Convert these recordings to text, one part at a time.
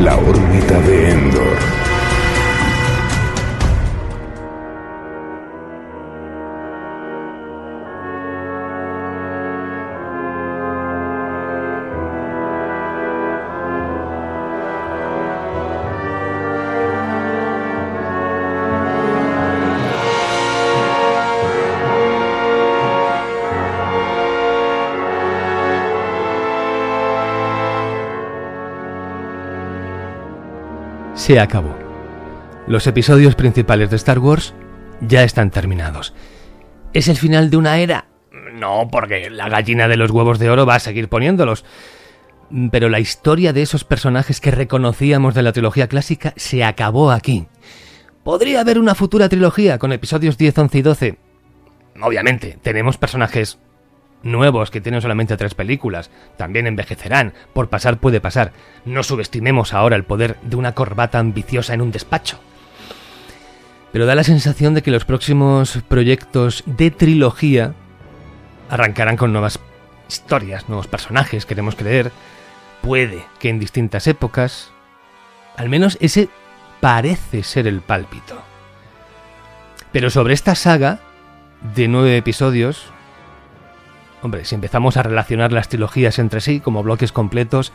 La órbita de Endor. Se acabó. Los episodios principales de Star Wars ya están terminados. ¿Es el final de una era? No, porque la gallina de los huevos de oro va a seguir poniéndolos. Pero la historia de esos personajes que reconocíamos de la trilogía clásica se acabó aquí. ¿Podría haber una futura trilogía con episodios 10, 11 y 12? Obviamente, tenemos personajes nuevos que tienen solamente tres películas, también envejecerán, por pasar puede pasar. No subestimemos ahora el poder de una corbata ambiciosa en un despacho. Pero da la sensación de que los próximos proyectos de trilogía arrancarán con nuevas historias, nuevos personajes, queremos creer. Puede que en distintas épocas. Al menos ese parece ser el pálpito. Pero sobre esta saga de nueve episodios, Hombre, si empezamos a relacionar las trilogías entre sí como bloques completos,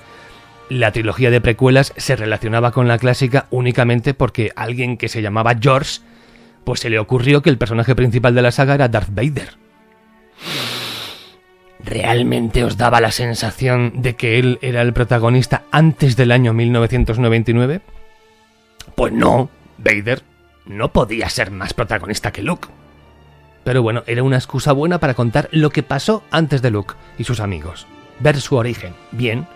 la trilogía de precuelas se relacionaba con la clásica únicamente porque alguien que se llamaba George, pues se le ocurrió que el personaje principal de la saga era Darth Vader. ¿Realmente os daba la sensación de que él era el protagonista antes del año 1999? Pues no, Vader no podía ser más protagonista que Luke. Pero bueno, era una excusa buena para contar lo que pasó antes de Luke y sus amigos. Ver su origen. Bien.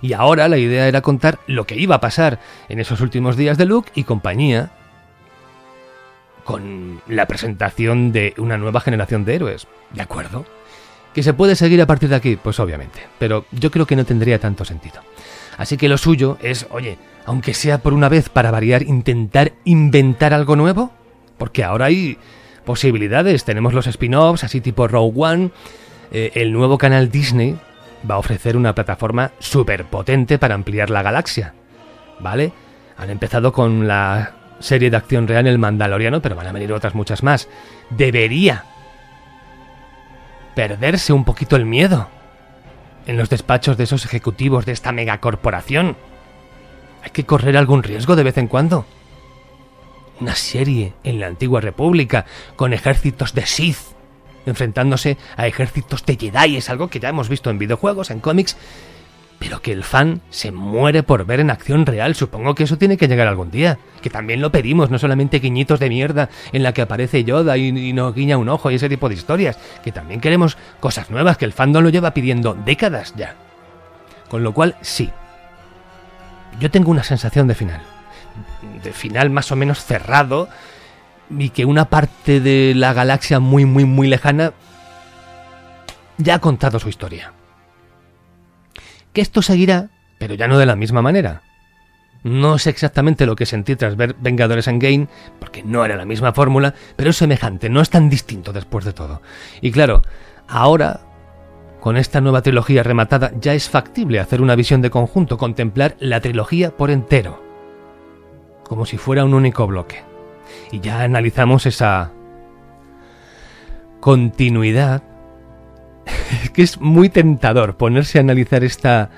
Y ahora la idea era contar lo que iba a pasar en esos últimos días de Luke y compañía con la presentación de una nueva generación de héroes. ¿De acuerdo? ¿Que se puede seguir a partir de aquí? Pues obviamente. Pero yo creo que no tendría tanto sentido. Así que lo suyo es, oye, aunque sea por una vez para variar, intentar inventar algo nuevo. Porque ahora hay posibilidades. Tenemos los spin-offs, así tipo Rogue One. Eh, el nuevo canal Disney va a ofrecer una plataforma súper potente para ampliar la galaxia. ¿Vale? Han empezado con la serie de acción real El Mandaloriano, pero van a venir otras muchas más. Debería perderse un poquito el miedo en los despachos de esos ejecutivos de esta megacorporación. Hay que correr algún riesgo de vez en cuando una serie en la antigua república con ejércitos de Sith enfrentándose a ejércitos de Jedi. Es algo que ya hemos visto en videojuegos, en cómics, pero que el fan se muere por ver en acción real. Supongo que eso tiene que llegar algún día. Que también lo pedimos, no solamente guiñitos de mierda en la que aparece Yoda y, y nos guiña un ojo y ese tipo de historias. Que también queremos cosas nuevas que el fandom lo lleva pidiendo décadas ya. Con lo cual, sí. Yo tengo una sensación de final final más o menos cerrado y que una parte de la galaxia muy, muy, muy lejana ya ha contado su historia. Que esto seguirá, pero ya no de la misma manera. No sé exactamente lo que sentí tras ver Vengadores Game porque no era la misma fórmula, pero es semejante, no es tan distinto después de todo. Y claro, ahora, con esta nueva trilogía rematada, ya es factible hacer una visión de conjunto, contemplar la trilogía por entero como si fuera un único bloque. Y ya analizamos esa continuidad. que es muy tentador ponerse a analizar esta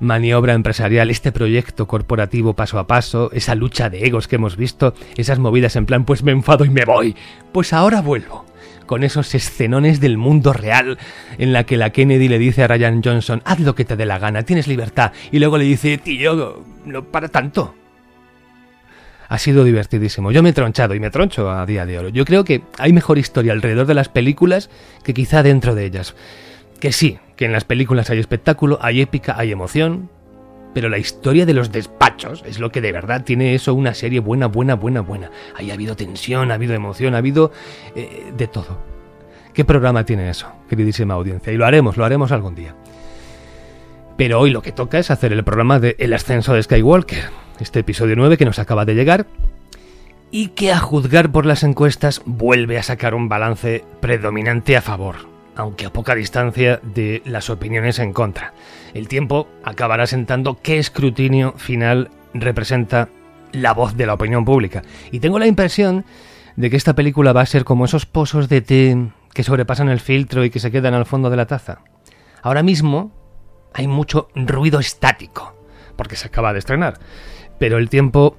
maniobra empresarial, este proyecto corporativo paso a paso, esa lucha de egos que hemos visto, esas movidas en plan pues me enfado y me voy. Pues ahora vuelvo con esos escenones del mundo real en la que la Kennedy le dice a Ryan Johnson, haz lo que te dé la gana, tienes libertad, y luego le dice, tío, no para tanto ha sido divertidísimo. Yo me he tronchado y me troncho a día de oro. Yo creo que hay mejor historia alrededor de las películas que quizá dentro de ellas. Que sí, que en las películas hay espectáculo, hay épica, hay emoción, pero la historia de los despachos es lo que de verdad tiene eso una serie buena, buena, buena, buena. Ahí ha habido tensión, ha habido emoción, ha habido eh, de todo. ¿Qué programa tiene eso, queridísima audiencia? Y lo haremos, lo haremos algún día. Pero hoy lo que toca es hacer el programa de El ascenso de Skywalker este episodio 9 que nos acaba de llegar, y que a juzgar por las encuestas vuelve a sacar un balance predominante a favor, aunque a poca distancia de las opiniones en contra. El tiempo acabará sentando qué escrutinio final representa la voz de la opinión pública. Y tengo la impresión de que esta película va a ser como esos pozos de té que sobrepasan el filtro y que se quedan al fondo de la taza. Ahora mismo hay mucho ruido estático, porque se acaba de estrenar, pero el tiempo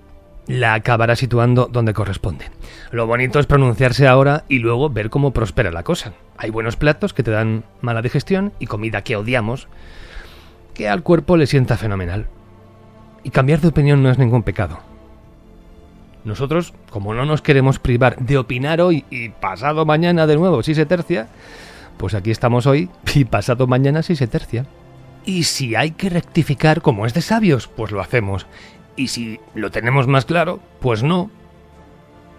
la acabará situando donde corresponde. Lo bonito es pronunciarse ahora y luego ver cómo prospera la cosa. Hay buenos platos que te dan mala digestión y comida que odiamos, que al cuerpo le sienta fenomenal. Y cambiar de opinión no es ningún pecado. Nosotros, como no nos queremos privar de opinar hoy y pasado mañana de nuevo si se tercia, pues aquí estamos hoy y pasado mañana si se tercia. Y si hay que rectificar como es de sabios, pues lo hacemos. Y si lo tenemos más claro, pues no.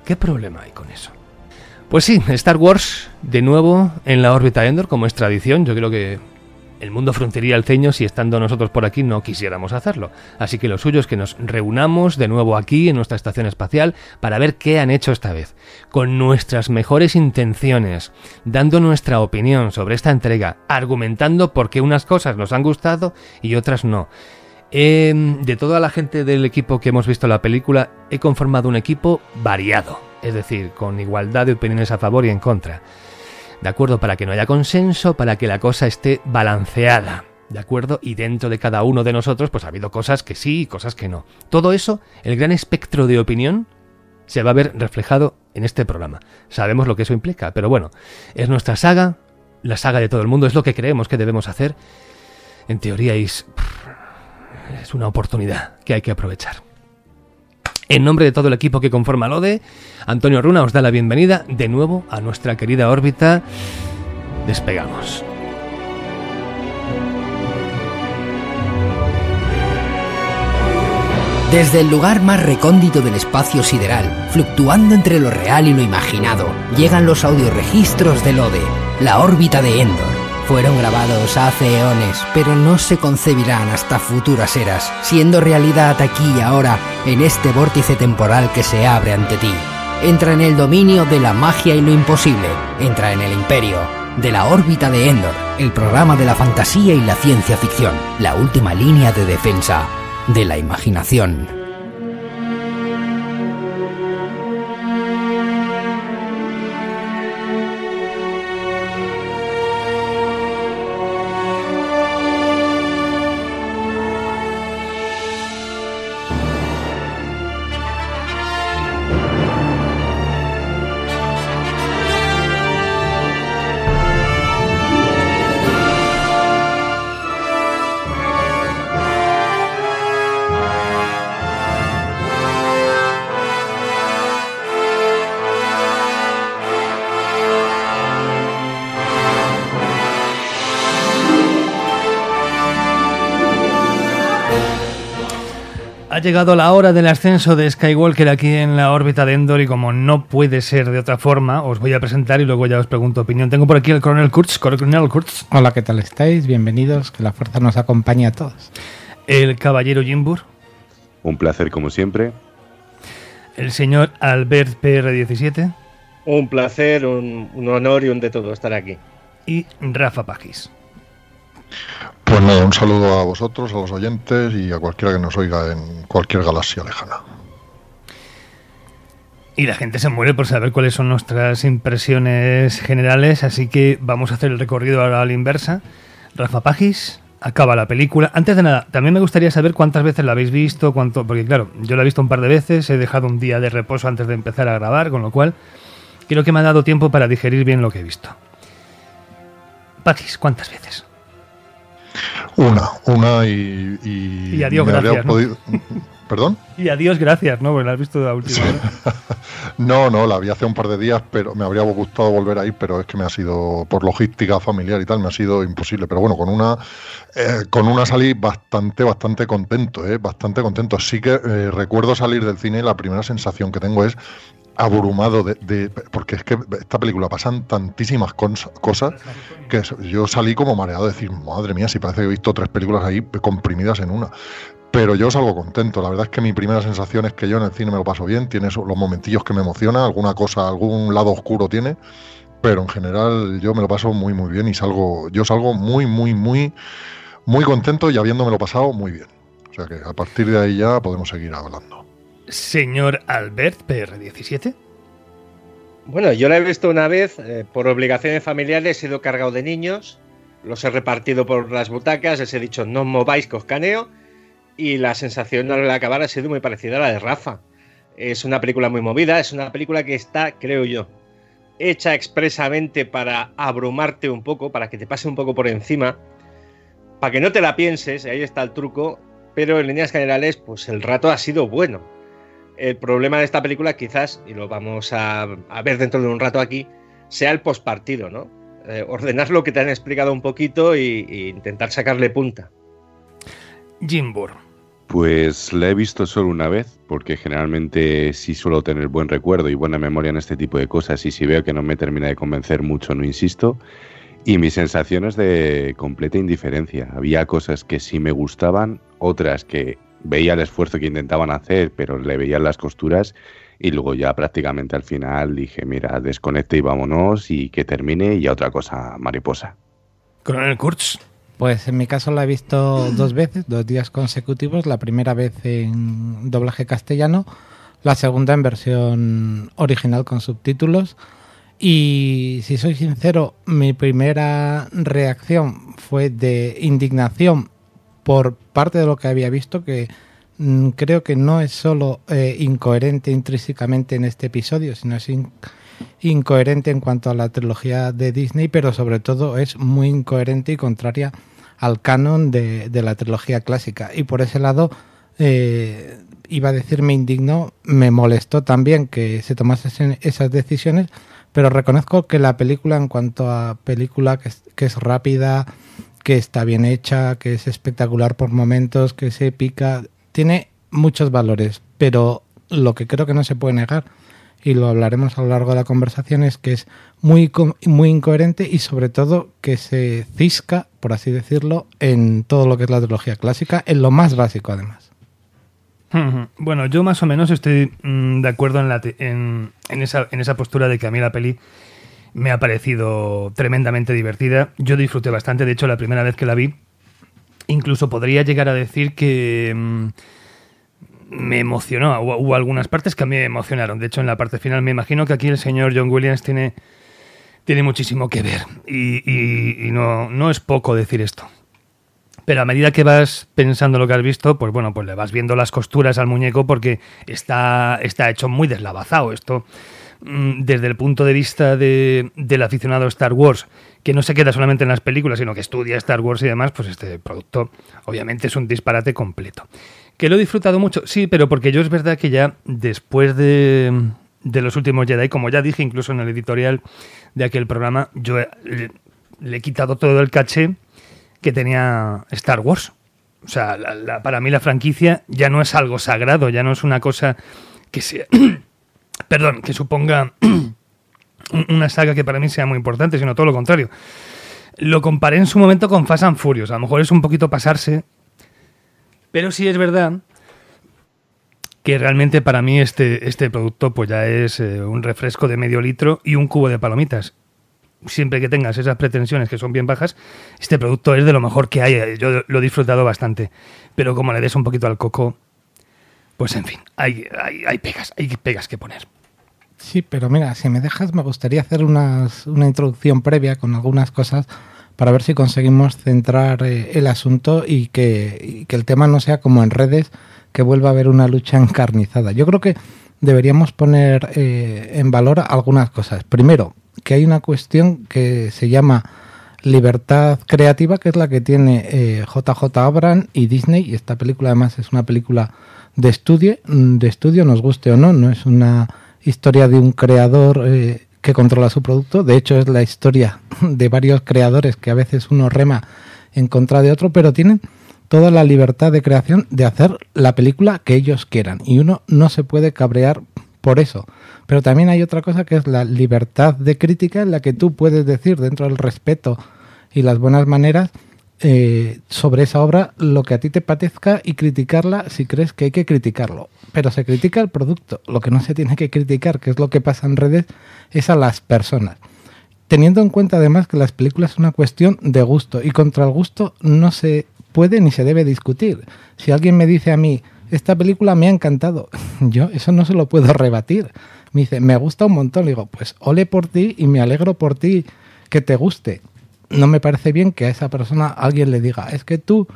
¿Qué problema hay con eso? Pues sí, Star Wars de nuevo en la órbita Endor, como es tradición. Yo creo que el mundo fruncería el ceño si estando nosotros por aquí no quisiéramos hacerlo. Así que lo suyo es que nos reunamos de nuevo aquí en nuestra estación espacial para ver qué han hecho esta vez, con nuestras mejores intenciones, dando nuestra opinión sobre esta entrega, argumentando por qué unas cosas nos han gustado y otras no. Em, de toda la gente del equipo que hemos visto la película, he conformado un equipo variado, es decir, con igualdad de opiniones a favor y en contra. ¿De acuerdo? Para que no haya consenso, para que la cosa esté balanceada, ¿de acuerdo? Y dentro de cada uno de nosotros, pues ha habido cosas que sí y cosas que no. Todo eso, el gran espectro de opinión, se va a ver reflejado en este programa. Sabemos lo que eso implica, pero bueno, es nuestra saga, la saga de todo el mundo, es lo que creemos que debemos hacer. En teoría es, es una oportunidad que hay que aprovechar. En nombre de todo el equipo que conforma LODE, Antonio Runa os da la bienvenida de nuevo a nuestra querida órbita. Despegamos. Desde el lugar más recóndito del espacio sideral, fluctuando entre lo real y lo imaginado, llegan los audioregistros de LODE, la órbita de Endor fueron grabados hace eones, pero no se concebirán hasta futuras eras, siendo realidad aquí y ahora en este vórtice temporal que se abre ante ti. Entra en el dominio de la magia y lo imposible, entra en el imperio de la órbita de Endor, el programa de la fantasía y la ciencia ficción, la última línea de defensa de la imaginación. Llegado la hora del ascenso de Skywalker aquí en la órbita de Endor y como no puede ser de otra forma, os voy a presentar y luego ya os pregunto opinión. Tengo por aquí el coronel Kurtz. Coronel Kurtz. Hola, ¿qué tal estáis? Bienvenidos, que la fuerza nos acompañe a todos. El caballero Jimbur. Un placer como siempre. El señor Albert PR17. Un placer, un, un honor y un de todo estar aquí. Y Rafa Pagis. Pues nada, un saludo a vosotros, a los oyentes y a cualquiera que nos oiga en cualquier galaxia lejana. Y la gente se muere por saber cuáles son nuestras impresiones generales, así que vamos a hacer el recorrido ahora a la inversa. Rafa Pagis, acaba la película. Antes de nada, también me gustaría saber cuántas veces la habéis visto, cuánto, porque claro, yo la he visto un par de veces, he dejado un día de reposo antes de empezar a grabar, con lo cual creo que me ha dado tiempo para digerir bien lo que he visto. Pagis, ¿cuántas veces? Una, una y. Y, y adiós, gracias. ¿no? Podido... ¿Perdón? Y adiós, gracias, ¿no? Porque la has visto de la última sí. no, no, la vi hace un par de días, pero me habría gustado volver a ir, pero es que me ha sido, por logística familiar y tal, me ha sido imposible. Pero bueno, con una, eh, con una salí bastante, bastante contento, ¿eh? Bastante contento. Sí que eh, recuerdo salir del cine y la primera sensación que tengo es abrumado de, de, porque es que esta película pasan tantísimas cosas que yo salí como mareado de decir madre mía si parece que he visto tres películas ahí comprimidas en una pero yo salgo contento. La verdad es que mi primera sensación es que yo en el cine me lo paso bien tiene los momentillos que me emociona alguna cosa algún lado oscuro tiene pero en general yo me lo paso muy muy bien y salgo yo salgo muy muy muy muy contento y habiéndomelo pasado muy bien. O sea que a partir de ahí ya podemos seguir hablando. Señor Albert, PR17. Bueno, yo la he visto una vez, eh, por obligaciones familiares he ido cargado de niños, los he repartido por las butacas, les he dicho no os mováis que os caneo, y la sensación al acabar ha sido muy parecida a la de Rafa. Es una película muy movida, es una película que está, creo yo, hecha expresamente para abrumarte un poco, para que te pase un poco por encima, para que no te la pienses, ahí está el truco, pero en líneas generales, pues el rato ha sido bueno. El problema de esta película quizás, y lo vamos a, ver dentro de un rato aquí, sea el postpartido, ¿no? Eh, ordenar lo que te han explicado un poquito e intentar sacarle punta. Jimbur. Pues la he visto solo una vez, porque generalmente sí suelo tener buen recuerdo y buena memoria en este tipo de cosas, y si veo que no me termina de convencer mucho, no insisto. Y mis sensaciones de completa indiferencia. Había cosas que sí me gustaban, otras que veía el esfuerzo que intentaban hacer, pero le veían las costuras y luego ya prácticamente al final dije, mira, desconecte y vámonos y que termine y a otra cosa mariposa. Coronel Kurtz. Pues en mi caso la he visto dos veces, dos días consecutivos, la primera vez en doblaje castellano, la segunda en versión original con subtítulos y si soy sincero, mi primera reacción fue de indignación por parte de lo que había visto, que mm, creo que no es solo eh, incoherente intrínsecamente en este episodio, sino es incoherente en cuanto a la trilogía de Disney, pero sobre todo es muy incoherente y contraria al canon de, la trilogía clásica. Y por ese lado, eh, iba a decir me indignó, me molestó también que se tomasen esas decisiones pero reconozco que la película en cuanto a película que es, que es rápida, que está bien hecha, que es espectacular por momentos, que es épica, tiene muchos valores, pero lo que creo que no se puede negar, y lo hablaremos a lo largo de la conversación, es que es muy, muy incoherente y sobre todo que se cisca, por así decirlo, en todo lo que es la trilogía clásica, en lo más básico además. Bueno, yo más o menos estoy mm, de acuerdo en, la en, esa, en esa postura de que a mí la peli me ha parecido tremendamente divertida. Yo disfruté bastante, de hecho la primera vez que la vi, incluso podría llegar a decir que mm, me emocionó. Hubo, algunas partes que a mí me emocionaron. De hecho, en la parte final me imagino que aquí el señor John Williams tiene, tiene muchísimo que ver. Y, y no, no es poco decir esto. Pero a medida que vas pensando lo que has visto, pues bueno, pues le vas viendo las costuras al muñeco porque está, está hecho muy deslavazado. Esto, desde el punto de vista de, del aficionado a Star Wars, que no se queda solamente en las películas, sino que estudia Star Wars y demás, pues este producto obviamente es un disparate completo. ¿Que lo he disfrutado mucho? Sí, pero porque yo es verdad que ya después de, de los últimos Jedi, como ya dije incluso en el editorial de aquel programa, yo le he quitado todo el caché que tenía Star Wars. O sea, para mí la franquicia ya no es algo sagrado, ya no es una cosa que sea... perdón, que suponga una saga que para mí sea muy importante, sino todo lo contrario. Lo comparé en su momento con Fast and Furious. A lo mejor es un poquito pasarse, pero sí es verdad que realmente para mí este, este producto pues ya es eh, un refresco de medio litro y un cubo de palomitas siempre que tengas esas pretensiones que son bien bajas, este producto es de lo mejor que hay. Yo lo he disfrutado bastante. Pero como le des un poquito al coco, pues en fin, hay, hay, pegas, hay pegas que poner. Sí, pero mira, si me dejas, me gustaría hacer una introducción previa con algunas cosas para ver si conseguimos centrar eh, el asunto y que, que, el tema no sea como en redes, que vuelva a haber una lucha encarnizada. Yo creo que deberíamos poner eh, en valor algunas cosas. Primero, que hay una cuestión que se llama libertad creativa, que es la que tiene JJ eh, Abrams y Disney, y esta película además es una película de estudio, mm, de estudio, nos guste o no, no es una historia de un creador eh, que controla su producto, de hecho es la historia de varios creadores que a veces uno rema en contra de otro, pero tienen toda la libertad de creación de hacer la película que ellos quieran y uno no se puede cabrear por eso. Pero también hay otra cosa que es la libertad de crítica en la que tú puedes decir dentro del respeto y las buenas maneras eh, sobre esa obra lo que a ti te parezca y criticarla si crees que hay que criticarlo. Pero se critica el producto. Lo que no se tiene que criticar, que es lo que pasa en redes, es a las personas. Teniendo en cuenta además que las películas es una cuestión de gusto y contra el gusto no se puede ni se debe discutir. Si alguien me dice a mí, esta película me ha encantado, yo eso no se lo puedo rebatir. Me dice, me gusta un montón. Le digo, pues ole por ti y me alegro por ti que te guste. No me parece bien que a esa persona alguien le diga, es que tú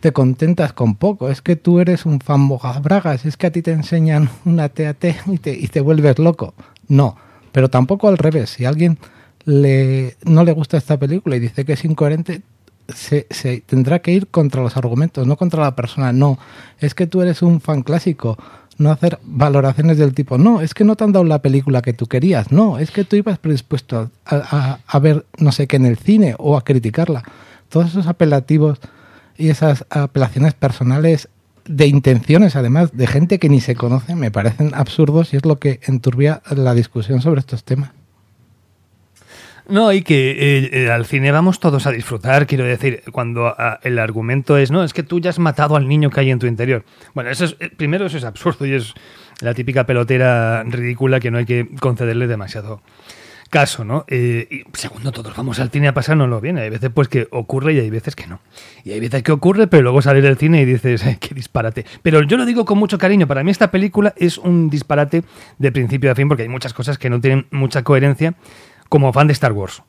te contentas con poco, es que tú eres un fan bragas, es que a ti te enseñan una TAT y te, y te vuelves loco. No, pero tampoco al revés. Si a alguien le, no le gusta esta película y dice que es incoherente, se, se, tendrá que ir contra los argumentos, no contra la persona. No, es que tú eres un fan clásico. No hacer valoraciones del tipo, no, es que no te han dado la película que tú querías. No, es que tú ibas predispuesto a, a, ver no sé qué en el cine o a criticarla. Todos esos apelativos y esas apelaciones personales de intenciones, además, de gente que ni se conoce, me parecen absurdos y es lo que enturbia la discusión sobre estos temas. No, y que eh, eh, al cine vamos todos a disfrutar, quiero decir, cuando a, el argumento es, no, es que tú ya has matado al niño que hay en tu interior. Bueno, eso es, eh, primero eso es absurdo y es la típica pelotera ridícula que no hay que concederle demasiado caso, ¿no? Y segundo, todos vamos al cine a pasárnoslo bien. Hay veces pues que ocurre y hay veces que no. Y hay veces que ocurre, pero luego salir del cine y dices, qué disparate. Pero yo lo digo con mucho cariño. Para mí esta película es un disparate de principio a fin porque hay muchas cosas que no tienen mucha coherencia como fan de Star Wars.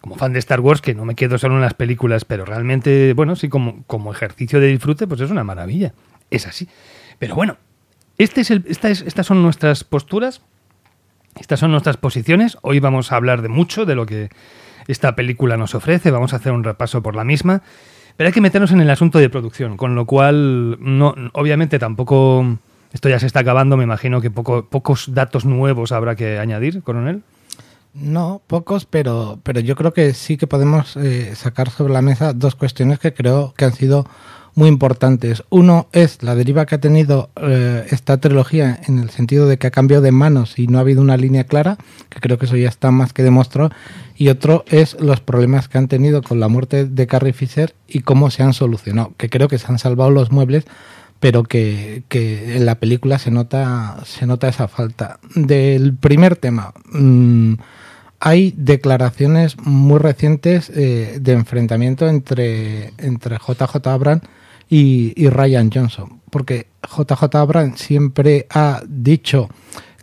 Como fan de Star Wars, que no me quedo solo en las películas, pero realmente, bueno, sí, como, como ejercicio de disfrute, pues es una maravilla. Es así. Pero bueno, este es el, esta es, estas son nuestras posturas estas son nuestras posiciones. Hoy vamos a hablar de mucho de lo que esta película nos ofrece. Vamos a hacer un repaso por la misma. Pero hay que meternos en el asunto de producción, con lo cual, no, obviamente tampoco. Esto ya se está acabando, me imagino que poco, pocos datos nuevos habrá que añadir, coronel. No, pocos, pero, pero yo creo que sí que podemos eh, sacar sobre la mesa dos cuestiones que creo que han sido muy importantes. Uno es la deriva que ha tenido eh, esta trilogía en el sentido de que ha cambiado de manos y no ha habido una línea clara, que creo que eso ya está más que demostrado. Y otro es los problemas que han tenido con la muerte de Carrie Fisher y cómo se han solucionado, que creo que se han salvado los muebles, pero que, en la película se nota, se nota esa falta. Del primer tema. Mmm, hay declaraciones muy recientes eh, de enfrentamiento entre, entre JJ Abrams y, y, Ryan Johnson, porque JJ Abrams siempre ha dicho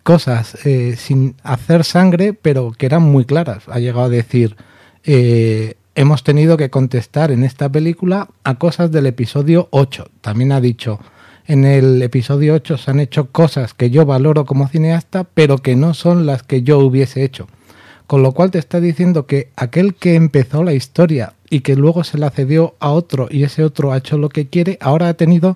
cosas eh, sin hacer sangre, pero que eran muy claras. Ha llegado a decir, eh, hemos tenido que contestar en esta película a cosas del episodio 8. También ha dicho, en el episodio 8 se han hecho cosas que yo valoro como cineasta, pero que no son las que yo hubiese hecho. Con lo cual te está diciendo que aquel que empezó la historia y que luego se la cedió a otro y ese otro ha hecho lo que quiere, ahora ha tenido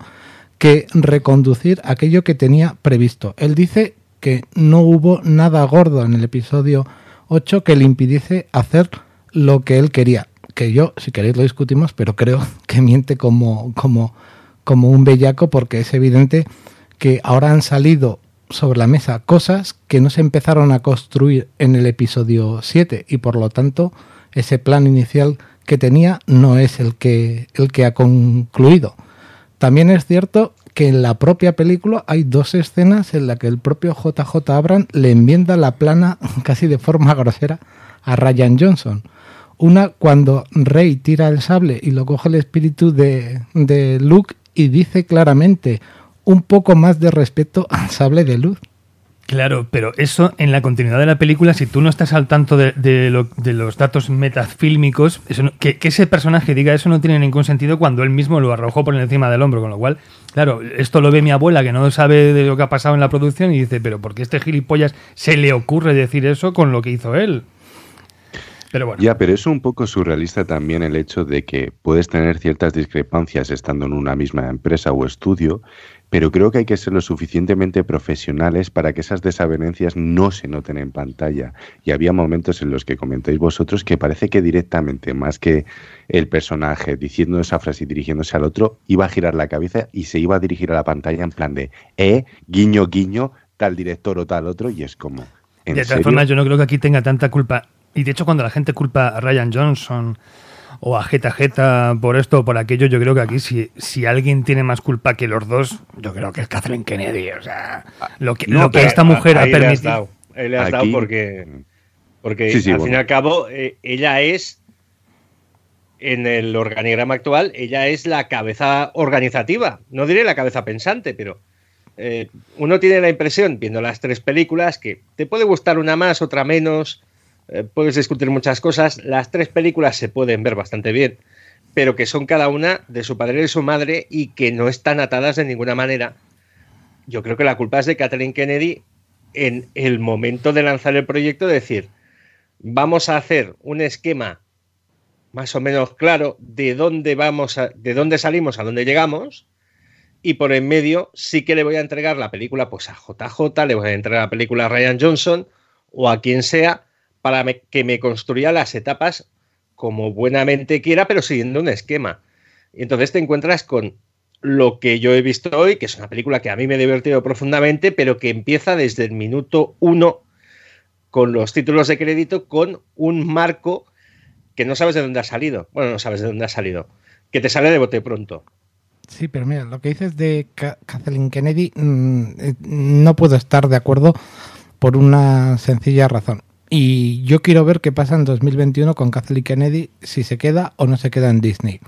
que reconducir aquello que tenía previsto. Él dice que no hubo nada gordo en el episodio 8 que le impidiese hacer lo que él quería. Que yo, si queréis, lo discutimos, pero creo que miente como, como, como un bellaco porque es evidente que ahora han salido sobre la mesa cosas que no se empezaron a construir en el episodio 7 y por lo tanto ese plan inicial que tenía no es el que, el que ha concluido. También es cierto que en la propia película hay dos escenas en las que el propio JJ Abrams le enmienda la plana casi de forma grosera a Ryan Johnson. Una cuando Rey tira el sable y lo coge el espíritu de, de Luke y dice claramente un poco más de respeto al sable de luz. Claro, pero eso en la continuidad de la película, si tú no estás al tanto de, de, lo, de los datos metafílmicos, eso no, que, que, ese personaje diga eso no tiene ningún sentido cuando él mismo lo arrojó por encima del hombro, con lo cual, claro, esto lo ve mi abuela que no sabe de lo que ha pasado en la producción y dice, pero ¿por qué este gilipollas se le ocurre decir eso con lo que hizo él? Pero bueno. Ya, pero es un poco surrealista también el hecho de que puedes tener ciertas discrepancias estando en una misma empresa o estudio pero creo que hay que ser lo suficientemente profesionales para que esas desavenencias no se noten en pantalla. Y había momentos en los que comentáis vosotros que parece que directamente, más que el personaje diciendo esa frase y dirigiéndose al otro, iba a girar la cabeza y se iba a dirigir a la pantalla en plan de, eh, guiño, guiño, tal director o tal otro, y es como... de todas formas, yo no creo que aquí tenga tanta culpa. Y de hecho, cuando la gente culpa a Ryan Johnson o a Jeta Jeta por esto o por aquello, yo creo que aquí si, si alguien tiene más culpa que los dos, yo creo que es Kathleen Kennedy. O sea, lo que, no, lo que esta mujer ha permitido. Le has dado, le has dado porque, porque sí, sí, al bueno. fin y al cabo eh, ella es en el organigrama actual, ella es la cabeza organizativa. No diré la cabeza pensante, pero eh, uno tiene la impresión, viendo las tres películas, que te puede gustar una más, otra menos, eh, puedes discutir muchas cosas. Las tres películas se pueden ver bastante bien, pero que son cada una de su padre y su madre y que no están atadas de ninguna manera. Yo creo que la culpa es de Kathleen Kennedy en el momento de lanzar el proyecto, de decir, vamos a hacer un esquema más o menos claro de dónde vamos de dónde salimos a dónde llegamos y por en medio sí que le voy a entregar la película pues a JJ, le voy a entregar la película a Ryan Johnson o a quien sea para que me construya las etapas como buenamente quiera, pero siguiendo un esquema. Y entonces te encuentras con lo que yo he visto hoy, que es una película que a mí me ha divertido profundamente, pero que empieza desde el minuto uno con los títulos de crédito, con un marco que no sabes de dónde ha salido. Bueno, no sabes de dónde ha salido. Que te sale de bote pronto. Sí, pero mira, lo que dices de Kathleen Kennedy mm, eh, no puedo estar de acuerdo por una sencilla razón. Y yo quiero ver qué pasa en 2021 con Kathleen Kennedy, si se queda o no se queda en Disney.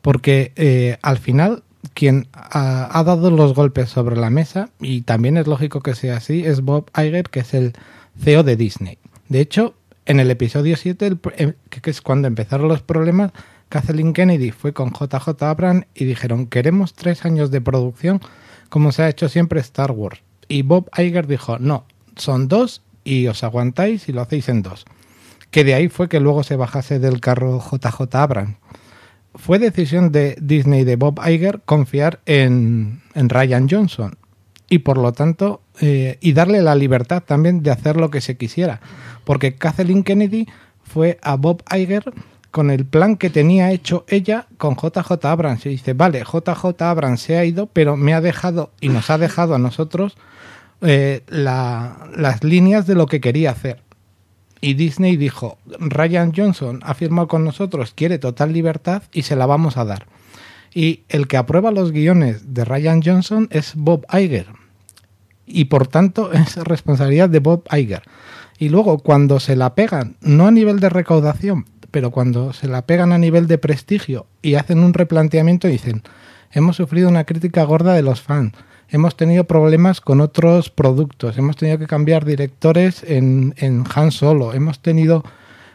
Porque eh, al final quien ha, dado los golpes sobre la mesa, y también es lógico que sea así, es Bob Iger, que es el CEO de Disney. De hecho, en el episodio 7, eh, que es cuando empezaron los problemas, Kathleen Kennedy fue con JJ Abrams y dijeron, queremos tres años de producción como se ha hecho siempre Star Wars. Y Bob Iger dijo, no, son dos y os aguantáis y lo hacéis en dos. Que de ahí fue que luego se bajase del carro JJ Abrams. Fue decisión de Disney de Bob Iger confiar en, en Ryan Johnson y por lo tanto eh, y darle la libertad también de hacer lo que se quisiera porque Kathleen Kennedy fue a Bob Iger con el plan que tenía hecho ella con JJ Abrams y dice vale JJ Abrams se ha ido pero me ha dejado y nos ha dejado a nosotros eh, las líneas de lo que quería hacer y Disney dijo Ryan Johnson ha firmado con nosotros quiere total libertad y se la vamos a dar y el que aprueba los guiones de Ryan Johnson es Bob Iger. Y por tanto es responsabilidad de Bob Iger. Y luego cuando se la pegan, no a nivel de recaudación, pero cuando se la pegan a nivel de prestigio y hacen un replanteamiento, dicen, hemos sufrido una crítica gorda de los fans, hemos tenido problemas con otros productos, hemos tenido que cambiar directores en, en Han Solo, hemos tenido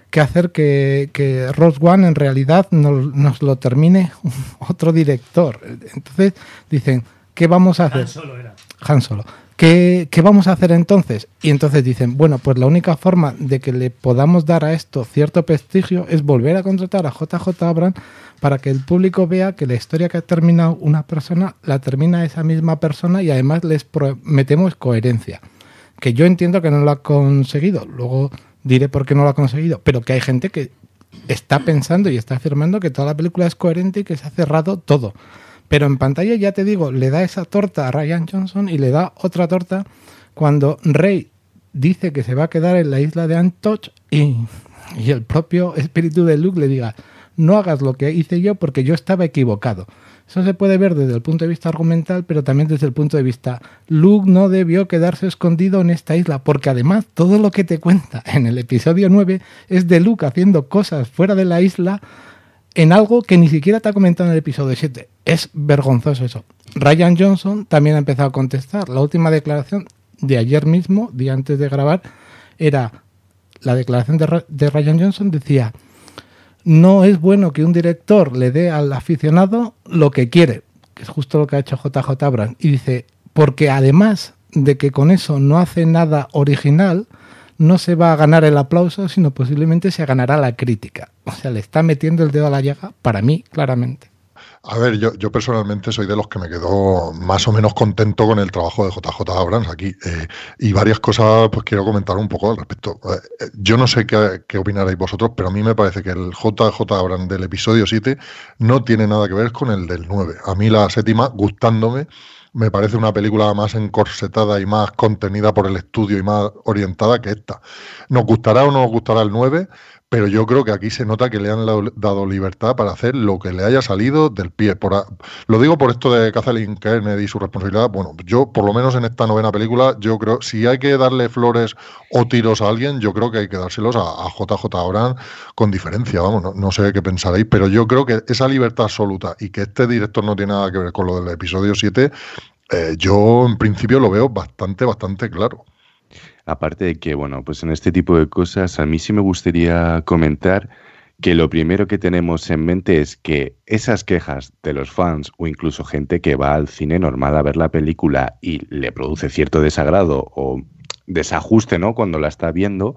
que hacer que, que One en realidad nos, lo termine otro director. Entonces dicen, ¿qué vamos a hacer? Han Solo era. Han Solo. ¿Qué, ¿Qué, vamos a hacer entonces? Y entonces dicen, bueno, pues la única forma de que le podamos dar a esto cierto prestigio es volver a contratar a JJ Abrams para que el público vea que la historia que ha terminado una persona la termina esa misma persona y además les prometemos coherencia. Que yo entiendo que no lo ha conseguido. Luego diré por qué no lo ha conseguido, pero que hay gente que está pensando y está afirmando que toda la película es coherente y que se ha cerrado todo. Pero en pantalla, ya te digo, le da esa torta a Ryan Johnson y le da otra torta cuando Rey dice que se va a quedar en la isla de Antoch y, y el propio espíritu de Luke le diga, no hagas lo que hice yo porque yo estaba equivocado. Eso se puede ver desde el punto de vista argumental, pero también desde el punto de vista Luke no debió quedarse escondido en esta isla, porque además todo lo que te cuenta en el episodio 9 es de Luke haciendo cosas fuera de la isla en algo que ni siquiera te ha comentado en el episodio 7. Es vergonzoso eso. Ryan Johnson también ha empezado a contestar. La última declaración de ayer mismo, día antes de grabar, era la declaración de, Ryan Johnson decía no es bueno que un director le dé al aficionado lo que quiere, que es justo lo que ha hecho JJ Abrams. Y dice, porque además de que con eso no hace nada original, no se va a ganar el aplauso, sino posiblemente se ganará la crítica. O sea, le está metiendo el dedo a la llaga, para mí, claramente. A ver, yo, yo personalmente soy de los que me quedo más o menos contento con el trabajo de JJ Abrams aquí. Eh, y varias cosas pues quiero comentar un poco al respecto. Eh, eh, yo no sé qué, qué, opinaréis vosotros, pero a mí me parece que el JJ Abrams del episodio 7 no tiene nada que ver con el del 9. A mí la séptima, gustándome, me parece una película más encorsetada y más contenida por el estudio y más orientada que esta. Nos gustará o no nos gustará el 9, pero yo creo que aquí se nota que le han dado libertad para hacer lo que le haya salido del pie. Lo digo por esto de Kathleen Kennedy y su responsabilidad. Bueno, yo, por lo menos en esta novena película, yo creo, si hay que darle flores o tiros a alguien, yo creo que hay que dárselos a, JJ Abrams con diferencia. Vamos, no, sé qué pensaréis, pero yo creo que esa libertad absoluta y que este director no tiene nada que ver con lo del episodio 7, eh, yo en principio lo veo bastante, bastante claro. Aparte de que, bueno, pues en este tipo de cosas a mí sí me gustaría comentar que lo primero que tenemos en mente es que esas quejas de los fans o incluso gente que va al cine normal a ver la película y le produce cierto desagrado o desajuste, ¿no? Cuando la está viendo,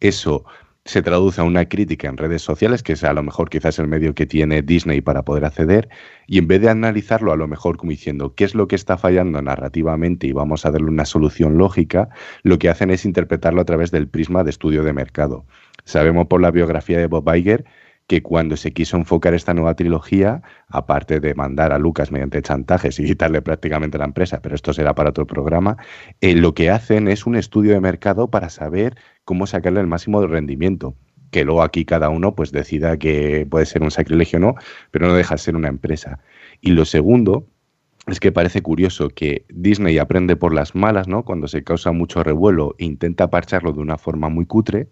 eso se traduce a una crítica en redes sociales, que es a lo mejor quizás el medio que tiene Disney para poder acceder, y en vez de analizarlo a lo mejor como diciendo qué es lo que está fallando narrativamente y vamos a darle una solución lógica, lo que hacen es interpretarlo a través del prisma de estudio de mercado. Sabemos por la biografía de Bob Iger que cuando se quiso enfocar esta nueva trilogía, aparte de mandar a Lucas mediante chantajes y quitarle prácticamente la empresa, pero esto será para otro programa, eh, lo que hacen es un estudio de mercado para saber cómo sacarle el máximo de rendimiento. Que luego aquí cada uno pues decida que puede ser un sacrilegio o no, pero no deja de ser una empresa. Y lo segundo es que parece curioso que Disney aprende por las malas, ¿no? Cuando se causa mucho revuelo e intenta parcharlo de una forma muy cutre,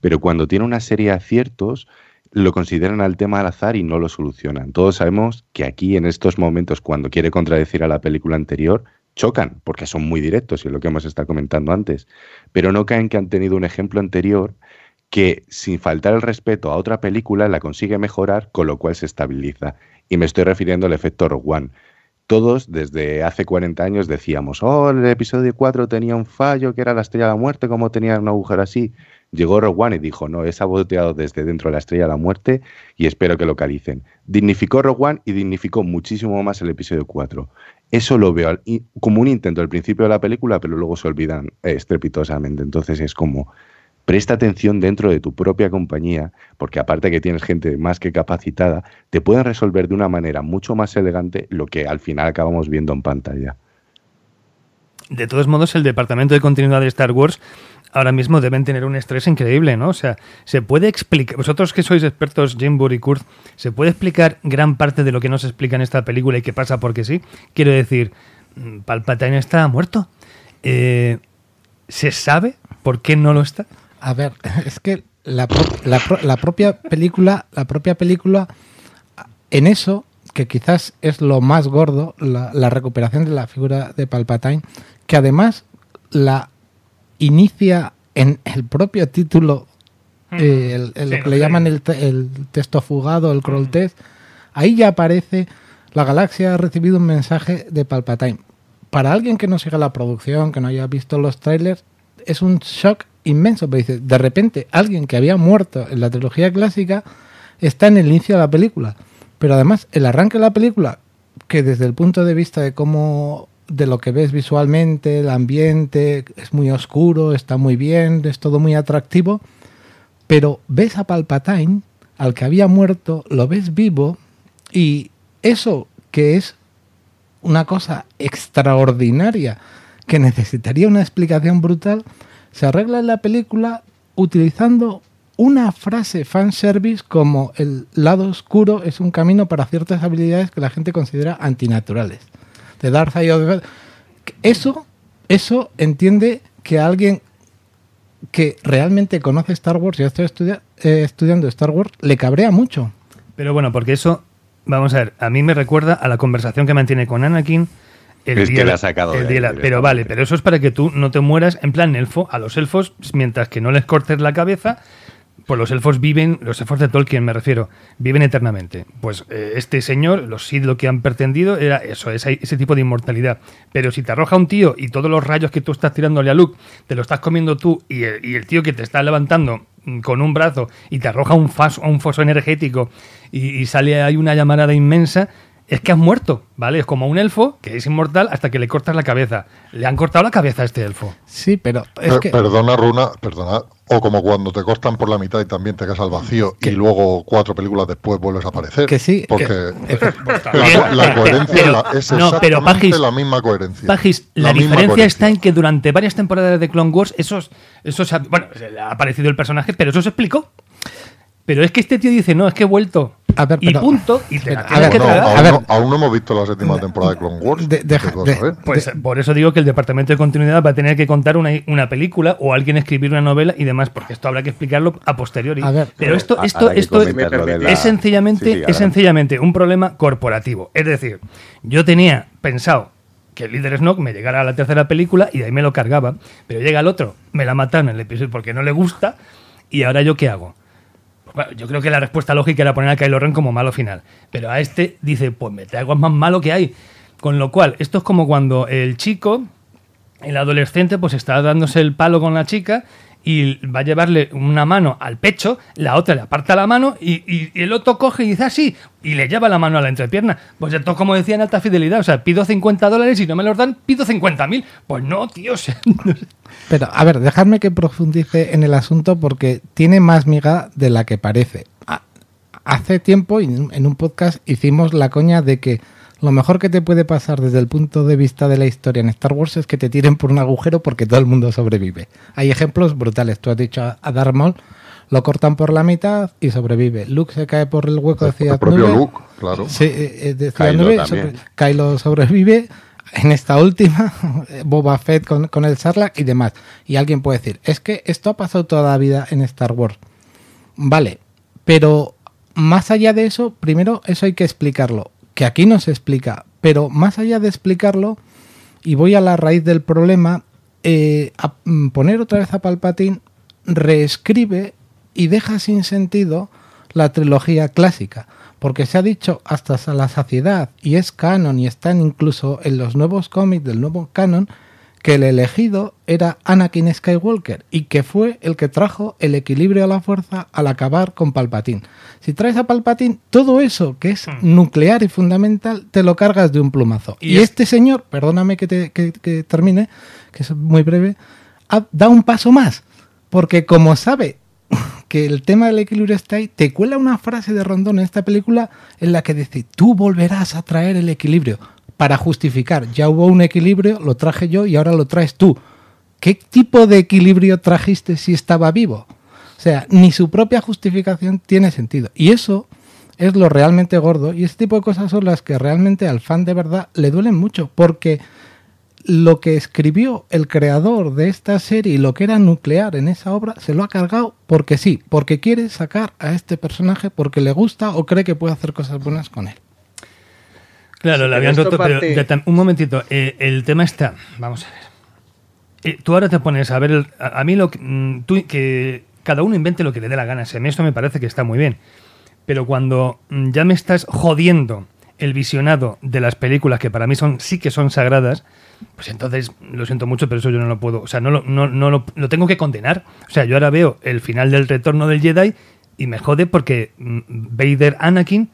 pero cuando tiene una serie de aciertos, lo consideran al tema al azar y no lo solucionan. Todos sabemos que aquí, en estos momentos, cuando quiere contradecir a la película anterior, chocan, porque son muy directos, y es lo que hemos estado comentando antes. Pero no caen que han tenido un ejemplo anterior que, sin faltar el respeto a otra película, la consigue mejorar, con lo cual se estabiliza. Y me estoy refiriendo al efecto Rogue One. Todos, desde hace 40 años, decíamos, oh, el episodio 4 tenía un fallo, que era la estrella de la muerte, ¿cómo tenía un agujero así? Llegó Rogue One y dijo, no, he saboteado desde dentro de la estrella de la muerte y espero que localicen. Dignificó Rogue One y dignificó muchísimo más el episodio 4. Eso lo veo como un intento al principio de la película, pero luego se olvidan estrepitosamente. Entonces es como, presta atención dentro de tu propia compañía, porque aparte que tienes gente más que capacitada, te pueden resolver de una manera mucho más elegante lo que al final acabamos viendo en pantalla. De todos modos, el departamento de continuidad de Star Wars ahora mismo deben tener un estrés increíble, ¿no? O sea, se puede explicar, vosotros que sois expertos, Jim y Kurt, ¿se puede explicar gran parte de lo que no se explica en esta película y qué pasa porque sí? Quiero decir, mm, Palpatine está muerto. Eh, ¿Se sabe por qué no lo está? A ver, es que la, propia película, la propia película, en eso, que quizás es lo más gordo, la, la recuperación de la figura de Palpatine, que además la inicia en el propio título, eh, lo que le llaman el, texto fugado, el crawl test, ahí ya aparece la galaxia ha recibido un mensaje de Palpatine. Para alguien que no siga la producción, que no haya visto los trailers, es un shock inmenso. dice, de repente, alguien que había muerto en la trilogía clásica está en el inicio de la película. Pero además, el arranque de la película, que desde el punto de vista de cómo de lo que ves visualmente, el ambiente es muy oscuro, está muy bien, es todo muy atractivo, pero ves a Palpatine, al que había muerto, lo ves vivo y eso que es una cosa extraordinaria, que necesitaría una explicación brutal, se arregla en la película utilizando una frase fanservice como el lado oscuro es un camino para ciertas habilidades que la gente considera antinaturales de Darth Vader. Eso, eso entiende que alguien que realmente conoce Star Wars, yo estoy eh, estudiando Star Wars, le cabrea mucho. Pero bueno, porque eso, vamos a ver, a mí me recuerda a la conversación que mantiene con Anakin. El es que le ha sacado. pero vale, pero eso es para que tú no te mueras en plan elfo. A los elfos, mientras que no les cortes la cabeza, pues los elfos viven, los elfos de Tolkien me refiero, viven eternamente. Pues eh, este señor, los Sith lo que han pretendido era eso, ese, ese, tipo de inmortalidad. Pero si te arroja un tío y todos los rayos que tú estás tirándole a Luke te lo estás comiendo tú y el, tío que te está levantando mm, con un brazo y te arroja un, un foso energético y, y sale ahí una llamarada inmensa, es que has muerto, ¿vale? Es como un elfo que es inmortal hasta que le cortas la cabeza. Le han cortado la cabeza a este elfo. Sí, pero es que... Perdona, Runa, perdona. O como cuando te cortan por la mitad y también te quedas al vacío y luego cuatro películas después vuelves a aparecer. Que sí. Porque la, coherencia es exactamente la misma coherencia. Pagis, la, diferencia está en que durante varias temporadas de Clone Wars esos, esos, bueno, ha aparecido el personaje, pero eso se explicó. Pero es que este tío dice, no, es que he vuelto. A ver, y pero- punto, y te la a ver, que no, aún, a ver. no, aún no hemos visto la séptima temporada de Clone Wars. De- deja- ¿Qué vas a de- ver? Pues por eso digo que el departamento de continuidad va a tener que contar una, una película o alguien escribir una novela y demás, porque esto habrá que explicarlo a posteriori. A ver, pero esto, esto, esto es, la- es sencillamente, Sí, sí, es sencillamente un problema corporativo. Es decir, yo tenía pensado que el líder Snoke me llegara a la tercera película y de ahí me lo cargaba, pero llega el otro, me la mataron en el episodio porque no le gusta y ahora yo qué hago. Yo creo que la respuesta lógica era poner a Kylo Ren como malo final. Pero a este dice, pues me traigo más malo que hay. Con lo cual, esto es como cuando el chico, el adolescente, pues está dándose el palo con la chica y va a llevarle una mano al pecho, la otra le aparta la mano y, el otro coge y dice así y le lleva la mano a la entrepierna. Pues esto como decía en alta fidelidad, o sea, pido 50 dólares y no me los dan, pido 50 mil. Pues no, tío, sé. Pero, a ver, dejadme que profundice en el asunto porque tiene más miga de la que parece. Ha- Hace tiempo, en un podcast, hicimos la coña de que lo mejor que te puede pasar desde el punto de vista de la historia en Star Wars es que te tiren por un agujero porque todo el mundo sobrevive. Hay ejemplos brutales. Tú has dicho a, Darth Maul, lo cortan por la mitad y sobrevive. Luke se cae por el hueco de El propio Nube. Luke, claro. Sí, eh, eh, de Ciudad Kylo Nube, también. sobre- Kylo sobrevive en esta última, Boba Fett con, con el Sarlacc y demás. Y alguien puede decir, es que esto ha pasado toda la vida en Star Wars. Vale, pero más allá de eso, primero eso hay que explicarlo, que aquí no se explica, pero más allá de explicarlo, y voy a la raíz del problema, eh, a- mm, poner otra vez a Palpatine reescribe y deja sin sentido la trilogía clásica, porque se ha dicho hasta la saciedad y es canon y están incluso en los nuevos cómics del nuevo canon que el elegido era Anakin Skywalker y que fue el que trajo el equilibrio a la fuerza al acabar con Palpatine. Si traes a Palpatine, todo eso que es nuclear y fundamental te lo cargas de un plumazo. Y Y, es- este señor, perdóname que, te- que- que termine, que es muy breve, ha- da un paso más, porque como sabe que el tema del equilibrio está ahí, te cuela una frase de Rondón en esta película en la que dice, tú volverás a traer el equilibrio para justificar, ya hubo un equilibrio, lo traje yo y ahora lo traes tú. ¿Qué tipo de equilibrio trajiste si estaba vivo? O sea, ni su propia justificación tiene sentido. Y eso es lo realmente gordo y este tipo de cosas son las que realmente al fan de verdad le duelen mucho, porque lo que escribió el creador de esta serie y lo que era nuclear en esa obra se lo ha cargado porque sí, porque quiere sacar a este personaje porque le gusta o cree que puede hacer cosas buenas con él. Claro, Sí, pero habían roto, pero ya un momentito, eh, el tema está, vamos a ver. Eh, tú ahora te pones a ver, el- a, a mí lo que, mm, tú, que cada uno invente lo que le dé la gana, si a mí esto me parece que está muy bien, pero cuando mm, ya me estás jodiendo el visionado de las películas que para mí son sí que son sagradas, pues entonces lo siento mucho, pero eso yo no lo puedo, o sea, no lo, no, no lo, lo tengo que condenar. O sea, yo ahora veo el final del retorno del Jedi y me jode porque mm, Vader Anakin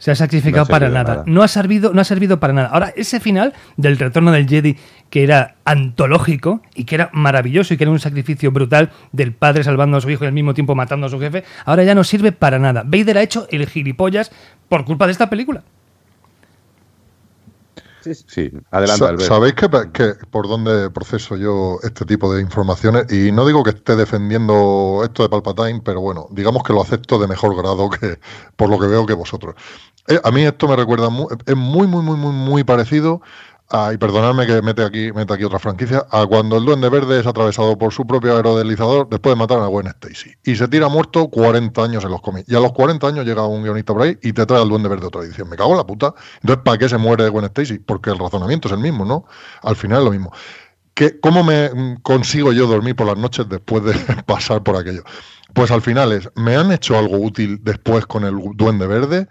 se ha sacrificado No para nada. No ha servido, no ha servido para nada. Ahora, ese final del retorno del Jedi, que era antológico y que era maravilloso y que era un sacrificio brutal del padre salvando a su hijo y al mismo tiempo matando a su jefe, ahora ya no sirve para nada. Vader ha hecho el gilipollas por culpa de esta película. Sí, adelante, Sa- Albert. ¿Sabéis que, que por dónde proceso yo este tipo de informaciones? Y no digo que esté defendiendo esto de Palpatine, pero bueno, digamos que lo acepto de mejor grado que por lo que veo que vosotros. Eh, a mí esto me recuerda, mu- es muy, muy, muy, muy, muy parecido a, y perdonadme que mete aquí, mete aquí otra franquicia, a cuando el Duende Verde es atravesado por su propio aerodelizador después de matar a Gwen Stacy. Y se tira muerto 40 años en los cómics. Y a los 40 años llega un guionista por ahí y te trae al Duende Verde otra edición. Me cago en la puta. Entonces, ¿para qué se muere Gwen Stacy? Porque el razonamiento es el mismo, ¿no? Al final es lo mismo. ¿Qué- ¿Cómo me consigo yo dormir por las noches después de pasar por aquello? Pues al final es, ¿me han hecho algo útil después con el Duende Verde?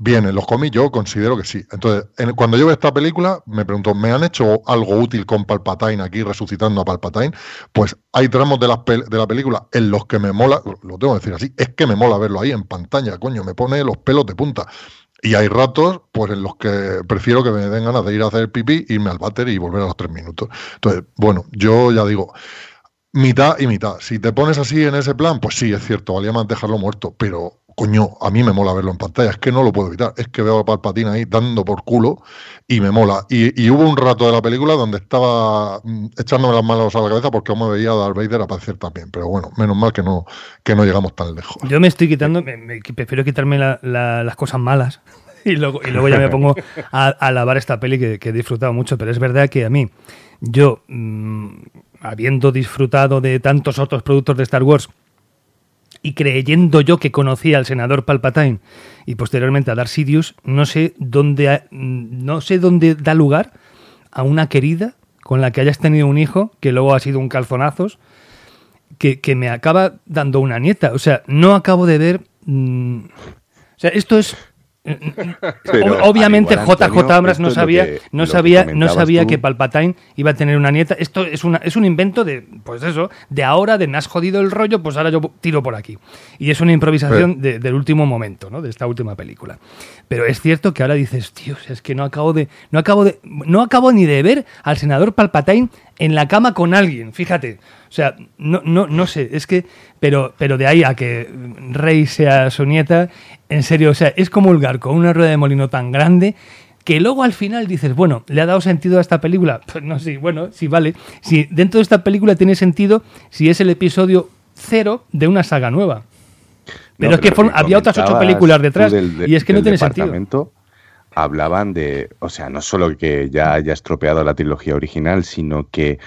Bien, en los cómics yo considero que sí. Entonces, en- cuando yo veo esta película, me pregunto, ¿me han hecho algo útil con Palpatine aquí, resucitando a Palpatine? Pues hay tramos de la, de la película en los que me mola, lo tengo que decir así, es que me mola verlo ahí en pantalla, coño, me pone los pelos de punta. Y hay ratos, pues en los que prefiero que me den ganas de ir a hacer pipí, irme al váter y volver a los tres minutos. Entonces, bueno, yo ya digo, mitad y mitad. Si te pones así en ese plan, pues sí, es cierto, valía más dejarlo muerto, pero coño, a mí me mola verlo en pantalla, es que no lo puedo evitar, es que veo a Palpatine ahí dando por culo y me mola. Y, hubo un rato de la película donde estaba mm, echándome las manos a la cabeza porque no me veía a Darth Vader aparecer también, pero bueno, menos mal que no, que no llegamos tan lejos. Yo me estoy quitando, prefiero quitarme las cosas malas y luego, y luego ya me pongo a, alabar esta peli que, he disfrutado mucho, pero es verdad que a mí, yo, mm, habiendo disfrutado de tantos otros productos de Star Wars, y creyendo yo que conocía al senador Palpatine y posteriormente a Darth Sidious, no sé dónde no sé dónde da lugar a una querida con la que hayas tenido un hijo que luego ha sido un calzonazos que, que me acaba dando una nieta. O sea, no acabo de ver. Mm, o sea, esto es Obviamente JJ Abrams no sabía, no sabía, no sabía que Palpatine iba a tener una nieta. Esto es una, es un invento de, pues eso, de ahora, de me has jodido el rollo, pues ahora yo tiro por aquí. Y es una improvisación del último momento, ¿no? De esta última película. Pero es cierto que ahora dices, tío, es que no acabo de, no acabo de, no acabo ni de ver al senador Palpatine en la cama con alguien, fíjate. O sea, no, no, no sé, es que, pero, pero de ahí a que Rey sea su nieta, en serio, o sea, es comulgar con una rueda de molino tan grande que luego al final dices, bueno, ¿le ha dado sentido a esta película? Pues no, sí, bueno, sí, vale. Si dentro de esta película tiene sentido si es el episodio cero de una saga nueva. Pero es que había otras ocho películas detrás y es que no tiene sentido hablaban de, o sea, no solo que ya haya estropeado la trilogía original, sino que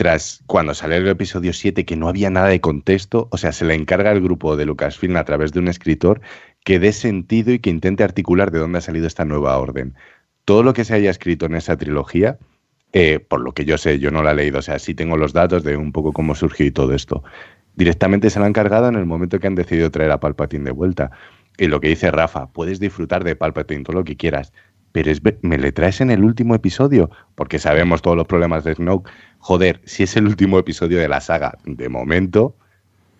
tras cuando salió el episodio 7 que no había nada de contexto, o sea, se le encarga al grupo de Lucasfilm a través de un escritor que dé sentido y que intente articular de dónde ha salido esta nueva orden. Todo lo que se haya escrito en esa trilogía, eh, por lo que yo sé, yo no la he leído, o sea, sí tengo los datos de un poco cómo surgió y todo esto. Directamente se la han encargado en el momento que han decidido traer a Palpatine de vuelta. Y lo que dice Rafa, puedes disfrutar de Palpatine todo lo que quieras, pero es, me le traes en el último episodio, porque sabemos todos los problemas de Snoke. Joder, si es el último episodio de la saga, de momento,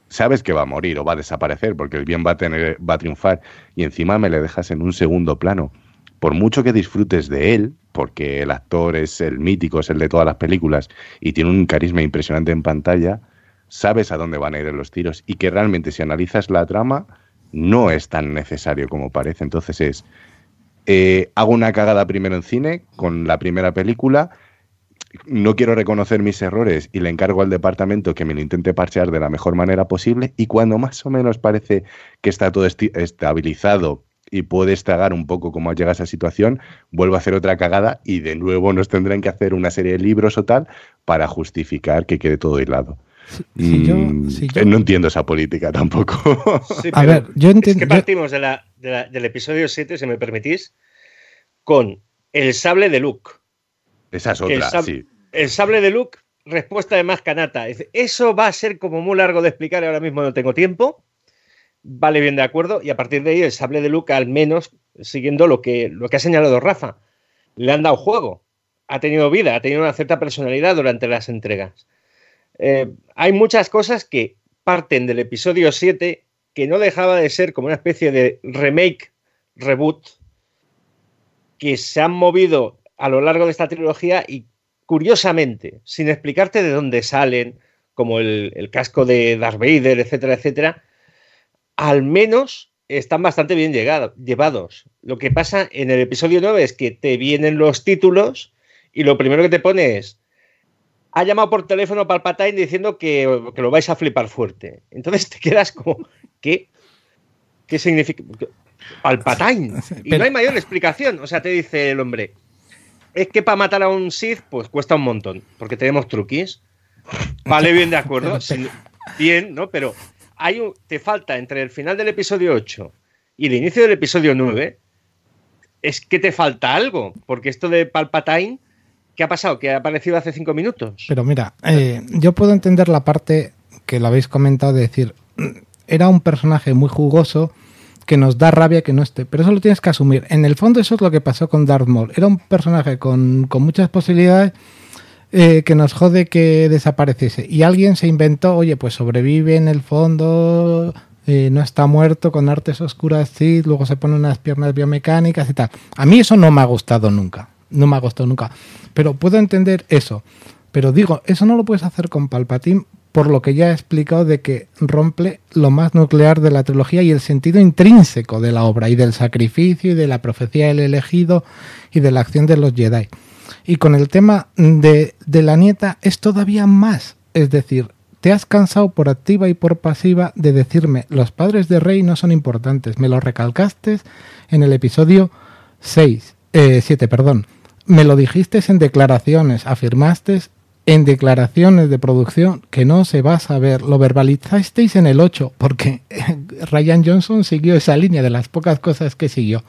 sabes que va a morir o va a desaparecer, porque el bien va a, tener, va a triunfar, y encima me le dejas en un segundo plano. Por mucho que disfrutes de él, porque el actor es el mítico, es el de todas las películas, y tiene un carisma impresionante en pantalla, sabes a dónde van a ir los tiros, y que realmente si analizas la trama, no es tan necesario como parece. Entonces es, eh, hago una cagada primero en cine con la primera película, no quiero reconocer mis errores y le encargo al departamento que me lo intente parchear de la mejor manera posible y cuando más o menos parece que está todo estabilizado y puede estragar un poco cómo llega a esa situación, vuelvo a hacer otra cagada y de nuevo nos tendrán que hacer una serie de libros o tal para justificar que quede todo aislado. Mm, no entiendo esa política tampoco. a ver, yo entiendo. Es que partimos del episodio 7, si me permitís, con el sable de Luke. Esa es otra, sí. El sable de Luke, respuesta de más canata. Eso va a ser como muy largo de explicar y ahora mismo no tengo tiempo. Vale, bien, de acuerdo. Y a partir de ahí, el sable de Luke, al menos, siguiendo lo que, lo que ha señalado Rafa, le han dado juego. Ha tenido vida, ha tenido una cierta personalidad durante las entregas. Eh, hay muchas cosas que parten del episodio 7 que no dejaba de ser como una especie de remake, reboot, que se han movido a lo largo de esta trilogía y curiosamente, sin explicarte de dónde salen, como el, casco de Darth Vader, etcétera, etcétera, al menos están bastante bien llevados. Lo que pasa en el episodio 9 es que te vienen los títulos y lo primero que te pone es ha llamado por teléfono Palpatine diciendo que, lo vais a flipar fuerte. Entonces te quedas como, ¿qué? ¿Qué significa? Palpatine. Y no hay mayor explicación. O sea, te dice el hombre, es que para matar a un Sith, pues cuesta un montón, porque tenemos truquis. Vale, bien, de acuerdo. bien, ¿no? Pero hay un, te falta entre el final del episodio 8 y el inicio del episodio 9, es que te falta algo, porque esto de Palpatine ¿Qué ha pasado? ¿Que ha aparecido hace cinco minutos? Pero mira, eh, yo puedo entender la parte que lo habéis comentado de decir, mm, era un personaje muy jugoso que nos da rabia que no esté, pero eso lo tienes que asumir. En el fondo eso es lo que pasó con Darth Maul. Era un personaje con, muchas posibilidades eh, que nos jode que desapareciese. Y alguien se inventó, oye, pues sobrevive en el fondo, eh, no está muerto con artes oscuras, sí, luego se pone unas piernas biomecánicas y tal. A mí eso no me ha gustado nunca no me ha gustado nunca. Pero puedo entender eso. Pero digo, eso no lo puedes hacer con Palpatine por lo que ya he explicado de que rompe lo más nuclear de la trilogía y el sentido intrínseco de la obra y del sacrificio y de la profecía del elegido y de la acción de los Jedi. Y con el tema de, de la nieta es todavía más, es decir, te has cansado por activa y por pasiva de decirme los padres de Rey no son importantes, me lo recalcaste en el episodio 6, 7, eh, perdón. Me lo dijiste en declaraciones, afirmaste en declaraciones de producción que no se va a saber. Lo verbalizasteis en el 8, porque Ryan Johnson siguió esa línea de las pocas cosas que siguió.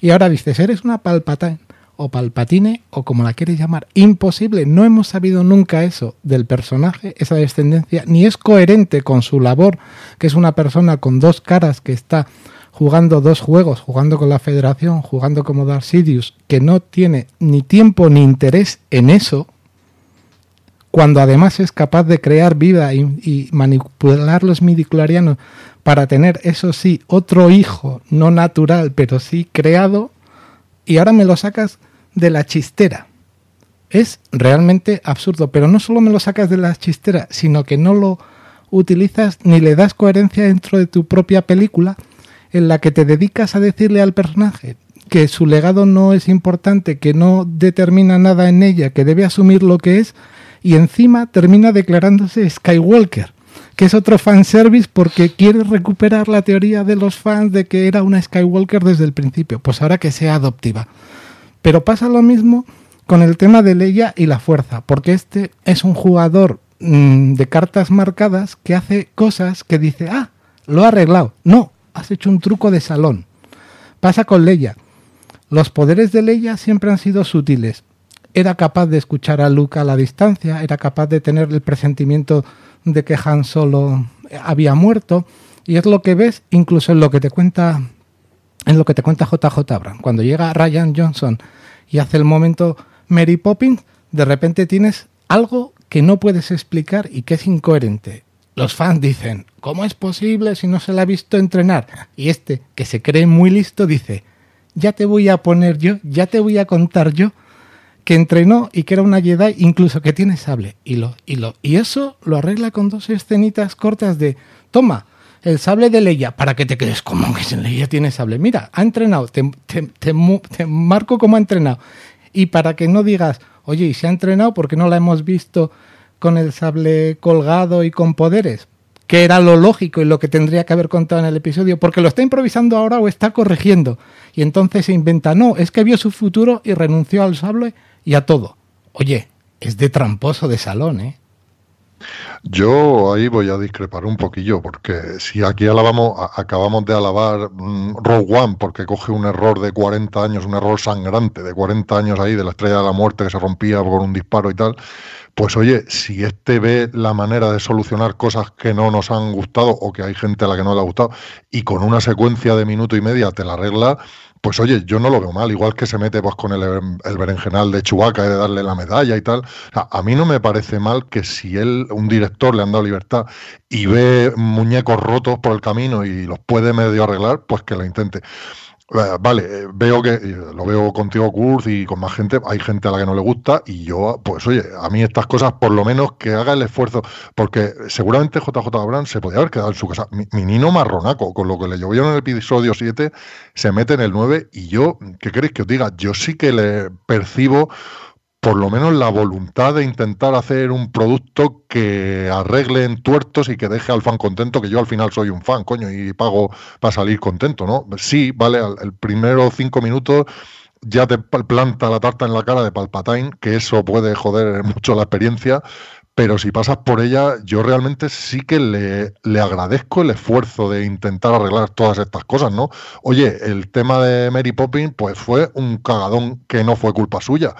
Y ahora dices, eres una palpatine o palpatine o como la quieres llamar. Imposible, no hemos sabido nunca eso del personaje, esa descendencia, ni es coherente con su labor, que es una persona con dos caras que está jugando dos juegos, jugando con la Federación, jugando como Darth Sidious, que no tiene ni tiempo ni interés en eso, cuando además es capaz de crear vida y, manipular los midiclorianos para tener, eso sí, otro hijo, no natural, pero sí creado, y ahora me lo sacas de la chistera. Es realmente absurdo, pero no solo me lo sacas de la chistera, sino que no lo utilizas ni le das coherencia dentro de tu propia película en la que te dedicas a decirle al personaje que su legado no es importante, que no determina nada en ella, que debe asumir lo que es, y encima termina declarándose Skywalker, que es otro fanservice porque quiere recuperar la teoría de los fans de que era una Skywalker desde el principio, pues ahora que sea adoptiva. Pero pasa lo mismo con el tema de Leia y la fuerza, porque este es un jugador mm, de cartas marcadas que hace cosas que dice, ah, lo ha arreglado. No, has hecho un truco de salón. Pasa con Leia. Los poderes de Leia siempre han sido sutiles. Era capaz de escuchar a Luke a la distancia, era capaz de tener el presentimiento de que Han Solo había muerto, y es lo que ves incluso en lo que te cuenta en lo que te cuenta JJ Abrams. Cuando llega Ryan Johnson y hace el momento Mary Poppins, de repente tienes algo que no puedes explicar y que es incoherente. Los fans dicen, ¿cómo es posible si no se la ha visto entrenar? Y este, que se cree muy listo, dice, ya te voy a poner yo, ya te voy a contar yo que entrenó y que era una Jedi, incluso que tiene sable. Y, lo, y, eso lo arregla con dos escenitas cortas de, toma, el sable de Leia, para que te quedes como que Leia tiene sable. Mira, ha entrenado, te, te, te marco cómo ha entrenado. Y para que no digas, oye, ¿y se ha entrenado porque no la hemos visto con el sable colgado y con poderes, que era lo lógico y lo que tendría que haber contado en el episodio, porque lo está improvisando ahora o está corrigiendo. Y entonces se inventa, no, es que vio su futuro y renunció al sable y a todo. Oye, es de tramposo de salón, ¿eh? Yo ahí voy a discrepar un poquillo, porque si aquí alabamos, acabamos de alabar mm, Rogue One porque coge un error de 40 años, un error sangrante de 40 años ahí de la estrella de la muerte que se rompía por un disparo y tal, pues oye, si este ve la manera de solucionar cosas que no nos han gustado o que hay gente a la que no le ha gustado y con una secuencia de minuto y media te la arregla, pues oye, yo no lo veo mal, igual que se mete pues con el, el berenjenal de Chubaca de darle la medalla y tal. a mí no me parece mal que si él, un director, le han dado libertad y ve muñecos rotos por el camino y los puede medio arreglar, pues que lo intente. Eh, vale, eh, veo que lo veo contigo, Kurz, y con más gente. Hay gente a la que no le gusta, y yo, pues oye, a mí estas cosas, por lo menos que haga el esfuerzo, porque seguramente JJ Abrams se podía haber quedado en su casa. Mi, Nino Marronaco, con lo que le llovió en el episodio 7, se mete en el 9, y yo, ¿qué queréis que os diga? Yo sí que le percibo por lo menos la voluntad de intentar hacer un producto que arregle en tuertos y que deje al fan contento, que yo al final soy un fan, coño, y pago para salir contento, ¿no? Sí, vale, el primero cinco minutos ya te planta la tarta en la cara de Palpatine, que eso puede joder mucho la experiencia, pero si pasas por ella, yo realmente sí que le, le, agradezco el esfuerzo de intentar arreglar todas estas cosas, ¿no? Oye, el tema de Mary Poppins, pues fue un cagadón que no fue culpa suya.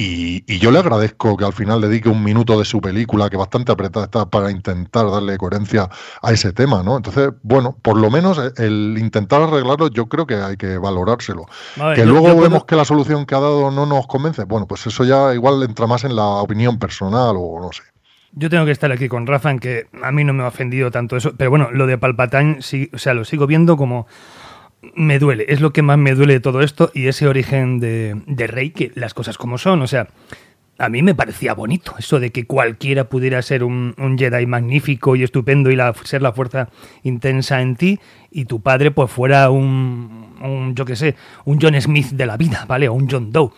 Y, yo le agradezco que al final dedique un minuto de su película, que bastante apretada está, para intentar darle coherencia a ese tema, ¿no? Entonces, bueno, por lo menos el intentar arreglarlo, yo creo que hay que valorárselo. que luego vemos que la solución que ha dado no nos convence, bueno, pues eso ya igual entra más en la opinión personal o no sé. Yo tengo que estar aquí con Rafa en que a mí no me ha ofendido tanto eso, pero bueno, lo de Palpatine sí, o sea, lo sigo viendo como me duele, es lo que más me duele de todo esto y ese origen de, Rey, que las cosas como son, o sea, a mí me parecía bonito, eso de que cualquiera pudiera ser un, Jedi magnífico y estupendo y la, ser la fuerza intensa en ti y tu padre pues fuera un, un yo qué sé, un John Smith de la vida, ¿vale? O un John Doe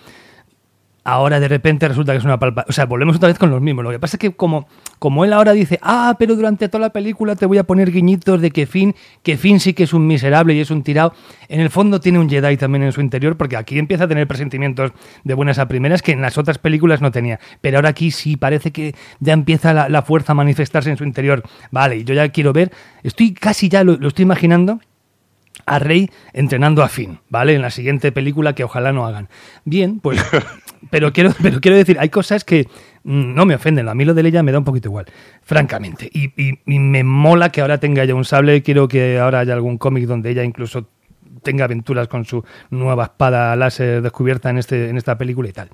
ahora de repente resulta que es una palpa. O sea, volvemos otra vez con los mismos. Lo que pasa es que como, como él ahora dice, ah, pero durante toda la película te voy a poner guiñitos de que Finn, que Finn sí que es un miserable y es un tirado, en el fondo tiene un Jedi también en su interior, porque aquí empieza a tener presentimientos de buenas a primeras que en las otras películas no tenía. Pero ahora aquí sí parece que ya empieza la, fuerza a manifestarse en su interior. Vale, yo ya quiero ver, estoy casi ya lo estoy imaginando a Rey entrenando a Finn, ¿vale? En la siguiente película que ojalá no hagan. Bien, pues pero quiero, pero quiero decir, hay cosas que no me ofenden. A mí lo de ella me da un poquito igual, francamente. Y, me mola que ahora tenga ya un sable. Quiero que ahora haya algún cómic donde ella incluso tenga aventuras con su nueva espada láser descubierta en, este, en esta película y tal.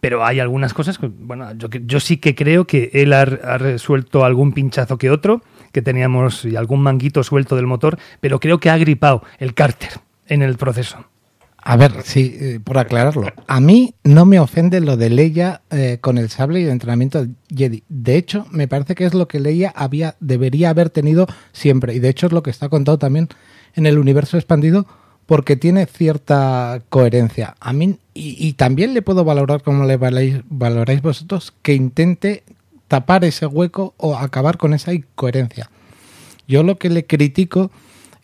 Pero hay algunas cosas, bueno, yo, yo sí que creo que él ha, ha resuelto algún pinchazo que otro, que teníamos y algún manguito suelto del motor, pero creo que ha gripado el cárter en el proceso. A ver, sí, eh, por aclararlo. A mí no me ofende lo de Leia eh, con el sable y el entrenamiento Jedi. De hecho, me parece que es lo que Leia había, debería haber tenido siempre. Y de hecho es lo que está contado también en el universo expandido porque tiene cierta coherencia. A mí, y, también le puedo valorar como le valoráis vosotros, que intente tapar ese hueco o acabar con esa incoherencia. Yo lo que le critico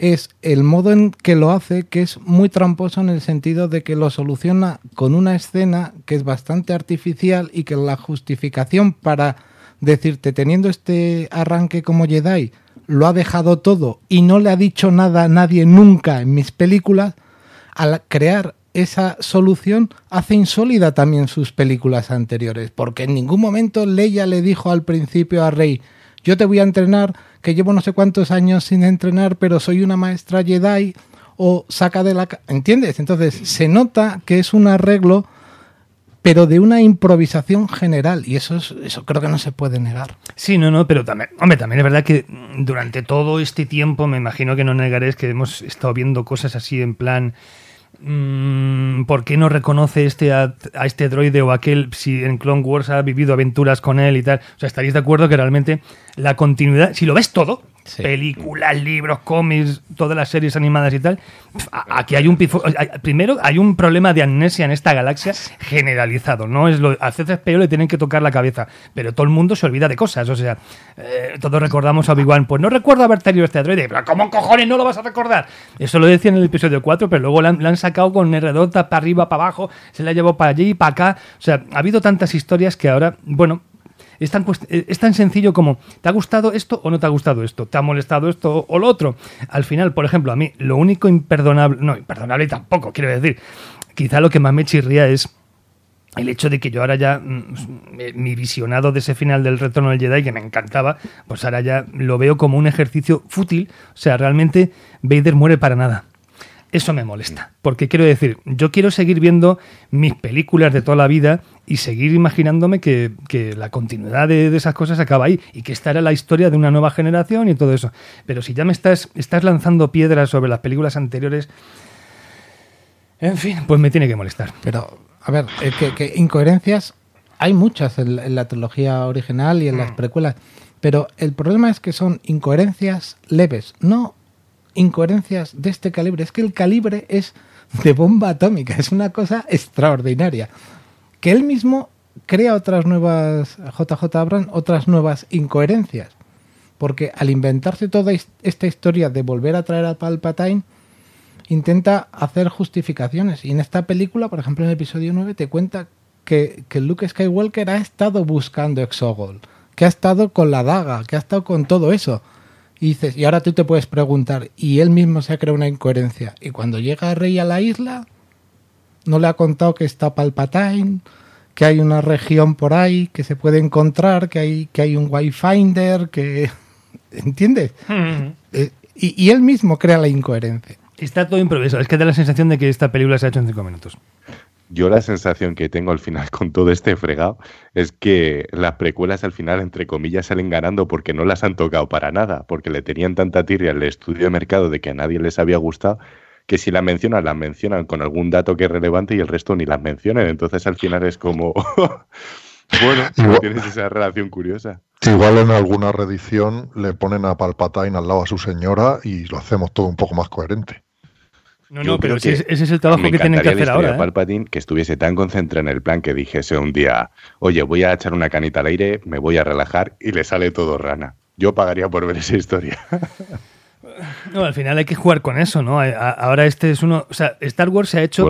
es el modo en que lo hace, que es muy tramposo en el sentido de que lo soluciona con una escena que es bastante artificial y que la justificación para decirte, teniendo este arranque como Jedi, lo ha dejado todo y no le ha dicho nada a nadie nunca en mis películas, al crear esa solución hace insólida también sus películas anteriores, porque en ningún momento Leia le dijo al principio a Rey, yo te voy a entrenar, que llevo no sé cuántos años sin entrenar, pero soy una maestra Jedi, o saca de la... ¿Entiendes? Entonces se nota que es un arreglo, pero de una improvisación general, y eso, es, eso creo que no se puede negar. Sí, no, no, pero también, hombre, también es verdad que durante todo este tiempo, me imagino que no negaréis que hemos estado viendo cosas así en plan ¿por qué no reconoce este a, este droide o aquel si en Clone Wars ha vivido aventuras con él y tal? O sea, estaréis de acuerdo que realmente la continuidad, si lo ves todo, películas, libros, cómics, todas las series animadas y tal. Aquí hay un primero hay un problema de amnesia en esta galaxia generalizado, no es lo a C3PO le tienen que tocar la cabeza, pero todo el mundo se olvida de cosas, o sea, eh, todos recordamos a Obi-Wan, pues no recuerdo haber tenido este androide, pero ¿cómo cojones no lo vas a recordar? Eso lo decía en el episodio 4, pero luego la han, sacado con R2 para arriba, para abajo, se la llevó para allí y para acá, o sea, ha habido tantas historias que ahora, bueno, es tan, eh, es tan sencillo como, ¿te ha gustado esto o no te ha gustado esto? ¿Te ha molestado esto o lo otro? Al final, por ejemplo, a mí lo único imperdonable, no, imperdonable tampoco, quiero decir, quizá lo que más me chirría es el hecho de que yo ahora ya, mm, mi visionado de ese final del retorno del Jedi, que me encantaba, pues ahora ya lo veo como un ejercicio fútil. O sea, realmente Vader muere para nada. Eso me molesta, porque quiero decir, yo quiero seguir viendo mis películas de toda la vida y seguir imaginándome que, la continuidad de, esas cosas acaba ahí y que esta era la historia de una nueva generación y todo eso. Pero si ya me estás, estás lanzando piedras sobre las películas anteriores, en fin, pues me tiene que molestar. Pero, a ver, que, incoherencias hay muchas en, la trilogía original y en las mm. precuelas, pero el problema es que son incoherencias leves, no incoherencias de este calibre. Es que el calibre es de bomba atómica, es una cosa extraordinaria. Que él mismo crea otras nuevas, JJ Abrams, otras nuevas incoherencias. Porque al inventarse toda esta historia de volver a traer a Palpatine, intenta hacer justificaciones. Y en esta película, por ejemplo, en el episodio 9, te cuenta que, que Luke Skywalker ha estado buscando Exogol, que ha estado con la daga, que ha estado con todo eso. Y dices, y ahora tú te puedes preguntar, y él mismo se ha creado una incoherencia. Y cuando llega Rey a la isla, no le ha contado que está Palpatine, que hay una región por ahí que se puede encontrar, que hay, que hay un Wi-Finder, que. ¿Entiendes? Eh, y, y, él mismo crea la incoherencia. Está todo improvisado. Es que da la sensación de que esta película se ha hecho en cinco minutos. Yo la sensación que tengo al final con todo este fregado es que las precuelas al final, entre comillas, salen ganando porque no las han tocado para nada, porque le tenían tanta tirria al estudio de mercado de que a nadie les había gustado, que si las mencionan, las mencionan con algún dato que es relevante y el resto ni las mencionan. Entonces al final es como, bueno, tienes esa relación curiosa. Igual en alguna reedición le ponen a Palpatine al lado a su señora y lo hacemos todo un poco más coherente. No, no, pero ese, es el trabajo que tienen que hacer ahora. ¿eh? Palpatine que estuviese tan concentrado en el plan que dijese un día, oye, voy a echar una canita al aire, me voy a relajar y le sale todo rana. Yo pagaría por ver esa historia. No, al final hay que jugar con eso, ¿no? Ahora este es uno. O sea, Star Wars se ha hecho.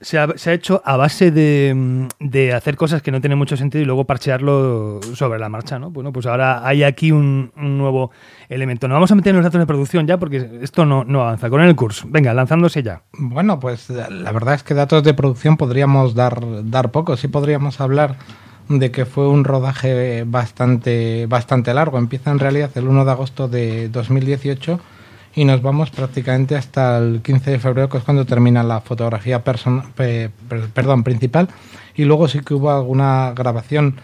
se, ha, hecho a base de, de, hacer cosas que no tienen mucho sentido y luego parchearlo sobre la marcha, ¿no? Bueno, pues ahora hay aquí un, nuevo elemento. Nos vamos a meter en los datos de producción ya porque esto no, no avanza. Con el curso. Venga, lanzándose ya. Bueno, pues la verdad es que datos de producción podríamos dar, dar poco. Sí podríamos hablar de que fue un rodaje bastante, bastante largo. Empieza en realidad el 1 de agosto de 2018 y nos vamos prácticamente hasta el 15 de febrero, que es cuando termina la fotografía perdón, principal. Y luego sí que hubo alguna grabación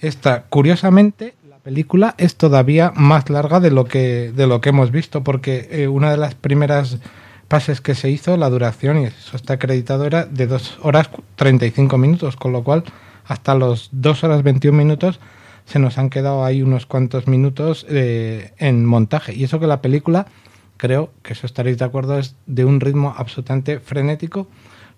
esta. Curiosamente, la película es todavía más larga de lo que, de lo que hemos visto, porque eh, una de las primeras pases que se hizo, la duración, y eso está acreditado, era de 2 horas 35 minutos, con lo cual hasta los 2 horas 21 minutos se nos han quedado ahí unos cuantos minutos eh, en montaje. Y eso que la película, creo que eso estaréis de acuerdo, es de un ritmo absolutamente frenético.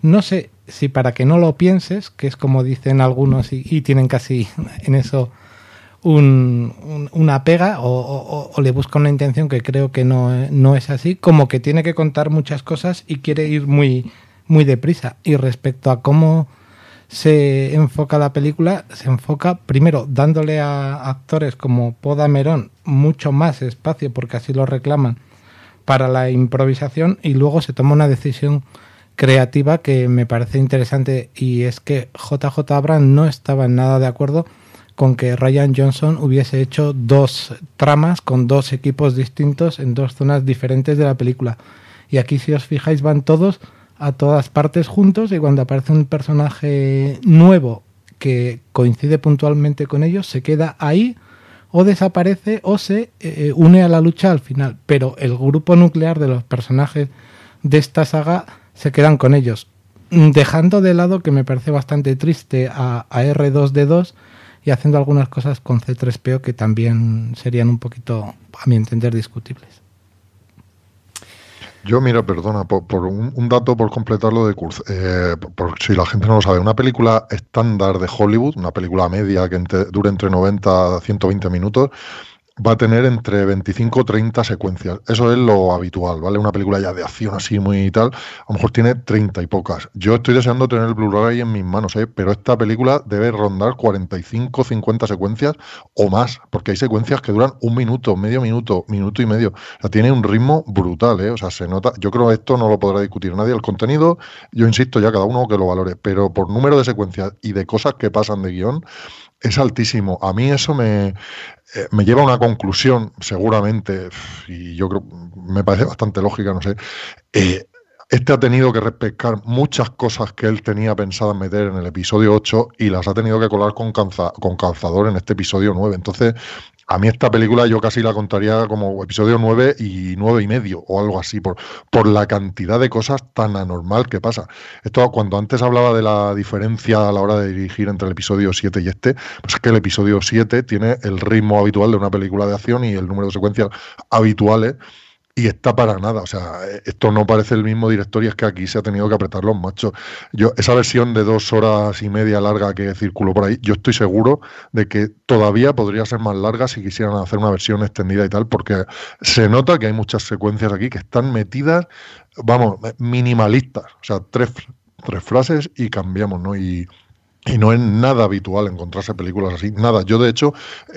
No sé si para que no lo pienses, que es como dicen algunos y, tienen casi en eso una pega o, le busca una intención que creo que no, no, es así, como que tiene que contar muchas cosas y quiere ir muy, muy deprisa. Y respecto a cómo se enfoca la película, se enfoca primero dándole a actores como Poda Merón mucho más espacio, porque así lo reclaman, para la improvisación y luego se toma una decisión creativa que me parece interesante y es que JJ Abrams no estaba en nada de acuerdo con que Ryan Johnson hubiese hecho dos tramas con dos equipos distintos en dos zonas diferentes de la película. Y aquí si os fijáis van todos a todas partes juntos y cuando aparece un personaje nuevo que coincide puntualmente con ellos, se queda ahí o desaparece o se eh, une a la lucha al final. Pero el grupo nuclear de los personajes de esta saga se quedan con ellos. Dejando de lado que me parece bastante triste a, a R2D2 y haciendo algunas cosas con C3PO que también serían un poquito, a mi entender, discutibles. Yo, mira, perdona, por, un, dato por completarlo de curso, eh, si la gente no lo sabe, una película estándar de Hollywood, una película media que dure entre 90 a 120 minutos, va a tener entre 25 y 30 secuencias. Eso es lo habitual, ¿vale? Una película ya de acción así muy y tal, a lo mejor tiene 30 y pocas. Yo estoy deseando tener el Blu-ray en mis manos, ¿eh? Pero esta película debe rondar 45, 50 secuencias o más, porque hay secuencias que duran un minuto, medio minuto, minuto y medio. O sea, tiene un ritmo brutal, ¿eh? O sea, se nota. Yo creo que esto no lo podrá discutir nadie. El contenido, yo insisto, ya cada uno que lo valore, pero por número de secuencias y de cosas que pasan de guion, es altísimo. A mí eso me, eh, me lleva a una conclusión, seguramente, y yo creo, me parece bastante lógica, no sé. Eh, este ha tenido que repescar muchas cosas que él tenía pensadas meter en el episodio 8 y las ha tenido que colar con, con calzador en este episodio 9. Entonces, a mí esta película yo casi la contaría como episodio 9 y 9 y medio o algo así, por, por la cantidad de cosas tan anormal que pasa. Esto cuando antes hablaba de la diferencia a la hora de dirigir entre el episodio 7 y este, pues es que el episodio 7 tiene el ritmo habitual de una película de acción y el número de secuencias habituales y está para nada. O sea, esto no parece el mismo director y es que aquí se ha tenido que apretar los machos. Yo, esa versión de dos horas y media larga que circuló por ahí, yo estoy seguro de que todavía podría ser más larga si quisieran hacer una versión extendida y tal, porque se nota que hay muchas secuencias aquí que están metidas, vamos, minimalistas. O sea, tres, tres frases y cambiamos, ¿no? Y, y no es nada habitual encontrarse películas así, nada. Yo, de hecho,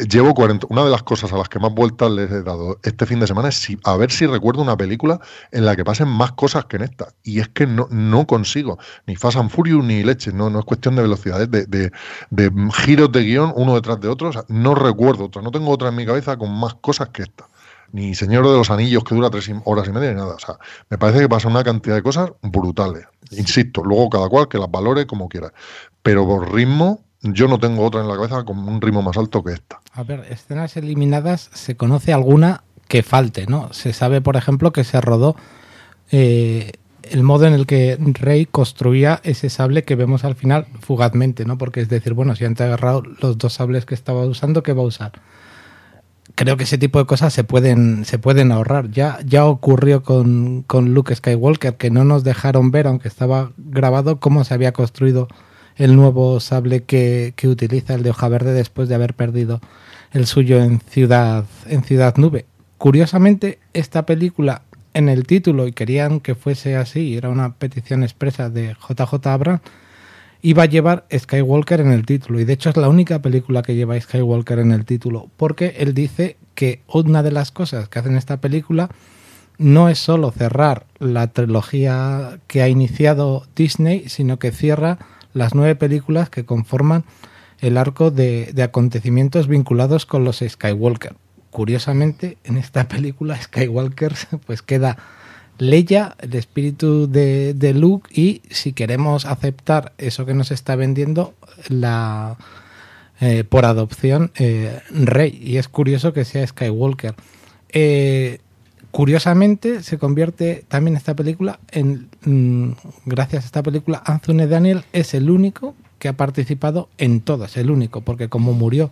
llevo 40. Una de las cosas a las que más vueltas les he dado este fin de semana es si, a ver si recuerdo una película en la que pasen más cosas que en esta. Y es que no, no consigo. Ni Fast and Furious ni leche. No, no es cuestión de velocidades, de, de, de giros de guion uno detrás de otro. no recuerdo otra. No tengo otra en mi cabeza con más cosas que esta ni Señor de los Anillos que dura tres horas y media, ni nada. O sea, me parece que pasa una cantidad de cosas brutales. Insisto, luego cada cual que las valore como quiera. Pero por ritmo, yo no tengo otra en la cabeza con un ritmo más alto que esta. A ver, escenas eliminadas, ¿se conoce alguna que falte, no? Se sabe, por ejemplo, que se rodó eh, el modo en el que Rey construía ese sable que vemos al final fugazmente, ¿no? Porque es decir, bueno, si han agarrado los dos sables que estaba usando, ¿qué va a usar? Creo que ese tipo de cosas se pueden, se pueden ahorrar. Ya, ya ocurrió con, con Luke Skywalker, que no nos dejaron ver, aunque estaba grabado, cómo se había construido el nuevo sable que, que utiliza el de hoja verde después de haber perdido el suyo en Ciudad, en Ciudad Nube. Curiosamente, esta película en el título, y querían que fuese así, era una petición expresa de JJ Abrams, iba a llevar Skywalker en el título. Y de hecho es la única película que lleva Skywalker en el título, porque él dice que una de las cosas que hacen esta película no es solo cerrar la trilogía que ha iniciado Disney, sino que cierra las nueve películas que conforman el arco de, acontecimientos vinculados con los Skywalker curiosamente, en esta película Skywalker pues queda Leia, el espíritu de, Luke y si queremos aceptar eso que nos está vendiendo, la eh, por adopción eh, Rey. Y es curioso que sea Skywalker. Eh, curiosamente se convierte también esta película en, mm, gracias a esta película, Anthony Daniel es el único que ha participado en todas, el único, porque como murió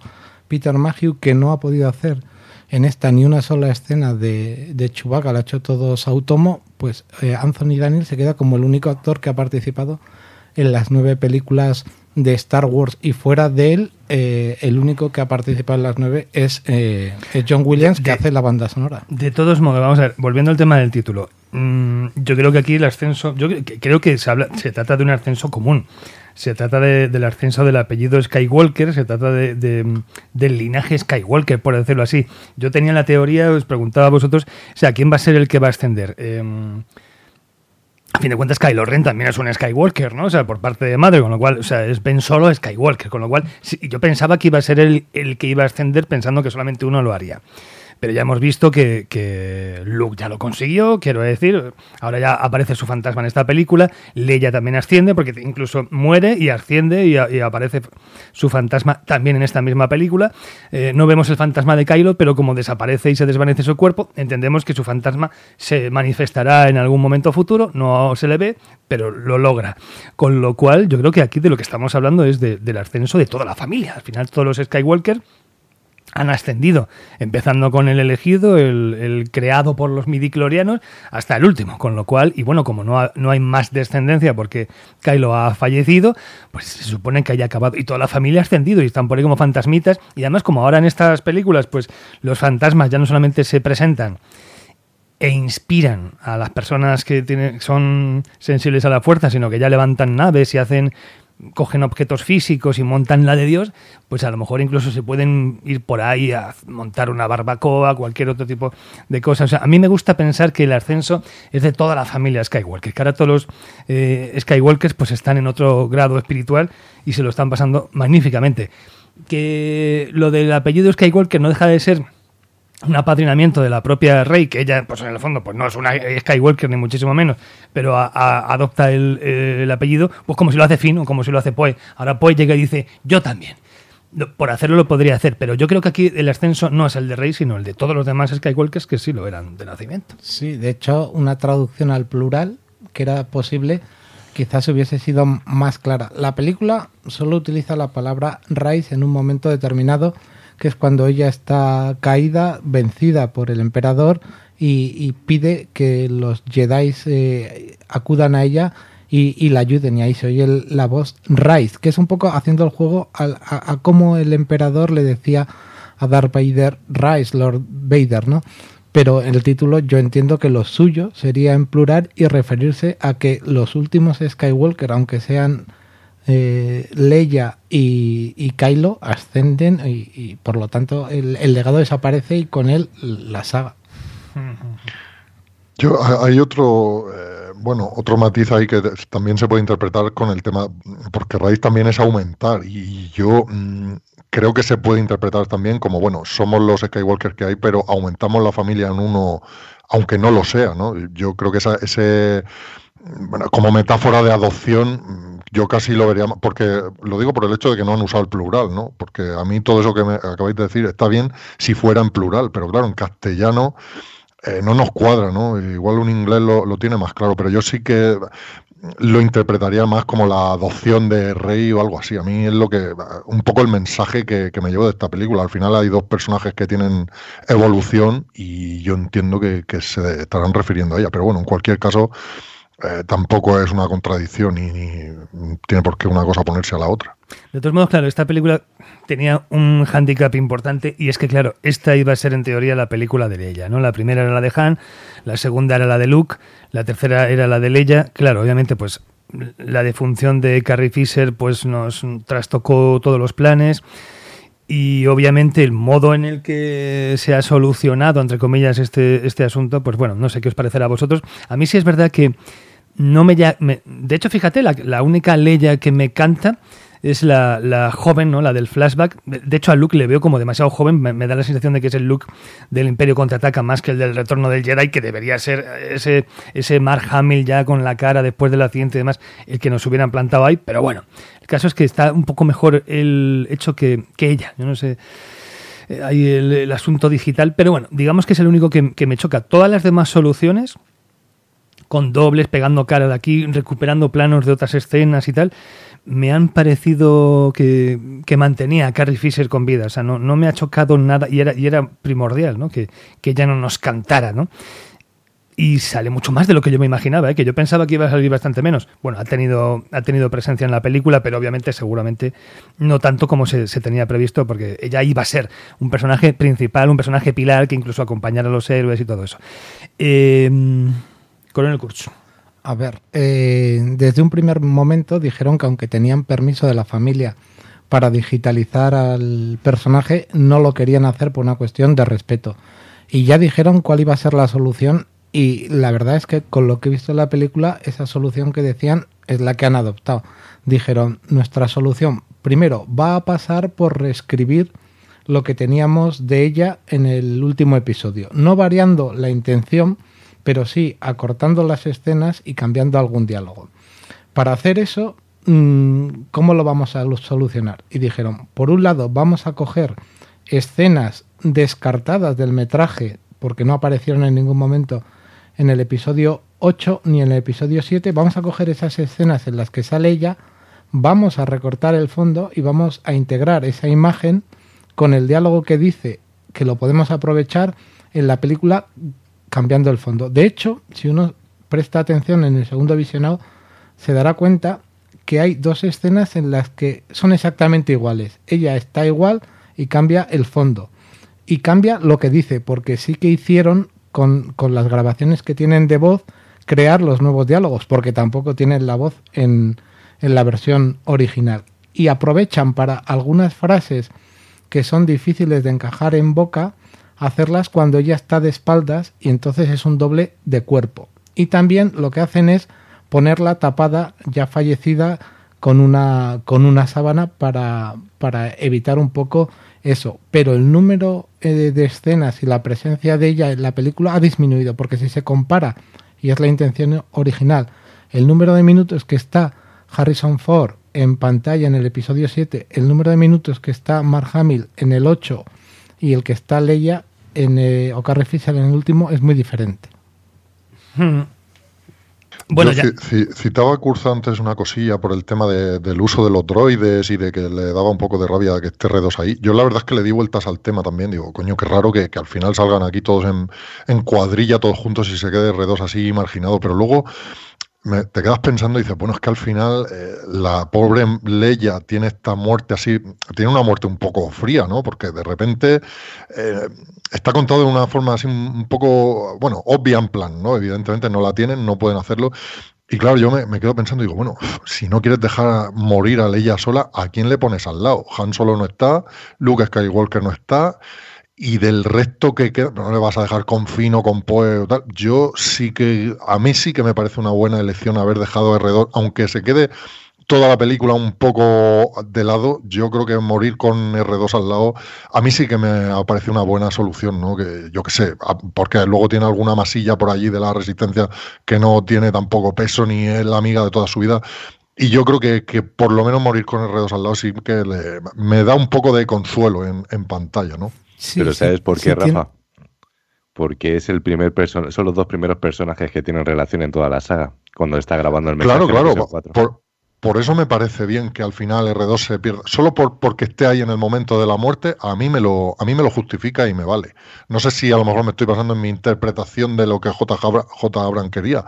Peter Mayhew, que no ha podido hacer en esta ni una sola escena de, Chewbacca, la ha hecho todos automo, pues eh, Anthony Daniel se queda como el único actor que ha participado en las nueve películas de Star Wars y fuera de él, eh, el único que ha participado en las nueve es, eh, John Williams, que hace la banda sonora. De todos modos, vamos a ver, volviendo al tema del título, mm, yo creo que aquí el ascenso, yo creo que se, habla, se trata de un ascenso común se trata del ascenso del apellido Skywalker, se trata de, del linaje Skywalker, por decirlo así. Yo tenía la teoría, os preguntaba a vosotros, o sea, ¿quién va a ser el que va a ascender? Em, a fin de cuentas, Kylo Ren también es un Skywalker, ¿no? O sea, por parte de madre, con lo cual, o sea, es Ben Solo Skywalker, con lo cual, yo pensaba que iba a ser el, el que iba a ascender pensando que solamente uno lo haría pero ya hemos visto que, Luke ya lo consiguió, quiero decir, ahora ya aparece su fantasma en esta película, Leia también asciende, porque incluso muere y asciende y, aparece su fantasma también en esta misma película. Eh, no vemos el fantasma de Kylo, pero como desaparece y se desvanece su cuerpo, entendemos que su fantasma se manifestará en algún momento futuro, no se le ve, pero lo logra. Con lo cual, yo creo que aquí de lo que estamos hablando es del ascenso de toda la familia. Al final, todos los Skywalker han ascendido, empezando con el elegido, el, creado por los midiclorianos, hasta el último, con lo cual, y bueno, como no, no hay más descendencia porque Kylo ha fallecido, pues se supone que haya acabado, y toda la familia ha ascendido y están por ahí como fantasmitas, y además como ahora en estas películas, pues los fantasmas ya no solamente se presentan e inspiran a las personas que tienen, son sensibles a la fuerza, sino que ya levantan naves y hacen cogen objetos físicos y montan la de Dios, pues a lo mejor incluso se pueden ir por ahí a montar una barbacoa, cualquier otro tipo de cosas. O sea, a mí me gusta pensar que el ascenso es de toda la familia Skywalker, que ahora todos los eh, Skywalkers pues están en otro grado espiritual y se lo están pasando magníficamente. Que lo del apellido Skywalker no deja de ser un apadrinamiento de la propia Rey, que ella, pues en el fondo, pues no es una Skywalker ni muchísimo menos, pero adopta el, apellido, pues como si lo hace Finn o como si lo hace Poe. Ahora Poe llega y dice, yo también. Por hacerlo lo podría hacer, pero yo creo que aquí el ascenso no es el de Rey, sino el de todos los demás Skywalkers que sí lo eran de nacimiento. Sí, de hecho, una traducción al plural que era posible quizás hubiese sido más clara. La película solo utiliza la palabra Rise en un momento determinado que es cuando ella está caída, vencida por el emperador y, pide que los Jedi eh, acudan a ella y, la ayuden. Y ahí se oye la voz Rise, que es un poco haciendo el juego a, a, cómo el emperador le decía a Darth Vader, Rise, Lord Vader, ¿no? Pero en el título yo entiendo que lo suyo sería en plural y referirse a que los últimos Skywalker, aunque sean eh, Leia y, Kylo ascenden y, por lo tanto el, legado desaparece y con él la saga. Yo, hay otro, eh, bueno, otro matiz ahí que también se puede interpretar con el tema, porque raíz también es aumentar y yo mm, creo que se puede interpretar también como, bueno, somos los Skywalker que hay, pero aumentamos la familia en uno, aunque no lo sea, ¿no? Yo creo que ese, bueno, como metáfora de adopción yo casi lo vería, porque lo digo por el hecho de que no han usado el plural, ¿no? Porque a mí todo eso que me acabáis de decir está bien si fuera en plural, pero claro, en castellano eh, no nos cuadra, ¿no? Igual un inglés lo, lo, tiene más claro, pero yo sí que lo interpretaría más como la adopción de Rey o algo así. A mí es lo que, un poco el mensaje que, me llevo de esta película. Al final hay dos personajes que tienen evolución y yo entiendo que, que se estarán refiriendo a ella. Pero bueno, en cualquier caso, eh, tampoco es una contradicción y tiene por qué una cosa ponerse a la otra. De todos modos, claro, esta película tenía un hándicap importante y es que, claro, esta iba a ser en teoría la película de Leia, ¿no? La primera era la de Han, la segunda era la de Luke, la tercera era la de Leia. Claro, obviamente, pues la defunción de Carrie Fisher pues nos trastocó todos los planes y obviamente el modo en el que se ha solucionado, entre comillas, este, este asunto, pues bueno, no sé qué os parecerá a vosotros. A mí sí es verdad que no me... me de hecho, fíjate, la, la única Leia que me canta es la, la, joven, ¿no? La del flashback. De hecho, a Luke le veo como demasiado joven. Me, da la sensación de que es el Luke del Imperio contraataca más que el del Retorno del Jedi, que debería ser ese, ese Mark Hamill ya con la cara después del accidente y demás, el que nos hubieran plantado ahí. Pero bueno, el caso es que está un poco mejor el hecho que, que ella. Yo no sé eh, hay el, asunto digital, pero bueno, digamos que es el único que, que, me choca. Todas las demás soluciones, con dobles, pegando cara de aquí, recuperando planos de otras escenas y tal, me han parecido que, mantenía a Carrie Fisher con vida. O sea, no, no me ha chocado nada y era, y era primordial, ¿no? Que, que ella no nos cantara, ¿no? Y sale mucho más de lo que yo me imaginaba, ¿eh? que yo pensaba que iba a salir bastante menos. Bueno, ha tenido, ha tenido presencia en la película, pero obviamente, seguramente, no tanto como se, tenía previsto, porque ella iba a ser un personaje principal, un personaje pilar que incluso acompañara a los héroes y todo eso. Eh, Coronel Kurtz. A ver, eh, desde un primer momento dijeron que aunque tenían permiso de la familia para digitalizar al personaje, no lo querían hacer por una cuestión de respeto. Y ya dijeron cuál iba a ser la solución y la verdad es que con lo que he visto en la película, esa solución que decían es la que han adoptado. Dijeron, nuestra solución, primero, va a pasar por reescribir lo que teníamos de ella en el último episodio, no variando la intención, pero sí acortando las escenas y cambiando algún diálogo. Para hacer eso, mm, ¿cómo lo vamos a solucionar? Y dijeron, por un lado, vamos a coger escenas descartadas del metraje, porque no aparecieron en ningún momento en el episodio 8 ni en el episodio 7, vamos a coger esas escenas en las que sale ella, vamos a recortar el fondo y vamos a integrar esa imagen con el diálogo que dice que lo podemos aprovechar en la película cambiando el fondo. De hecho, si uno presta atención en el segundo visionado, se dará cuenta que hay dos escenas en las que son exactamente iguales. Ella está igual y cambia el fondo. Y cambia lo que dice, porque sí que hicieron con, con las grabaciones que tienen de voz crear los nuevos diálogos, porque tampoco tienen la voz en, en la versión original. Y aprovechan para algunas frases que son difíciles de encajar en boca, hacerlas cuando ella está de espaldas y entonces es un doble de cuerpo. Y también lo que hacen es ponerla tapada ya fallecida con una, con una sábana para, para evitar un poco eso. Pero el número eh, de escenas y la presencia de ella en la película ha disminuido, porque si se compara, y es la intención original, el número de minutos que está Harrison Ford en pantalla en el episodio 7, el número de minutos que está Mark Hamill en el 8 y el que está Leia en eh, o Carrie Fisher en el último es muy diferente. Hmm. Bueno, ya. citaba Curso antes una cosilla por el tema del uso de los droides y de que le daba un poco de rabia que esté R2 ahí. Yo la verdad es que le di vueltas al tema también. Digo, coño, qué raro que, al final salgan aquí todos en, en, cuadrilla, todos juntos y se quede R2 así marginado. Pero luego te quedas pensando y dices, bueno, es que al final eh, la pobre Leia tiene esta muerte así, tiene una muerte un poco fría, ¿no? Porque de repente eh, está contado de una forma así un poco, bueno, obvia en plan, ¿no? Evidentemente no la tienen, no pueden hacerlo. Y claro, yo me, me, quedo pensando y digo, bueno, si no quieres dejar morir a Leia sola, ¿a quién le pones al lado? Han Solo no está, Luke Skywalker no está y del resto que queda, no le vas a dejar con Fino, con Poe o tal. Yo sí que, a mí sí que me parece una buena elección haber dejado R2, aunque se quede toda la película un poco de lado, yo creo que morir con R2 al lado, a mí sí que me ha parecido una buena solución, ¿no? Que yo qué sé, porque luego tiene alguna masilla por allí de la resistencia que no tiene tampoco peso ni es la amiga de toda su vida. Y yo creo que, que por lo menos morir con R2 al lado sí que me da un poco de consuelo en, en pantalla, ¿no? Pero ¿sabes por qué, Rafa? porque es el primer son los dos primeros personajes que tienen relación en toda la saga, cuando está grabando el Claro, claro. Por, por, eso me parece bien que al final R2 se pierda. Solo por, porque esté ahí en el momento de la muerte, a mí, me lo, a mí me lo justifica y me vale. No sé si a lo mejor me estoy basando en mi interpretación de lo que J. J. Abraham quería,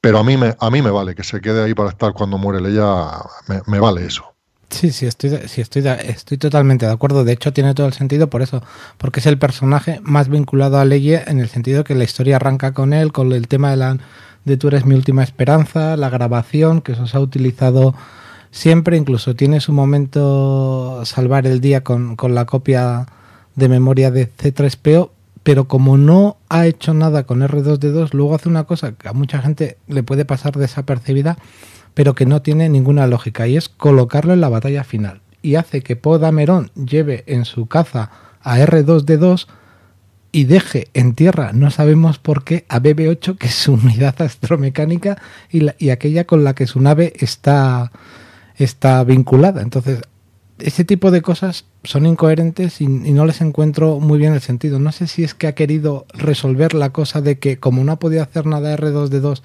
pero a mí, me, a mí me vale que se quede ahí para estar cuando muere Leia, me, me vale eso. Sí, sí, estoy, sí estoy, estoy totalmente de acuerdo. De hecho, tiene todo el sentido por eso, porque es el personaje más vinculado a Leia en el sentido que la historia arranca con él, con el tema de la de tú eres mi última esperanza, la grabación que eso se ha utilizado siempre, incluso tiene su momento salvar el día con, con la copia de memoria de C3PO, pero como no ha hecho nada con R2D2, luego hace una cosa que a mucha gente le puede pasar desapercibida pero que no tiene ninguna lógica y es colocarlo en la batalla final. Y hace que Poe Dameron lleve en su caza a R2D2 y deje en tierra, no sabemos por qué, a BB8, que es su unidad astromecánica y, aquella con la que su nave está, está vinculada. Entonces, ese tipo de cosas son incoherentes y, y, no les encuentro muy bien el sentido. No sé si es que ha querido resolver la cosa de que como no ha podido hacer nada R2D2,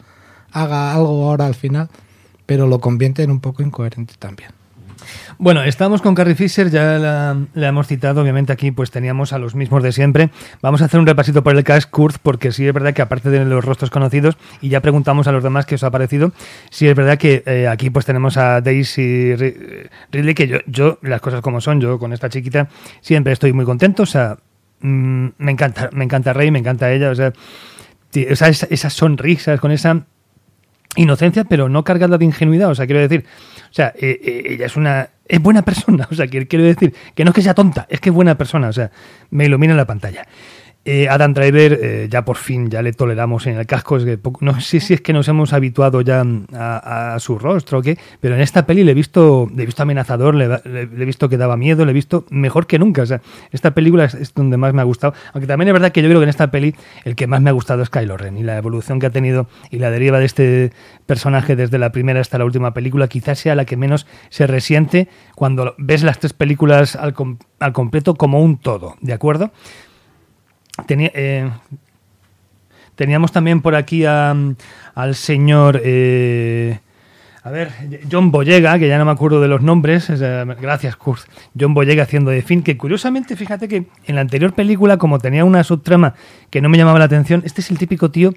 haga algo ahora al final pero lo convierte en un poco incoherente también. Bueno, estamos con Carrie Fisher, ya la, hemos citado, obviamente aquí pues teníamos a los mismos de siempre. Vamos a hacer un repasito por el cast Kurz, porque sí es verdad que aparte de los rostros conocidos, y ya preguntamos a los demás qué os ha parecido, sí es verdad que eh, aquí pues tenemos a Daisy Ridley, que yo, yo, las cosas como son, yo con esta chiquita siempre estoy muy contento, o sea, mm, me encanta, me encanta Rey, me encanta ella, o sea, esas sonrisas, con esa inocencia, pero no cargada de ingenuidad. O sea, quiero decir, o sea, eh, eh, ella es una. Es buena persona. O sea, quiero decir que no es que sea tonta, es que es buena persona. O sea, me ilumina la pantalla. Eh, Adam Driver, eh, ya por fin, ya le toleramos en el casco. Es que no sé si es que nos hemos habituado ya a, su rostro o qué, pero en esta peli le he visto, le he visto amenazador, le, he visto que daba miedo, le he visto mejor que nunca. Esta película es, donde más me ha gustado. Aunque también es verdad que yo creo que en esta peli el que más me ha gustado es Kylo Ren y la evolución que ha tenido y la deriva de este personaje desde la primera hasta la última película quizás sea la que menos se resiente cuando ves las tres películas al completo como un todo, ¿de acuerdo? Eh, teníamos también por aquí al señor... Eh, a ver, John Boyega, que ya no me acuerdo de los nombres, gracias Kurt, John Boyega haciendo de Finn, que curiosamente, fíjate que en la anterior película, como tenía una subtrama que no me llamaba la atención, este es el típico tío,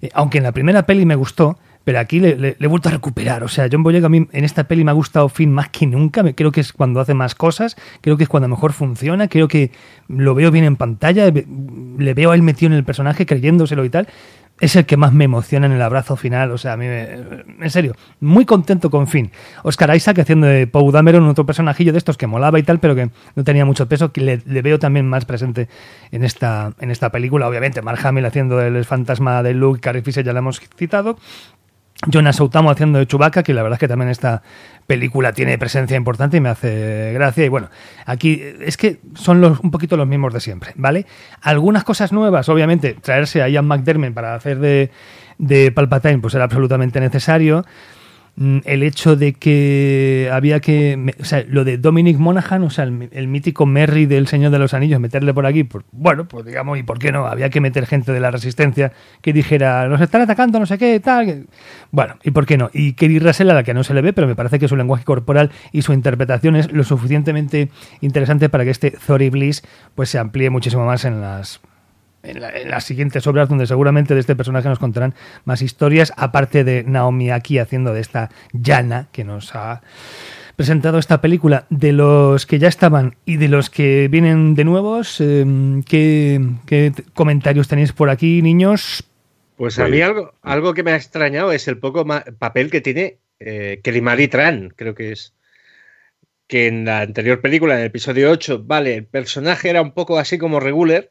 eh, aunque en la primera peli me gustó, pero aquí le, he vuelto a recuperar. O sea, John Boyega a mí en esta peli me ha gustado Finn más que nunca. Creo que es cuando hace más cosas, creo que es cuando mejor funciona, creo que lo veo bien en pantalla, le veo a él metido en el personaje creyéndoselo y tal. Es el que más me emociona en el abrazo final. O sea, a mí, en serio, muy contento con Finn. Oscar Isaac haciendo de Poe Dameron, otro personajillo de estos que molaba y tal, pero que no tenía mucho peso, que le, veo también más presente en esta, en esta película. Obviamente, Mark Hamill haciendo el fantasma de Luke, Carrie Fisher ya lo hemos citado. Jonas Sautamo haciendo de Chewbacca, que la verdad es que también esta película tiene presencia importante y me hace gracia. Y bueno, aquí es que son los, un poquito los mismos de siempre, ¿vale? Algunas cosas nuevas, obviamente, traerse a Ian McDermott para hacer de, de Palpatine, pues era absolutamente necesario. Mm, el hecho de que había que. O sea, lo de Dominic Monaghan, o sea, el, mítico Merry del Señor de los Anillos, meterle por aquí, pues bueno, pues digamos, ¿y por qué no? Había que meter gente de la resistencia que dijera, nos están atacando, no sé qué, tal. Bueno, ¿y por qué no? Y Kerry Russell, a la que no se le ve, pero me parece que su lenguaje corporal y su interpretación es lo suficientemente interesante para que este Thor Bliss pues se amplíe muchísimo más en las en, las siguientes obras donde seguramente de este personaje nos contarán más historias, aparte de Naomi aquí haciendo de esta Yana que nos ha presentado esta película, de los que ya estaban y de los que vienen de nuevos, em, ¿qué, comentarios tenéis por aquí, niños? Pues a mí algo, algo que me ha extrañado es el poco papel que tiene eh, Kelly Tran, creo que es. Que en la anterior película, en el episodio 8, vale, el personaje era un poco así como regular,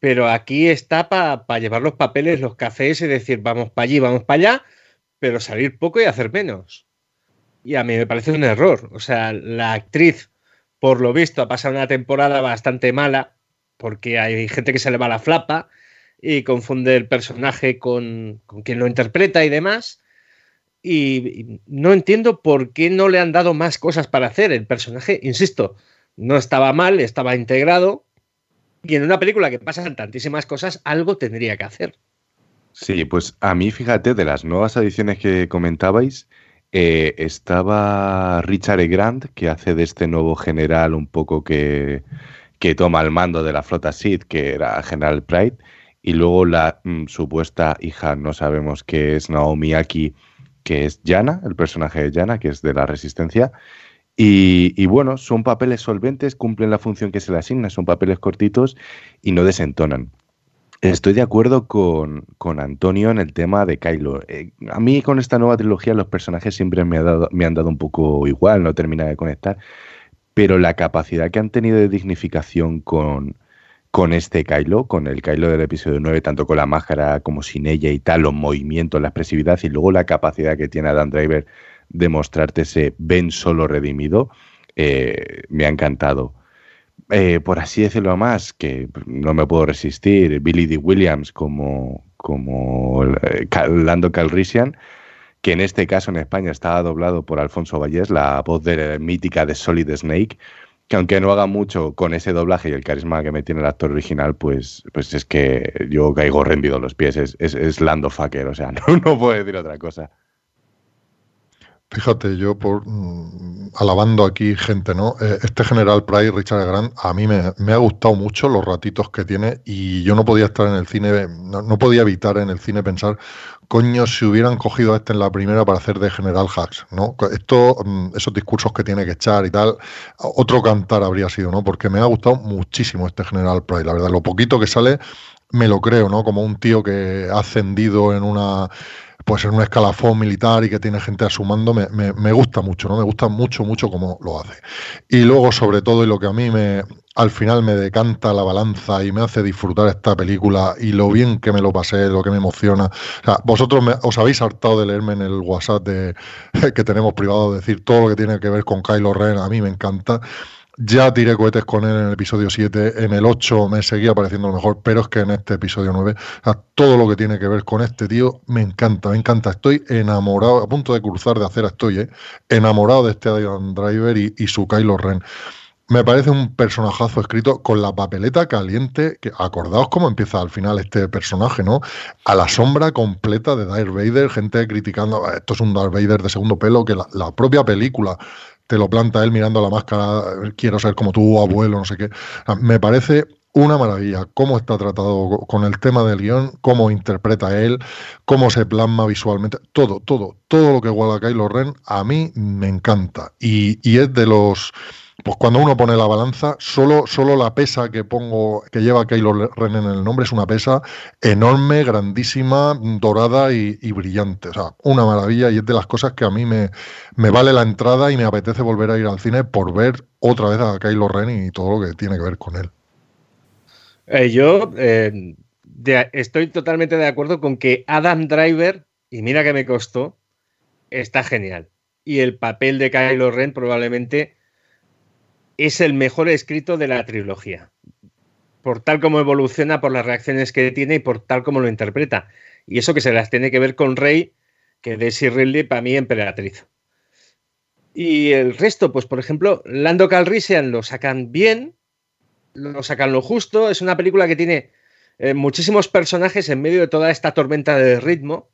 pero aquí está para llevar los papeles, los cafés y decir, vamos para allí, vamos para allá, pero salir poco y hacer menos. Y a mí me parece un error. O sea, la actriz, por lo visto, ha pasado una temporada bastante mala, porque hay gente que se le va la flapa y confunde el personaje con, con quien lo interpreta y demás. Y no entiendo por qué no le han dado más cosas para hacer. El personaje, insisto, no estaba mal, estaba integrado, Y en una película que pasan tantísimas cosas, algo tendría que hacer. Sí, pues a mí, fíjate, de las nuevas ediciones que comentabais, eh, estaba Richard E. Grant, que hace de este nuevo general un poco que, que toma el mando de la flota Sith, que era General Pride, y luego la mm, supuesta hija, no sabemos qué es, Naomi Aki, que es Yana, el personaje de Yana, que es de la Resistencia. Y, bueno, son papeles solventes, cumplen la función que se le asigna, son papeles cortitos y no desentonan. Estoy de acuerdo con, con, Antonio en el tema de Kylo. Eh, a mí con esta nueva trilogía los personajes siempre me, ha dado, me han dado un poco igual, no termina de conectar, pero la capacidad que han tenido de dignificación con, con este Kylo, con el Kylo del episodio 9, tanto con la máscara como sin ella y tal, los movimientos, la expresividad y luego la capacidad que tiene Adam Driver de mostrarte ese Ben solo redimido, eh, me ha encantado. Eh, por así decirlo más, que no me puedo resistir, Billy D. Williams como, como eh, Lando Calrissian, que en este caso en España estaba doblado por Alfonso Vallés, la voz de, mítica de Solid Snake, que aunque no haga mucho con ese doblaje y el carisma que me tiene el actor original, pues, pues es que yo caigo rendido a los pies, es, es, Lando Fucker, o sea, no, no puedo decir otra cosa. Fíjate, yo por mm, alabando aquí gente, ¿no? Eh, este general Price, Richard Grant, a mí me, ha gustado mucho los ratitos que tiene y yo no podía estar en el cine, no, no, podía evitar en el cine pensar, coño, si hubieran cogido a este en la primera para hacer de general Hacks, ¿no? Esto, mm, esos discursos que tiene que echar y tal, otro cantar habría sido, ¿no? Porque me ha gustado muchísimo este general Price, la verdad, lo poquito que sale me lo creo, ¿no? Como un tío que ha ascendido en una pues en un escalafón militar y que tiene gente a me, gusta mucho, ¿no? Me gusta mucho, mucho cómo lo hace. Y luego, sobre todo, y lo que a mí me al final me decanta la balanza y me hace disfrutar esta película y lo bien que me lo pasé, lo que me emociona. O sea, vosotros os habéis hartado de leerme en el WhatsApp de, que tenemos privado, decir todo lo que tiene que ver con Kylo Ren, a mí me encanta. Ya tiré cohetes con él en el episodio 7, en el 8 me seguía pareciendo lo mejor, pero es que en este episodio 9, todo lo que tiene que ver con este tío me encanta, me encanta. Estoy enamorado, a punto de cruzar de acera estoy, ¿eh? enamorado de este Adam Driver y, y su Kylo Ren. Me parece un personajazo escrito con la papeleta caliente, que acordaos cómo empieza al final este personaje, ¿no? A la sombra completa de Darth Vader, gente criticando, ah, esto es un Darth Vader de segundo pelo, que la, la propia película te lo planta él mirando la máscara, quiero ser como tu abuelo, no sé qué. Me parece una maravilla cómo está tratado con el tema del guion, cómo interpreta él, cómo se plasma visualmente, todo, todo, todo lo que guarda Kylo Ren a mí me encanta y, y es de los pues cuando uno pone la balanza, solo, solo la pesa que pongo, que lleva Kylo Ren en el nombre, es una pesa enorme, grandísima, dorada y, brillante. O sea, una maravilla y es de las cosas que a mí me, me vale la entrada y me apetece volver a ir al cine por ver otra vez a Kylo Ren y todo lo que tiene que ver con él. Eh, yo eh, estoy totalmente de acuerdo con que Adam Driver, y mira que me costó, está genial. Y el papel de Kylo Ren probablemente es el mejor escrito de la trilogía. Por tal como evoluciona, por las reacciones que tiene y por tal como lo interpreta. Y eso que se las tiene que ver con Rey, que Daisy Ridley para mí emperatriz. Y el resto, pues por ejemplo, Lando Calrissian lo sacan bien, lo sacan lo justo. Es una película que tiene eh, muchísimos personajes en medio de toda esta tormenta de ritmo.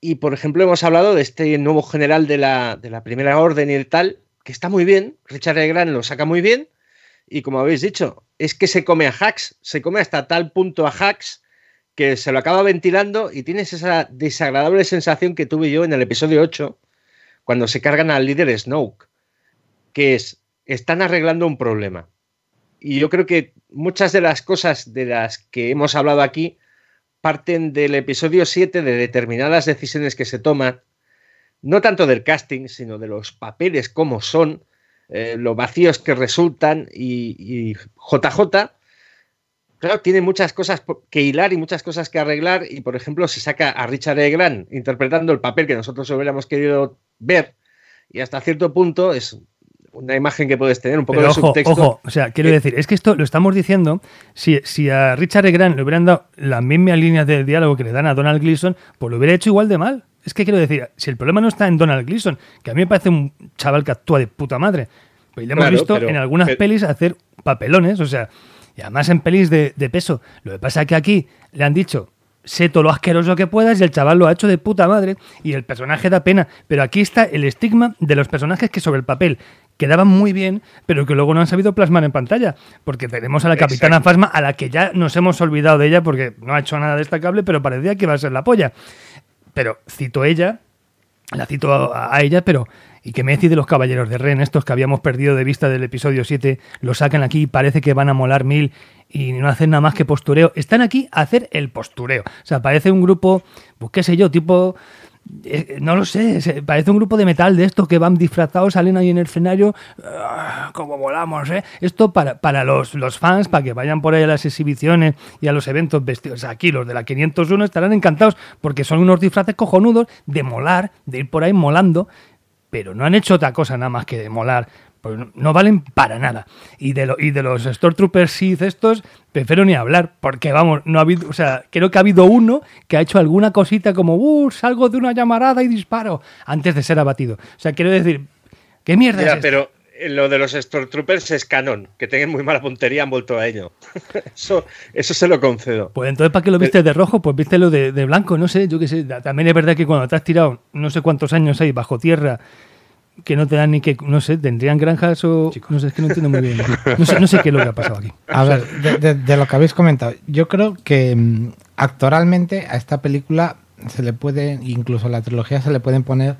Y por ejemplo, hemos hablado de este nuevo general de la, de la Primera Orden y el tal, que está muy bien, Richard. Grant lo saca muy bien, y como habéis dicho, es que se come a hacks, se come hasta tal punto a hacks que se lo acaba ventilando y tienes esa desagradable sensación que tuve yo en el episodio 8, cuando se cargan al líder Snoke, que es, están arreglando un problema. Y yo creo que muchas de las cosas de las que hemos hablado aquí parten del episodio 7 de determinadas decisiones que se toman no tanto del casting, sino de los papeles como son, eh, lo vacíos que resultan y, JJ, claro, tiene muchas cosas que hilar y muchas cosas que arreglar y, por ejemplo, si saca a Richard E. Grant interpretando el papel que nosotros hubiéramos querido ver y hasta cierto punto es una imagen que puedes tener, un poco de ojo, subtexto. Ojo, o sea, quiero decir, es que esto lo estamos diciendo, si, si a Richard E. Grant le hubieran dado las mismas líneas de diálogo que le dan a Donald Gleason, pues lo hubiera hecho igual de mal. Es que quiero decir, si el problema no está en Donald Gleason, que a mí me parece un chaval que actúa de puta madre, pues le hemos visto en algunas pelis hacer papelones, o sea, Y además en pelis de, de peso. Lo que pasa es que aquí le han dicho, sé todo lo asqueroso que puedas y el chaval lo ha hecho de puta madre y el personaje da pena. Pero aquí está el estigma de los personajes que sobre el papel quedaban muy bien, pero que luego no han sabido plasmar en pantalla. Porque tenemos a la Capitana Exacto. Fasma, a la que ya nos hemos olvidado de ella porque no ha hecho nada destacable, pero parecía que iba a ser la polla. Pero cito ella, la cito a, a ella, pero ¿y qué me decís de los caballeros de Ren? Estos que habíamos perdido de vista del episodio 7, lo sacan aquí y parece que van a molar mil y no hacen nada más que postureo. Están aquí a hacer el postureo. O sea, parece un grupo, pues qué sé yo, tipo... eh, no lo sé, parece un grupo de metal de estos que van disfrazados, salen ahí en el escenario, ah, como volamos, ¿eh? Esto para, para los, los fans, para que vayan por ahí a las exhibiciones y a los eventos vestidos. Aquí los de la 501 estarán encantados porque son unos disfraces cojonudos de molar, de ir por ahí molando, pero no han hecho otra cosa nada más que de molar. Pues no- no valen para nada. Y de, lo- y de los Stormtroopers Sith estos, prefiero ni hablar, porque vamos, no ha habido, o sea, creo que ha habido uno que ha hecho alguna cosita como, uh, salgo de una llamarada y disparo, antes de ser abatido. O sea, quiero decir, ¿qué mierda Mira, es pero lo de los Stormtroopers es canon. Que tengan muy mala puntería han vuelto a ello. eso, eso se lo concedo. Pues entonces, ¿para qué lo viste de rojo? Pues viste lo de, de blanco, no sé, yo qué sé. También es verdad que cuando te has tirado no sé cuántos años ahí bajo tierra, que no te dan ni que, no sé, tendrían granjas o... No sé, es que no entiendo muy bien. No sé, no sé qué es lo que ha pasado aquí. A ver, de, de- de lo que habéis comentado, yo creo que mm, actualmente a esta película se le puede, incluso a la trilogía, se le pueden poner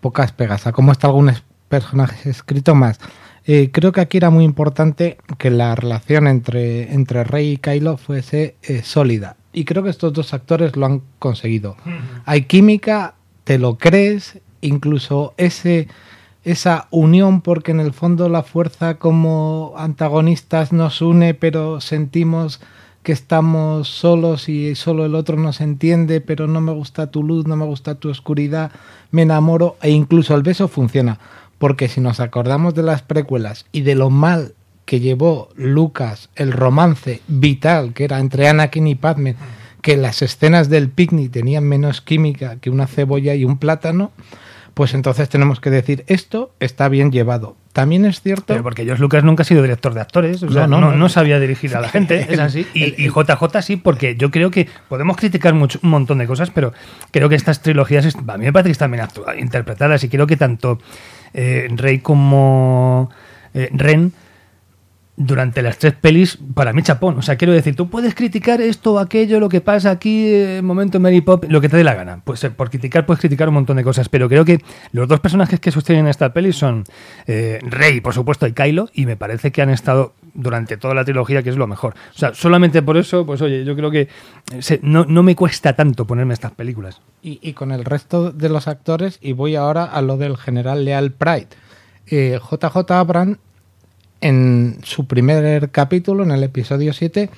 pocas pegas. A cómo está algunos personajes escritos más. Eh, creo que aquí era muy importante que la relación entre, entre Rey y Kylo fuese eh, sólida. Y creo que estos dos actores lo han conseguido. Hay química, te lo crees, incluso ese esa unión porque en el fondo la fuerza como antagonistas nos une pero sentimos que estamos solos y solo el otro nos entiende pero no me gusta tu luz, no me gusta tu oscuridad, me enamoro e incluso el beso funciona. Porque si nos acordamos de las precuelas y de lo mal que llevó Lucas el romance vital que era entre Anakin y Padme que las escenas del picnic tenían menos química que una cebolla y un plátano pues entonces tenemos que decir esto está bien llevado. También es cierto. Pero porque George Lucas nunca ha sido director de actores, o sea, no, No, no, no, no. sabía dirigir a la gente, es así. Y, y JJ sí, porque yo creo que podemos criticar mucho, un montón de cosas, pero creo que estas trilogías, a mí me parece que están bien interpretadas y creo que tanto eh, Rey como eh, Ren durante las tres pelis, para mí chapón. O sea, quiero decir, tú puedes criticar esto o aquello, lo que pasa aquí, eh, momento Mary Pop, lo que te dé la gana. Pues eh, por criticar puedes criticar un montón de cosas, pero creo que los dos personajes que sostienen esta peli son eh, Rey, por supuesto, y Kylo, y me parece que han estado durante toda la trilogía, que es lo mejor. O sea, solamente por eso, pues oye, yo creo que no, no me cuesta tanto ponerme estas películas. Y, con el resto de los actores, y voy ahora a lo del general Leal Pride. JJ Abrams, en su primer capítulo, en el episodio 7,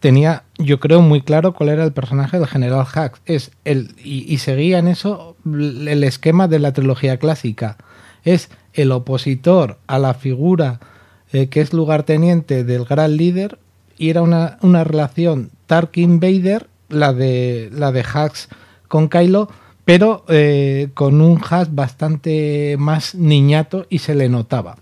tenía, yo creo, muy claro cuál era el personaje del general Hux. Es el, y, seguía en eso el esquema de la trilogía clásica. Es el opositor a la figura eh, que es lugarteniente del gran líder y era una, una relación Tarkin Vader, la de la de Hux con Kylo, pero eh, con un Hux bastante más niñato y se le notaba.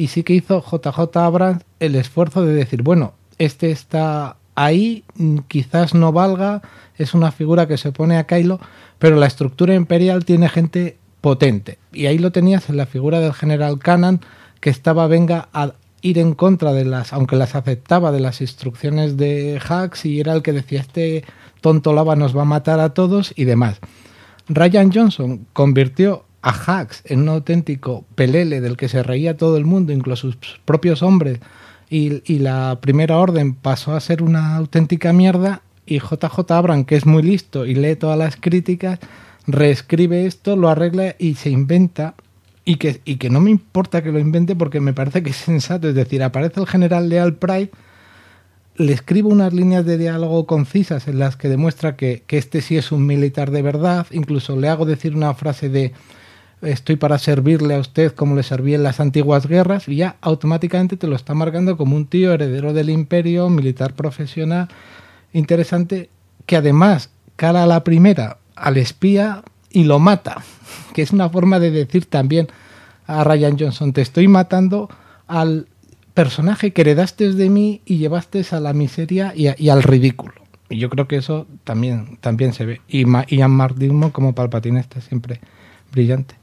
Y sí que hizo JJ Abrams el esfuerzo de decir, bueno, este está ahí, mm, quizás no valga, es una figura que se pone a Kylo, pero la estructura imperial tiene gente potente. Y ahí lo tenías en la figura del general Cannon, que estaba, venga, a ir en contra de las, aunque las aceptaba de las instrucciones de Hux y era el que decía, este tonto lava nos va a matar a todos y demás. Ryan Johnson convirtió a Hux en un auténtico pelele del que se reía todo el mundo, incluso sus propios hombres, y, y la primera orden pasó a ser una auténtica mierda, y JJ Abrams, que es muy listo y lee todas las críticas, reescribe esto, lo arregla y se inventa, y que, y que no me importa que lo invente porque me parece que es sensato, es decir, aparece el general Leal Pride, le escribo unas líneas de diálogo concisas en las que demuestra que, que este sí es un militar de verdad, incluso le hago decir una frase de estoy para servirle a usted como le serví en las antiguas guerras y ya automáticamente te lo está marcando como un tío heredero del imperio, militar profesional, interesante, que además cara a la primera al espía y lo mata, que es una forma de decir también a Ryan Johnson, te estoy matando al personaje que heredaste de mí y llevaste a la miseria y, al ridículo. Y yo creo que eso también, también se ve. Y Ian Martin como Palpatine está siempre brillante.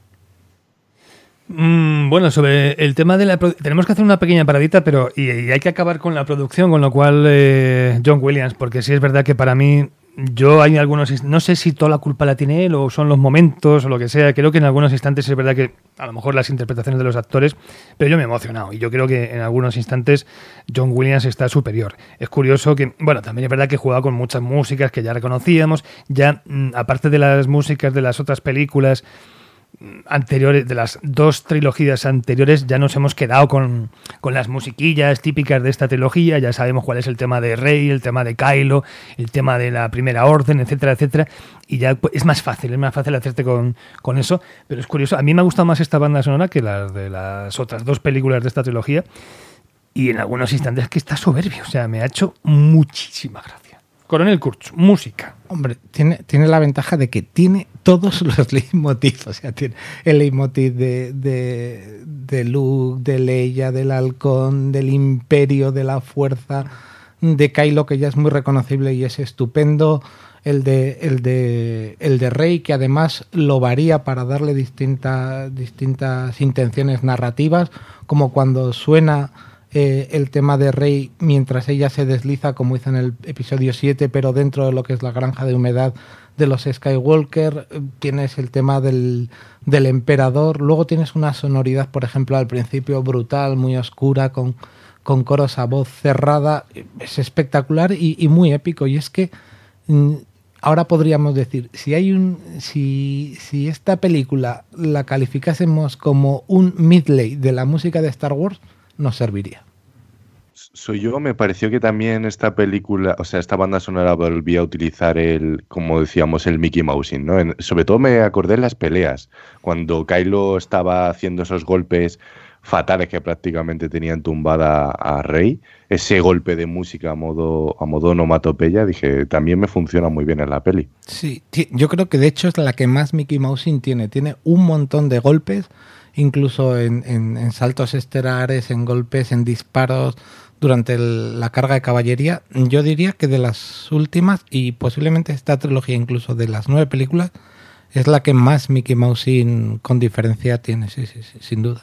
Mm, bueno, sobre el tema de la... Tenemos que hacer una pequeña paradita, pero y, hay que acabar con la producción, con lo cual eh, John Williams, porque sí es verdad que para mí yo hay algunos, no sé si toda la culpa la tiene él o son los momentos o lo que sea, creo que en algunos instantes es verdad que a lo mejor las interpretaciones de los actores, pero yo me he emocionado y yo creo que en algunos instantes John Williams está superior. Es curioso que, bueno, también es verdad que juega con muchas músicas que ya reconocíamos, ya mm, aparte de las músicas de las otras películas, anteriores, de las dos trilogías anteriores, ya nos hemos quedado con, las musiquillas típicas de esta trilogía, ya sabemos cuál es el tema de Rey, el tema de Kylo, el tema de la Primera Orden, etcétera, etcétera, y ya es más fácil, es más fácil hacerte con, con eso, pero es curioso, a mí me ha gustado más esta banda sonora que las de las otras dos películas de esta trilogía, y en algunos instantes que está soberbio, o sea, me ha hecho muchísima gracia. Coronel Kurtz, música. Hombre, tiene, tiene la ventaja de que tiene todos los leitmotivs. O sea, tiene el leitmotiv de, de, de Luke, de Leia, del halcón, del imperio, de la fuerza, de Kylo, que ya es muy reconocible y es estupendo. El de, el de, el de Rey, que además lo varía para darle distintas distintas intenciones narrativas, como cuando suena eh, el tema de Rey mientras ella se desliza, como hizo en el episodio 7, pero dentro de lo que es la granja de humedad de los Skywalker. Tienes el tema del, del emperador. Luego tienes una sonoridad, por ejemplo, al principio brutal, muy oscura, con, con coros a voz cerrada. Es espectacular y, y muy épico. Y es que mm, ahora podríamos decir, si hay un, si, si esta película la calificásemos como un midley de la música de Star Wars, nos serviría. Soy yo, me pareció que también esta película, o sea, esta banda sonora volvía a utilizar el, como decíamos, el Mickey Mousing, ¿no? sobre todo me acordé en las peleas, cuando Kylo estaba haciendo esos golpes fatales que prácticamente tenían tumbada a Rey, ese golpe de música a modo, a modo onomatopeya, dije, también me funciona muy bien en la peli. Sí, yo creo que de hecho es la que más Mickey Mousing tiene, tiene un montón de golpes incluso en, saltos estelares, en golpes, en disparos durante la carga de caballería. Yo diría que de las últimas y posiblemente esta trilogía, incluso de las nueve películas, es la que más Mickey Mouse con diferencia tiene, sí, sí, sí, sin duda.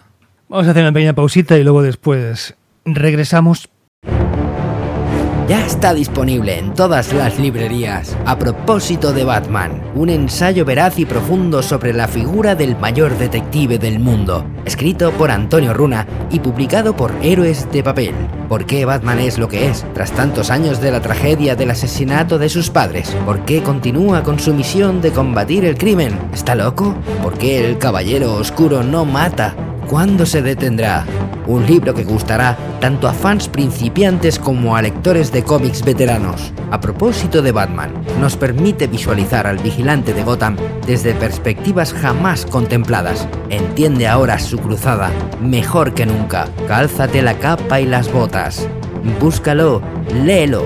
Vamos a hacer una pequeña pausita y luego después regresamos ya está disponible en todas las librerías. A propósito de Batman, un ensayo veraz y profundo sobre la figura del mayor detective del mundo, escrito por Antonio Runa y publicado por Héroes de Papel. ¿Por qué Batman es lo que es tras tantos años de la tragedia del asesinato de sus padres? ¿Por qué continúa con su misión de combatir el crimen? ¿Está loco? ¿Por qué el Caballero Oscuro no mata? ¿Cuándo se detendrá? Un libro que gustará tanto a fans principiantes como a lectores de cómics veteranos. A propósito de Batman, nos permite visualizar al vigilante de Gotham desde perspectivas jamás contempladas. Entiende ahora su cruzada mejor que nunca. Cálzate la capa y las botas. Búscalo, léelo,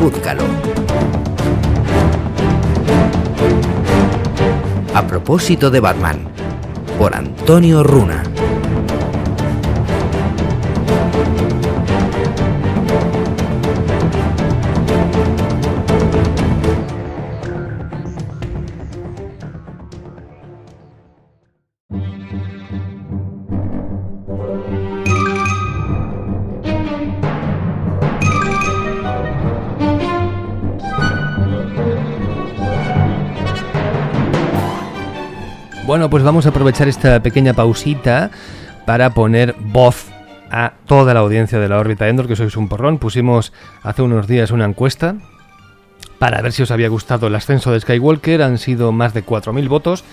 júzgalo. A propósito de Batman, por Antonio Runa. Pues vamos a aprovechar esta pequeña pausita para poner voz a toda la audiencia de la órbita Endor, que sois un porrón. Pusimos hace unos días una encuesta para ver si os había gustado el ascenso de Skywalker. Han sido más de 4.000 votos.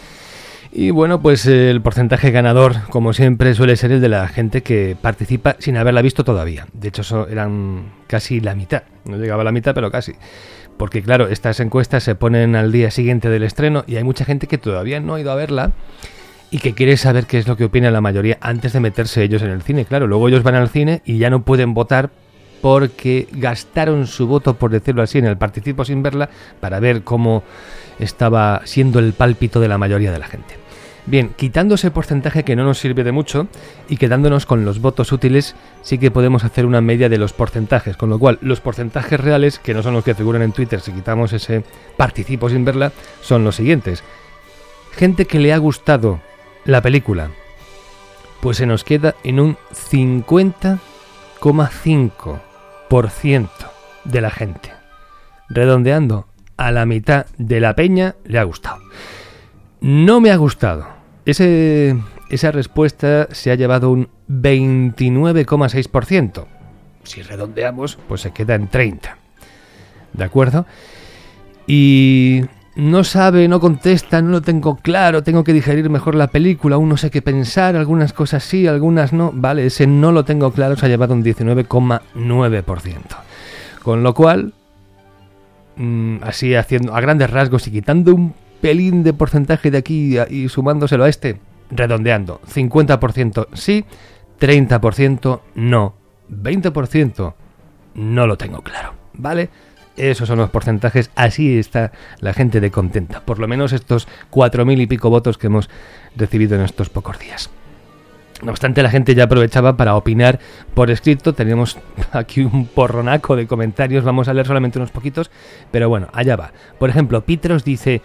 Y bueno, pues el porcentaje ganador, como siempre, suele ser el de la gente que participa sin haberla visto todavía. De hecho, eso eran casi la mitad. No llegaba a la mitad, pero casi. Porque claro, estas encuestas se ponen al día siguiente del estreno y hay mucha gente que todavía no ha ido a verla y que quiere saber qué es lo que opina la mayoría antes de meterse ellos en el cine. Claro, luego ellos van al cine y ya no pueden votar porque gastaron su voto, por decirlo así, en el participo sin verla para ver cómo estaba siendo el pálpito de la mayoría de la gente. Bien, quitando ese porcentaje que no nos sirve de mucho y quedándonos con los votos útiles, sí que podemos hacer una media de los porcentajes, con lo cual los porcentajes reales, que no son los que figuran en Twitter si quitamos ese participo sin verla, son los siguientes. Gente que le ha gustado la película, pues se nos queda en un 50,5% de la gente. Redondeando, a la mitad de la peña le ha gustado. No me ha gustado. Esa respuesta se ha llevado un 29,6%. Si redondeamos, pues se queda en 30. ¿De acuerdo? Y no sabe, no contesta, no lo tengo claro, tengo que digerir mejor la película, aún no sé qué pensar, algunas cosas sí, algunas no. Vale, ese no lo tengo claro se ha llevado un 19,9%. Con lo cual, mm, así haciendo a grandes rasgos y quitando un pelín de porcentaje de aquí y sumándoselo a este, redondeando, 50% sí, 30% no, 20% no lo tengo claro, ¿vale? Esos son los porcentajes, así está la gente de contenta, por lo menos estos cuatro mil y pico votos que hemos recibido en estos pocos días. No obstante, la gente ya aprovechaba para opinar por escrito. Tenemos aquí un porronaco de comentarios. Vamos a leer solamente unos poquitos. Pero bueno, allá va. Por ejemplo, Pitros dice: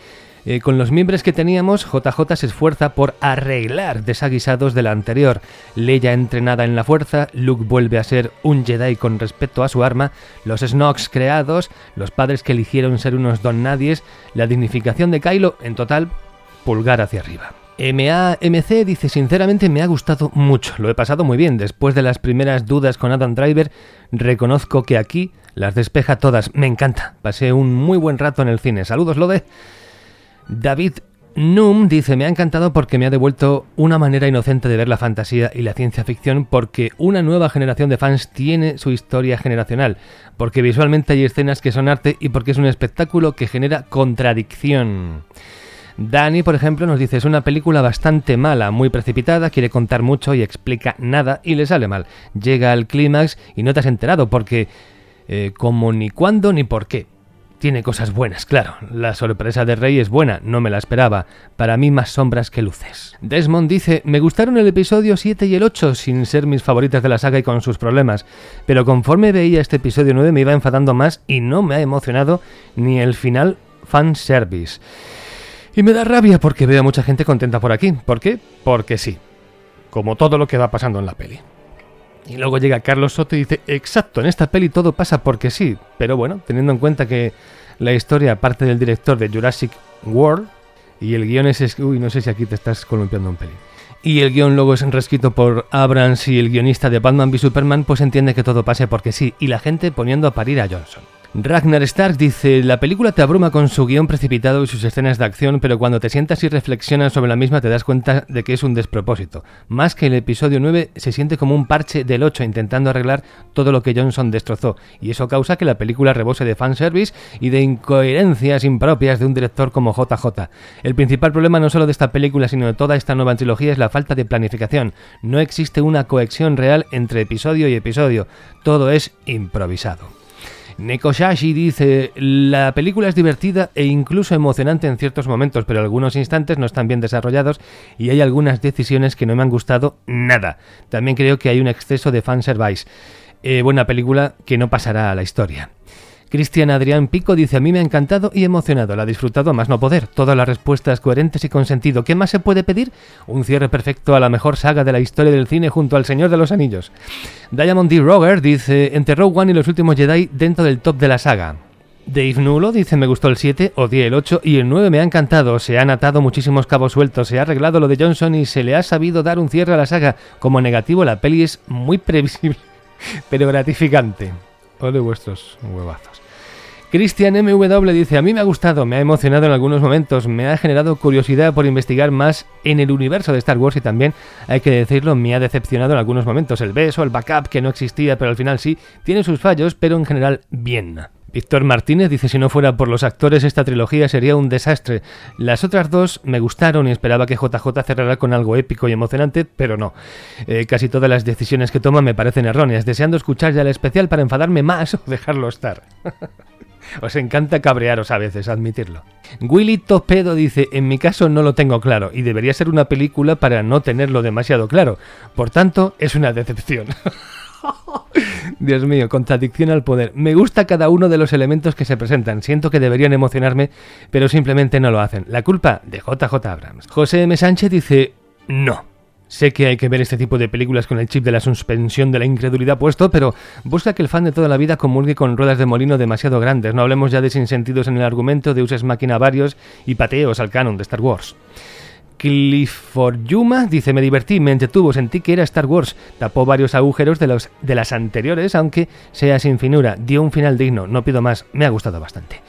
eh, con los miembros que teníamos, JJ se esfuerza por arreglar desaguisados de la anterior. Leia entrenada en la fuerza, Luke vuelve a ser un Jedi con respecto a su arma, los Snogs creados, los padres que eligieron ser unos don nadies, la dignificación de Kylo, en total, pulgar hacia arriba. MAMC dice, sinceramente me ha gustado mucho, lo he pasado muy bien, después de las primeras dudas con Adam Driver, reconozco que aquí las despeja todas, me encanta, pasé un muy buen rato en el cine, saludos Lode. David Num dice, me ha encantado porque me ha devuelto una manera inocente de ver la fantasía y la ciencia ficción porque una nueva generación de fans tiene su historia generacional, porque visualmente hay escenas que son arte y porque es un espectáculo que genera contradicción. Dani, por ejemplo, nos dice, es una película bastante mala, muy precipitada, quiere contar mucho y explica nada y le sale mal. Llega al clímax y no te has enterado porque... Eh, como ni cuándo ni por qué tiene cosas buenas, claro. La sorpresa de Rey es buena, no me la esperaba. Para mí más sombras que luces. Desmond dice, me gustaron el episodio 7 y el 8 sin ser mis favoritas de la saga y con sus problemas, pero conforme veía este episodio 9 me iba enfadando más y no me ha emocionado ni el final fanservice. Y me da rabia porque veo a mucha gente contenta por aquí. ¿Por qué? Porque sí. Como todo lo que va pasando en la peli. Y luego llega Carlos Soto y dice, exacto, en esta peli todo pasa porque sí, pero bueno, teniendo en cuenta que la historia parte del director de Jurassic World y el guion es... Uy, no sé si aquí te estás columpiando un peli. Y el guion luego es reescrito por Abrams y el guionista de Batman v Superman, pues entiende que todo pase porque sí, y la gente poniendo a parir a Johnson. Ragnar Stark dice, la película te abruma con su guion precipitado y sus escenas de acción, pero cuando te sientas y reflexionas sobre la misma te das cuenta de que es un despropósito. Más que el episodio 9 se siente como un parche del 8 intentando arreglar todo lo que Johnson destrozó, y eso causa que la película rebose de fanservice y de incoherencias impropias de un director como JJ. El principal problema no solo de esta película sino de toda esta nueva trilogía es la falta de planificación. No existe una cohesión real entre episodio y episodio, todo es improvisado. Nekoshashi dice, la película es divertida e incluso emocionante en ciertos momentos, pero algunos instantes no están bien desarrollados y hay algunas decisiones que no me han gustado nada. También creo que hay un exceso de fanservice. Eh, buena película que no pasará a la historia. Cristian Adrián Pico dice, a mí me ha encantado y emocionado, la ha disfrutado más no poder, todas las respuestas coherentes y con sentido. ¿Qué más se puede pedir? Un cierre perfecto a la mejor saga de la historia del cine junto al Señor de los Anillos. Diamond D. Roger dice, entre Rogue One y los últimos Jedi dentro del top de la saga. Dave Nulo dice me gustó el 7, odié el 8 y el 9 me ha encantado, se han atado muchísimos cabos sueltos, se ha arreglado lo de Johnson y se le ha sabido dar un cierre a la saga. Como negativo la peli es muy previsible, pero gratificante. O de vuestros huevazos. Cristian MW dice, a mí me ha gustado, me ha emocionado en algunos momentos, me ha generado curiosidad por investigar más en el universo de Star Wars y también, hay que decirlo, me ha decepcionado en algunos momentos. El beso, el backup, que no existía, pero al final sí, tiene sus fallos, pero en general bien. Víctor Martínez dice si no fuera por los actores esta trilogía sería un desastre. Las otras dos me gustaron y esperaba que JJ cerrara con algo épico y emocionante, pero no. Eh, casi todas las decisiones que toma me parecen erróneas, deseando escuchar ya el especial para enfadarme más o dejarlo estar. Os encanta cabrearos a veces, admitirlo. Willy Topedo dice, en mi caso no lo tengo claro y debería ser una película para no tenerlo demasiado claro. Por tanto, es una decepción. Dios mío, contradicción al poder. Me gusta cada uno de los elementos que se presentan. Siento que deberían emocionarme, pero simplemente no lo hacen. La culpa de JJ Abrams. José M. Sánchez dice, no. Sé que hay que ver este tipo de películas con el chip de la suspensión de la incredulidad puesto, pero busca que el fan de toda la vida comulgue con ruedas de molino demasiado grandes. No hablemos ya de sinsentidos en el argumento, de uses máquina varios y pateos al canon de Star Wars. Clifford Yuma dice, me divertí, me entretuvo, sentí que era Star Wars, tapó varios agujeros de, los, de las anteriores, aunque sea sin finura, dio un final digno, no pido más, me ha gustado bastante.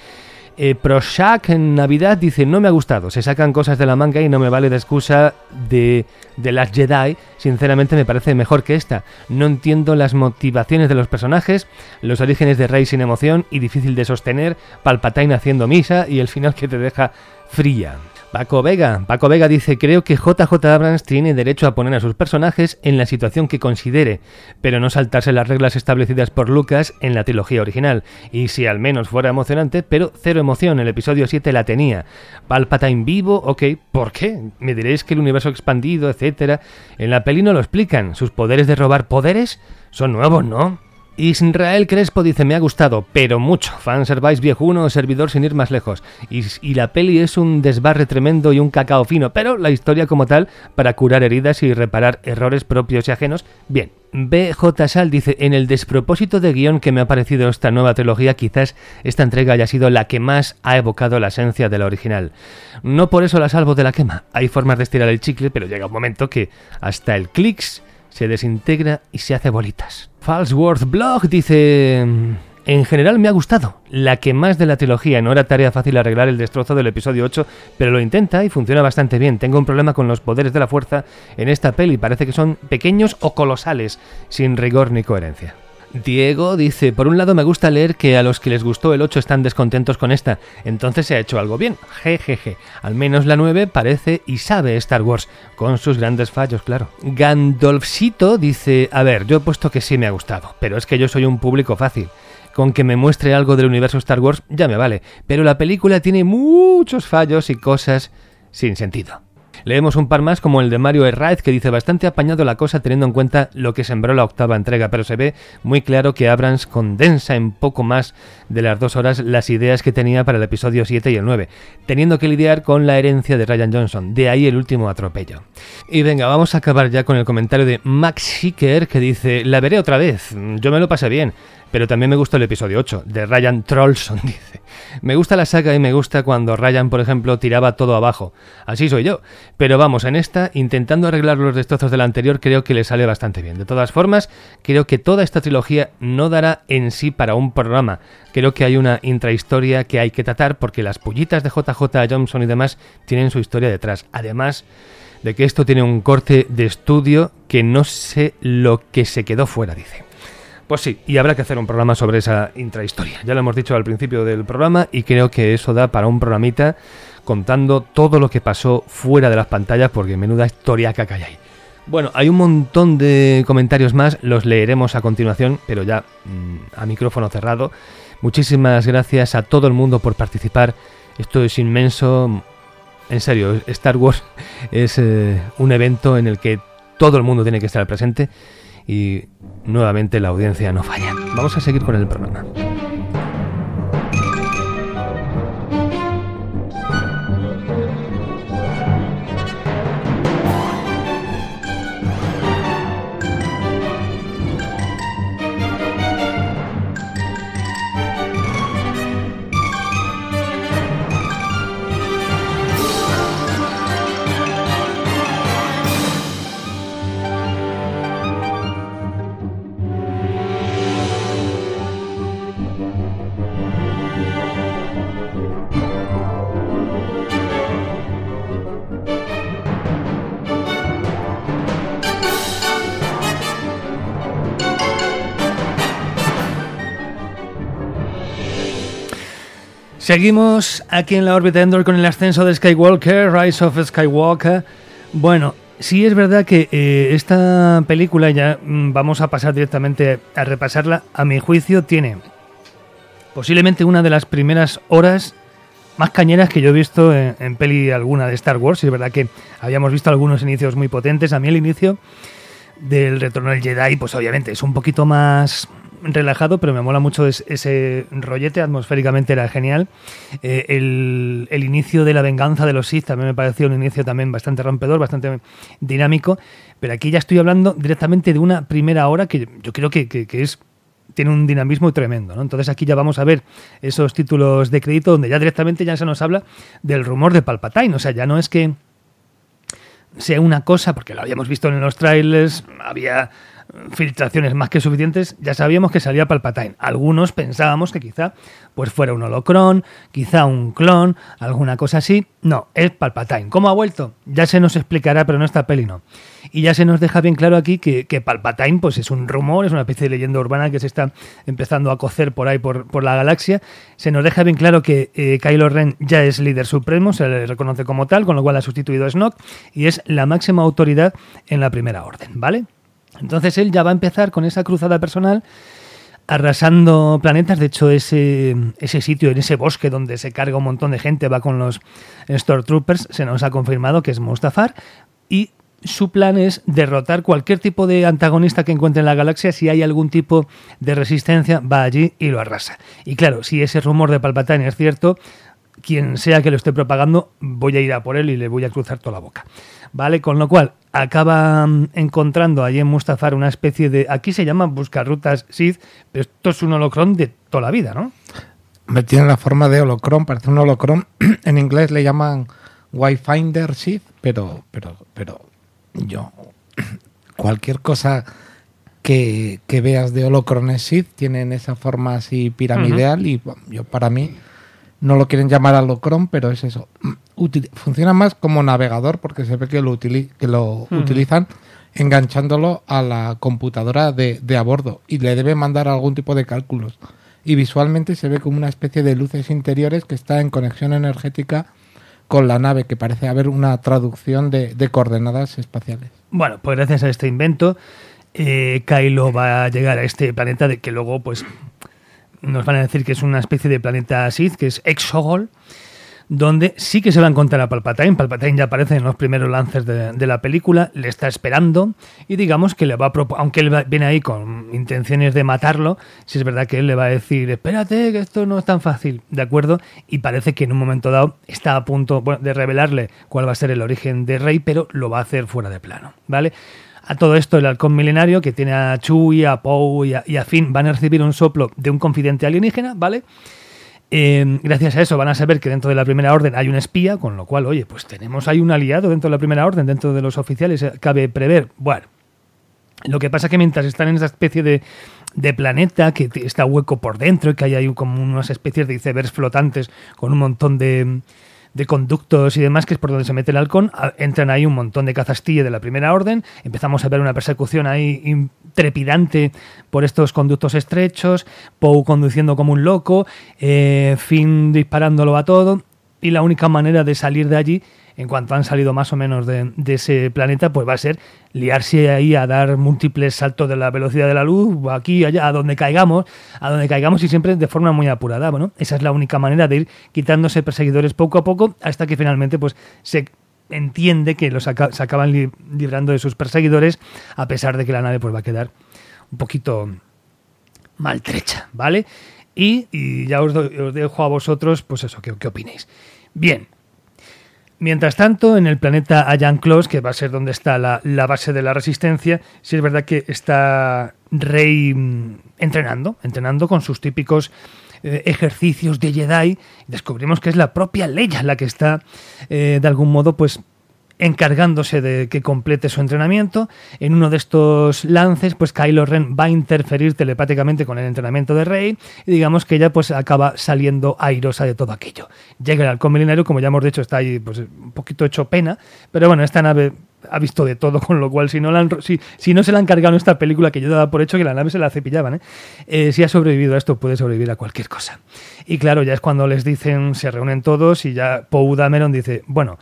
Eh, Proshak en Navidad dice, no me ha gustado, se sacan cosas de la manga y no me vale de excusa de, de las Jedi, sinceramente me parece mejor que esta. No entiendo las motivaciones de los personajes, los orígenes de Rey sin emoción y difícil de sostener, Palpatine haciendo misa y el final que te deja fría. Paco Vega. Paco Vega dice, creo que JJ Abrams tiene derecho a poner a sus personajes en la situación que considere, pero no saltarse las reglas establecidas por Lucas en la trilogía original. Y si al menos fuera emocionante, pero cero emoción, el episodio 7 la tenía. Palpatine vivo, ok, ¿por qué? Me diréis que el universo expandido, etcétera. En la peli no lo explican. ¿Sus poderes de robar poderes? Son nuevos, ¿no? Israel Crespo dice, me ha gustado, pero mucho. Fanservice viejuno, servidor sin ir más lejos. Y, la peli es un desbarre tremendo y un cacao fino, pero la historia como tal, para curar heridas y reparar errores propios y ajenos, bien. BJ Sal dice, en el despropósito de guion que me ha parecido esta nueva trilogía, quizás esta entrega haya sido la que más ha evocado la esencia de la original. No por eso la salvo de la quema. Hay formas de estirar el chicle, pero llega un momento que hasta el clics se desintegra y se hace bolitas. Falsworth Blog dice... En general me ha gustado. La que más de la trilogía no era tarea fácil arreglar el destrozo del episodio 8, pero lo intenta y funciona bastante bien. Tengo un problema con los poderes de la fuerza en esta peli. Parece que son pequeños o colosales, sin rigor ni coherencia. Diego dice, por un lado me gusta leer que a los que les gustó el 8 están descontentos con esta, entonces se ha hecho algo bien. Jejeje, al menos la 9 parece y sabe Star Wars, con sus grandes fallos, claro. Gandolfsito dice, a ver, yo he puesto que sí me ha gustado, pero es que yo soy un público fácil. Con que me muestre algo del universo Star Wars ya me vale, pero la película tiene muchos fallos y cosas sin sentido. Leemos un par más como el de Mario Herraiz que dice bastante apañado la cosa teniendo en cuenta lo que sembró la octava entrega, pero se ve muy claro que Abrams condensa en poco más de las dos horas las ideas que tenía para el episodio 7 y el 9, teniendo que lidiar con la herencia de Ryan Johnson, de ahí el último atropello. Y venga, vamos a acabar ya con el comentario de Max Schicker que dice, la veré otra vez, yo me lo pasé bien. Pero también me gustó el episodio 8, de Ryan Trollson, dice. Me gusta la saga y me gusta cuando Ryan, por ejemplo, tiraba todo abajo. Así soy yo. Pero vamos, en esta, intentando arreglar los destrozos de la anterior, creo que le sale bastante bien. De todas formas, creo que toda esta trilogía no dará en sí para un programa. Creo que hay una intrahistoria que hay que tratar porque las pullitas de JJ Johnson y demás tienen su historia detrás. Además de que esto tiene un corte de estudio que no sé lo que se quedó fuera, dice. Pues sí, y habrá que hacer un programa sobre esa intrahistoria. Ya lo hemos dicho al principio del programa y creo que eso da para un programita contando todo lo que pasó fuera de las pantallas porque menuda historia que hay ahí. Bueno, hay un montón de comentarios más, los leeremos a continuación, pero ya mmm, a micrófono cerrado. Muchísimas gracias a todo el mundo por participar. Esto es inmenso. En serio, Star Wars es eh, un evento en el que todo el mundo tiene que estar presente y nuevamente la audiencia no falla. Vamos a seguir con el programa. Seguimos aquí en la órbita Endor con el ascenso de Skywalker, Rise of Skywalker. Bueno, sí es verdad que eh, esta película, ya mm, vamos a pasar directamente a repasarla, a mi juicio tiene Posiblemente una de las primeras horas más cañeras que yo he visto en, peli alguna de Star Wars. Y es verdad que habíamos visto algunos inicios muy potentes. A mí el inicio del Retorno del Jedi, pues obviamente es un poquito más relajado, pero me mola mucho ese, rollete, atmosféricamente era genial. Eh, el, el, inicio de la venganza de los Sith también me pareció un inicio también bastante rompedor, bastante dinámico, pero aquí ya estoy hablando directamente de una primera hora que yo creo que, que, es tiene un dinamismo tremendo, ¿no? Entonces aquí ya vamos a ver esos títulos de crédito donde ya directamente ya se nos habla del rumor de Palpatine, o sea, ya no es que sea una cosa, porque lo habíamos visto en los trailers, había filtraciones más que suficientes, ya sabíamos que salía Palpatine. Algunos pensábamos que quizá pues fuera un holocron, quizá un clon, alguna cosa así. No, es Palpatine. ¿Cómo ha vuelto? Ya se nos explicará, pero no está peli no. Y ya se nos deja bien claro aquí que, Palpatine pues es un rumor, es una especie de leyenda urbana que se está empezando a cocer por ahí por, por la galaxia. Se nos deja bien claro que eh, Kylo Ren ya es líder supremo, se le reconoce como tal, con lo cual ha sustituido a Snoke y es la máxima autoridad en la primera orden, ¿vale? Entonces él ya va a empezar con esa cruzada personal arrasando planetas. De hecho, ese, ese sitio, en ese bosque donde se carga un montón de gente, va con los Stormtroopers, se nos ha confirmado que es Mustafar. Y su plan es derrotar cualquier tipo de antagonista que encuentre en la galaxia. Si hay algún tipo de resistencia, va allí y lo arrasa. Y claro, si ese rumor de Palpatine es cierto, quien sea que lo esté propagando, voy a ir a por él y le voy a cruzar toda la boca. ¿Vale? Con lo cual, acaba mm, encontrando allí en Mustafar una especie de. Aquí se llama buscarrutas Sith, pero esto es un holocron de toda la vida, ¿no? Tiene la forma de holocron, parece un holocron. en inglés le llaman Wi-Finder Sith, pero, pero, pero yo. Cualquier cosa que, veas de holocrones Sith tienen esa forma así piramidal y yo para mí no lo quieren llamar holocron, pero es eso funciona más como navegador porque se ve que lo, que lo utilizan enganchándolo a la computadora de, a bordo y le debe mandar algún tipo de cálculos. Y visualmente se ve como una especie de luces interiores que está en conexión energética con la nave, que parece haber una traducción de, coordenadas espaciales. Bueno, pues gracias a este invento, eh, Kylo va a llegar a este planeta de que luego pues nos van a decir que es una especie de planeta Sith, que es Exogol, donde sí que se va a encontrar a Palpatine. Palpatine ya aparece en los primeros lances de, la película, le está esperando y digamos que le va a aunque él viene ahí con intenciones de matarlo, si es verdad que él le va a decir, espérate, que esto no es tan fácil, ¿de acuerdo? Y parece que en un momento dado está a punto de revelarle cuál va a ser el origen de Rey, pero lo va a hacer fuera de plano, ¿vale? A todo esto, el halcón milenario, que tiene a Chewie, a Poe y a, y a Finn, van a recibir un soplo de un confidente alienígena, ¿vale? Eh, gracias a eso van a saber que dentro de la primera orden hay un espía, con lo cual, oye, pues tenemos ahí un aliado dentro de la primera orden, dentro de los oficiales, eh, cabe prever. Bueno, lo que pasa es que mientras están en esa especie de, de planeta, que está hueco por dentro, y que hay ahí como unas especies de icebergs flotantes con un montón de, de conductos y demás, que es por donde se mete el halcón, entran ahí un montón de cazastilla de la primera orden, empezamos a ver una persecución ahí trepidante por estos conductos estrechos, Poe conduciendo como un loco, eh, Finn disparándolo a todo, y la única manera de salir de allí en cuanto han salido más o menos de, ese planeta, pues va a ser liarse ahí a dar múltiples saltos de la velocidad de la luz, aquí, allá, a donde caigamos, a donde caigamos y siempre de forma muy apurada. Bueno, esa es la única manera de ir quitándose perseguidores poco a poco hasta que finalmente pues se entiende que los se acaban librando de sus perseguidores a pesar de que la nave pues va a quedar un poquito maltrecha, ¿vale? Y, ya os, dejo a vosotros, pues eso, ¿qué, qué opinéis? Bien, Mientras tanto, en el planeta Ayan Clos, que va a ser donde está la, base de la resistencia, sí es verdad que está Rey mm, entrenando, entrenando con sus típicos eh, ejercicios de Jedi. Descubrimos que es la propia Leia la que está, eh, de algún modo, pues encargándose de que complete su entrenamiento. En uno de estos lances, pues Kylo Ren va a interferir telepáticamente con el entrenamiento de Rey y digamos que ella pues acaba saliendo airosa de todo aquello. Llega el halcón como ya hemos dicho, está ahí pues un poquito hecho pena, pero bueno, esta nave ha visto de todo, con lo cual si no, la si, si, no se la han cargado en esta película, que yo daba por hecho que la nave se la cepillaban, ¿eh? Eh, si ha sobrevivido a esto, puede sobrevivir a cualquier cosa. Y claro, ya es cuando les dicen, se reúnen todos y ya Poe Dameron dice, bueno,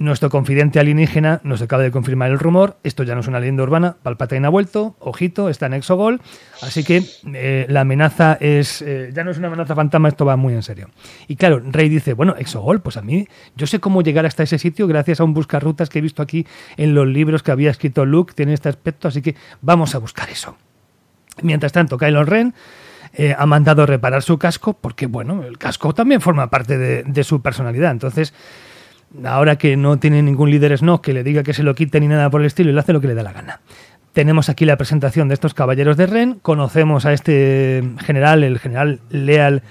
Nuestro confidente alienígena nos acaba de confirmar el rumor. Esto ya no es una leyenda urbana. Palpatine ha vuelto. Ojito, está en Exogol. Así que eh, la amenaza es. eh, ya no es una amenaza fantasma, esto va muy en serio. Y claro, Rey dice: Bueno, Exogol, pues a mí. Yo sé cómo llegar hasta ese sitio gracias a un buscarrutas que he visto aquí en los libros que había escrito Luke. Tiene este aspecto, así que vamos a buscar eso. Mientras tanto, Kylo Ren eh, ha mandado reparar su casco porque, bueno, el casco también forma parte de, de su personalidad. Entonces, ahora que no tiene ningún líder Snoke que le diga que se lo quite ni nada por el estilo, él hace lo que le da la gana. Tenemos aquí la presentación de estos caballeros de Ren. Conocemos a este general, el general Leal.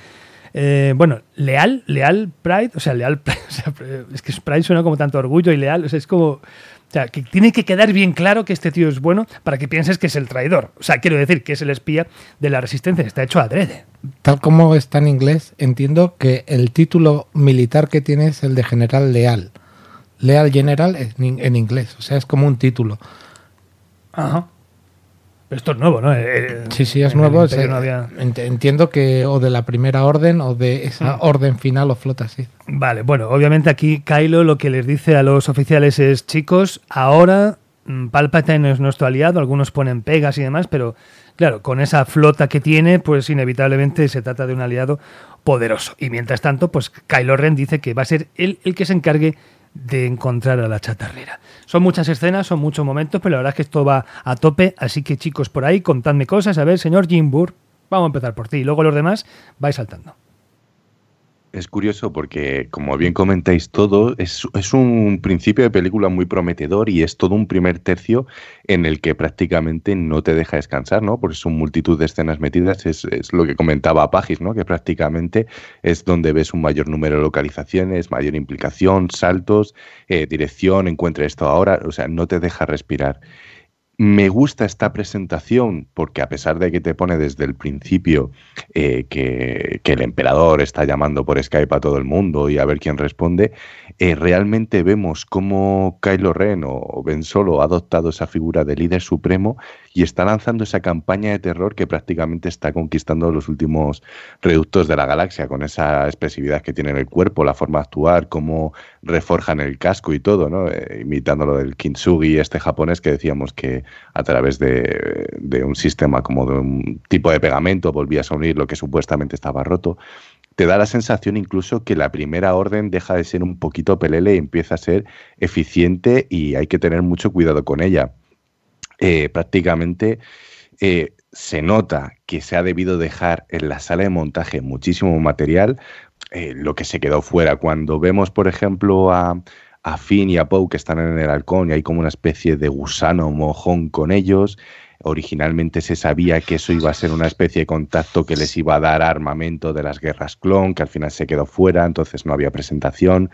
eh, bueno, Leal, Leal Pride, o sea, Leal Pride, es que Pride suena como tanto orgullo y leal, o sea, es como. O sea, que tiene que quedar bien claro que este tío es bueno para que pienses que es el traidor. O sea, quiero decir que es el espía de la resistencia, está hecho adrede. Tal como está en inglés, entiendo que el título militar que tiene es el de general leal. Leal general en, inglés, o sea, es como un título. Ajá. Pero esto es nuevo, ¿no? Eh, Sí, sí, es nuevo. No había- Entiendo que o de la primera orden o de esa Mm. orden final o flota así. Vale, bueno, obviamente aquí Kylo lo que les dice a los oficiales es, chicos, ahora mm, Palpatine es nuestro aliado, algunos ponen pegas y demás, pero claro, con esa flota que tiene, pues inevitablemente se trata de un aliado poderoso. Y mientras tanto, pues Kylo Ren dice que va a ser él el que se encargue de encontrar a la chatarrera. Son muchas escenas, son muchos momentos, pero la verdad es que esto va a tope, así que chicos, por ahí, contadme cosas. A ver, señor Jimbur, vamos a empezar por ti, y luego los demás vais saltando. Es curioso porque, como bien comentáis todo, es, un principio de película muy prometedor y es todo un primer tercio en el que prácticamente no te deja descansar, ¿no? Porque son multitud de escenas metidas, es, es lo que comentaba Pagis, ¿no? Que prácticamente es donde ves un mayor número de localizaciones, mayor implicación, saltos, eh, dirección, encuentre esto ahora, o sea, no te deja respirar. Me gusta esta presentación porque a pesar de que te pone desde el principio eh, que, el emperador está llamando por Skype a todo el mundo y a ver quién responde, eh, realmente vemos cómo Kylo Ren o Ben Solo ha adoptado esa figura de líder supremo y está lanzando esa campaña de terror que prácticamente está conquistando los últimos reductos de la galaxia con esa expresividad que tiene en el cuerpo, la forma de actuar, cómo reforjan el casco y todo, ¿no? Eh, imitando lo del kintsugi este japonés que decíamos que a través de, de un sistema como de un tipo de pegamento volvías a unir lo que supuestamente estaba roto te da la sensación incluso que la primera orden deja de ser un poquito pelele y empieza a ser eficiente y hay que tener mucho cuidado con ella. Eh, prácticamente eh, se nota que se ha debido dejar en la sala de montaje muchísimo material, eh, lo que se quedó fuera. Cuando vemos, por ejemplo, a, Finn y a Poe que están en el halcón y hay como una especie de gusano mojón con ellos, Originalmente se sabía que eso iba a ser una especie de contacto que les iba a dar armamento de las guerras clon, que al final se quedó fuera, entonces no había presentación.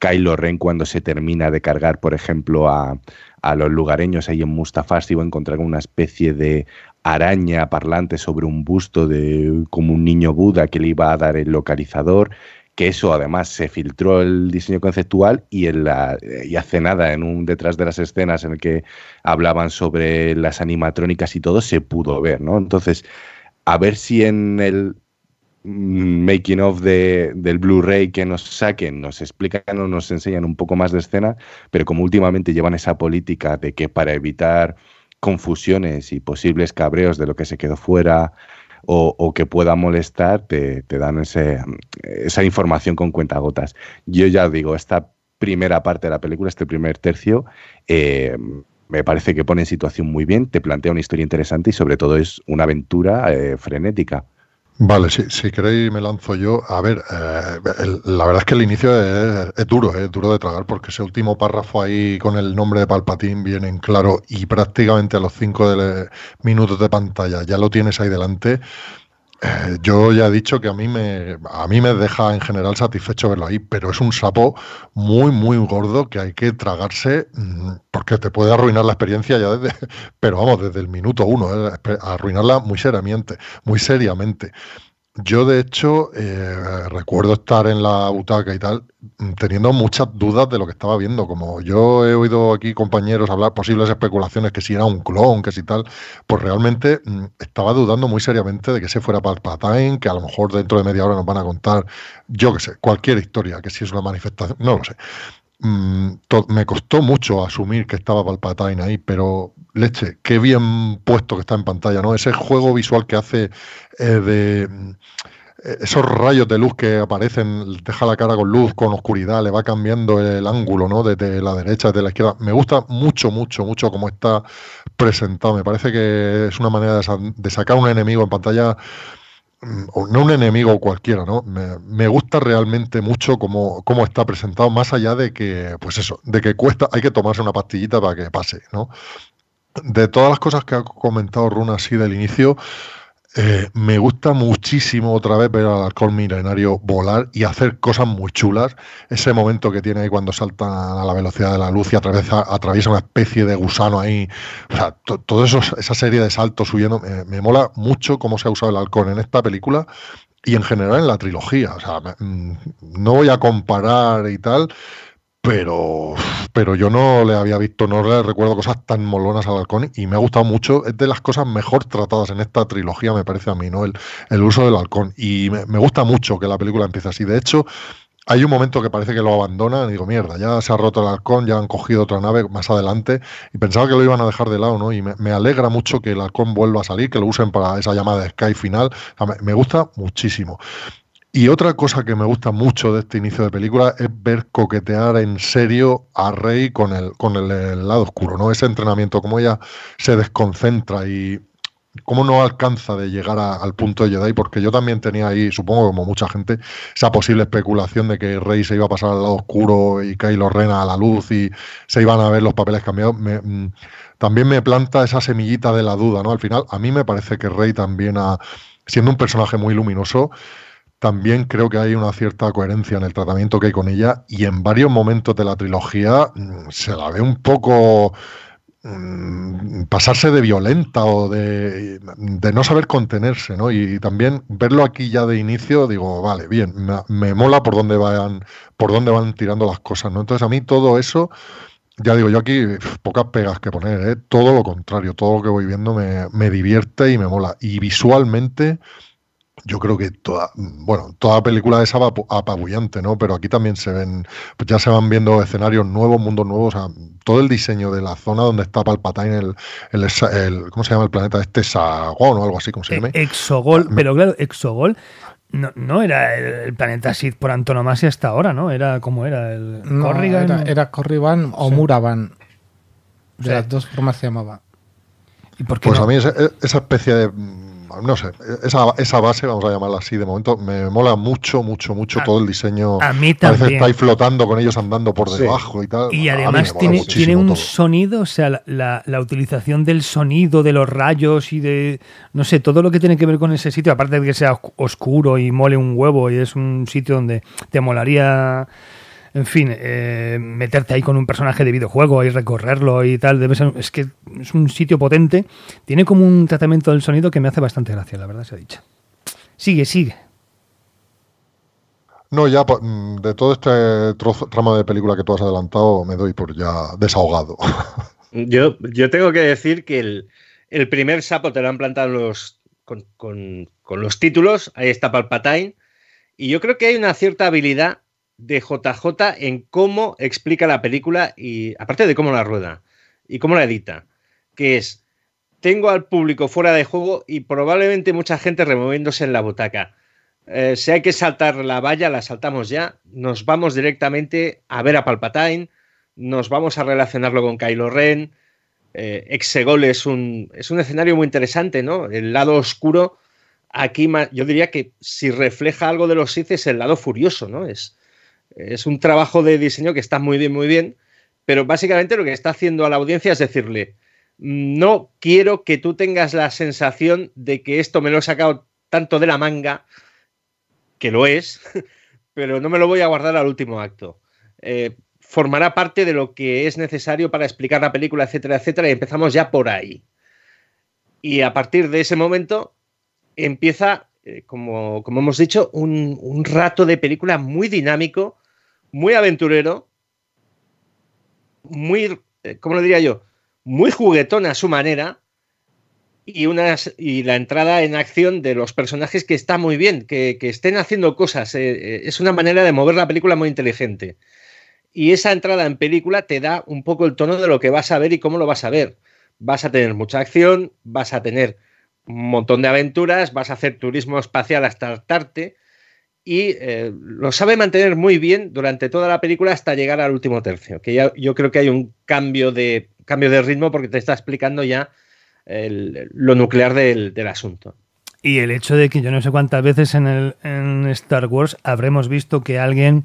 Kylo Ren cuando se termina de cargar, por ejemplo, a, a los lugareños ahí en Mustafar, se iba a encontrar con una especie de araña parlante sobre un busto de como un niño Buda que le iba a dar el localizador que eso además se filtró el diseño conceptual y, en la, y hace nada, en un detrás de las escenas en el que hablaban sobre las animatrónicas y todo, se pudo ver, ¿no? Entonces, a ver si en el making of de, del Blu-ray que nos saquen nos explican o nos enseñan un poco más de escena, pero como últimamente llevan esa política de que para evitar confusiones y posibles cabreos de lo que se quedó fuera o, que pueda molestar, te, te dan ese, esa información con cuentagotas. Yo ya digo, esta primera parte de la película, este primer tercio, eh, me parece que pone en situación muy bien, te plantea una historia interesante y sobre todo es una aventura eh, frenética. Vale, si, si queréis me lanzo yo. A ver, eh, la verdad es que el inicio es, es duro, es duro de tragar porque ese último párrafo ahí con el nombre de Palpatín viene en claro y prácticamente a los cinco de, minutos de pantalla ya lo tienes ahí delante. Eh, yo ya he dicho que a mí me a mí me deja en general satisfecho verlo ahí, pero es un sapo muy muy gordo que hay que tragarse mmm, porque te puede arruinar la experiencia ya desde, pero vamos desde el minuto uno, eh, arruinarla muy seriamente, muy seriamente. Yo, de hecho, eh, recuerdo estar en la butaca y tal, teniendo muchas dudas de lo que estaba viendo. Como yo he oído aquí compañeros hablar posibles especulaciones que si era un clon, que si tal, pues realmente mm, estaba dudando muy seriamente de que se fuera Palpatine, que a lo mejor dentro de media hora nos van a contar, yo qué sé, cualquier historia, que si es una manifestación, no lo sé. mm, me costó mucho asumir que estaba Palpatine ahí, pero leche, qué bien puesto que está en pantalla, ¿no? Ese juego visual que hace eh, de esos rayos de luz que aparecen, deja la cara con luz, con oscuridad, le va cambiando el ángulo, ¿no? Desde la derecha, desde la izquierda. Me gusta mucho, mucho, mucho cómo está presentado. Me parece que es una manera de, sacar un enemigo en pantalla, mm, o no un enemigo cualquiera, ¿no? Me, gusta realmente mucho cómo, cómo, está presentado, más allá de que, pues eso, de que cuesta, hay que tomarse una pastillita para que pase, ¿no? De todas las cosas que ha comentado Runa así del inicio, eh, me gusta muchísimo otra vez ver al halcón milenario volar y hacer cosas muy chulas. Ese momento que tiene ahí cuando salta a la velocidad de la luz y atraviesa, una especie de gusano ahí. O sea, eso, esa serie de saltos subiendo, me, mola mucho cómo se ha usado el halcón en esta película y en general en la trilogía. O sea, mm, no voy a comparar y tal, pero, pero yo no le había visto, no le recuerdo cosas tan molonas al halcón y me ha gustado mucho, es de las cosas mejor tratadas en esta trilogía, me parece a mí, ¿no? El, el uso del halcón. Y me, gusta mucho que la película empiece así. De hecho, hay un momento que parece que lo abandonan y digo, mierda, ya se ha roto el halcón, ya han cogido otra nave más adelante y pensaba que lo iban a dejar de lado, ¿no? Y me, alegra mucho que el halcón vuelva a salir, que lo usen para esa llamada de Sky final. me gusta muchísimo. Y otra cosa que me gusta mucho de este inicio de película es ver coquetear en serio a Rey con el, con el, lado oscuro, ¿no? Ese entrenamiento, cómo ella se desconcentra y cómo no alcanza de llegar al punto de Jedi, porque yo también tenía ahí, supongo como mucha gente, esa posible especulación de que Rey se iba a pasar al lado oscuro y Kylo Ren a la luz y se iban a ver los papeles cambiados. Mm, también me planta esa semillita de la duda, ¿no? Al final, a mí me parece que Rey también, ha, siendo un personaje muy luminoso, también creo que hay una cierta coherencia en el tratamiento que hay con ella y en varios momentos de la trilogía mm, se la ve un poco mm, pasarse de violenta o de, no saber contenerse, ¿no? Y, también verlo aquí ya de inicio, digo, vale, bien, me, mola por dónde van, por dónde van tirando las cosas, ¿no? Entonces a mí todo eso, ya digo, yo aquí pocas pegas que poner, ¿eh? todo lo contrario, todo lo que voy viendo me, me divierte y me mola. Y visualmente yo creo que toda, bueno, toda película es apabullante, ¿no? Pero aquí también se ven, pues ya se van viendo escenarios nuevos, mundos nuevos, o sea, todo el diseño de la zona donde está Palpatine, el, el, ¿cómo se llama el planeta? Este Sagón o algo así, ¿cómo se llama? Exogol, pero claro, Exogol no, no era el, planeta Sith por antonomasia hasta ahora, ¿no? Era como era el Corrigan. Era, Corriban o Muraban. De las dos formas se llamaba. ¿Y por qué pues a mí esa especie de no sé, esa, esa, base, vamos a llamarla así de momento, me mola mucho, mucho, mucho todo el diseño. A mí también. Parece que está ahí flotando con ellos andando por debajo y tal. Y además tiene, tiene un sonido, o sea, la, la, utilización del sonido, de los rayos y de, no sé, todo lo que tiene que ver con ese sitio, aparte de que sea oscuro y mole un huevo y es un sitio donde te molaría en fin, eh, meterte ahí con un personaje de videojuego y recorrerlo y tal, debe ser, es que es un sitio potente. Tiene como un tratamiento del sonido que me hace bastante gracia, la verdad se ha dicho. Sigue, sigue. No, ya pues, mm, de todo este tramo de película que tú has adelantado, me doy por ya desahogado. Yo, yo tengo que decir que el, primer sapo te lo han plantado los, con, con, los títulos, ahí está Palpatine, y yo creo que hay una cierta habilidad de JJ en cómo explica la película y aparte de cómo la rueda y cómo la edita, que es tengo al público fuera de juego y probablemente mucha gente removiéndose en la butaca. Eh, si hay que saltar la valla, la saltamos ya. Nos vamos directamente a ver a Palpatine. Nos vamos a relacionarlo con Kylo Ren. Eh, Exegol es un, es un escenario muy interesante, ¿no? El lado oscuro. Aquí yo diría que si refleja algo de los Sith es el lado furioso, ¿no? Es, es un trabajo de diseño que está muy bien, muy bien, pero básicamente lo que está haciendo a la audiencia es decirle, no quiero que tú tengas la sensación de que esto me lo he sacado tanto de la manga, que lo es, pero no me lo voy a guardar al último acto. Eh, formará parte de lo que es necesario para explicar la película, etcétera, etcétera, y empezamos ya por ahí. Y a partir de ese momento empieza, eh, como, hemos dicho, un rato de película muy dinámico, muy aventurero, muy, eh, ¿cómo lo diría yo? Muy juguetón a su manera y, unas, y la entrada en acción de los personajes que está muy bien, que, estén haciendo cosas. Eh, eh, es una manera de mover la película muy inteligente. Y esa entrada en película te da un poco el tono de lo que vas a ver y cómo lo vas a ver. Vas a tener mucha acción, vas a tener un montón de aventuras, vas a hacer turismo espacial hasta hartarte y eh, lo sabe mantener muy bien durante toda la película hasta llegar al último tercio, que ya yo creo que hay un cambio de, cambio de ritmo porque te está explicando ya el, lo nuclear del, del, asunto. Y el hecho de que yo no sé cuántas veces en, el, en Star Wars habremos visto que alguien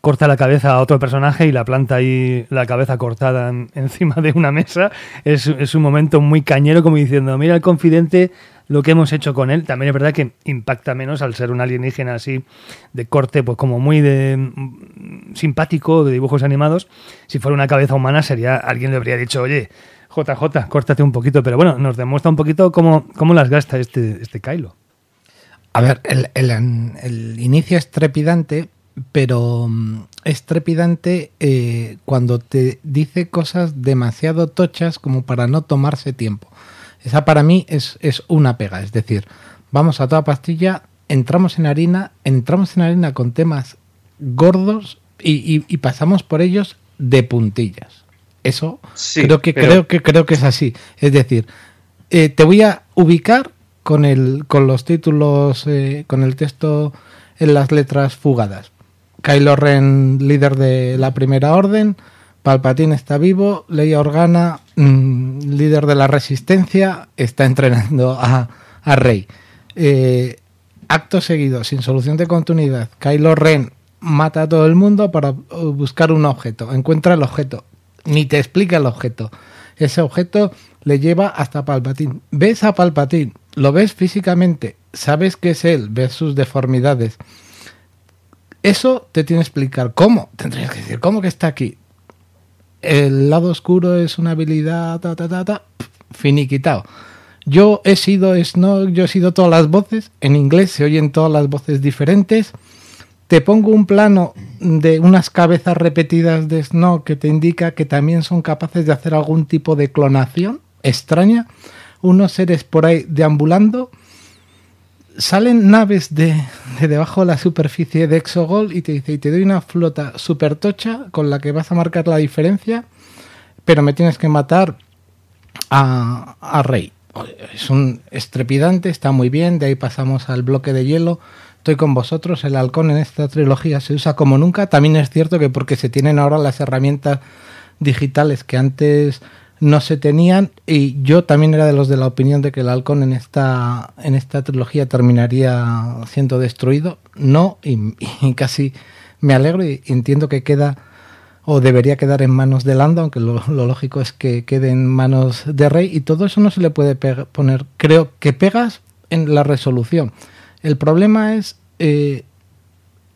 corta la cabeza a otro personaje y la planta ahí la cabeza cortada en, encima de una mesa. Es, es, un momento muy cañero como diciendo, mira el confidente lo que hemos hecho con él. También es verdad que impacta menos al ser un alienígena así de corte, pues como muy de mm, simpático, de dibujos animados. Si fuera una cabeza humana sería, alguien le habría dicho, oye, JJ, córtate un poquito. Pero bueno, nos demuestra un poquito cómo, cómo las gasta este, este Kylo. A ver, el, el, el inicio es trepidante, pero mm, es trepidante eh, cuando te dice cosas demasiado tochas como para no tomarse tiempo. Esa para mí es, es, una pega, es decir, vamos a toda pastilla, entramos en harina, entramos en harina con temas gordos y, y, y pasamos por ellos de puntillas. Eso sí, creo que pero... creo que creo que es así. Es decir, eh, te voy a ubicar con el con los títulos, eh, con el texto en las letras fugadas Kylo Ren, líder de la Primera Orden, Palpatine está vivo, Leia Organa, mmm, líder de la Resistencia, está entrenando a, a Rey. Eh, acto seguido, sin solución de continuidad, Kylo Ren mata a todo el mundo para buscar un objeto, encuentra el objeto, ni te explica el objeto. Ese objeto le lleva hasta Palpatine. Ves a Palpatine, lo ves físicamente, sabes que es él, ves sus deformidades eso te tiene que explicar cómo. Tendrías que decir, ¿cómo que está aquí? El lado oscuro es una habilidad, ta, ta, ta, ta, finiquitado. Yo he sido Snow, yo he sido todas las voces. En inglés se oyen todas las voces diferentes. Te pongo un plano de unas cabezas repetidas de Snow que te indica que también son capaces de hacer algún tipo de clonación extraña. Unos seres por ahí deambulando salen naves de, de, debajo de la superficie de Exogol y te dice, y te doy una flota super tocha con la que vas a marcar la diferencia, pero me tienes que matar a, a Rey. Es un estrepidante, está muy bien, de ahí pasamos al bloque de hielo. Estoy con vosotros, el halcón en esta trilogía se usa como nunca. También es cierto que porque se tienen ahora las herramientas digitales que antes no se tenían y yo también era de los de la opinión de que el halcón en esta en esta trilogía terminaría siendo destruido. No y, casi me alegro y entiendo que queda o debería quedar en manos de Lando aunque lo, lo, lógico es que quede en manos de Rey y todo eso no se le puede poner creo que pegas en la resolución. El problema es eh,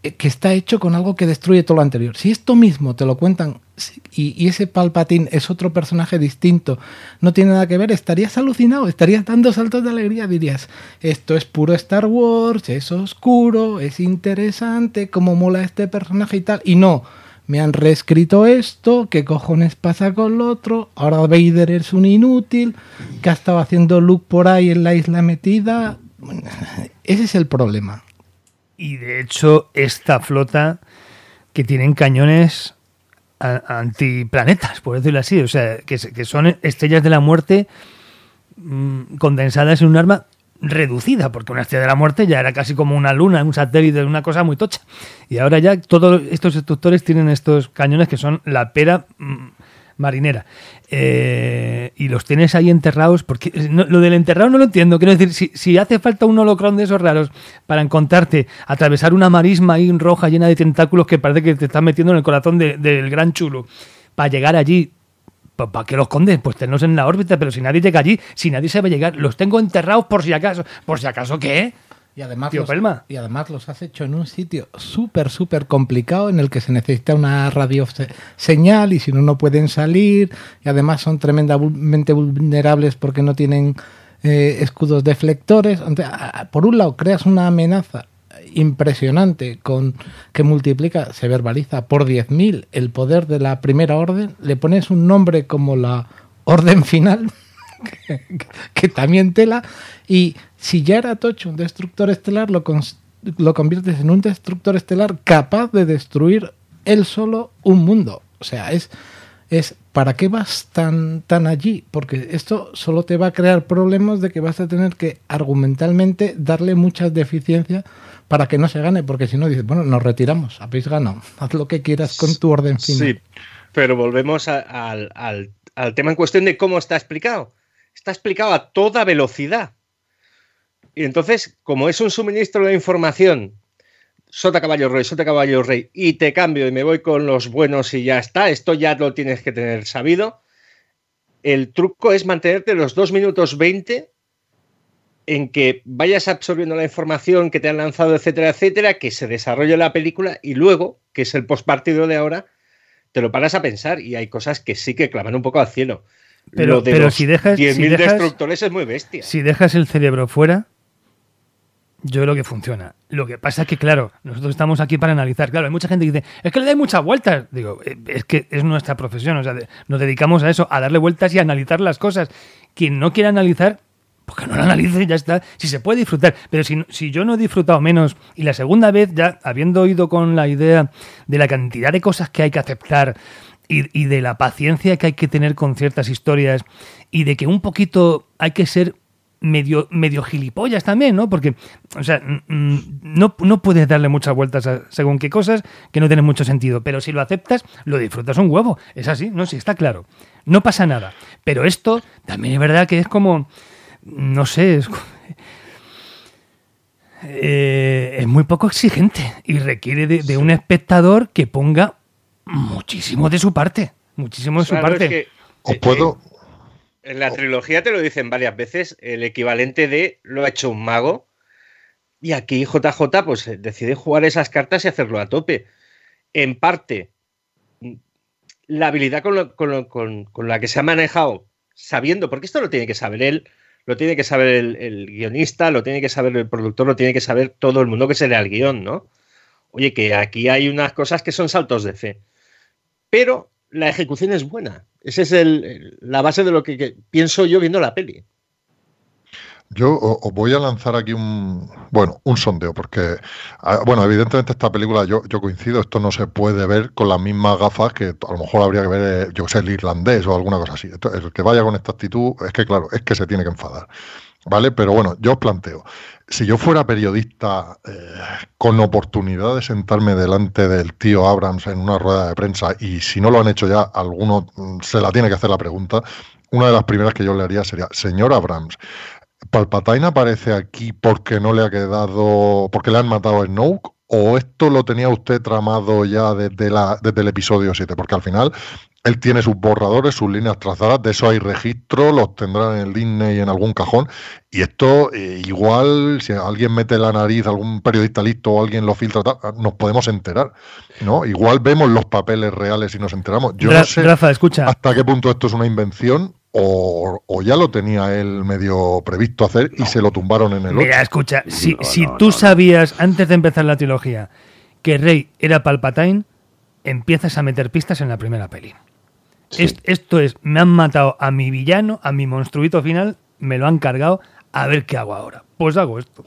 que está hecho con algo que destruye todo lo anterior. Si esto mismo te lo cuentan y, y, ese Palpatín es otro personaje distinto, no tiene nada que ver, estarías alucinado, estarías dando saltos de alegría, dirías, esto es puro Star Wars, es oscuro, es interesante, cómo mola este personaje y tal, y no, me han reescrito esto, qué cojones pasa con lo otro, ahora Vader es un inútil, que ha estado haciendo Luke por ahí en la isla metida, ese es el problema. Y de hecho, esta flota que tienen cañones antiplanetas, por decirlo así, o sea, que, que son estrellas de la muerte mmm, condensadas en un arma reducida, porque una estrella de la muerte ya era casi como una luna, un satélite, una cosa muy tocha. Y ahora ya todos estos destructores tienen estos cañones que son la pera mmm, marinera. Eh, y los tienes ahí enterrados, porque no, lo del enterrado no lo entiendo. Quiero decir, si, hace falta un holocrón de esos raros para encontrarte, atravesar una marisma ahí roja llena de tentáculos que parece que te estás metiendo en el corazón del de, gran chulo, para llegar allí, ¿para qué los escondes? Pues tenlos en la órbita, pero si nadie llega allí, si nadie sabe llegar, los tengo enterrados por si acaso. ¿Por si acaso qué? Y además, Tío los, Pelma. y además los has hecho en un sitio súper, súper complicado en el que se necesita una radio señal y si no, no pueden salir. Y además son tremendamente vulnerables porque no tienen eh, escudos deflectores. Por un lado, creas una amenaza impresionante con que multiplica, se verbaliza por 10.000 el poder de la primera orden. Le pones un nombre como la orden final. Que, también tela y si ya era tocho un destructor estelar, lo, lo conviertes en un destructor estelar capaz de destruir él solo un mundo. O sea, es, es ¿para qué vas tan, tan allí? Porque esto solo te va a crear problemas de que vas a tener que argumentalmente darle muchas deficiencias para que no se gane, porque si no dices, bueno, nos retiramos, habéis ganado, haz lo que quieras con tu orden final. Sí, pero volvemos al, al tema en cuestión de cómo está explicado. Está explicado a toda velocidad. Y entonces, como es un suministro de información, sota caballo rey, sota caballo rey, y te cambio y me voy con los buenos y ya está, esto ya lo tienes que tener sabido. El truco es mantenerte los 2 minutos 20 en que vayas absorbiendo la información que te han lanzado, etcétera, etcétera, que se desarrolle la película y luego, que es el postpartido de ahora, te lo paras a pensar y hay cosas que sí que clavan un poco al cielo. Pero, pero si dejas, 10.000 destructores es muy bestia. Si dejas el cerebro fuera, yo creo que funciona. Lo que pasa es que, claro, nosotros estamos aquí para analizar. Claro, hay mucha gente que dice, es que le da muchas vueltas. Digo, eh, es que es nuestra profesión. O sea, nos dedicamos a eso, a darle vueltas y a analizar las cosas. Quien no quiere analizar, porque no lo analice ya está. Si se puede disfrutar. Pero si, si yo no he disfrutado menos, y la segunda vez, ya habiendo ido con la idea de la cantidad de cosas que hay que aceptar y, y de la paciencia que hay que tener con ciertas historias y de que un poquito hay que ser medio, medio gilipollas también, ¿no? Porque, o sea, no, no puedes darle muchas vueltas a según qué cosas que no tienen mucho sentido, pero si lo aceptas, lo disfrutas un huevo. Es así, ¿no? Sí, está claro. No pasa nada. Pero esto también es verdad que es como no sé, es, eh, es muy poco exigente y requiere de, un espectador que ponga muchísimo de su parte. Muchísimo de su parte. ¿Os puedo? En la trilogía te lo dicen varias veces, el equivalente de lo ha hecho un mago. Y aquí JJ pues eh, decide jugar esas cartas y hacerlo a tope. En parte, la habilidad con, con la que se ha manejado, sabiendo, porque esto lo tiene que saber él, lo tiene que saber el, guionista, lo tiene que saber el productor, lo tiene que saber todo el mundo que se lea el guion, ¿no? Oye, que aquí hay unas cosas que son saltos de fe. Pero la ejecución es buena. Esa es la base de lo que, pienso yo viendo la peli. Yo os voy a lanzar aquí un, bueno, un sondeo, porque, ah, bueno, evidentemente esta película, yo, yo coincido, esto no se puede ver con las mismas gafas que a lo mejor habría que ver, eh, yo sé, el irlandés o alguna cosa así. el que vaya con esta actitud, es que claro, es que se tiene que enfadar. ¿Vale? Pero bueno, yo os planteo, si yo fuera periodista eh, con oportunidad de sentarme delante del tío Abrams en una rueda de prensa y si no lo han hecho ya, alguno mm, se la tiene que hacer la pregunta, una de las primeras que yo le haría sería, señor Abrams, ¿Palpatine aparece aquí porque no le ha quedado, porque le han matado a Snoke? ¿O esto lo tenía usted tramado ya desde, la, desde el episodio 7? Porque al final él tiene sus borradores, sus líneas trazadas, de eso hay registro, los tendrá en el Disney en algún cajón. Y esto, eh, igual, si alguien mete la nariz, algún periodista listo o alguien lo filtra, nos podemos enterar. ¿no? Igual vemos los papeles reales y nos enteramos. Yo no sé escucha. hasta qué punto esto es una invención o, ya lo tenía él medio previsto hacer y se lo tumbaron en el otro. Mira, escucha, si, si tú sabías antes de empezar la trilogía que Rey era Palpatine, empiezas a meter pistas en la primera peli. Esto es, me han matado a mi villano, a mi monstruito final, me lo han cargado, a ver qué hago ahora. Pues hago esto.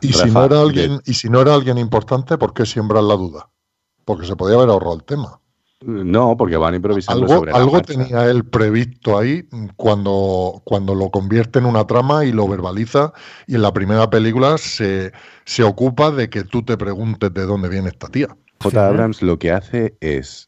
Y si, no era alguien, y si no era alguien importante, ¿por qué siembrar la duda? Porque se podía haber ahorrado el tema. No, porque van improvisando algo, sobre Algo tenía él previsto ahí cuando, cuando lo convierte en una trama y lo verbaliza. Y en la primera película se, se ocupa de que tú te preguntes de dónde viene esta tía. J. Abrams lo que hace es,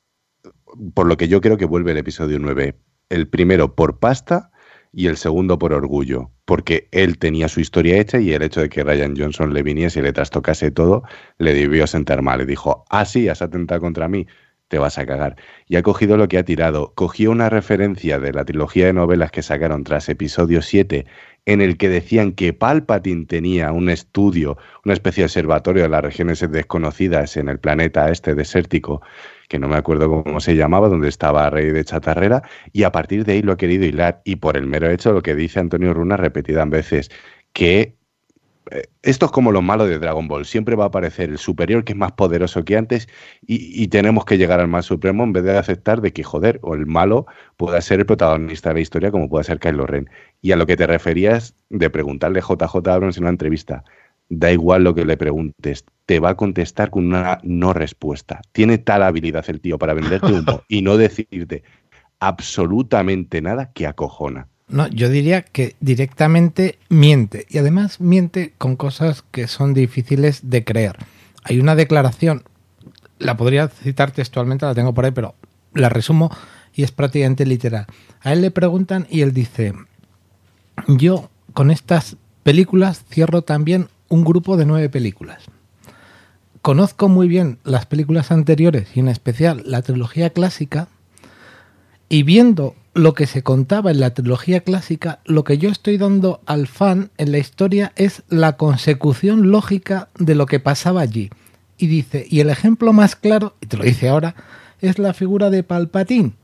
por lo que yo creo que vuelve el episodio 9, el primero por pasta y el segundo por orgullo, porque él tenía su historia hecha y el hecho de que Ryan Johnson le viniese y le trastocase todo, le debió sentar mal. Le dijo, ah, sí, has atentado contra mí, te vas a cagar. Y ha cogido lo que ha tirado. Cogió una referencia de la trilogía de novelas que sacaron tras episodio 7, en el que decían que Palpatine tenía un estudio, una especie de observatorio de las regiones desconocidas en el planeta este desértico, que no me acuerdo cómo se llamaba, donde estaba Rey de Chatarrera, y a partir de ahí lo ha querido hilar. Y por el mero hecho, lo que dice Antonio Runa repetidas veces, que eh, esto es como lo malo de Dragon Ball. Siempre va a aparecer el superior que es más poderoso que antes y, tenemos que llegar al más supremo en vez de aceptar de que, joder, o el malo pueda ser el protagonista de la historia como pueda ser Kylo Ren. Y a lo que te referías de preguntarle JJ Abrams en una entrevista, da igual lo que le preguntes, te va a contestar con una no respuesta. Tiene tal habilidad el tío para venderte humo y no decirte absolutamente nada que acojona. No, yo diría que directamente miente. Y además miente con cosas que son difíciles de creer. Hay una declaración, la podría citar textualmente, la tengo por ahí, pero la resumo y es prácticamente literal. A él le preguntan y él dice, yo con estas películas cierro también un grupo de nueve películas. Conozco muy bien las películas anteriores y en especial la trilogía clásica y viendo lo que se contaba en la trilogía clásica, lo que yo estoy dando al fan en la historia es la consecución lógica de lo que pasaba allí. Y dice, y el ejemplo más claro, y te lo dice ahora, es la figura de Palpatín,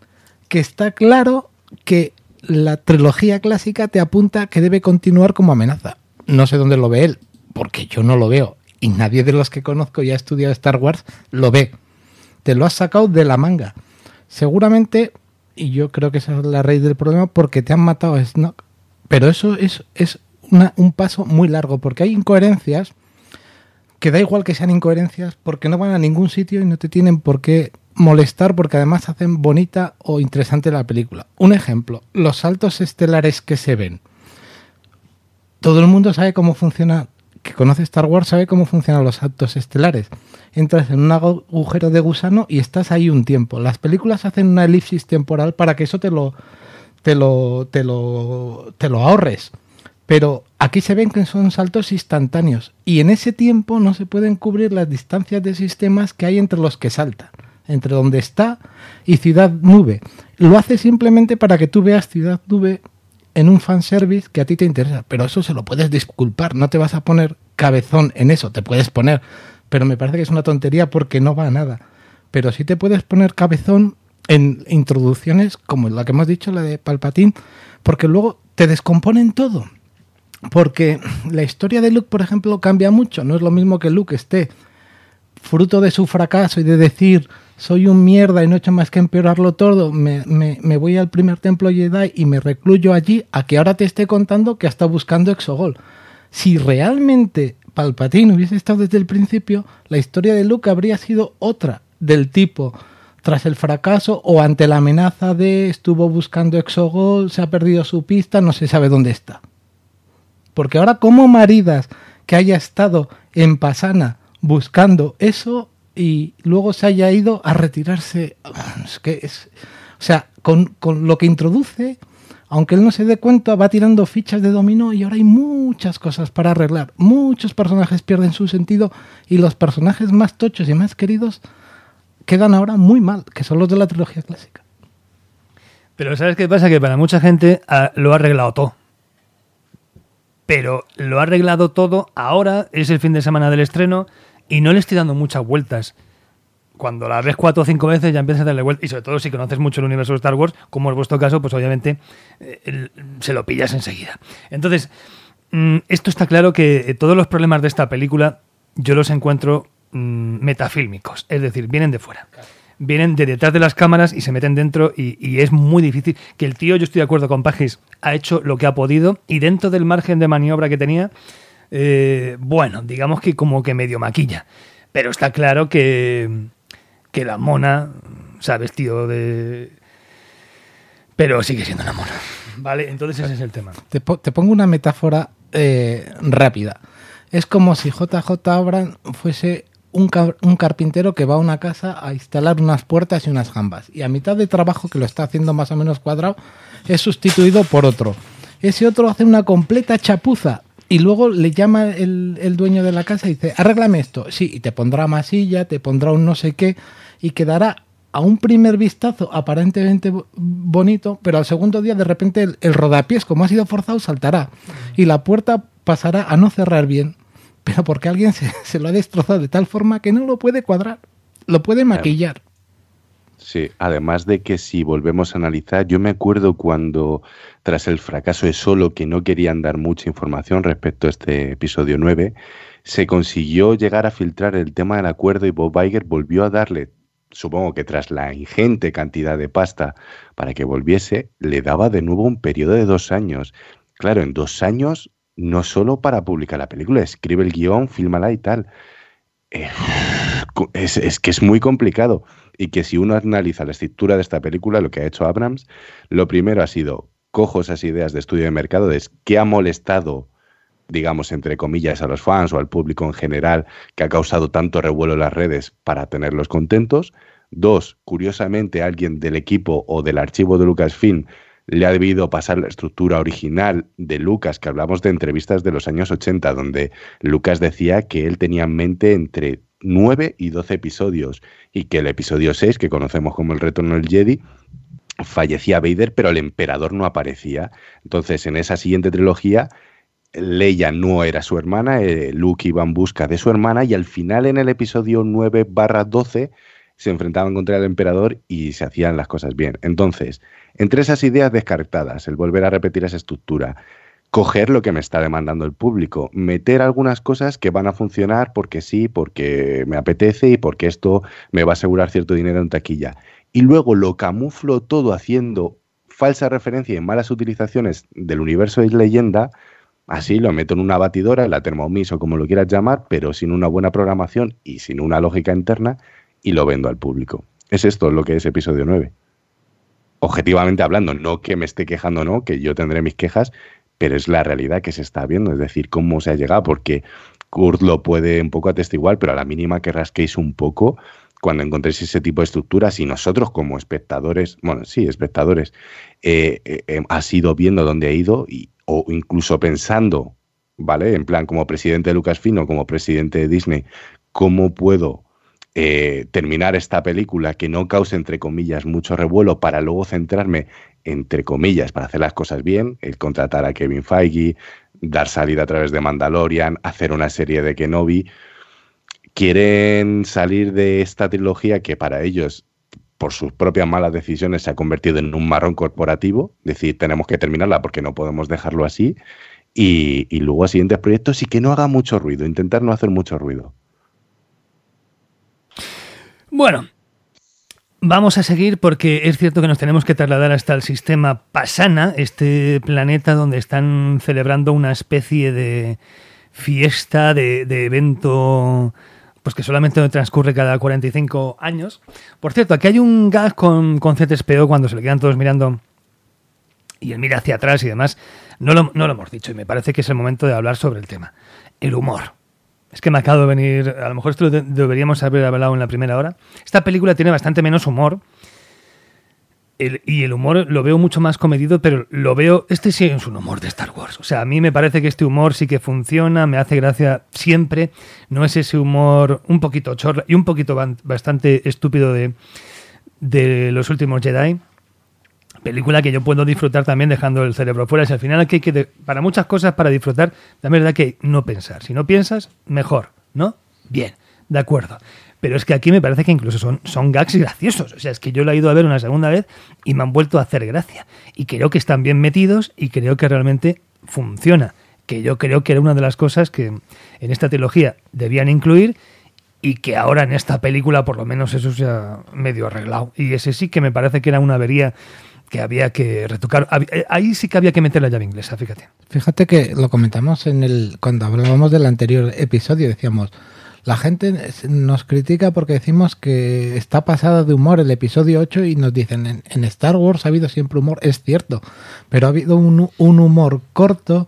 que está claro que la trilogía clásica te apunta que debe continuar como amenaza. No sé dónde lo ve él, porque yo no lo veo. Y nadie de los que conozco y ha estudiado Star Wars lo ve. Te lo has sacado de la manga. Seguramente y yo creo que esa es la raíz del problema porque te han matado a Snoke. Pero eso es, es un paso muy largo porque hay incoherencias que da igual que sean incoherencias porque no van a ningún sitio y no te tienen por qué molestar porque además hacen bonita o interesante la película. Un ejemplo, los saltos estelares que se ven. Todo el mundo sabe cómo funciona que conoce Star Wars sabe cómo funcionan los saltos estelares. Entras en un agujero de gusano y estás ahí un tiempo. Las películas hacen una elipsis temporal para que eso te lo, te lo, te lo, te lo ahorres. Pero aquí se ven que son saltos instantáneos y en ese tiempo no se pueden cubrir las distancias de sistemas que hay entre los que saltan, entre donde está y Ciudad Nube. Lo hace simplemente para que tú veas Ciudad Nube en un fanservice que a ti te interesa, pero eso se lo puedes disculpar, no te vas a poner cabezón en eso, te puedes poner, pero me parece que es una tontería porque no va a nada. Pero sí te puedes poner cabezón en introducciones como la que hemos dicho, la de Palpatín, porque luego te descomponen todo. Porque la historia de Luke, por ejemplo, cambia mucho. No es lo mismo que Luke esté fruto de su fracaso y de decir, soy un mierda y no he hecho más que empeorarlo todo, me, me, voy al primer templo Jedi y me recluyo allí, a que ahora te esté contando que ha estado buscando Exogol. Si realmente Palpatine hubiese estado desde el principio, la historia de Luke habría sido otra, del tipo, tras el fracaso o ante la amenaza de estuvo buscando Exogol, se ha perdido su pista, no se sabe dónde está. Porque ahora, como maridas que haya estado en Pasana buscando eso, y luego se haya ido a retirarse. Es que es, o sea, con, lo que introduce, aunque él no se dé cuenta, va tirando fichas de dominó y ahora hay muchas cosas para arreglar. Muchos personajes pierden su sentido y los personajes más tochos y más queridos quedan ahora muy mal, que son los de la trilogía clásica. Pero ¿sabes qué pasa? Que para mucha gente ah, lo ha arreglado todo. Pero lo ha arreglado todo ahora, es el fin de semana del estreno, y no le estoy dando muchas vueltas. Cuando la ves cuatro o cinco veces ya empiezas a darle vueltas y sobre todo si conoces mucho el universo de Star Wars, como es vuestro caso, pues obviamente eh, se lo pillas enseguida. Entonces, mm, esto está claro que eh, todos los problemas de esta película yo los encuentro mm, metafílmicos, es decir, vienen de fuera. Vienen de detrás de las cámaras y se meten dentro y, es muy difícil. Que el tío, yo estoy de acuerdo con Pagis, ha hecho lo que ha podido y dentro del margen de maniobra que tenía, eh, bueno, digamos que como que medio maquilla. Pero está claro que, que la mona se ha vestido de... Pero sigue siendo una mona. ¿Vale? Entonces ese es el tema. Te, pongo una metáfora eh, rápida. Es como si JJ Abrams fuese un, un, carpintero que va a una casa a instalar unas puertas y unas jambas. Y a mitad de trabajo, que lo está haciendo más o menos cuadrado, es sustituido por otro. Ese otro hace una completa chapuza y luego le llama el, dueño de la casa y dice, arréglame esto. Sí, y te pondrá masilla, te pondrá un no sé qué, y quedará a un primer vistazo aparentemente bonito, pero al segundo día de repente el, rodapiés, como ha sido forzado, saltará. Y la puerta pasará a no cerrar bien, pero porque alguien se, se lo ha destrozado de tal forma que no lo puede cuadrar, lo puede maquillar. Sí, además de que si volvemos a analizar, yo me acuerdo cuando tras el fracaso de Solo, que no querían dar mucha información respecto a este episodio 9, se consiguió llegar a filtrar el tema del acuerdo y Bob Iger volvió a darle, supongo que tras la ingente cantidad de pasta para que volviese, le daba de nuevo un periodo de dos años. Claro, en dos años no solo para publicar la película, escribe el guion, fílmala y tal. Eh, es, es, que es muy complicado y que si uno analiza la estructura de esta película, lo que ha hecho Abrams, lo primero ha sido, cojo esas ideas de estudio de mercado de qué ha molestado digamos, entre comillas, a los fans o al público en general que ha causado tanto revuelo en las redes para tenerlos contentos. Dos, curiosamente, alguien del equipo o del archivo de Lucasfilm le ha debido pasar la estructura original de Lucas, que hablamos de entrevistas de los años 80, donde Lucas decía que él tenía en mente entre 9 y 12 episodios y que el episodio 6, que conocemos como el retorno del Jedi, fallecía Vader, pero el emperador no aparecía. Entonces, en esa siguiente trilogía, Leia no era su hermana, eh, Luke iba en busca de su hermana y al final en el episodio 9 barra 12 se enfrentaban contra el emperador y se hacían las cosas bien. Entonces, entre esas ideas descartadas, el volver a repetir esa estructura, coger lo que me está demandando el público, meter algunas cosas que van a funcionar porque sí, porque me apetece y porque esto me va a asegurar cierto dinero en taquilla. Y luego lo camuflo todo haciendo falsa referencia y malas utilizaciones del universo de leyenda, así lo meto en una batidora, en la Thermomix o como lo quieras llamar, pero sin una buena programación y sin una lógica interna, y lo vendo al público. Es esto lo que es episodio 9. Objetivamente hablando, no que me esté quejando, no, que yo tendré mis quejas, pero es la realidad que se está viendo, es decir, cómo se ha llegado, porque Kurt lo puede un poco atestiguar, pero a la mínima que rasquéis un poco, cuando encontréis ese tipo de estructuras y nosotros como espectadores, bueno, sí, espectadores, eh, eh, eh, ha sido viendo dónde ha ido y, o incluso pensando, ¿vale? En plan, como presidente de Lucasfilm o como presidente de Disney, ¿cómo puedo eh, terminar esta película que no cause, entre comillas, mucho revuelo para luego centrarme, entre comillas, para hacer las cosas bien, el contratar a Kevin Feige, dar salida a través de Mandalorian, hacer una serie de Kenobi. Quieren salir de esta trilogía que para ellos, por sus propias malas decisiones, se ha convertido en un marrón corporativo, decir, tenemos que terminarla porque no podemos dejarlo así. Y, y luego a siguientes proyectos y que no haga mucho ruido, intentar no hacer mucho ruido. Bueno, Vamos a seguir porque es cierto que nos tenemos que trasladar hasta el sistema Pasana, este planeta donde están celebrando una especie de fiesta, de, evento, pues que solamente transcurre cada 45 años. Por cierto, aquí hay un gag con, con C3PO cuando se le quedan todos mirando y él mira hacia atrás y demás. No lo, no lo hemos dicho y me parece que es el momento de hablar sobre el tema. El humor. Es que me acabo de venir, a lo mejor esto lo deberíamos haber hablado en la primera hora. Esta película tiene bastante menos humor. y el humor lo veo mucho más comedido, pero lo veo, este sí es un humor de Star Wars. O sea, a mí me parece que este humor sí que funciona, me hace gracia siempre. No es ese humor un poquito chorra y un poquito bastante estúpido de, de los últimos Jedi película que yo puedo disfrutar también dejando el cerebro fuera. Si al final hay que, para muchas cosas, para disfrutar, también verdad que no pensar. Si no piensas, mejor, ¿no? Bien, de acuerdo. Pero es que aquí me parece que incluso son, son gags graciosos. O sea, es que yo lo he ido a ver una segunda vez y me han vuelto a hacer gracia. Y creo que están bien metidos y creo que realmente funciona. Que yo creo que era una de las cosas que en esta trilogía debían incluir y que ahora en esta película por lo menos eso se ha medio arreglado. Y ese sí que me parece que era una avería que había que retocar. Eh, ahí sí que había que meter la llave inglesa, fíjate. Fíjate que lo comentamos en el cuando hablábamos del anterior episodio, decíamos, la gente nos critica porque decimos que está pasada de humor el episodio 8 y nos dicen, en, Star Wars ha habido siempre humor, es cierto, pero ha habido un, humor corto,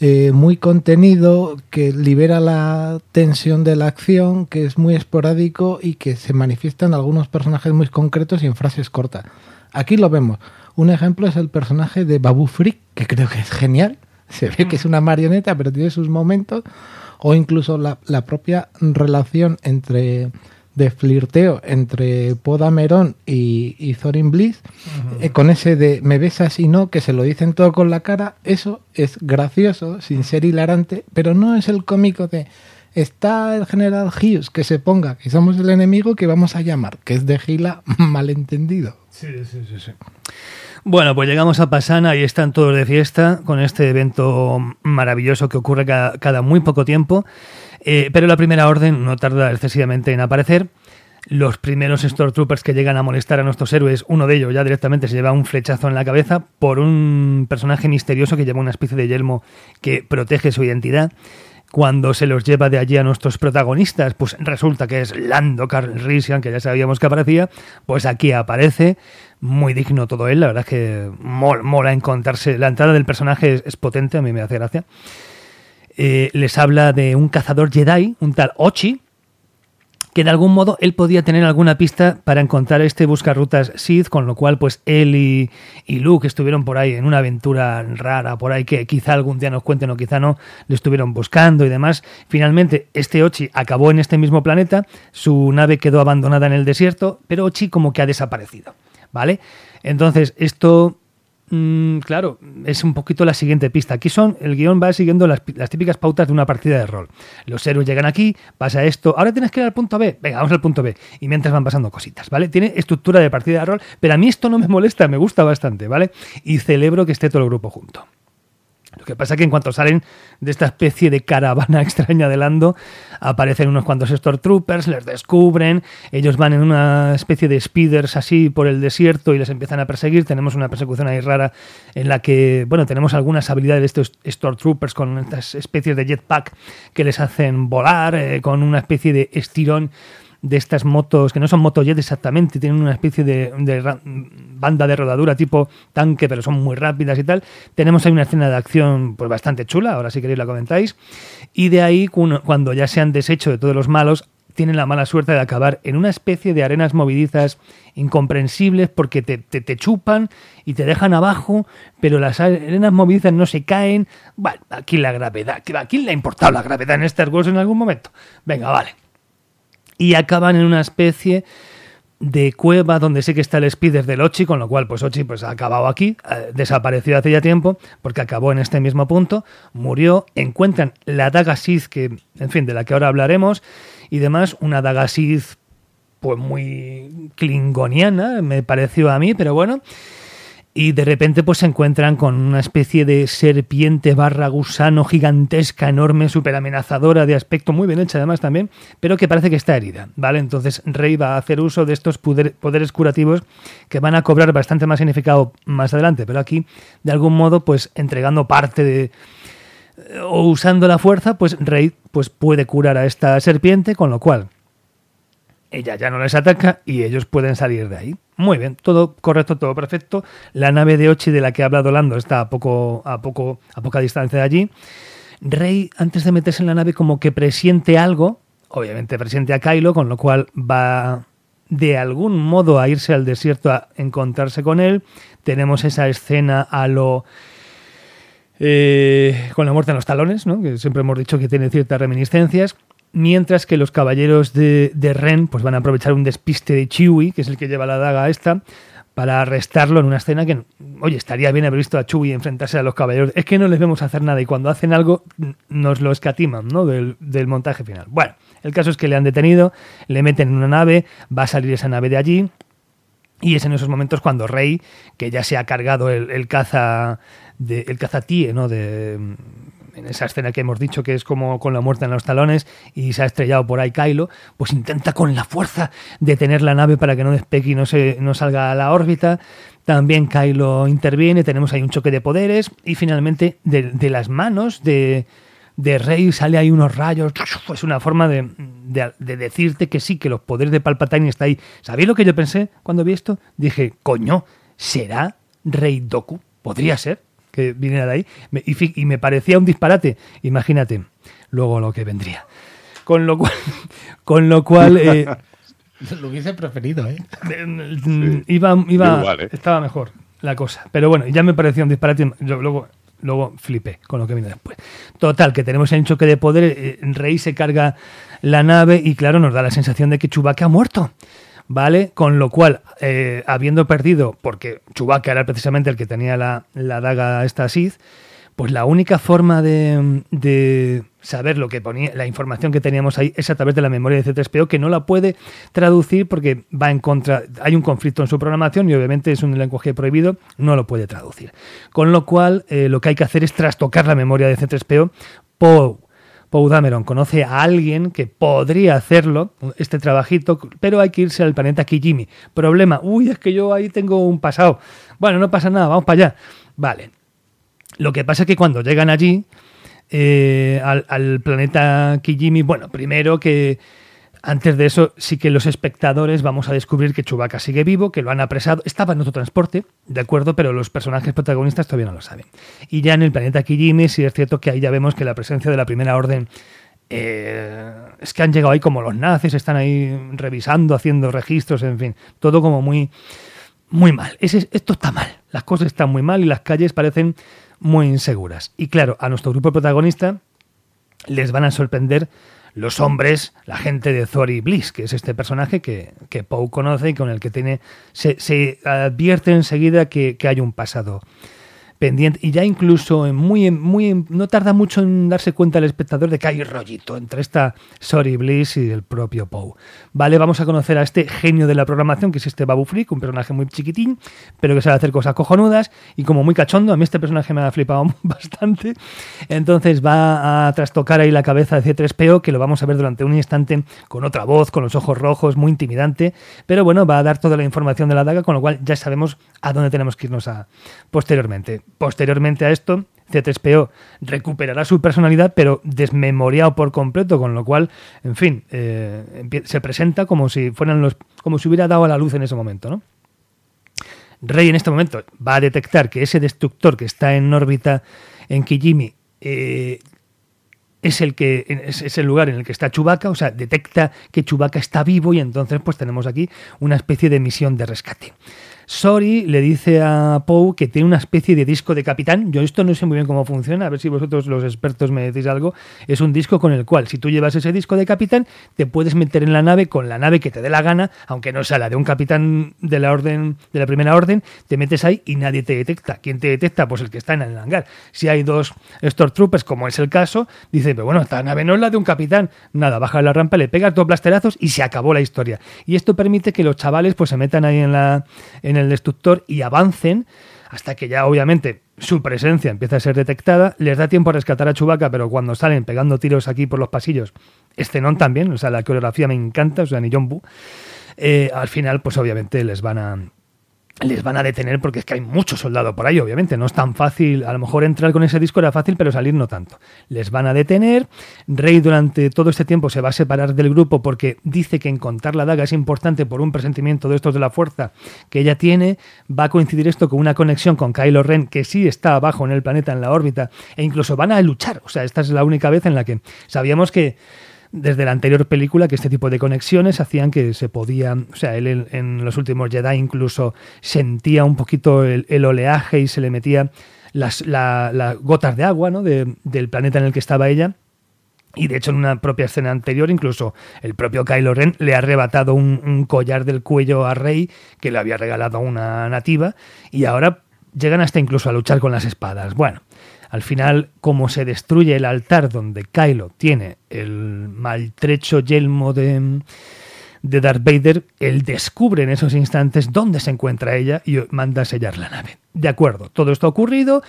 eh, muy contenido, que libera la tensión de la acción, que es muy esporádico y que se manifiesta en algunos personajes muy concretos y en frases cortas. Aquí lo vemos. Un ejemplo es el personaje de Babu Frick, que creo que es genial. Se ve que es una marioneta, pero tiene sus momentos. O incluso la, propia relación entre de flirteo entre Podameron y, y Thorin Bliss, eh, con ese de me besas y no, que se lo dicen todo con la cara, eso es gracioso, sin ser hilarante, pero no es el cómico de está el general Hughes, que se ponga, que somos el enemigo que vamos a llamar, que es de Gila malentendido. Sí, sí, sí, sí. Bueno, pues llegamos a Pasana y están todos de fiesta con este evento maravilloso que ocurre cada, muy poco tiempo. Eh, pero la primera orden no tarda excesivamente en aparecer. los primeros Stormtroopers que llegan a molestar a nuestros héroes, uno de ellos ya directamente se lleva un flechazo en la cabeza por un personaje misterioso que lleva una especie de yelmo que protege su identidad. Cuando se los lleva de allí a nuestros protagonistas, pues resulta que es Lando Calrissian, que ya sabíamos que aparecía, pues aquí aparece, muy digno todo él, la verdad es que mola, encontrarse, la entrada del personaje es, potente, a mí me hace gracia. Eh, les habla de un cazador Jedi, un tal Ochi, que de algún modo él podía tener alguna pista para encontrar este buscarrutas Sith, con lo cual pues él y, Luke estuvieron por ahí en una aventura rara, por ahí que quizá algún día nos cuenten o quizá no, le estuvieron buscando y demás. Finalmente este Ochi acabó en este mismo planeta, su nave quedó abandonada en el desierto, pero Ochi como que ha desaparecido, ¿vale? Entonces esto Mm, claro, es un poquito la siguiente pista. Aquí son, el guion va siguiendo las, típicas pautas de una partida de rol. Los héroes llegan aquí, pasa esto, ahora tienes que ir al punto B, venga, vamos al punto B. Y mientras van pasando cositas, ¿vale? Tiene estructura de partida de rol, pero a mí esto no me molesta, me gusta bastante, ¿vale? Y celebro que esté todo el grupo junto. Lo que pasa es que en cuanto salen de esta especie de caravana extraña de Lando, aparecen unos cuantos Stormtroopers, les descubren, ellos van en una especie de speeders así por el desierto y les empiezan a perseguir. Tenemos una persecución ahí rara en la que, bueno, tenemos algunas habilidades de estos Stormtroopers con estas especies de jetpack que les hacen volar, eh, con una especie de estirón de estas motos, que no son motojet exactamente, tienen una especie de, banda de rodadura tipo tanque, pero son muy rápidas y tal. Tenemos ahí una escena de acción pues bastante chula, ahora si queréis la comentáis. Y de ahí, cuando ya se han deshecho de todos los malos, tienen la mala suerte de acabar en una especie de arenas movidizas incomprensibles porque te, te, chupan y te dejan abajo, pero las arenas movidizas no se caen. Bueno, aquí la gravedad, ¿a quién le ha importado la gravedad en Star Wars en algún momento? Venga, vale y acaban en una especie de cueva donde sé que está el speeder del Ochi, con lo cual pues Ochi pues ha acabado aquí, desapareció hace ya tiempo, porque acabó en este mismo punto, murió, encuentran la daga Sith, que, en fin, de la que ahora hablaremos, y demás, una daga Sith pues muy klingoniana, me pareció a mí, pero bueno, y de repente pues se encuentran con una especie de serpiente barra gusano gigantesca, enorme, súper amenazadora, de aspecto muy bien hecha además también, pero que parece que está herida, ¿vale? Entonces Rey va a hacer uso de estos poderes curativos que van a cobrar bastante más significado más adelante, pero aquí de algún modo pues entregando parte de o usando la fuerza, pues Rey pues puede curar a esta serpiente, con lo cual ella ya no les ataca y ellos pueden salir de ahí. Muy bien, todo correcto, todo perfecto. La nave de Ochi de la que ha hablado Lando está a poco, a poco, a poca distancia de allí. Rey, antes de meterse en la nave, como que presiente algo, obviamente presiente a Kylo, con lo cual va de algún modo a irse al desierto a encontrarse con él. Tenemos esa escena a lo eh, con la muerte en los talones, ¿no? que siempre hemos dicho que tiene ciertas reminiscencias mientras que los caballeros de, Ren pues van a aprovechar un despiste de Chewie, que es el que lleva la daga esta, para arrestarlo en una escena que, oye, estaría bien haber visto a Chewie enfrentarse a los caballeros. Es que no les vemos hacer nada y cuando hacen algo nos lo escatiman, ¿no? Del, montaje final. Bueno, el caso es que le han detenido, le meten en una nave, va a salir esa nave de allí. Y es en esos momentos cuando Rey, que ya se ha cargado el, el caza de, el cazatíe, ¿no? De, en esa escena que hemos dicho que es como con la muerte en los talones y se ha estrellado por ahí Kylo, pues intenta con la fuerza detener la nave para que no despegue y no, se, no salga a la órbita. También Kylo interviene, tenemos ahí un choque de poderes y finalmente de, las manos de, de Rey sale ahí unos rayos. Es una forma de, de, decirte que sí, que los poderes de Palpatine están ahí. ¿Sabéis lo que yo pensé cuando vi esto? Dije, coño, ¿será Rey Doku? Podría ser que viniera de ahí. y, me parecía un disparate. Imagínate luego lo que vendría. Con lo cual, con lo cual eh, lo hubiese preferido, ¿eh? Iba, iba ¿eh? estaba mejor la cosa. Pero bueno, ya me parecía un disparate. Yo luego, luego flipé con lo que viene después. Total, que tenemos el choque de poder. Eh, Rey se carga la nave y claro, nos da la sensación de que Chewbacca ha muerto. ¿Vale? Con lo cual, eh, habiendo perdido, porque Chewbacca era precisamente el que tenía la, daga esta Sith, pues la única forma de, saber lo que ponía, la información que teníamos ahí es a través de la memoria de C3PO, que no la puede traducir porque va en contra, hay un conflicto en su programación y obviamente es un lenguaje prohibido, no lo puede traducir. Con lo cual, eh, lo que hay que hacer es trastocar la memoria de C3PO por Poe Dameron conoce a alguien que podría hacerlo, este trabajito, pero hay que irse al planeta Kijimi. Problema, uy, es que yo ahí tengo un pasado. Bueno, no pasa nada, vamos para allá. Vale. Lo que pasa es que cuando llegan allí, eh, al, al planeta Kijimi, bueno, primero que antes de eso, sí que los espectadores vamos a descubrir que Chewbacca sigue vivo, que lo han apresado. Estaba en otro transporte, de acuerdo, pero los personajes protagonistas todavía no lo saben. Y ya en el planeta Kijimi, sí es cierto que ahí ya vemos que la presencia de la Primera Orden eh, es que han llegado ahí como los nazis, están ahí revisando, haciendo registros, en fin, todo como muy, muy mal. esto está mal, las cosas están muy mal y las calles parecen muy inseguras. Y claro, a nuestro grupo protagonista les van a sorprender los hombres, la gente de Zori Bliss, que es este personaje que, que Poe conoce y con el que tiene se, se advierte enseguida que, que hay un pasado pendiente y ya incluso muy, muy, no tarda mucho en darse cuenta el espectador de que hay rollito entre esta Sorry Bliss y el propio Poe. Vale, vamos a conocer a este genio de la programación que es este Babu Freak, un personaje muy chiquitín, pero que sabe hacer cosas cojonudas y como muy cachondo, a mí este personaje me ha flipado bastante. Entonces va a trastocar ahí la cabeza de C3PO, que lo vamos a ver durante un instante con otra voz, con los ojos rojos, muy intimidante, pero bueno, va a dar toda la información de la daga, con lo cual ya sabemos a dónde tenemos que irnos a posteriormente. Posteriormente a esto, C3PO recuperará su personalidad, pero desmemoriado por completo, con lo cual, en fin, eh, se presenta como si fueran los, como si hubiera dado a la luz en ese momento, ¿no? Rey en este momento va a detectar que ese destructor que está en órbita en Kijimi eh, es el que es, el lugar en el que está Chewbacca, o sea, detecta que Chewbacca está vivo y entonces pues tenemos aquí una especie de misión de rescate. Sori le dice a Poe que tiene una especie de disco de capitán. Yo esto no sé muy bien cómo funciona, a ver si vosotros los expertos me decís algo. Es un disco con el cual, si tú llevas ese disco de capitán, te puedes meter en la nave con la nave que te dé la gana, aunque no sea la de un capitán de la orden, de la primera orden, te metes ahí y nadie te detecta. ¿Quién te detecta? Pues el que está en el hangar. Si hay dos Stormtroopers, como es el caso, dice, pero bueno, esta nave no es la de un capitán. Nada, baja la rampa, le pegas dos blasterazos y se acabó la historia. Y esto permite que los chavales pues se metan ahí en la en destructor y avancen hasta que ya obviamente su presencia empieza a ser detectada, les da tiempo a rescatar a Chubaca, pero cuando salen pegando tiros aquí por los pasillos, Escenón también, o sea, la coreografía me encanta, o sea, ni John Boo, eh, al final pues obviamente les van a les van a detener porque es que hay mucho soldado por ahí, obviamente. No es tan fácil, a lo mejor entrar con ese disco era fácil, pero salir no tanto. Les van a detener. Rey durante todo este tiempo se va a separar del grupo porque dice que encontrar la daga es importante por un presentimiento de estos de la fuerza que ella tiene. Va a coincidir esto con una conexión con Kylo Ren que sí está abajo en el planeta, en la órbita, e incluso van a luchar. O sea, esta es la única vez en la que sabíamos que desde la anterior película que este tipo de conexiones hacían que se podía, o sea, él en, los últimos Jedi incluso sentía un poquito el, oleaje y se le metía las, gotas de agua ¿no? del planeta en el que estaba ella. Y de hecho en una propia escena anterior incluso el propio Kylo Ren le ha arrebatado un, un collar del cuello a Rey que le había regalado a una nativa y ahora llegan hasta incluso a luchar con las espadas. Bueno, al final, como se destruye el altar donde Kylo tiene el maltrecho yelmo de, Darth Vader, él descubre en esos instantes dónde se encuentra ella y manda a sellar la nave. De acuerdo, todo esto ha ocurrido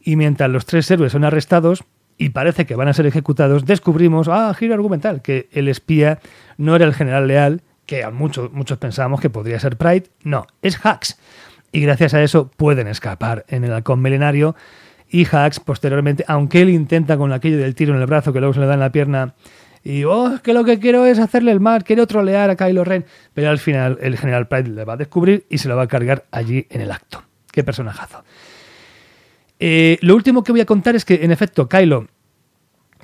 y mientras los tres héroes son arrestados y parece que van a ser ejecutados, descubrimos, ah, giro argumental, que el espía no era el general leal, que a muchos, muchos pensábamos que podría ser Pride, no, es Hax. Y gracias a eso pueden escapar en el halcón milenario y Hax posteriormente, aunque él intenta con aquello del tiro en el brazo que luego se le da en la pierna y oh, que lo que quiero es hacerle el mal, quiero trolear a Kylo Ren, pero al final el general Pride le va a descubrir y se lo va a cargar allí en el acto. Qué personajazo. Eh, lo último que voy a contar es que, en efecto, Kylo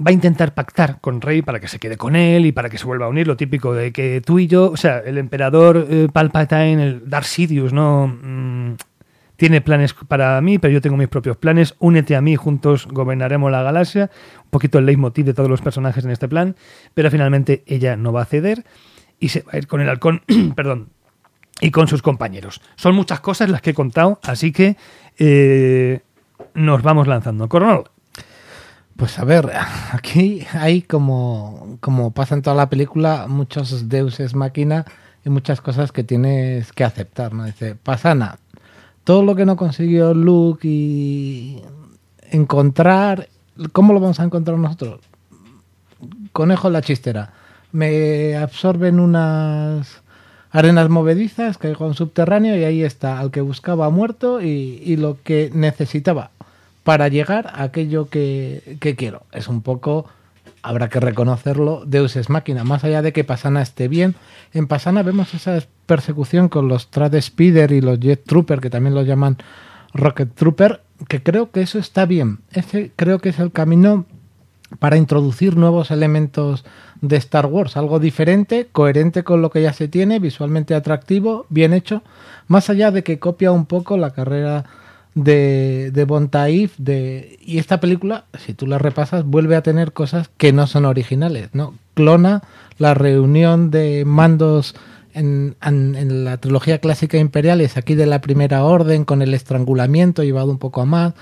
va a intentar pactar con Rey para que se quede con él y para que se vuelva a unir, lo típico de que tú y yo, o sea, el emperador eh, Palpatine, el Darth Sidious, ¿no? Mm, tiene planes para mí, pero yo tengo mis propios planes. Únete a mí, juntos gobernaremos la galaxia. Un poquito el leitmotiv de todos los personajes en este plan. Pero finalmente ella no va a ceder y se va a ir con el halcón, perdón, y con sus compañeros. Son muchas cosas las que he contado, así que eh, nos vamos lanzando. Coronel. Pues a ver, aquí hay como, como pasa en toda la película, muchos deuses máquina y muchas cosas que tienes que aceptar, ¿no? Dice, Pasana, todo lo que no consiguió Luke y encontrar, ¿cómo lo vamos a encontrar nosotros? conejo en la chistera. Me absorben unas arenas movedizas, caigo en subterráneo y ahí está, al que buscaba muerto y, lo que necesitaba para llegar a aquello que, que, quiero. Es un poco, habrá que reconocerlo, Deus es máquina. Más allá de que Pasana esté bien, en Pasana vemos esa persecución con los Trad Speeder y los Jet Trooper, que también lo llaman Rocket Trooper, que creo que eso está bien. Ese creo que es el camino para introducir nuevos elementos de Star Wars, algo diferente, coherente con lo que ya se tiene, visualmente atractivo, bien hecho, más allá de que copia un poco la carrera de, de Bon Taif, de, y esta película, si tú la repasas, vuelve a tener cosas que no son originales, ¿no? Clona la reunión de mandos en, en, en la trilogía clásica imperial, es aquí de la primera orden, con el estrangulamiento llevado un poco a más,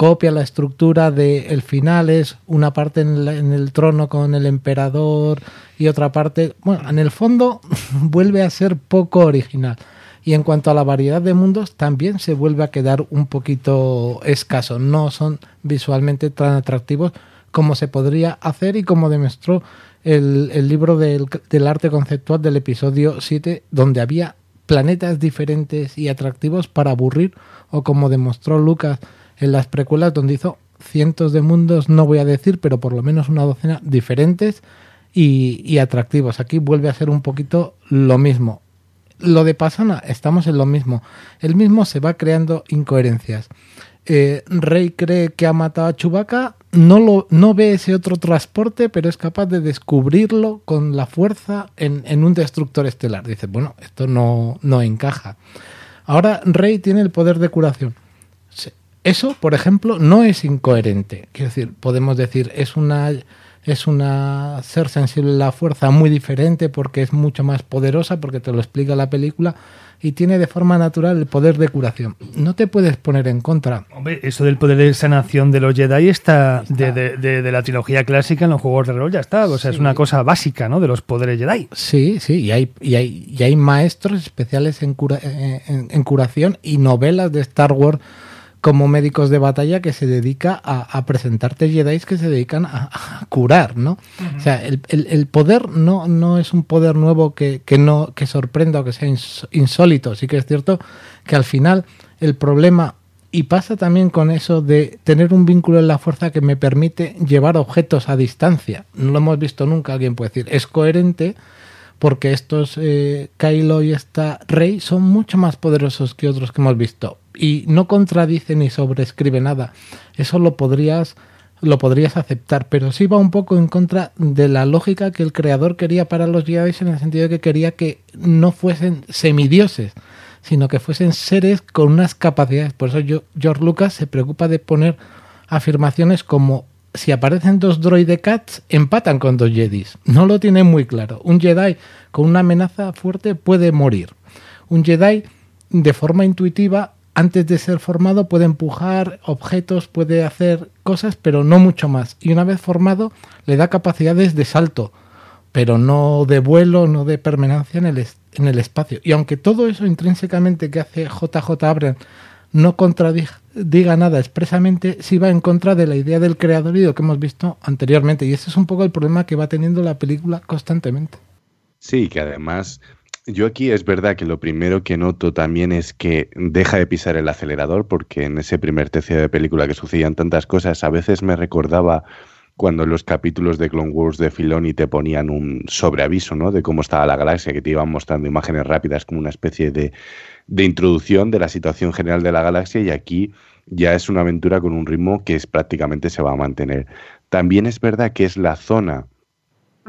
copia la estructura de el final es una parte en, la, en, el trono con el emperador y otra parte bueno en el fondo vuelve a ser poco original y en cuanto a la variedad de mundos también se vuelve a quedar un poquito escaso no son visualmente tan atractivos como se podría hacer y como demostró el, libro del, del arte conceptual del episodio 7 donde había planetas diferentes y atractivos para aburrir o como demostró Lucas en las precuelas donde hizo cientos de mundos, no voy a decir, pero por lo menos una docena diferentes y, y, atractivos. Aquí vuelve a ser un poquito lo mismo. Lo de Pasana, estamos en lo mismo. El mismo se va creando incoherencias. Eh, Rey cree que ha matado a Chewbacca, no, lo, no ve ese otro transporte, pero es capaz de descubrirlo con la fuerza en, en un destructor estelar. Dice, bueno, esto no, no encaja. Ahora Rey tiene el poder de curación. Eso, por ejemplo, no es incoherente. Quiero decir, podemos decir, es una es una ser sensible a la fuerza muy diferente porque es mucho más poderosa, porque te lo explica la película, y tiene de forma natural el poder de curación. No te puedes poner en contra. Hombre, eso del poder de sanación de los Jedi está, está. De, de, de, de, la trilogía clásica en los juegos de rol, ya está. O sea, sí. es una cosa básica, ¿no? De los poderes Jedi. Sí, sí, y hay, y hay, y hay maestros especiales en, cura, en, en curación y novelas de Star Wars como médicos de batalla que se dedica a, a presentarte Jedi que se dedican a, a curar, ¿no? Uh -huh. O sea, el, el, el, poder no, no es un poder nuevo que, que, no, que sorprenda o que sea insólito. Sí que es cierto que al final el problema, y pasa también con eso de tener un vínculo en la fuerza que me permite llevar objetos a distancia. No lo hemos visto nunca, alguien puede decir, es coherente porque estos eh, Kylo y esta Rey son mucho más poderosos que otros que hemos visto y no contradice ni sobrescribe nada. Eso lo podrías lo podrías aceptar, pero sí va un poco en contra de la lógica que el creador quería para los Jedi en el sentido de que quería que no fuesen semidioses, sino que fuesen seres con unas capacidades. Por eso George Lucas se preocupa de poner afirmaciones como si aparecen dos droide cats, empatan con dos jedis. No lo tiene muy claro. Un Jedi con una amenaza fuerte puede morir. Un Jedi de forma intuitiva antes de ser formado puede empujar objetos, puede hacer cosas, pero no mucho más. Y una vez formado le da capacidades de salto, pero no de vuelo, no de permanencia en el, en el espacio. Y aunque todo eso intrínsecamente que hace JJ Abrams no contradiga nada expresamente, sí va en contra de la idea del creador y lo que hemos visto anteriormente. Y ese es un poco el problema que va teniendo la película constantemente. Sí, que además yo aquí es verdad que lo primero que noto también es que deja de pisar el acelerador, porque en ese primer tercio de película que sucedían tantas cosas, a veces me recordaba cuando en los capítulos de Clone Wars de Filoni te ponían un sobreaviso, ¿no? De cómo estaba la galaxia, que te iban mostrando imágenes rápidas como una especie de, de introducción de la situación general de la galaxia y aquí ya es una aventura con un ritmo que es prácticamente se va a mantener. También es verdad que es la zona,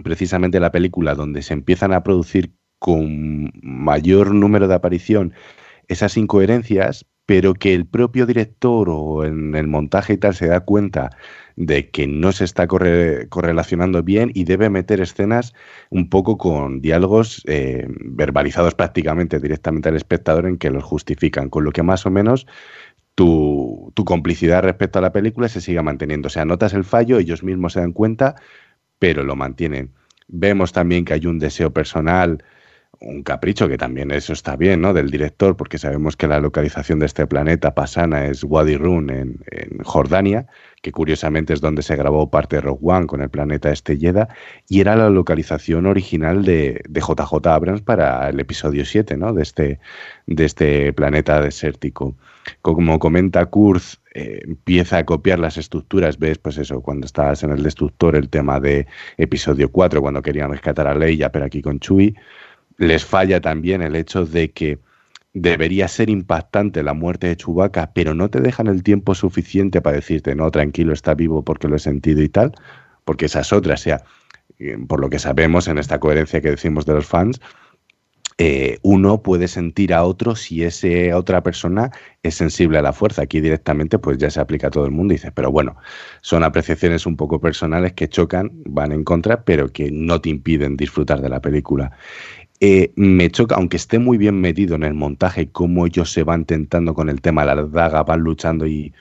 precisamente la película, donde se empiezan a producir con mayor número de aparición esas incoherencias, pero que el propio director o en el montaje y tal se da cuenta de que no se está corre correlacionando bien y debe meter escenas un poco con diálogos eh, verbalizados prácticamente directamente al espectador en que los justifican, con lo que más o menos tu, tu complicidad respecto a la película se siga manteniendo. O sea, notas el fallo, ellos mismos se dan cuenta, pero lo mantienen. Vemos también que hay un deseo personal un capricho, que también eso está bien, ¿no? Del director, porque sabemos que la localización de este planeta pasana es Wadi Run en, Jordania, que curiosamente es donde se grabó parte de Rogue One con el planeta Estelleda, y era la localización original de, de JJ Abrams para el episodio 7, ¿no? De este, de este planeta desértico. Como comenta Kurz, eh, empieza a copiar las estructuras, ves, pues eso, cuando estabas en el destructor, el tema de episodio 4, cuando querían rescatar a Leia, pero aquí con Chewie, les falla también el hecho de que debería ser impactante la muerte de Chewbacca, pero no te dejan el tiempo suficiente para decirte, no, tranquilo, está vivo porque lo he sentido y tal, porque esas otras, o sea, eh, por lo que sabemos en esta coherencia que decimos de los fans, eh, uno puede sentir a otro si esa otra persona es sensible a la fuerza. Aquí directamente pues ya se aplica a todo el mundo y dices, pero bueno, son apreciaciones un poco personales que chocan, van en contra, pero que no te impiden disfrutar de la película. Eh, me choca, aunque esté muy bien metido en el montaje, cómo ellos se van tentando con el tema, la daga, van luchando y,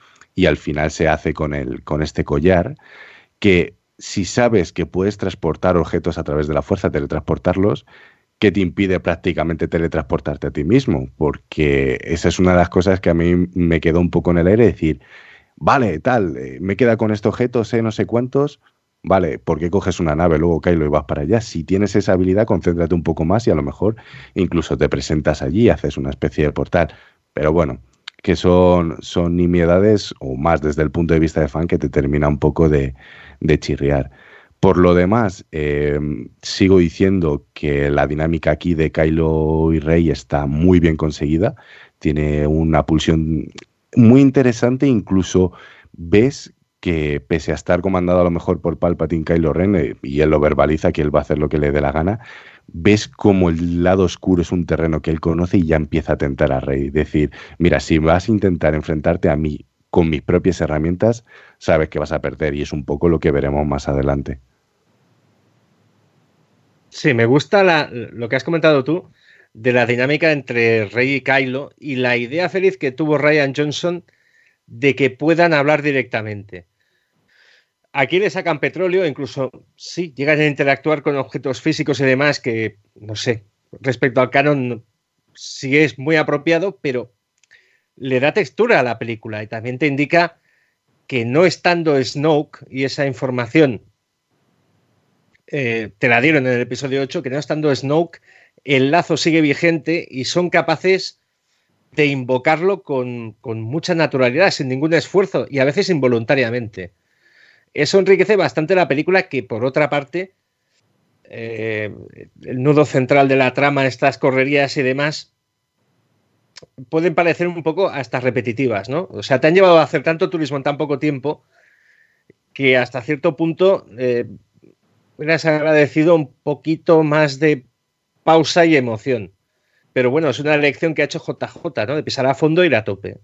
al final se hace con, el, con este collar, que si sabes que puedes transportar objetos a través de la fuerza, teletransportarlos, que te impide prácticamente teletransportarte a ti mismo, porque esa es una de las cosas que a mí me quedó un poco en el aire, decir, vale, tal, eh, me queda con este objeto, sé no sé cuántos, vale, ¿por qué coges una nave, luego Kylo y vas para allá? Si tienes esa habilidad, concéntrate un poco más y a lo mejor incluso te presentas allí, haces una especie de portal, pero bueno, que son, son nimiedades, o más desde el punto de vista de fan, que te termina un poco de, de chirriar. Por lo demás, em, sigo diciendo que la dinámica aquí de Kylo y Rey está muy bien conseguida. Tiene una pulsión muy interesante, incluso ves que pese a estar comandado a lo mejor por Palpatine Kylo Ren, eh, y él lo verbaliza que él va a hacer lo que le dé la gana, ves como el lado oscuro es un terreno que él conoce y ya empieza a tentar a Rey. Decir, mira, si vas a intentar enfrentarte a mí con mis propias herramientas, sabes que vas a perder y es un poco lo que veremos más adelante. Sí, me gusta lo que has comentado tú de la dinámica entre Rey y Kylo y la idea feliz que tuvo Ryan Johnson de que puedan hablar directamente. Aquí le sacan petróleo, incluso sí, llegan a interactuar con objetos físicos y demás que, no sé, respecto al canon sí es muy apropiado, pero le da textura a la película y también te indica que no estando Snoke y esa información eh, te la dieron en el episodio 8, que no estando Snoke, el lazo sigue vigente y son capaces de invocarlo con, mucha naturalidad, sin ningún esfuerzo y a veces involuntariamente. Eso enriquece bastante la película que, por otra parte, eh, el nudo central de la trama, estas correrías y demás, pueden parecer un poco hasta repetitivas, ¿no? O sea, te han llevado a hacer tanto turismo en tan poco tiempo que hasta cierto punto eh, hubieras agradecido un poquito más de pausa y emoción. Pero bueno, es una elección que ha hecho JJ, ¿no? De pisar a fondo y ir a tope.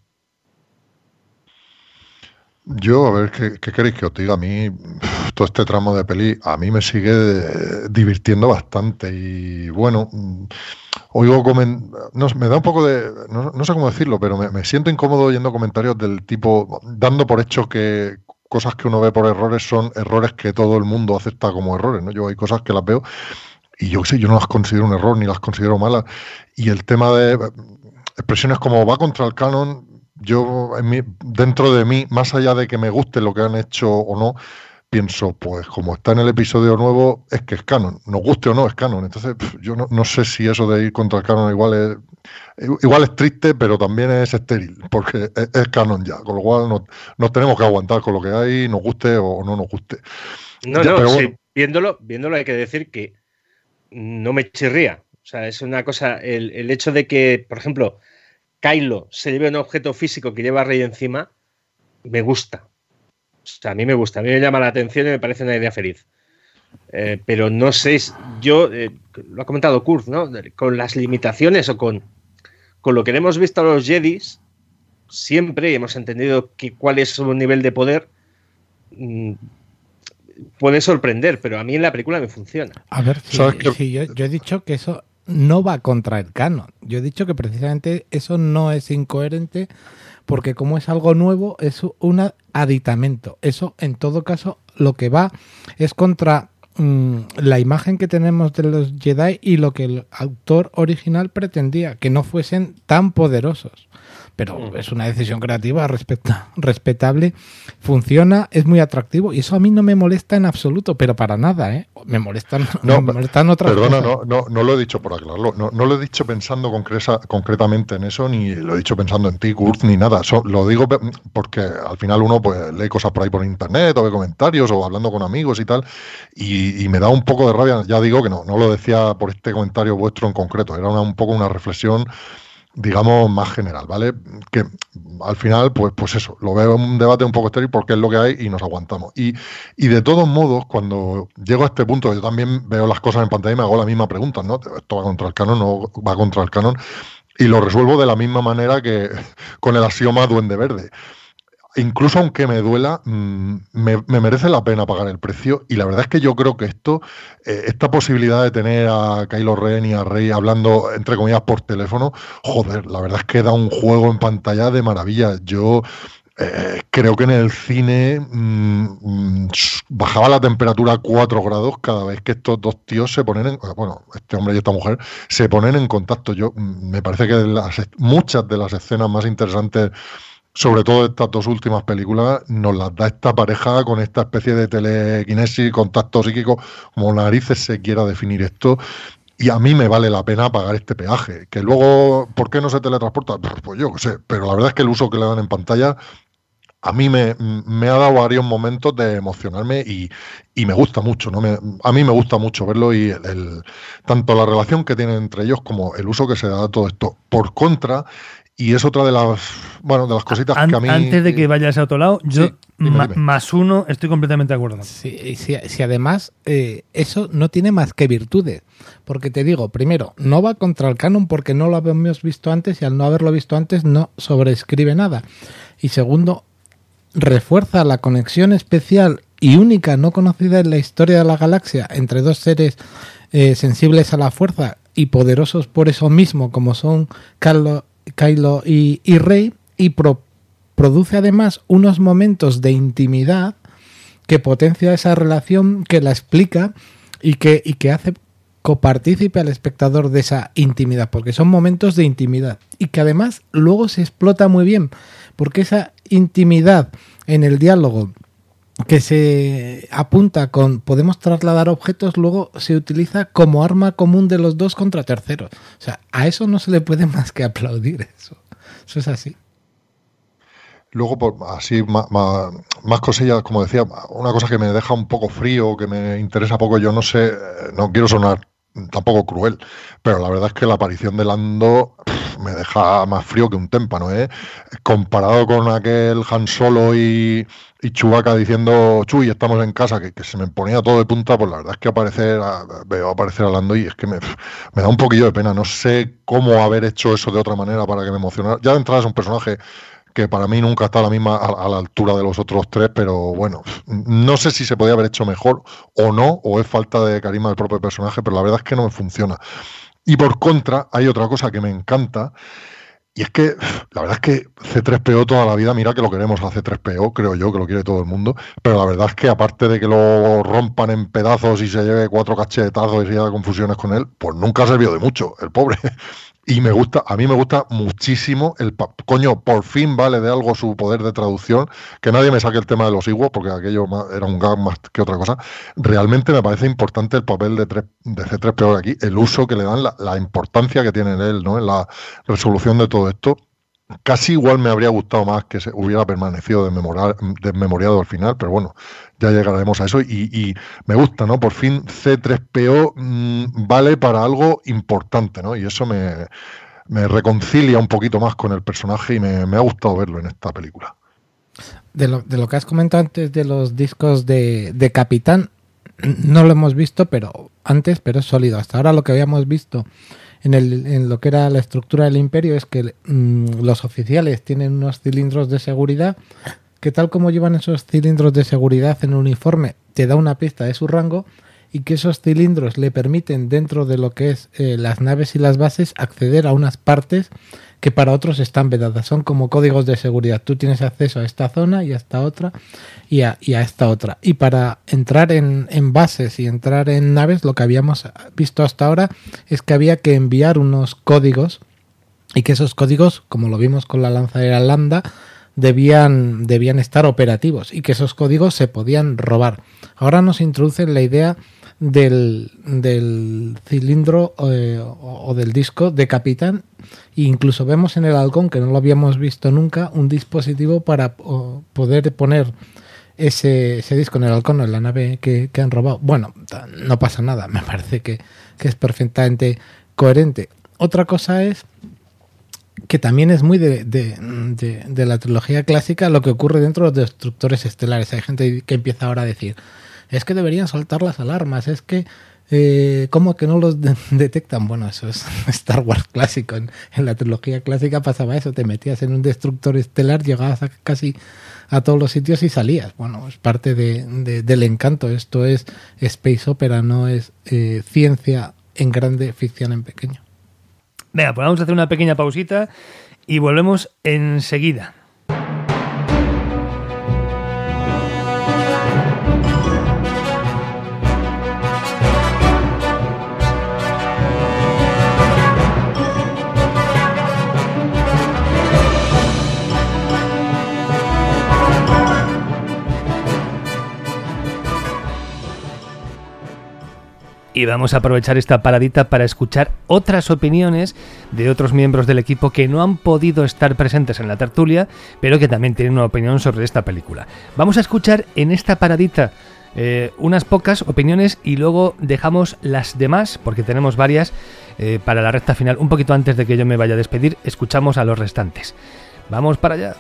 Yo, a ver, ¿qué, queréis que os diga? A mí, todo este tramo de peli, a mí me sigue divirtiendo bastante. Y bueno, oigo no, me da un poco de, no, sé cómo decirlo, pero me, me, siento incómodo oyendo comentarios del tipo, dando por hecho que cosas que uno ve por errores son errores que todo el mundo acepta como errores, ¿no? Yo hay cosas que las veo y yo sé, yo no las considero un error ni las considero malas. Y el tema de expresiones como va contra el canon, yo en dentro de mí, más allá de que me guste lo que han hecho o no, pienso, pues como está en el episodio nuevo, es que es canon, nos guste o no, es canon. Entonces, yo no, no sé si eso de ir contra el canon igual es igual es triste, pero también es estéril, porque es, canon ya, con lo cual nos, no tenemos que aguantar con lo que hay, nos guste o no nos guste. No, no, sí, viéndolo, viéndolo hay que decir que no me chirría. O sea, es una cosa, el, hecho de que, por ejemplo, Kylo se lleve un objeto físico que lleva Rey encima, me gusta. O sea, a mí me gusta, a mí me llama la atención y me parece una idea feliz. Eh, pero no sé, yo, eh, lo ha comentado Kurt, ¿no? Con las limitaciones o con, con lo que hemos visto a los Jedis, siempre hemos entendido que cuál es su nivel de poder. Mm, puede sorprender, pero a mí en la película me funciona. A ver, yo, he dicho que eso no va contra el canon. Yo he dicho que precisamente eso no es incoherente porque como es algo nuevo, es un aditamento. Eso, en todo caso, lo que va es contra mm, la imagen que tenemos de los Jedi y lo que el autor original pretendía, que no fuesen tan poderosos pero es una decisión creativa respeta, respetable, funciona, es muy atractivo y eso a mí no me molesta en absoluto, pero para nada, ¿eh? Me molestan, no, me molestan otras perdona, No, no, no lo he dicho por aclararlo, no, no lo he dicho pensando concreta, concretamente en eso, ni lo he dicho pensando en ti, Kurt, ni nada. lo digo porque al final uno pues lee cosas por ahí por internet o ve comentarios o hablando con amigos y tal, y, y me da un poco de rabia, ya digo que no, no lo decía por este comentario vuestro en concreto, era una, un poco una reflexión digamos, más general, ¿vale? Que al final, pues, pues eso, lo veo un debate un poco estéril porque es lo que hay y nos aguantamos. Y, y de todos modos, cuando llego a este punto, yo también veo las cosas en pantalla y me hago la misma pregunta, ¿no? ¿Esto va contra el canon no va contra el canon? Y lo resuelvo de la misma manera que con el axioma duende verde incluso aunque me duela, mm, me, merece la pena pagar el precio. Y la verdad es que yo creo que esto, eh, esta posibilidad de tener a Kylo Ren y a Rey hablando, entre comillas, por teléfono, joder, la verdad es que da un juego en pantalla de maravilla. Yo eh, creo que en el cine mm, mm, bajaba la temperatura a 4 grados cada vez que estos dos tíos se ponen, en, bueno, este hombre y esta mujer, se ponen en contacto. Yo me parece que muchas de las escenas más interesantes sobre todo estas dos últimas películas, nos las da esta pareja con esta especie de telequinesis, contacto psíquico, como narices se quiera definir esto. Y a mí me vale la pena pagar este peaje. Que luego, ¿por qué no se teletransporta? Pues, pues yo qué sé, pero la verdad es que el uso que le dan en pantalla a mí me, ha dado varios momentos de emocionarme y, me gusta mucho, ¿no? a mí me gusta mucho verlo y el, tanto la relación que tienen entre ellos como el uso que se da a todo esto. Por contra, y es otra de las, bueno, de las cositas que a mí... Antes de que vayas a otro lado, yo más uno estoy completamente de acuerdo. Sí, si, además eh, eso no tiene más que virtudes. Porque te digo, primero, no va contra el canon porque no lo habíamos visto antes y al no haberlo visto antes no sobrescribe nada. Y segundo, refuerza la conexión especial y única no conocida en la historia de la galaxia entre dos seres eh, sensibles a la fuerza y poderosos por eso mismo como son Carlos Kylo y, Rey y produce además unos momentos de intimidad que potencia esa relación, que la explica y que, y que hace copartícipe al espectador de esa intimidad, porque son momentos de intimidad y que además luego se explota muy bien, porque esa intimidad en el diálogo que se apunta con podemos trasladar objetos, luego se utiliza como arma común de los dos contra terceros. O sea, a eso no se le puede más que aplaudir eso. Eso es así. Luego, por, así, más, más, cosillas, como decía, una cosa que me deja un poco frío, que me interesa poco, yo no sé, no quiero sonar tampoco cruel, pero la verdad es que la aparición de Lando me deja más frío que un témpano, ¿eh? Comparado con aquel Han Solo y, y Chubaca diciendo, Chuy, estamos en casa, que, se me ponía todo de punta, pues la verdad es que aparecer, veo aparecer hablando y es que me, da un poquillo de pena. No sé cómo haber hecho eso de otra manera para que me emocionara. Ya de entrada es un personaje que para mí nunca está a la misma a, la altura de los otros tres, pero bueno, no sé si se podía haber hecho mejor o no, o es falta de carisma del propio personaje, pero la verdad es que no me funciona. Y por contra, hay otra cosa que me encanta, y es que la verdad es que C3PO toda la vida, mira que lo queremos a C3PO, creo yo que lo quiere todo el mundo, pero la verdad es que aparte de que lo rompan en pedazos y se lleve cuatro cachetazos y se haya confusiones con él, pues nunca ha servido de mucho, el pobre. Y me gusta, a mí me gusta muchísimo el coño, por fin vale de algo su poder de traducción, que nadie me saque el tema de los iguos, porque aquello era un gag más que otra cosa. Realmente me parece importante el papel de, de C3PO aquí, el uso que le dan, la, importancia que tiene en él, ¿no? En la resolución de todo esto. Casi igual me habría gustado más que se hubiera permanecido desmemoriado al final, pero bueno, ya llegaremos a eso. Y, me gusta, ¿no? Por fin C3PO mm, vale para algo importante, ¿no? Y eso me, reconcilia un poquito más con el personaje y me, ha gustado verlo en esta película. De lo, que has comentado antes de los discos de, de Capitán, no lo hemos visto, pero antes, pero es sólido. Hasta ahora lo que habíamos visto en, el, en lo que era la estructura del imperio es que mm, los oficiales tienen unos cilindros de seguridad que tal como llevan esos cilindros de seguridad en el uniforme te da una pista de su rango y que esos cilindros le permiten dentro de lo que es eh, las naves y las bases acceder a unas partes que para otros están vedadas. Son como códigos de seguridad. Tú tienes acceso a esta zona y a esta otra y a, esta otra. Y para entrar en, en, bases y entrar en naves, lo que habíamos visto hasta ahora es que había que enviar unos códigos y que esos códigos, como lo vimos con la lanzadera Lambda, debían, debían estar operativos y que esos códigos se podían robar. Ahora nos introducen la idea del, del cilindro eh, o, o, del disco de capitán e incluso vemos en el halcón, que no lo habíamos visto nunca, un dispositivo para o, poder poner ese, ese, disco en el halcón, en la nave que, que, han robado. Bueno, no pasa nada, me parece que, que es perfectamente coherente. Otra cosa es que también es muy de, de, de, la trilogía clásica lo que ocurre dentro de los destructores estelares. Hay gente que empieza ahora a decir, es que deberían soltar las alarmas, es que, eh, ¿cómo que no los de detectan? Bueno, eso es Star Wars clásico. En, en, la trilogía clásica pasaba eso, te metías en un destructor estelar, llegabas a casi a todos los sitios y salías. Bueno, es parte del encanto. Esto es space opera, no es eh, ciencia en grande, ficción en pequeño. Venga, pues vamos a hacer una pequeña pausita y volvemos enseguida. Y vamos a aprovechar esta paradita para escuchar otras opiniones de otros miembros del equipo que no han podido estar presentes en la tertulia, pero que también tienen una opinión sobre esta película. Vamos a escuchar en esta paradita eh, unas pocas opiniones y luego dejamos las demás, porque tenemos varias, eh, para la recta final. Un poquito antes de que yo me vaya a despedir, escuchamos a los restantes. Vamos para allá.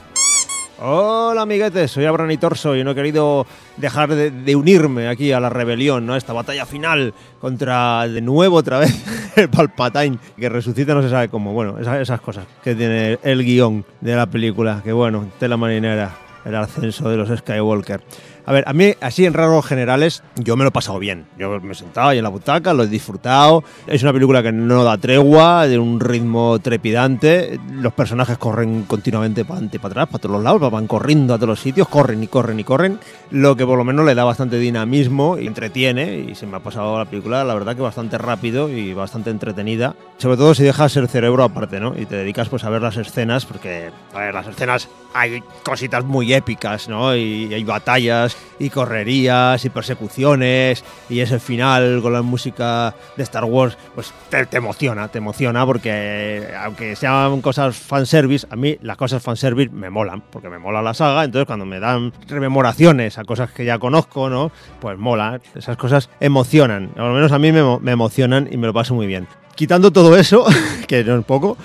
Hola amiguetes, soy Abraham y Torso y no he querido dejar de, unirme aquí a la rebelión, ¿no? A esta batalla final contra de nuevo otra vez el Palpatine, que resucita no se sabe cómo. Bueno, esas, esas cosas que tiene el guion de la película, que bueno, tela marinera, el ascenso de los Skywalker. A ver, a mí, así en rasgos generales, yo me lo he pasado bien. Yo me he sentado ahí en la butaca, lo he disfrutado. Es una película que no da tregua, de un ritmo trepidante. Los personajes corren continuamente para adelante para atrás, para todos los lados, van corriendo a todos los sitios, corren y corren y corren. Lo que por lo menos le da bastante dinamismo y entretiene. Y se me ha pasado la película, la verdad, que bastante rápido y bastante entretenida. Sobre todo si dejas el cerebro aparte, ¿no? Y te dedicas pues a ver las escenas, porque, a ver, las escenas hay cositas muy épicas, ¿no? Y hay batallas y correrías y persecuciones y ese final con la música de Star Wars, pues te, emociona, te emociona porque aunque sean cosas fanservice, a mí las cosas fanservice me molan, porque me mola la saga, entonces cuando me dan rememoraciones a cosas que ya conozco, ¿no? Pues mola, esas cosas emocionan, al menos a mí me, me emocionan y me lo paso muy bien. Quitando todo eso, que no es poco,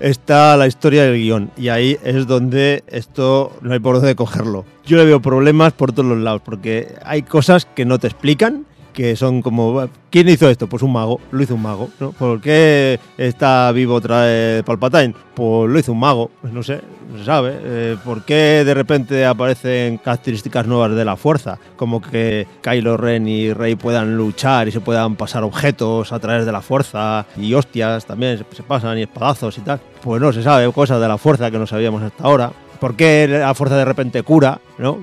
está la historia del guion. Y ahí es donde esto no hay por dónde cogerlo. Yo le veo problemas por todos los lados, porque hay cosas que no te explican, que son como, ¿quién hizo esto? Pues un mago, lo hizo un mago, ¿no? ¿Por qué está vivo otra vez Palpatine? Pues lo hizo un mago, pues no sé, no se sabe. Eh, ¿Por qué de repente aparecen características nuevas de la fuerza? Como que Kylo Ren y Rey puedan luchar y se puedan pasar objetos a través de la fuerza y hostias también se, pasan y espadazos y tal. Pues no se sabe, cosas de la fuerza que no sabíamos hasta ahora por qué la fuerza de repente cura, ¿no?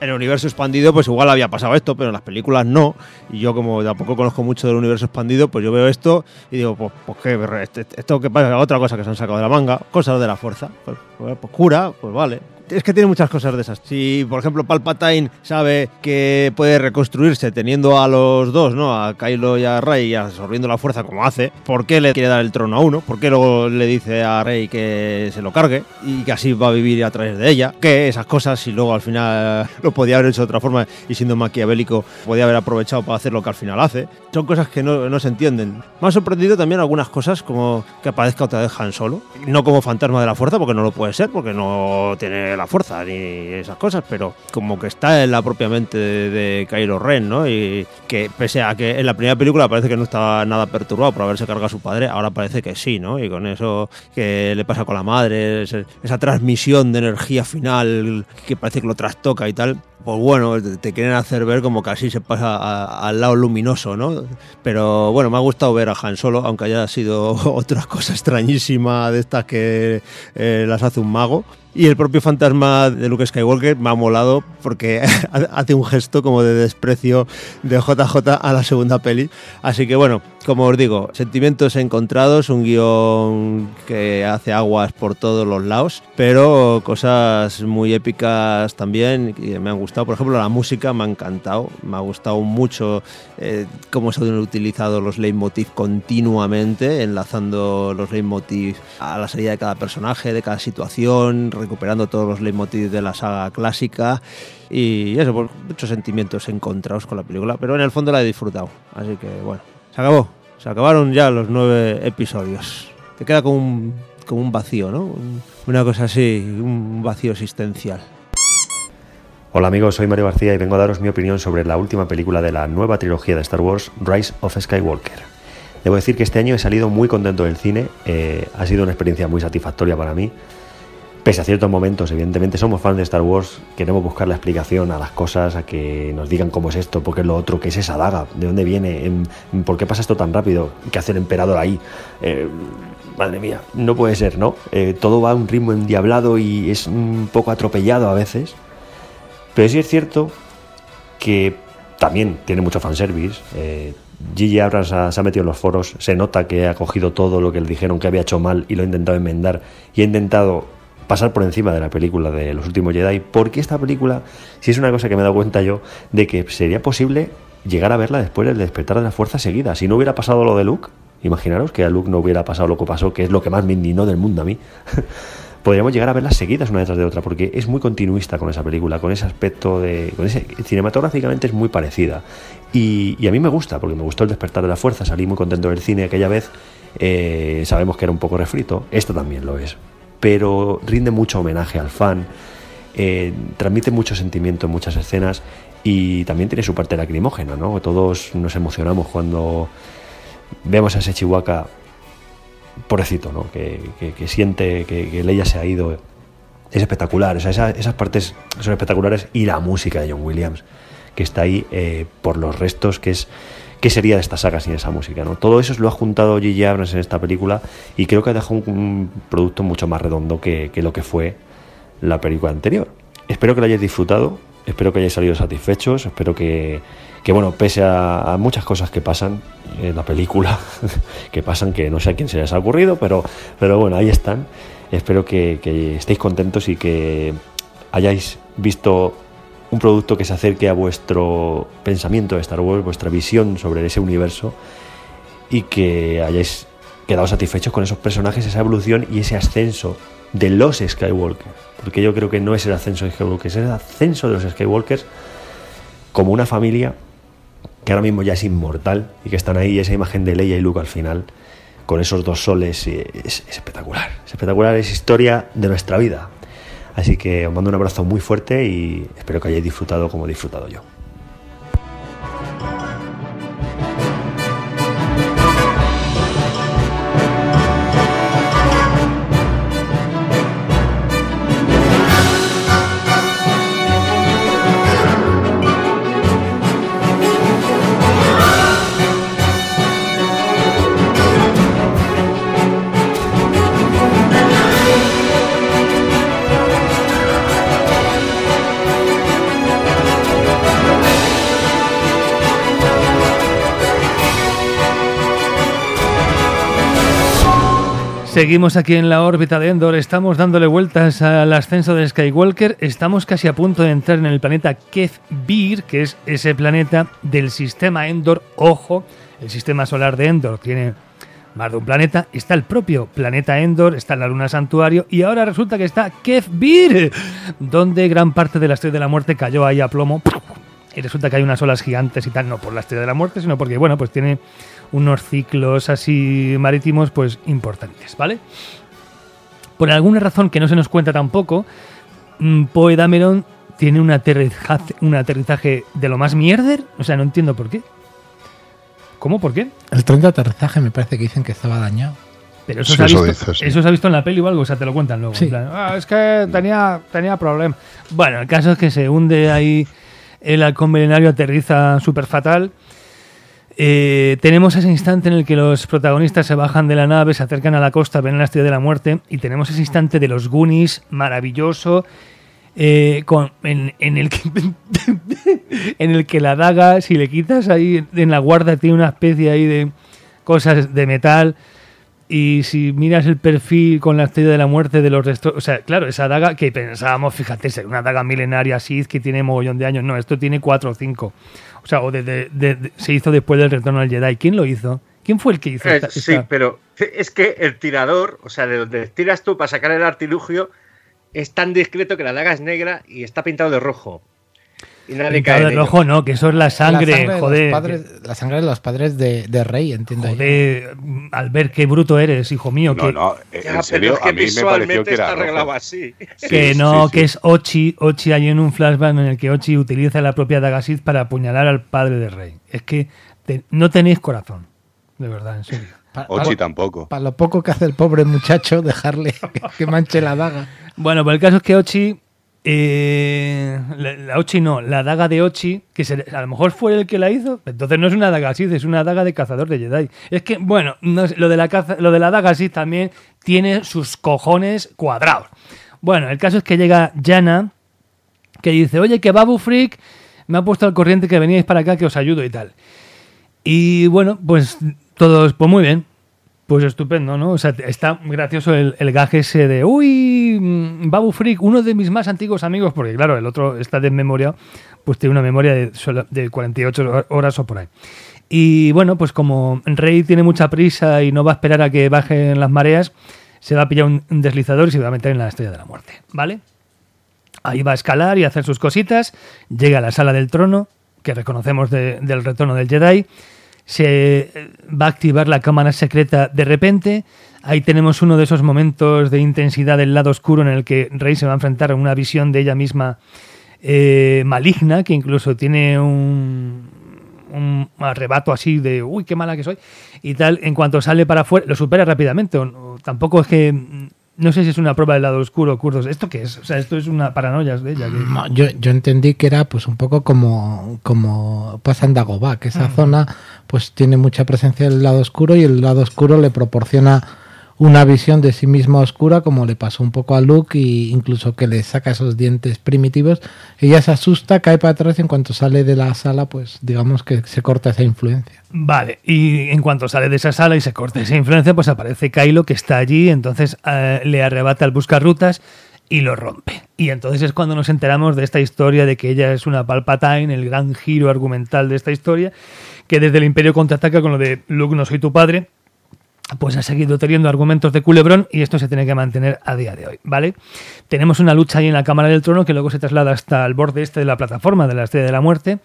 En el universo expandido, pues igual había pasado esto, pero en las películas no. Y yo, como tampoco conozco mucho del universo expandido, pues yo veo esto y digo, pues, pues qué, esto que pasa, otra cosa que se han sacado de la manga, cosas de la fuerza. Pues, pues, pues cura, pues vale, es que tiene muchas cosas de esas. Si, por ejemplo, Palpatine sabe que puede reconstruirse teniendo a los dos, ¿no? A Kylo y a Rey absorbiendo la fuerza como hace, ¿por qué le quiere dar el trono a uno? ¿Por qué luego le dice a Rey que se lo cargue y que así va a vivir a través de ella? Que esas cosas, si luego al final lo podía haber hecho de otra forma y siendo maquiavélico, podía haber aprovechado para hacer lo que al final hace. Son cosas que no, no se entienden. Me ha sorprendido también algunas cosas como que aparezca otra vez Han Solo. No como fantasma de la fuerza, porque no lo puede ser, porque no tiene la fuerza ni esas cosas, pero como que está en la propia mente de, de Kylo Ren, ¿no? Y que pese a que en la primera película parece que no estaba nada perturbado por haberse cargado a su padre, ahora parece que sí, ¿no? Y con eso que le pasa con la madre, esa transmisión de energía final que parece que lo trastoca y tal, pues bueno, te- quieren hacer ver como así se pasa al lado luminoso, ¿no? Pero bueno, me ha gustado ver a Han Solo, aunque haya sido otra cosa extrañísima de estas que eh, las hace un mago. Y el propio fantasma de Luke Skywalker me ha molado porque hace un gesto como de desprecio de JJ a la segunda peli. Así que bueno, como os digo, sentimientos encontrados, un guion que hace aguas por todos los lados, pero cosas muy épicas también que me han gustado. Por ejemplo, la música me ha encantado, me ha gustado mucho eh, cómo se han utilizado los leitmotiv continuamente, enlazando los leitmotiv a la salida de cada personaje, de cada situación, recuperando todos los leitmotiv de la saga clásica. Y eso, pues, muchos sentimientos encontrados con la película, pero en el fondo la he disfrutado. Así que bueno, se acabó. Se acabaron ya los nueve episodios. Te queda como un, como un vacío, ¿no? Un- Una cosa así, un vacío existencial. Hola amigos, soy Mario García y vengo a daros mi opinión sobre la última película de la nueva trilogía de Star Wars, Rise of Skywalker. Debo decir que este año he salido muy contento del cine, eh, ha sido una experiencia muy satisfactoria para mí. Pese a ciertos momentos, evidentemente somos fans de Star Wars, queremos buscar la explicación a las cosas, a que nos digan cómo es esto, por qué es lo otro, qué es esa daga, de dónde viene, por qué pasa esto tan rápido, qué hace el emperador ahí. Eh, madre mía, no puede ser, ¿no? Eh, todo va a un ritmo endiablado y es un poco atropellado a veces. Pero sí es cierto que también tiene mucho fanservice. Eh, Gigi Abrams ha- se ha metido en los foros, se nota que ha cogido todo lo que le dijeron que había hecho mal y lo ha intentado enmendar y ha intentado pasar por encima de la película de los últimos Jedi, porque esta película, si es una cosa que me he dado cuenta yo, de que sería posible llegar a verla después del despertar de la fuerza seguida. Si no hubiera pasado lo de Luke, imaginaros que a Luke no hubiera pasado lo que pasó, que es lo que más me indignó del mundo a mí. podríamos llegar a verlas seguidas una detrás de otra, porque es muy continuista con esa película, con ese aspecto de. Con ese, cinematográficamente es muy parecida. Y, a mí me gusta, porque me gustó el despertar de la fuerza, salí muy contento del cine aquella vez. eh, sabemos que era un poco refrito, esto también lo es. Pero rinde mucho homenaje al fan, eh, transmite mucho sentimiento en muchas escenas y también tiene su parte lacrimógena, ¿no? Todos nos emocionamos cuando vemos a ese Chihuahua pobrecito, ¿no? Que, siente que, que se ha ido. Es espectacular, esas partes son espectaculares y la música de John Williams, que está ahí eh, por los restos, que es qué sería de esta saga sin esa música, ¿no? Todo eso lo ha juntado J.J. Abrams en esta película y creo que ha dejado un, producto mucho más redondo que, lo que fue la película anterior. Espero que lo hayáis disfrutado, espero que hayáis salido satisfechos, espero que, que bueno, pese a, muchas cosas que pasan en la película, que pasan que no sé a quién se les ha ocurrido, pero, pero bueno, ahí están. Espero que estéis contentos y que hayáis visto un producto que se acerque a vuestro pensamiento de Star Wars, vuestra visión sobre ese universo y que hayáis quedado satisfechos con esos personajes, esa evolución y ese ascenso de los Skywalker. Porque yo creo que no es el ascenso de Skywalker, es el ascenso de los Skywalkers como una familia que ahora mismo ya es inmortal y que están ahí, esa imagen de Leia y Luke al final, con esos dos soles, eh, es, es espectacular. Es espectacular, es historia de nuestra vida. Así que os mando un abrazo muy fuerte y espero que hayáis disfrutado como he disfrutado yo. Seguimos aquí en la órbita de Endor, estamos dándole vueltas al ascenso de Skywalker, estamos casi a punto de entrar en el planeta Kefbir, que es ese planeta del sistema Endor. Ojo, el sistema solar de Endor tiene más de un planeta, está el propio planeta Endor, está la luna santuario y ahora resulta que está Kefbir, donde gran parte de la estrella de la muerte cayó ahí a plomo. Y resulta que hay unas olas gigantes y tal, no por la estrella de la muerte, sino porque, bueno, pues tiene unos ciclos así marítimos pues importantes, ¿vale? Por alguna razón que no se nos cuenta tampoco, mm, Poe Dameron tiene un aterrizaje, un aterrizaje de lo más mierder, o sea, no entiendo por qué. ¿Cómo? ¿Por qué? El tren de aterrizaje me parece que dicen que estaba dañado. Pero eso, Sí, se ha eso visto, dices, sí. eso se ha visto en la peli o algo, o sea, te lo cuentan luego. Sí. en plan, "Ah, es que tenía, tenía problemas. Bueno, el caso es que se hunde ahí el halcón milenario, aterriza súper fatal. Eh, tenemos ese instante en el que los protagonistas se bajan de la nave, se acercan a la costa, ven la estrella de la muerte, y tenemos ese instante de los Goonies maravilloso, eh, con, en, el que, en el que la daga, si le quitas ahí en la guarda, tiene una especie ahí de cosas de metal. Y si miras el perfil con la estrella de la muerte de los restos, o sea, claro, esa daga que pensábamos, fíjate, ser una daga milenaria Sith que tiene mogollón de años, no, esto tiene cuatro o cinco. O sea, o de- de- de- de- se hizo después del retorno al Jedi. ¿Quién lo hizo? ¿Quién fue el que hizo Eh, esta- sí, esta- pero es que el tirador, o sea, de donde tiras tú para sacar el artilugio, es tan discreto que la daga es negra y está pintado de rojo. Y nadie cae de rojo, no, que eso es la sangre, la sangre de joder. Los padres, la sangre de los padres de, de Rey, entiendo. yo. Joder, Albert, qué bruto eres, hijo mío. No, que, no, Ya, en serio, es que a mí me pareció que era está rojo. arreglado así. que Sí, no, sí, que es Ochi. Ochi hay en un flashback en el que Ochi utiliza la propia daga Sith para apuñalar al padre del rey. Es que te- no tenéis corazón, de verdad, en serio. Pa- Ochi tampoco. Para lo poco que hace el pobre muchacho, dejarle que, que manche la daga. Bueno, pues el caso es que Ochi. Eh, la, Ochi no, la daga de Ochi, que a lo mejor fue el que la hizo, entonces no es una daga Sith, es una daga de cazador de Jedi. Es que, bueno, no lo, de la caza- lo de la daga Sith también tiene sus cojones cuadrados. Bueno, el caso es que llega Jana, que dice, oye, que Babu Freak me ha puesto al corriente que veníais para acá, que os ayudo y tal. Y bueno, pues todos, pues muy bien. Pues estupendo, ¿no? O sea, está gracioso el, el ese de, uy, mm, Babu Freak, uno de mis más antiguos amigos, porque claro, el otro está desmemoriado, pues tiene una memoria de, de 48 horas o por ahí. Y bueno, pues como Rey tiene mucha prisa y no va a esperar a que bajen las mareas, se va a pillar un, deslizador y se va a meter en la estrella de la muerte, ¿vale? Ahí va a escalar y a hacer sus cositas. Llega a la sala del trono, que reconocemos de- del retorno del Jedi. Se eh, va a activar la cámara secreta de repente. Ahí tenemos uno de esos momentos de intensidad del lado oscuro en el que Rey se va a enfrentar a una visión de ella misma eh, maligna, que incluso tiene un, arrebato así de uy, qué mala que soy. Y tal, en cuanto sale para afuera, lo supera rápidamente. o tampoco es que. Mm, No sé si es una prueba del lado oscuro, curdos. ¿Esto qué es? O sea, esto es una paranoia de ella. que- yo, yo entendí que era pues un poco como, como pasa en Dagobah, que esa zona pues tiene mucha presencia del lado oscuro y el lado oscuro le proporciona una visión de sí misma oscura como le pasó un poco a Luke y incluso que le saca esos dientes primitivos. Ella se asusta, cae para atrás y en cuanto sale de la sala pues digamos que se corta esa influencia. Vale, y en cuanto sale de esa sala y se corta esa influencia, pues aparece Kylo que está allí, entonces eh, le arrebata el buscarrutas y lo rompe. Y entonces es cuando nos enteramos de esta historia de que ella es una Palpatine, el gran giro argumental de esta historia, que desde el Imperio contraataca con lo de Luke no soy tu padre, pues ha seguido teniendo argumentos de culebrón y esto se tiene que mantener a día de hoy, ¿vale? Tenemos una lucha ahí en la Cámara del Trono que luego se traslada hasta el borde este de la plataforma de la Estrella de la Muerte,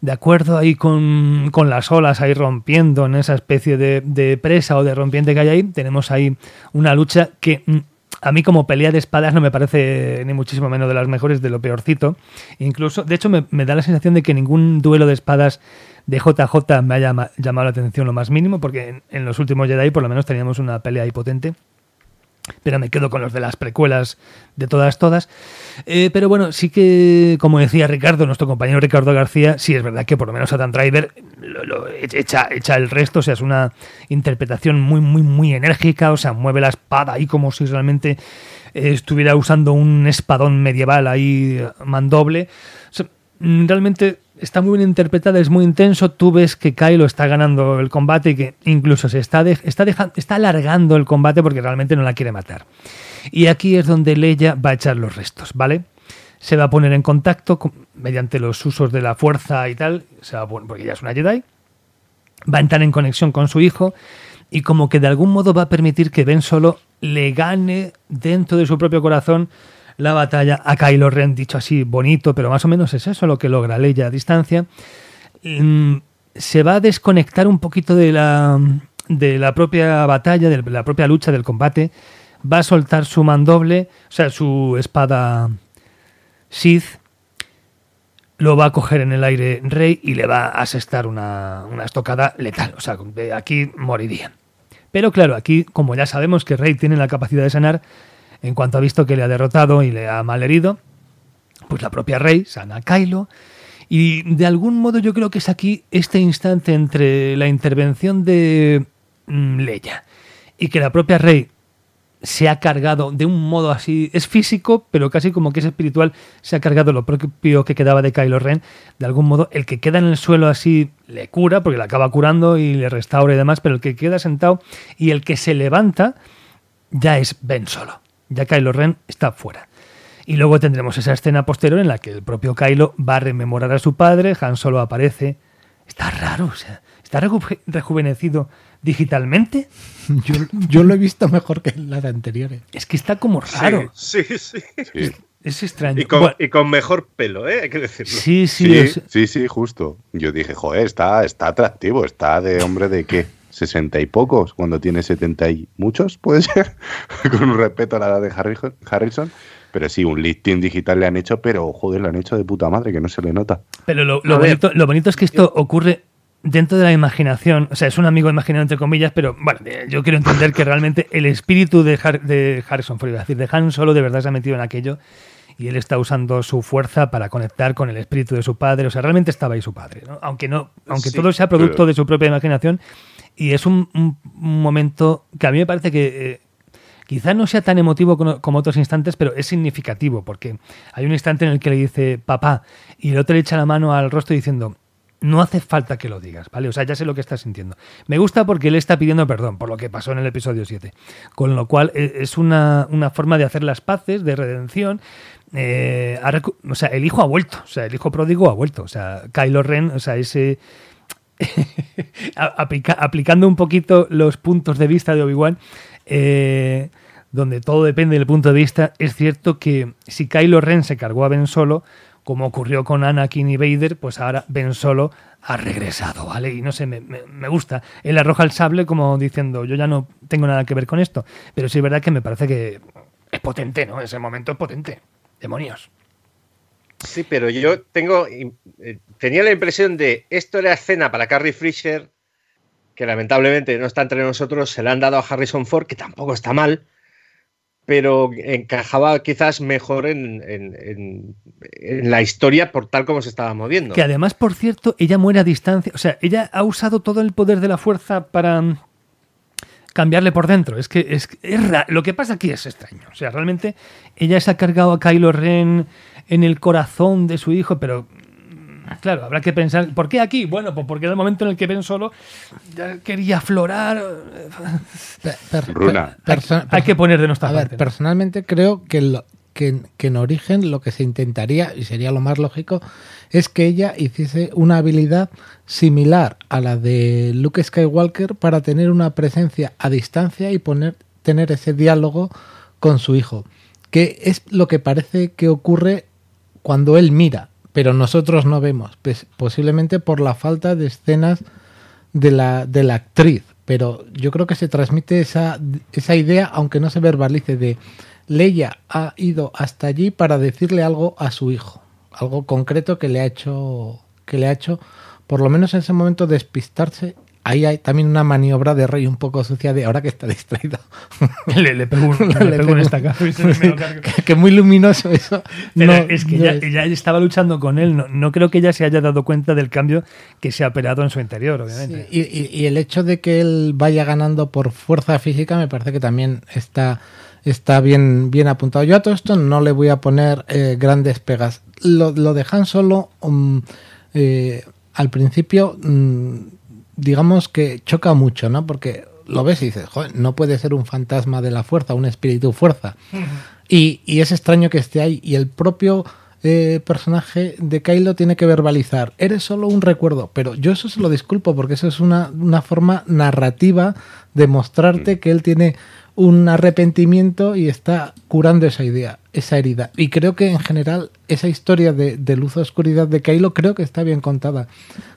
de acuerdo ahí con, con las olas ahí rompiendo en esa especie de, presa o de rompiente que hay ahí, tenemos ahí una lucha que mm, a mí como pelea de espadas no me parece ni muchísimo menos de las mejores, de lo peorcito. Incluso, de hecho, me da la sensación de que ningún duelo de espadas de JJ me ma- llamado la atención lo más mínimo, porque en, los últimos Jedi por lo menos teníamos una pelea ahí potente. Pero me quedo con los de las precuelas de todas, todas. Eh, pero bueno, sí que, como decía Ricardo, nuestro compañero Ricardo García, sí es verdad que por lo menos Adam Driver echa, el resto, o sea, es una interpretación muy, muy, muy enérgica, o sea, mueve la espada ahí como si realmente eh, estuviera usando un espadón medieval ahí eh, mandoble. Mm, realmente está muy bien interpretada, es muy intenso. Tú ves que Kylo está ganando el combate y que incluso se está, está, está alargando el combate porque realmente no la quiere matar. Y aquí es donde Leia va a echar los restos, ¿vale? Se va a poner en contacto con- mediante los usos de la fuerza y tal, se va a poner- porque ella es una Jedi, va a entrar en conexión con su hijo y como que de algún modo va a permitir que Ben Solo le gane dentro de su propio corazón la batalla a Kylo Ren, dicho así bonito, pero más o menos es eso lo que logra Leia a distancia. Mm, Se va a desconectar un poquito de la, de la propia batalla, de la propia lucha, del combate. Va a soltar su mandoble, o sea, su espada Sith, lo va a coger en el aire Rey y le va a asestar una, una estocada letal. O sea, aquí moriría. Pero claro, aquí, como ya sabemos que Rey tiene la capacidad de sanar, en cuanto ha visto que le ha derrotado y le ha malherido, pues la propia Rey sana a Kylo. Y de algún modo yo creo que es aquí este instante entre la intervención de mm, Leia y que la propia Rey se ha cargado de un modo así, es físico, pero casi como que es espiritual, se ha cargado lo propio que quedaba de Kylo Ren. De algún modo, el que queda en el suelo así le cura, porque le acaba curando y le restaura y demás, pero el que queda sentado y el que se levanta ya es Ben Solo. Ya Kylo Ren está fuera. Y luego tendremos esa escena posterior en la que el propio Kylo va a rememorar a su padre, Han Solo aparece. Está raro, o sea, está reju- rejuvenecido digitalmente. Yo, yo lo he visto mejor que en las anteriores. Es que está como raro. Sí, sí. sí. Sí, Es extraño. Y, con, Bueno, y con mejor pelo, ¿eh? Hay que decirlo. sí, sí, sí, es- sí, sí, justo. Yo dije, joder, está, está atractivo, está de hombre de qué, sesenta y pocos, cuando tiene setenta y muchos, puede ser, con un respeto a la edad de Harrison. Pero sí, un lifting digital le han hecho, pero joder, le han hecho de puta madre, que no se le nota. Pero lo, lo ver, bonito, lo bonito es que esto ocurre dentro de la imaginación. O sea, es un amigo imaginado entre comillas, pero bueno, eh, yo quiero entender que realmente el espíritu de, Har- de Harrison Ford, a decir, de Han Solo, de verdad se ha metido en aquello y él está usando su fuerza para conectar con el espíritu de su padre. O sea, realmente estaba ahí su padre, ¿no? Aunque no, aunque Sí, todo sea producto pero- de su propia imaginación. Y es un, momento que a mí me parece que eh, quizá no sea tan emotivo como, otros instantes, pero es significativo, porque hay un instante en el que le dice papá y el otro le echa la mano al rostro diciendo no hace falta que lo digas, ¿vale? O sea, ya sé lo que estás sintiendo. Me gusta porque él está pidiendo perdón por lo que pasó en el episodio 7. Con lo cual eh, es una, una forma de hacer las paces, de redención. Eh, o sea, el hijo ha vuelto. O sea, el hijo pródigo ha vuelto. O sea, Kylo Ren, o sea, ese... aplicando un poquito los puntos de vista de Obi-Wan, eh, donde todo depende del punto de vista, es cierto que si Kylo Ren se cargó a Ben Solo, como ocurrió con Anakin y Vader, pues ahora Ben Solo ha regresado, ¿vale? Y no sé, me, me- me gusta. Él arroja el sable como diciendo, yo ya no tengo nada que ver con esto. Pero sí es verdad que me parece que es potente, ¿no? Ese momento es potente. Demonios. Sí, pero yo tengo eh, tenía la impresión de esto era escena para Carrie Fisher, que lamentablemente no está entre nosotros, se la han dado a Harrison Ford, que tampoco está mal, pero encajaba quizás mejor en, en- la historia por tal como se estaba moviendo. Que además, por cierto, ella muere a distancia. O sea, ella ha usado todo el poder de la fuerza para mm, cambiarle por dentro. Es que es, lo que pasa aquí es extraño. O sea, realmente ella se ha cargado a Kylo Ren en el corazón de su hijo, pero claro, habrá que pensar, ¿por qué aquí? Bueno, pues porque en el momento en el que ven solo ya quería aflorar. Per- per- Runa. per- perso- Hay que poner de nuestra A ver, personalmente creo que, lo- que, que en origen lo que se intentaría, y sería lo más lógico, es que ella hiciese una habilidad similar a la de Luke Skywalker para tener una presencia a distancia y poner, tener ese diálogo con su hijo. Que es lo que parece que ocurre cuando él mira, pero nosotros no vemos, pues, posiblemente por la falta de escenas de la, de la actriz. Pero yo creo que se transmite esa, esa idea, aunque no se verbalice, de Leia ha ido hasta allí para decirle algo a su hijo, algo concreto que le ha hecho, que le ha hecho, por lo menos en ese momento, despistarse. Ahí hay también una maniobra de rey un poco sucia de ahora que está distraído. le, le pego un, le Le pego pego cargo. que, que muy luminoso eso. Pero No, es que no ella, es. ella estaba luchando con él. No, no creo que ella se haya dado cuenta del cambio que se ha operado en su interior, obviamente. Sí, y, y- y el hecho de que él vaya ganando por fuerza física me parece que también está, está bien, bien apuntado. Yo a todo esto no le voy a poner eh, grandes pegas. Lo, lo de Han Solo, mm, eh, al principio, mm, digamos que choca mucho, ¿no? Porque lo ves y dices, joder, no puede ser un fantasma de la fuerza, un espíritu fuerza. Y, y es extraño que esté ahí. Y el propio eh, personaje de Kylo tiene que verbalizar, eres solo un recuerdo. Pero yo eso se lo disculpo porque eso es una, una forma narrativa de mostrarte que él tiene un arrepentimiento y está curando esa idea, esa herida. Y creo que en general esa historia de, de luz oscuridad de Kylo creo que está bien contada.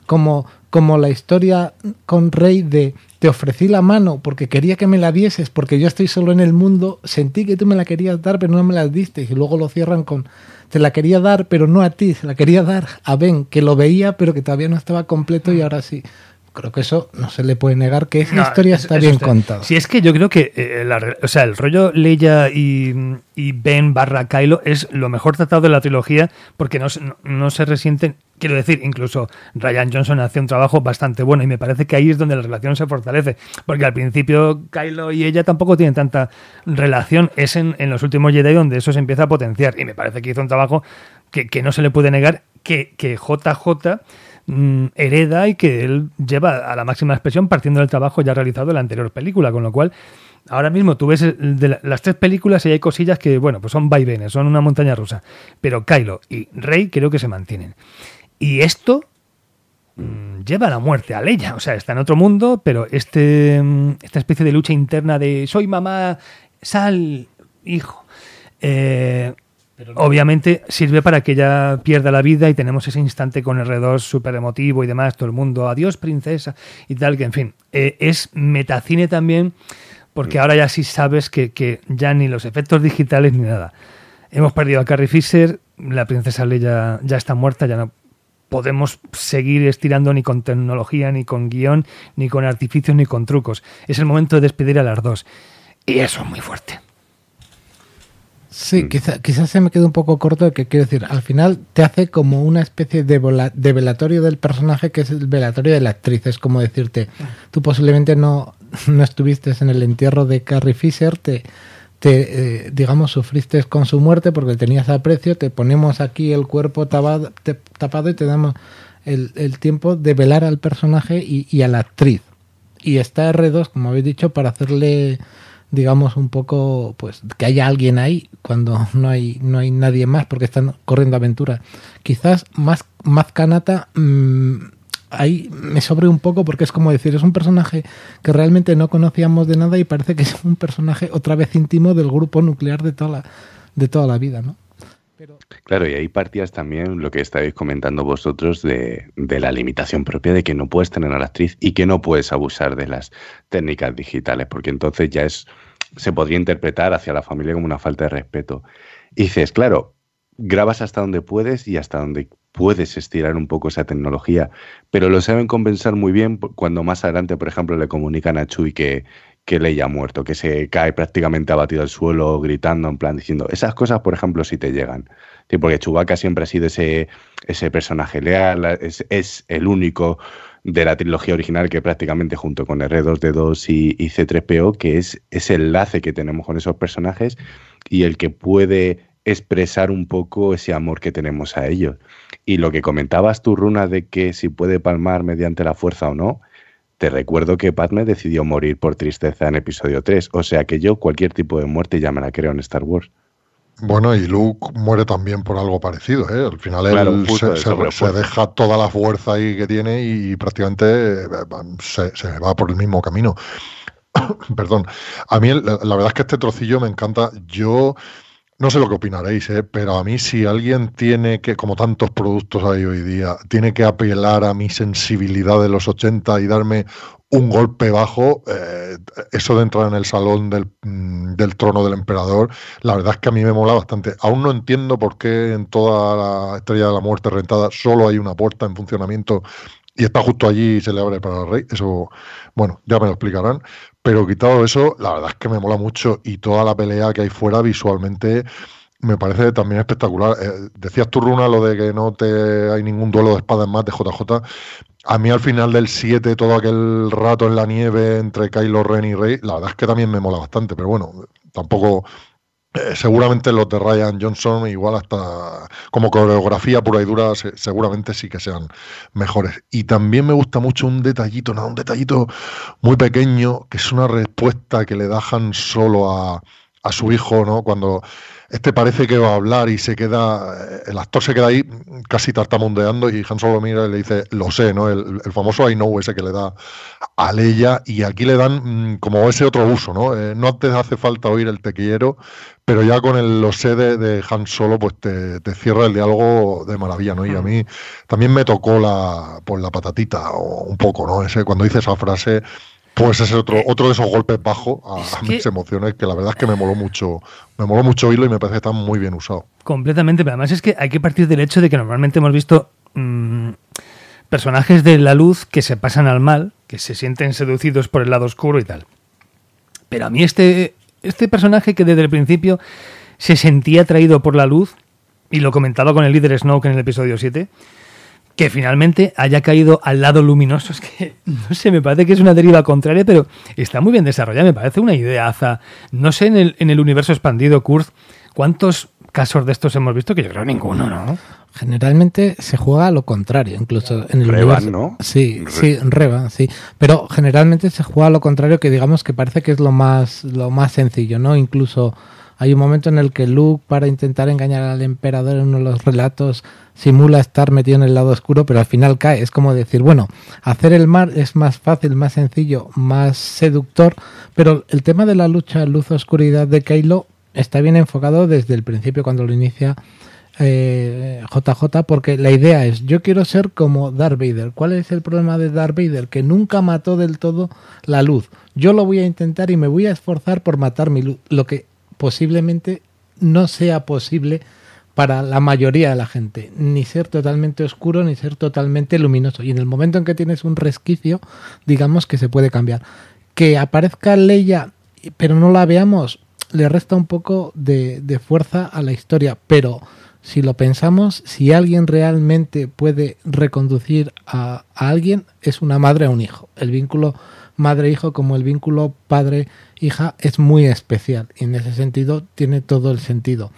Como, como la historia con Rey de te ofrecí la mano porque quería que me la dieses, porque yo estoy solo en el mundo, sentí que tú me la querías dar, pero no me la diste. Y luego lo cierran con te la quería dar, pero no a ti, se la quería dar a Ben, que lo veía, pero que todavía no estaba completo y ahora sí. Creo que eso no se le puede negar que esa historia está bien contada. Si es que yo creo que eh, o sea, el rollo Leia y, Ben barra Kylo es lo mejor tratado de la trilogía porque no, no, se resienten. Quiero decir, incluso Ryan Johnson hace un trabajo bastante bueno y me parece que ahí es donde la relación se fortalece. Porque al principio Kylo y ella tampoco tienen tanta relación. Es en, los últimos Jedi donde eso se empieza a potenciar. Y me parece que hizo un trabajo que, que no se le puede negar que, que JJ Mm, hereda y que él lleva a la máxima expresión partiendo del trabajo ya realizado en la anterior película, con lo cual ahora mismo tú ves las tres películas y hay cosillas que, bueno, pues son vaivenes, son una montaña rusa, pero Kylo y Rey creo que se mantienen. Y esto mm, lleva a la muerte a Leia, o sea, está en otro mundo, pero este, mm, esta especie de lucha interna de soy mamá, sal, hijo. Eh, Obviamente sirve para que ella pierda la vida y tenemos ese instante con R2 súper emotivo y demás, todo el mundo, adiós princesa y tal, que en fin, eh, es metacine también porque ahora ya sí sabes que, ya ni los efectos digitales ni nada. Hemos perdido a Carrie Fisher, la princesa Leia ya está muerta, ya no podemos seguir estirando ni con tecnología, ni con guion, ni con artificios, ni con trucos. Es el momento de despedir a las dos. Y eso es muy fuerte. Sí, mm. quizás se me quede un poco corto, que quiero decir, al final te hace como una especie de, velatorio del personaje que es el velatorio de la actriz. Es como decirte, tú posiblemente no, no estuviste en el entierro de Carrie Fisher, te, te eh, digamos, sufriste con su muerte porque tenías aprecio, te ponemos aquí el cuerpo tapado, tapado y te damos el, el, tiempo de velar al personaje y, y a la actriz. Y está R2, como habéis dicho, para hacerle digamos un poco pues que haya alguien ahí cuando no hay no hay nadie más porque están corriendo aventura quizás más más canata mm, ahí me sobre un poco porque es como decir es un personaje que realmente no conocíamos de nada y parece que es un personaje otra vez íntimo del grupo nuclear de toda la de toda la vida no Claro, y ahí partías también lo que estáis comentando vosotros de, de, la limitación propia de que no puedes tener a la actriz y que no puedes abusar de las técnicas digitales, porque entonces ya es se podría interpretar hacia la familia como una falta de respeto. Y dices, claro, grabas hasta donde puedes y hasta donde puedes estirar un poco esa tecnología, pero lo saben compensar muy bien cuando más adelante, por ejemplo, le comunican a Chuy que, que Leia ha muerto, que se cae prácticamente abatido al suelo, gritando, en plan, diciendo, esas cosas, por ejemplo, sí te llegan. Sí, porque Chewbacca siempre ha sido ese, ese personaje leal, es, es el único de la trilogía original que prácticamente junto con R2D2 y, y C3PO, que es ese enlace que tenemos con esos personajes y el que puede expresar un poco ese amor que tenemos a ellos. Y lo que comentabas tú, Runa, de que si puede palmar mediante la fuerza o no, te recuerdo que Padme decidió morir por tristeza en episodio 3, o sea que yo cualquier tipo de muerte ya me la creo en Star Wars. Bueno, y Luke muere también por algo parecido, ¿eh? Al final él se, deja toda la fuerza ahí que tiene y prácticamente eh, se, va por el mismo camino. Perdón. A mí la, verdad es que este trocillo me encanta. Yo no sé lo que opinaréis, ¿eh? pero a mí si alguien tiene que, como tantos productos hay hoy día, tiene que apelar a mi sensibilidad de los 80 y darme un golpe bajo, eh, eso de entrar en el salón mm, del, trono del emperador, la verdad es que a mí me mola bastante. Aún no entiendo por qué en toda la estrella de la muerte rentada solo hay una puerta en funcionamiento y está justo allí y se le abre para el rey. Eso, bueno, ya me lo explicarán. Pero quitado eso, la verdad es que me mola mucho y toda la pelea que hay fuera visualmente me parece también espectacular. Eh, decías tú, Runa, lo de que no te hay ningún duelo de espadas más de JJ. A mí al final del 7, todo aquel rato en la nieve entre Kylo Ren y Rey, la verdad es que también me mola bastante, pero bueno, tampoco... Eh, seguramente los de Ryan Johnson, igual hasta como coreografía pura y dura, seguramente sí que sean mejores. Y también me gusta mucho un detallito, nada, un detallito muy pequeño, que es una respuesta que le dejan solo a, a su hijo, ¿no? Cuando este parece que va a hablar y se queda, eh, el actor se queda ahí casi tartamudeando y Han Solo mira y le dice, lo sé, ¿no? El, famoso I know ese que le da a Leia y aquí le dan mm, como ese otro uso, ¿no? Eh, no te hace falta oír el te quiero, pero ya con el lo sé de, Han Solo pues te, cierra el diálogo de maravilla, ¿no? Y a mí también me tocó la, pues, la patatita o un poco, ¿no? Ese, cuando dice esa frase pues es otro, otro de esos golpes bajos a, mis emociones que la verdad es que me moló mucho, me moló mucho hilo y me parece que está muy bien usado. Completamente, pero además es que hay que partir del hecho de que normalmente hemos visto mm, personajes de la luz que se pasan al mal, que se sienten seducidos por el lado oscuro y tal. Pero a mí este, este personaje que desde el principio se sentía atraído por la luz, y lo comentaba con el líder Snoke en el episodio 7, que finalmente haya caído al lado luminoso. Es que, no sé, me parece que es una deriva contraria, pero está muy bien desarrollada. Me parece una ideaza. No sé en el, en el universo expandido, Kurt, cuántos casos de estos hemos visto, que yo creo ninguno, ¿no? Generalmente se juega a lo contrario, incluso en el Revan, universo. ¿no? Sí, sí, Revan, sí. Pero generalmente se juega a lo contrario, que digamos que parece que es lo más, lo más sencillo, ¿no? Incluso hay un momento en el que Luke, para intentar engañar al emperador en uno de los relatos, simula estar metido en el lado oscuro, pero al final cae. Es como decir, bueno, hacer el mar es más fácil, más sencillo, más seductor, pero el tema de la lucha luz-oscuridad de Kylo está bien enfocado desde el principio cuando lo inicia eh, JJ, porque la idea es, yo quiero ser como Darth Vader. ¿Cuál es el problema de Darth Vader? Que nunca mató del todo la luz. Yo lo voy a intentar y me voy a esforzar por matar mi luz, lo que posiblemente no sea posible para la mayoría de la gente, ni ser totalmente oscuro ni ser totalmente luminoso. Y en el momento en que tienes un resquicio, digamos que se puede cambiar. Que aparezca Leia, pero no la veamos, le resta un poco de, fuerza a la historia, pero si lo pensamos, si alguien realmente puede reconducir a, a alguien, es una madre a un hijo. El vínculo madre-hijo como el vínculo padre-hija es muy especial y en ese sentido tiene todo el sentido.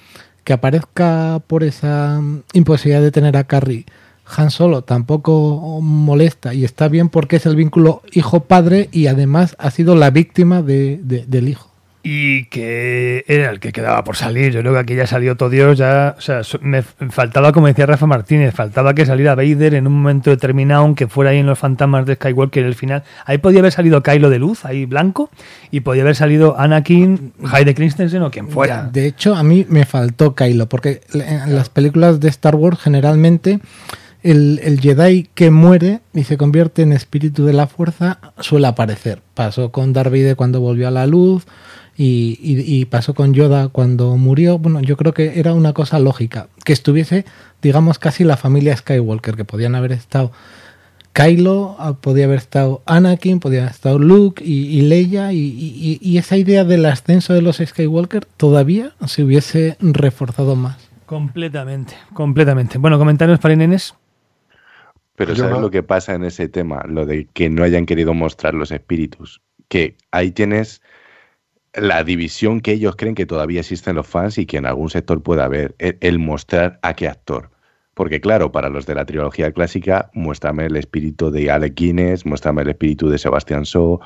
Que aparezca por esa mm, imposibilidad de tener a Carrie Han Solo tampoco molesta y está bien porque es el vínculo hijo-padre y además ha sido la víctima de, de, del hijo y que era el que quedaba por salir. Yo creo que aquí ya salió todo Dios, ya, o sea, me faltaba, como decía Rafa Martínez, faltaba que saliera Vader en un momento determinado, aunque fuera ahí en los fantasmas de Skywalker el final. Ahí podía haber salido Kylo de luz, ahí blanco, y podía haber salido Anakin, Hayde Christensen o quien fuera. De hecho, a mí me faltó Kylo, porque en las películas de Star Wars generalmente el, el, Jedi que muere y se convierte en espíritu de la fuerza suele aparecer. Pasó con Darth Vader cuando volvió a la luz, y, y, y, pasó con Yoda cuando murió, bueno, yo creo que era una cosa lógica, que estuviese, digamos, casi la familia Skywalker, que podían haber estado Kylo, podía haber estado Anakin, podía haber estado Luke y, y Leia, y, y, esa idea del ascenso de los Skywalker todavía se hubiese reforzado más. Completamente, completamente. Bueno, comentarios para Inenes. Pero ¿sabes no... lo que pasa en ese tema? Lo de que no hayan querido mostrar los espíritus. Que ahí tienes la división que ellos creen que todavía existen los fans y que en algún sector pueda haber, el, el, mostrar a qué actor. Porque claro, para los de la trilogía clásica, muéstrame el espíritu de Alec Guinness, muéstrame el espíritu de Sebastián Shaw,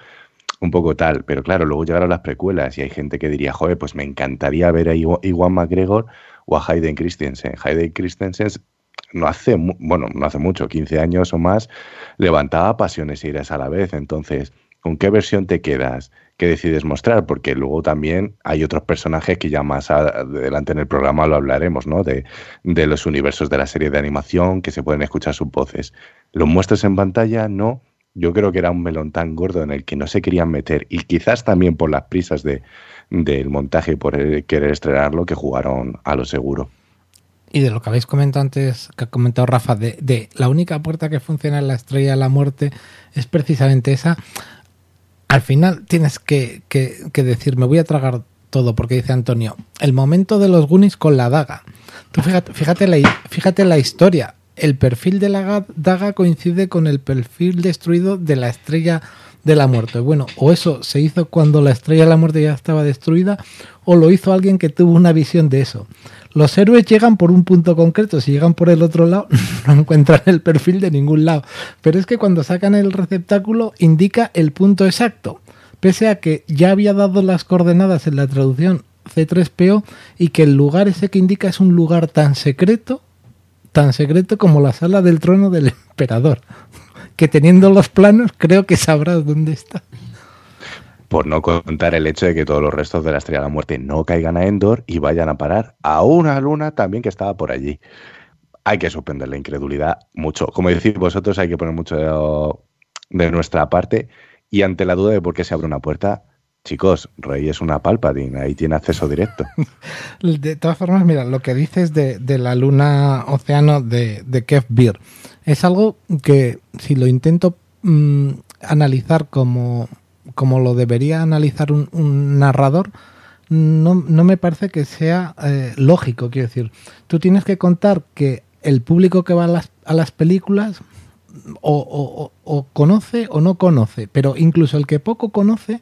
un poco tal. Pero claro, luego llegaron las precuelas y hay gente que diría, joder, pues me encantaría ver a Iwan McGregor o a Hayden Christensen. Hayden Christensen no hace, bueno, no hace mucho, 15 años o más, levantaba pasiones e iras a la vez. Entonces, ¿con qué versión te quedas? que decides mostrar, porque luego también hay otros personajes que ya más adelante en el programa lo hablaremos, ¿no? De, los universos de la serie de animación, que se pueden escuchar sus voces. ¿Los muestras en pantalla? No. Yo creo que era un melón tan gordo en el que no se querían meter y quizás también por las prisas de, del montaje y por querer estrenarlo que jugaron a lo seguro. Y de lo que habéis comentado antes, que ha comentado Rafa, de la única puerta que funciona en la estrella de la muerte es precisamente esa al final tienes que, que, que, decir, me voy a tragar todo, porque dice Antonio, el momento de los Goonies con la daga. Tú fíjate, fíjate, la, fíjate la historia. El perfil de la daga coincide con el perfil destruido de la estrella de la muerte. Bueno, o eso se hizo cuando la estrella de la muerte ya estaba destruida, o lo hizo alguien que tuvo una visión de eso. Los héroes llegan por un punto concreto, si llegan por el otro lado no encuentran el perfil de ningún lado. Pero es que cuando sacan el receptáculo indica el punto exacto, pese a que ya había dado las coordenadas en la traducción C3PO y que el lugar ese que indica es un lugar tan secreto, tan secreto como la sala del trono del emperador, que teniendo los planos creo que sabrás dónde está por no contar el hecho de que todos los restos de la Estrella de la Muerte no caigan a Endor y vayan a parar a una luna también que estaba por allí. Hay que suspender la incredulidad mucho. Como decís vosotros, hay que poner mucho de nuestra parte y ante la duda de por qué se abre una puerta, chicos, Rey es una Palpatine, ahí tiene acceso directo. De todas formas, mira, lo que dices de, de la luna océano de, de Kev Beer, es algo que si lo intento mm, analizar como, como lo debería analizar un, un narrador, no, no, me parece que sea eh, lógico. Quiero decir, tú tienes que contar que el público que va a las, a las películas o, o, o, conoce o no conoce, pero incluso el que poco conoce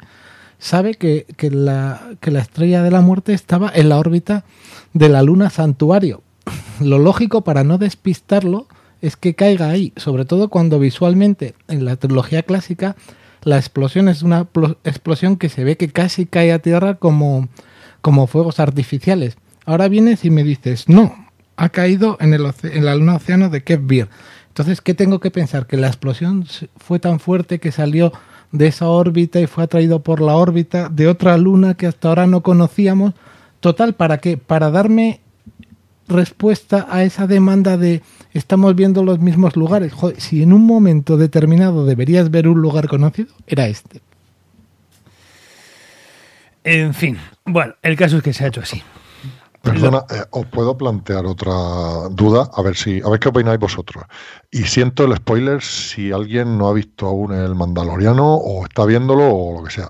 sabe que, que, la, que la estrella de la muerte estaba en la órbita de la luna santuario. Lo lógico para no despistarlo es que caiga ahí, sobre todo cuando visualmente en la trilogía clásica la explosión es una explosión que se ve que casi cae a tierra como, como fuegos artificiales. Ahora vienes y me dices, no, ha caído en, el en la luna océano de Kevbir. Entonces, ¿qué tengo que pensar? Que la explosión fue tan fuerte que salió de esa órbita y fue atraído por la órbita de otra luna que hasta ahora no conocíamos. Total, ¿para qué? Para darme respuesta a esa demanda de estamos viendo los mismos lugares. Joder, si en un momento determinado deberías ver un lugar conocido, era este. En fin, bueno, el caso es que se ha hecho así. Perdona, eh, os puedo plantear otra duda, a ver si, a ver qué opináis vosotros. Y siento el spoiler si alguien no ha visto aún el Mandaloriano o está viéndolo o lo que sea.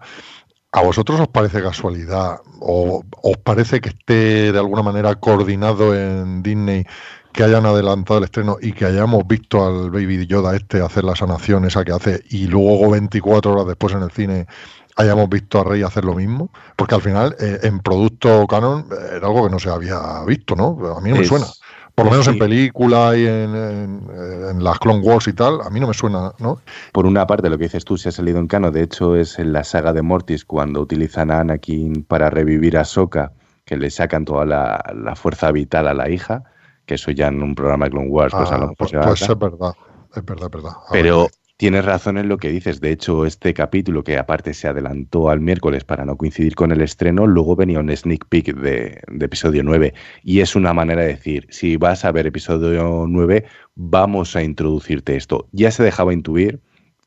¿A vosotros os parece casualidad o os parece que esté de alguna manera coordinado en Disney que hayan adelantado el estreno y que hayamos visto al Baby Yoda este hacer la sanación esa que hace y luego 24 horas después en el cine hayamos visto a Rey hacer lo mismo? Porque al final eh, en producto canon era algo que no se había visto, ¿no? A mí no me suena. Por lo menos en película y en, en, las Clone Wars y tal, a mí no me suena, ¿no? Por una parte, lo que dices tú se ha salido en cano. De hecho, es en la saga de Mortis cuando utilizan a Anakin para revivir a Sokka, que le sacan toda la, la fuerza vital a la hija, que eso ya en un programa de Clone Wars, pues ah, a lo mejor pues, se va pues es verdad, es verdad, es verdad. A Pero ver, tienes razón en lo que dices. De hecho, este capítulo, que aparte se adelantó al miércoles para no coincidir con el estreno, luego venía un sneak peek de, episodio 9. Y es una manera de decir, si vas a ver episodio 9, vamos a introducirte esto. Ya se dejaba intuir.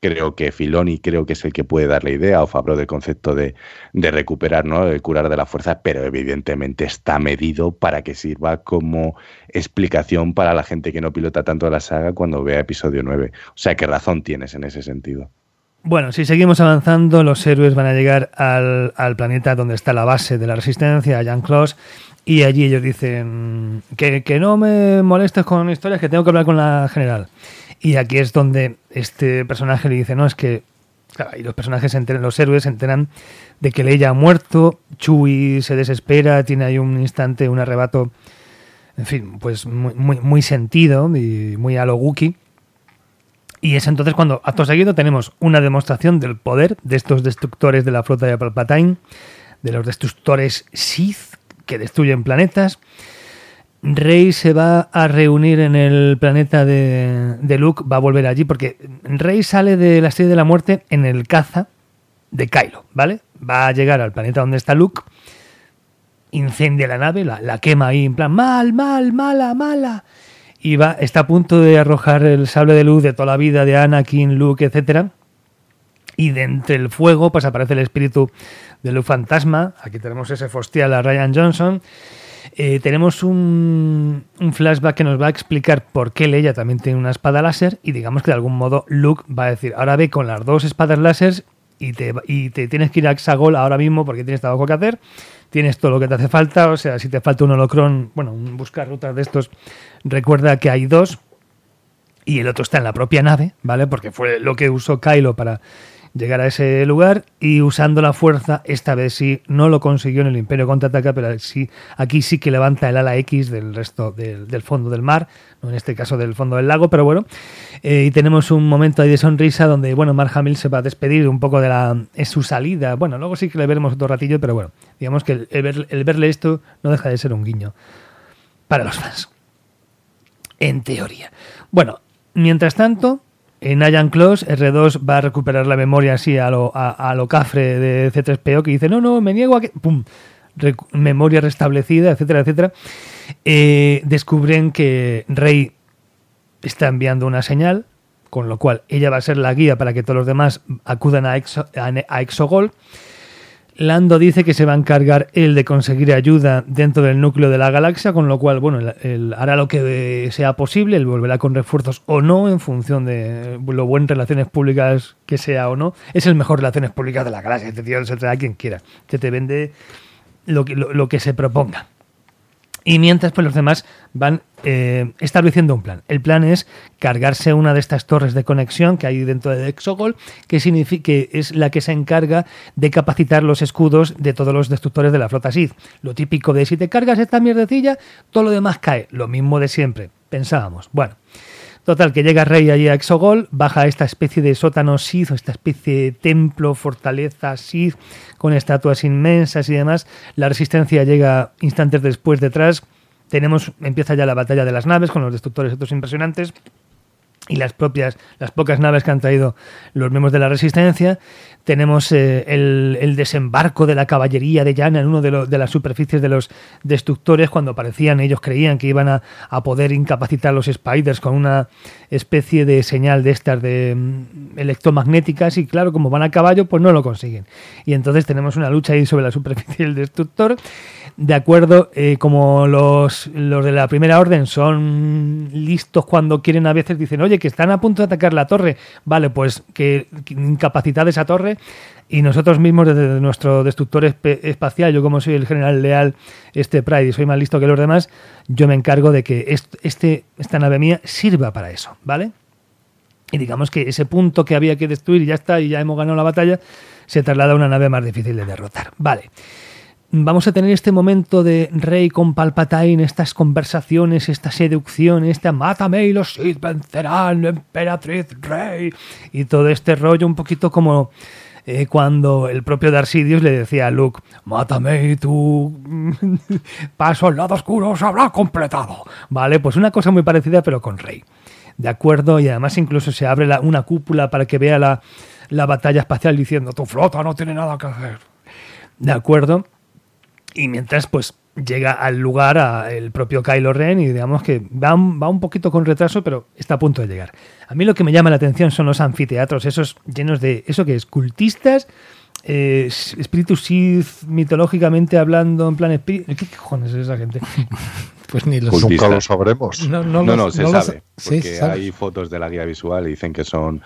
Creo que Filoni creo que es el que puede dar la idea o Fabro del concepto de, de recuperar, ¿no? de curar de la fuerza, pero evidentemente está medido para que sirva como explicación para la gente que no pilota tanto la saga cuando vea episodio 9. O sea, ¿qué razón tienes en ese sentido? Bueno, si seguimos avanzando, los héroes van a llegar al, al planeta donde está la base de la resistencia, a Jan Claus, y allí ellos dicen que, que no me molestes con historias, que tengo que hablar con la general. Y aquí es donde este personaje le dice, no, es que Claro, y los personajes, se enteran, los héroes se enteran de que Leia ha muerto, Chewie se desespera, tiene ahí un instante, un arrebato, en fin, pues muy, muy, muy sentido y muy a lo Wookiee. Y es entonces cuando, acto seguido, tenemos una demostración del poder de estos destructores de la flota de Palpatine, de los destructores Sith que destruyen planetas. Rey se va a reunir en el planeta de, de, Luke, va a volver allí, porque Rey sale de la Estrella de la Muerte en el caza de Kylo, ¿vale? Va a llegar al planeta donde está Luke, incendia la nave, la, la quema ahí en plan mal, mal, mala, mala, y va, está a punto de arrojar el sable de luz de toda la vida de Anakin, Luke, etcétera. Y de entre el fuego, pues aparece el espíritu de Luke Fantasma. Aquí tenemos ese fostial a Ryan Johnson. Eh, tenemos un, flashback que nos va a explicar por qué Leia también tiene una espada láser y digamos que de algún modo Luke va a decir, ahora ve con las dos espadas láser y te, y te tienes que ir a Hexagol ahora mismo porque tienes trabajo que hacer, tienes todo lo que te hace falta, o sea, si te falta un holocron, bueno, un buscar rutas de estos, recuerda que hay dos y el otro está en la propia nave, ¿vale? Porque fue lo que usó Kylo para llegar a ese lugar y usando la fuerza, esta vez sí, no lo consiguió en el Imperio Contraataca, pero sí, aquí sí que levanta el ala X del resto del, fondo del mar, no en este caso del fondo del lago, pero bueno, eh, y tenemos un momento ahí de sonrisa donde, bueno, Mark Hamill se va a despedir un poco de la es su salida, bueno, luego sí que le veremos otro ratillo, pero bueno, digamos que el, ver, el verle esto no deja de ser un guiño para los fans. En teoría. Bueno, mientras tanto, en Ian Close, R2 va a recuperar la memoria así a lo, a, a lo cafre de C3PO que dice, no, no, me niego a que... ¡Pum! Memoria restablecida, etcétera, etcétera. Eh, descubren que Rey está enviando una señal, con lo cual ella va a ser la guía para que todos los demás acudan a, Exo, a Exogol. Lando dice que se va a encargar él de conseguir ayuda dentro del núcleo de la galaxia, con lo cual, bueno, él, hará lo que sea posible, él volverá con refuerzos o no, en función de lo buen relaciones públicas que sea o no. Es el mejor relaciones públicas de la galaxia, este tío se trae a quien quiera, que te vende lo que se proponga. Y mientras, pues los demás van eh, estableciendo un plan. El plan es cargarse una de estas torres de conexión que hay dentro de Exogol, que, significa, que es la que se encarga de capacitar los escudos de todos los destructores de la flota Sith. Lo típico de si te cargas esta mierdecilla, todo lo demás cae. Lo mismo de siempre, pensábamos. Bueno. Total, que llega Rey allí a Exogol, baja a esta especie de sótano Sith, o esta especie de templo, fortaleza Sith, con estatuas inmensas y demás. La resistencia llega instantes después detrás. Tenemos, empieza ya la batalla de las naves con los destructores estos impresionantes y las propias, las pocas naves que han traído los miembros de la resistencia. Tenemos eh, el, el, desembarco de la caballería de Yana en uno de, de, las superficies de los destructores, cuando parecían, ellos creían que iban a, a, poder incapacitar los spiders con una especie de señal de estas de um, electromagnéticas, y claro, como van a caballo, pues no lo consiguen. Y entonces tenemos una lucha ahí sobre la superficie del destructor. De acuerdo, eh, como los, los de la primera orden son listos cuando quieren, a veces dicen, oye, que están a punto de atacar la torre. Vale, pues que, que incapacitar esa torre y nosotros mismos desde nuestro destructor espacial, yo como soy el general leal, este Pride, y soy más listo que los demás, yo me encargo de que este, esta nave mía sirva para eso, ¿vale? Y digamos que ese punto que había que destruir y ya está, y ya hemos ganado la batalla, se traslada a una nave más difícil de derrotar. Vale. Vamos a tener este momento de Rey con Palpatine, estas conversaciones, esta seducción, esta mátame y los Sith vencerán, emperatriz Rey, y todo este rollo un poquito como eh, cuando el propio Darsidius le decía a Luke, mátame y tu paso al lado oscuro se habrá completado. Vale, pues una cosa muy parecida pero con Rey. De acuerdo, y además incluso se abre la, una cúpula para que vea la, la batalla espacial diciendo, tu flota no tiene nada que hacer. De acuerdo. Y mientras, pues, llega al lugar a el propio Kylo Ren y digamos que va un, va un poquito con retraso, pero está a punto de llegar. A mí lo que me llama la atención son los anfiteatros, esos llenos de, ¿eso que es? Cultistas, eh, espíritus Sith, mitológicamente hablando, en plan espíritu... ¿Qué cojones es esa gente? Pues ni los nunca lo sabremos. No, no, no, no se no sabe. Porque sí, hay fotos de la guía visual y dicen que son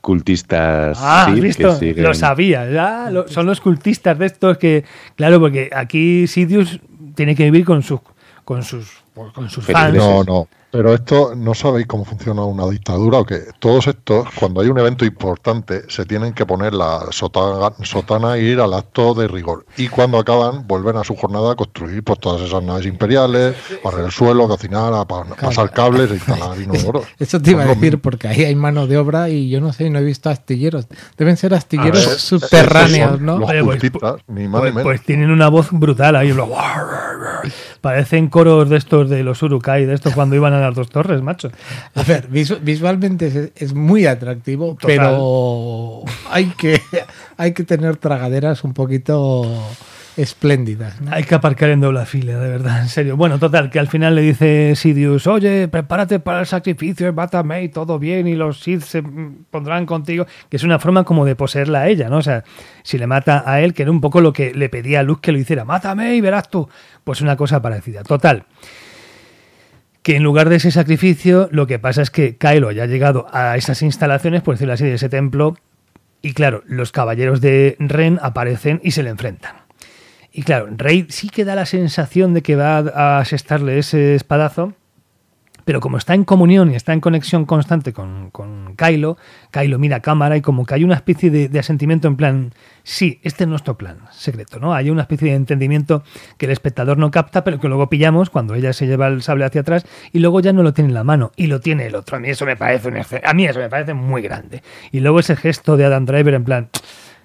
cultistas ah, Sith ¿visto? que siguen... lo sabía ya lo, son los cultistas de estos que claro porque aquí Sidious tiene que vivir con sus con sus con sus fans. no no pero esto no sabéis cómo funciona una dictadura o que todos estos cuando hay un evento importante se tienen que poner la sotana, sotana e ir al acto de rigor. Y cuando acaban vuelven a su jornada a construir pues todas esas naves imperiales barrer el suelo cocinar a pa, pasar cables e instalar inodoros. Eso te iba a decir porque ahí hay mano de obra y yo no sé no he visto astilleros. Deben ser astilleros ver, subterráneos ¿no? los cultistas, pues, ni más pues, ni menos. pues tienen una voz brutal ahí parecen coros de estos de los urukai de estos cuando iban a las dos torres, macho. A ver, visu visualmente es, es, muy atractivo, Total. pero hay que, hay que tener tragaderas un poquito espléndidas. ¿no? Hay que aparcar en doble fila, de verdad, en serio. Bueno, total, que al final le dice Sidious, oye, prepárate para el sacrificio, mátame y todo bien, y los Sith se pondrán contigo, que es una forma como de poseerla a ella, ¿no? O sea, si le mata a él, que era un poco lo que le pedía a Luke que lo hiciera, mátame y verás tú, pues una cosa parecida. Total que en lugar de ese sacrificio, lo que pasa es que Kylo ya ha llegado a esas instalaciones, por decirlo así, de ese templo, y claro, los caballeros de Ren aparecen y se le enfrentan. Y claro, Rey sí que da la sensación de que va a asestarle ese espadazo, pero como está en comunión y está en conexión constante con, con Kylo, Kylo mira a cámara y como que hay una especie de, asentimiento en plan, sí, este es nuestro plan secreto, ¿no? Hay una especie de entendimiento que el espectador no capta, pero que luego pillamos cuando ella se lleva el sable hacia atrás y luego ya no lo tiene en la mano y lo tiene el otro. A mí eso me parece, un, a mí eso me parece muy grande. Y luego ese gesto de Adam Driver en plan,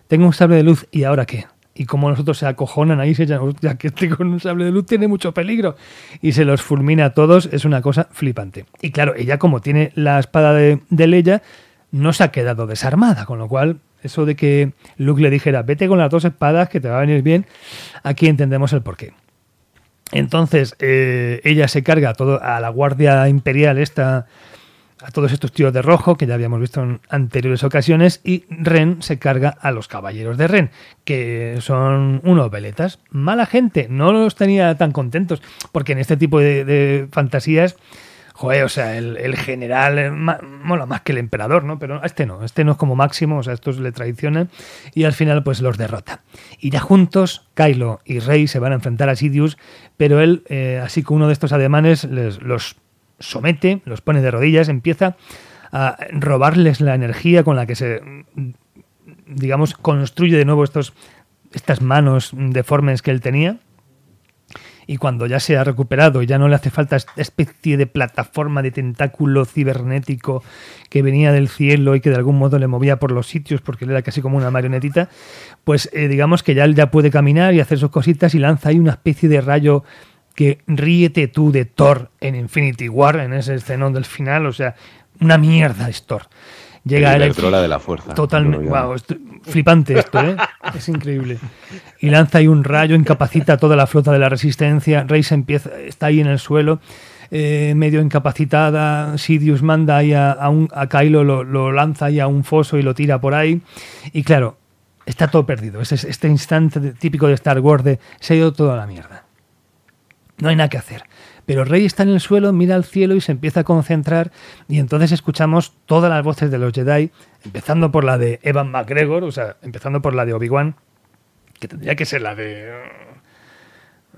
tengo un sable de luz y ahora qué? Y como nosotros se acojonan ahí, se hostia, que este con un sable de luz tiene mucho peligro. Y se los fulmina a todos, es una cosa flipante. Y claro, ella como tiene la espada de, de Leia, no se ha quedado desarmada, con lo cual eso de que Luke le dijera, vete con las dos espadas, que te va a venir bien, aquí entendemos el porqué. Entonces, eh, ella se carga todo a la guardia imperial esta a todos estos tíos de rojo que ya habíamos visto en anteriores ocasiones y Ren se carga a los caballeros de Ren, que son unos veletas. Mala gente, no los tenía tan contentos, porque en este tipo de, fantasías joder, o sea, el, general eh, mola más que el emperador, ¿no? Pero este no, este no es como máximo, o sea, estos le traicionan y al final pues los derrota. Y ya juntos, Kylo y Rey se van a enfrentar a Sidious, pero él, eh, así con uno de estos ademanes, les, los somete, los pone de rodillas, empieza a robarles la energía con la que se, digamos, construye de nuevo estos, estas manos deformes que él tenía. Y cuando ya se ha recuperado y ya no le hace falta esta especie de plataforma de tentáculo cibernético que venía del cielo y que de algún modo le movía por los sitios porque él era casi como una marionetita, pues eh, digamos que ya él ya puede caminar y hacer sus cositas y lanza ahí una especie de rayo que ríete tú de Thor en Infinity War, en ese escenón del final, o sea, una mierda es Thor. Llega el Iberdrola de la fuerza. Totalmente, wow, esto- flipante esto, ¿eh? Es increíble. Y lanza ahí un rayo, incapacita a toda la flota de la resistencia. Rey se empieza, está ahí en el suelo, eh, medio incapacitada. Sidious manda ahí a, a, un, a Kylo, lo, lo lanza ahí a un foso y lo tira por ahí. Y claro, está todo perdido. Es es- este instante típico de Star Wars de se ha ido toda la mierda. No hay nada que hacer. Pero Rey está en el suelo, mira al cielo y se empieza a concentrar y entonces escuchamos todas las voces de los Jedi, empezando por la de Evan McGregor, o sea, empezando por la de Obi-Wan, que tendría que ser la de...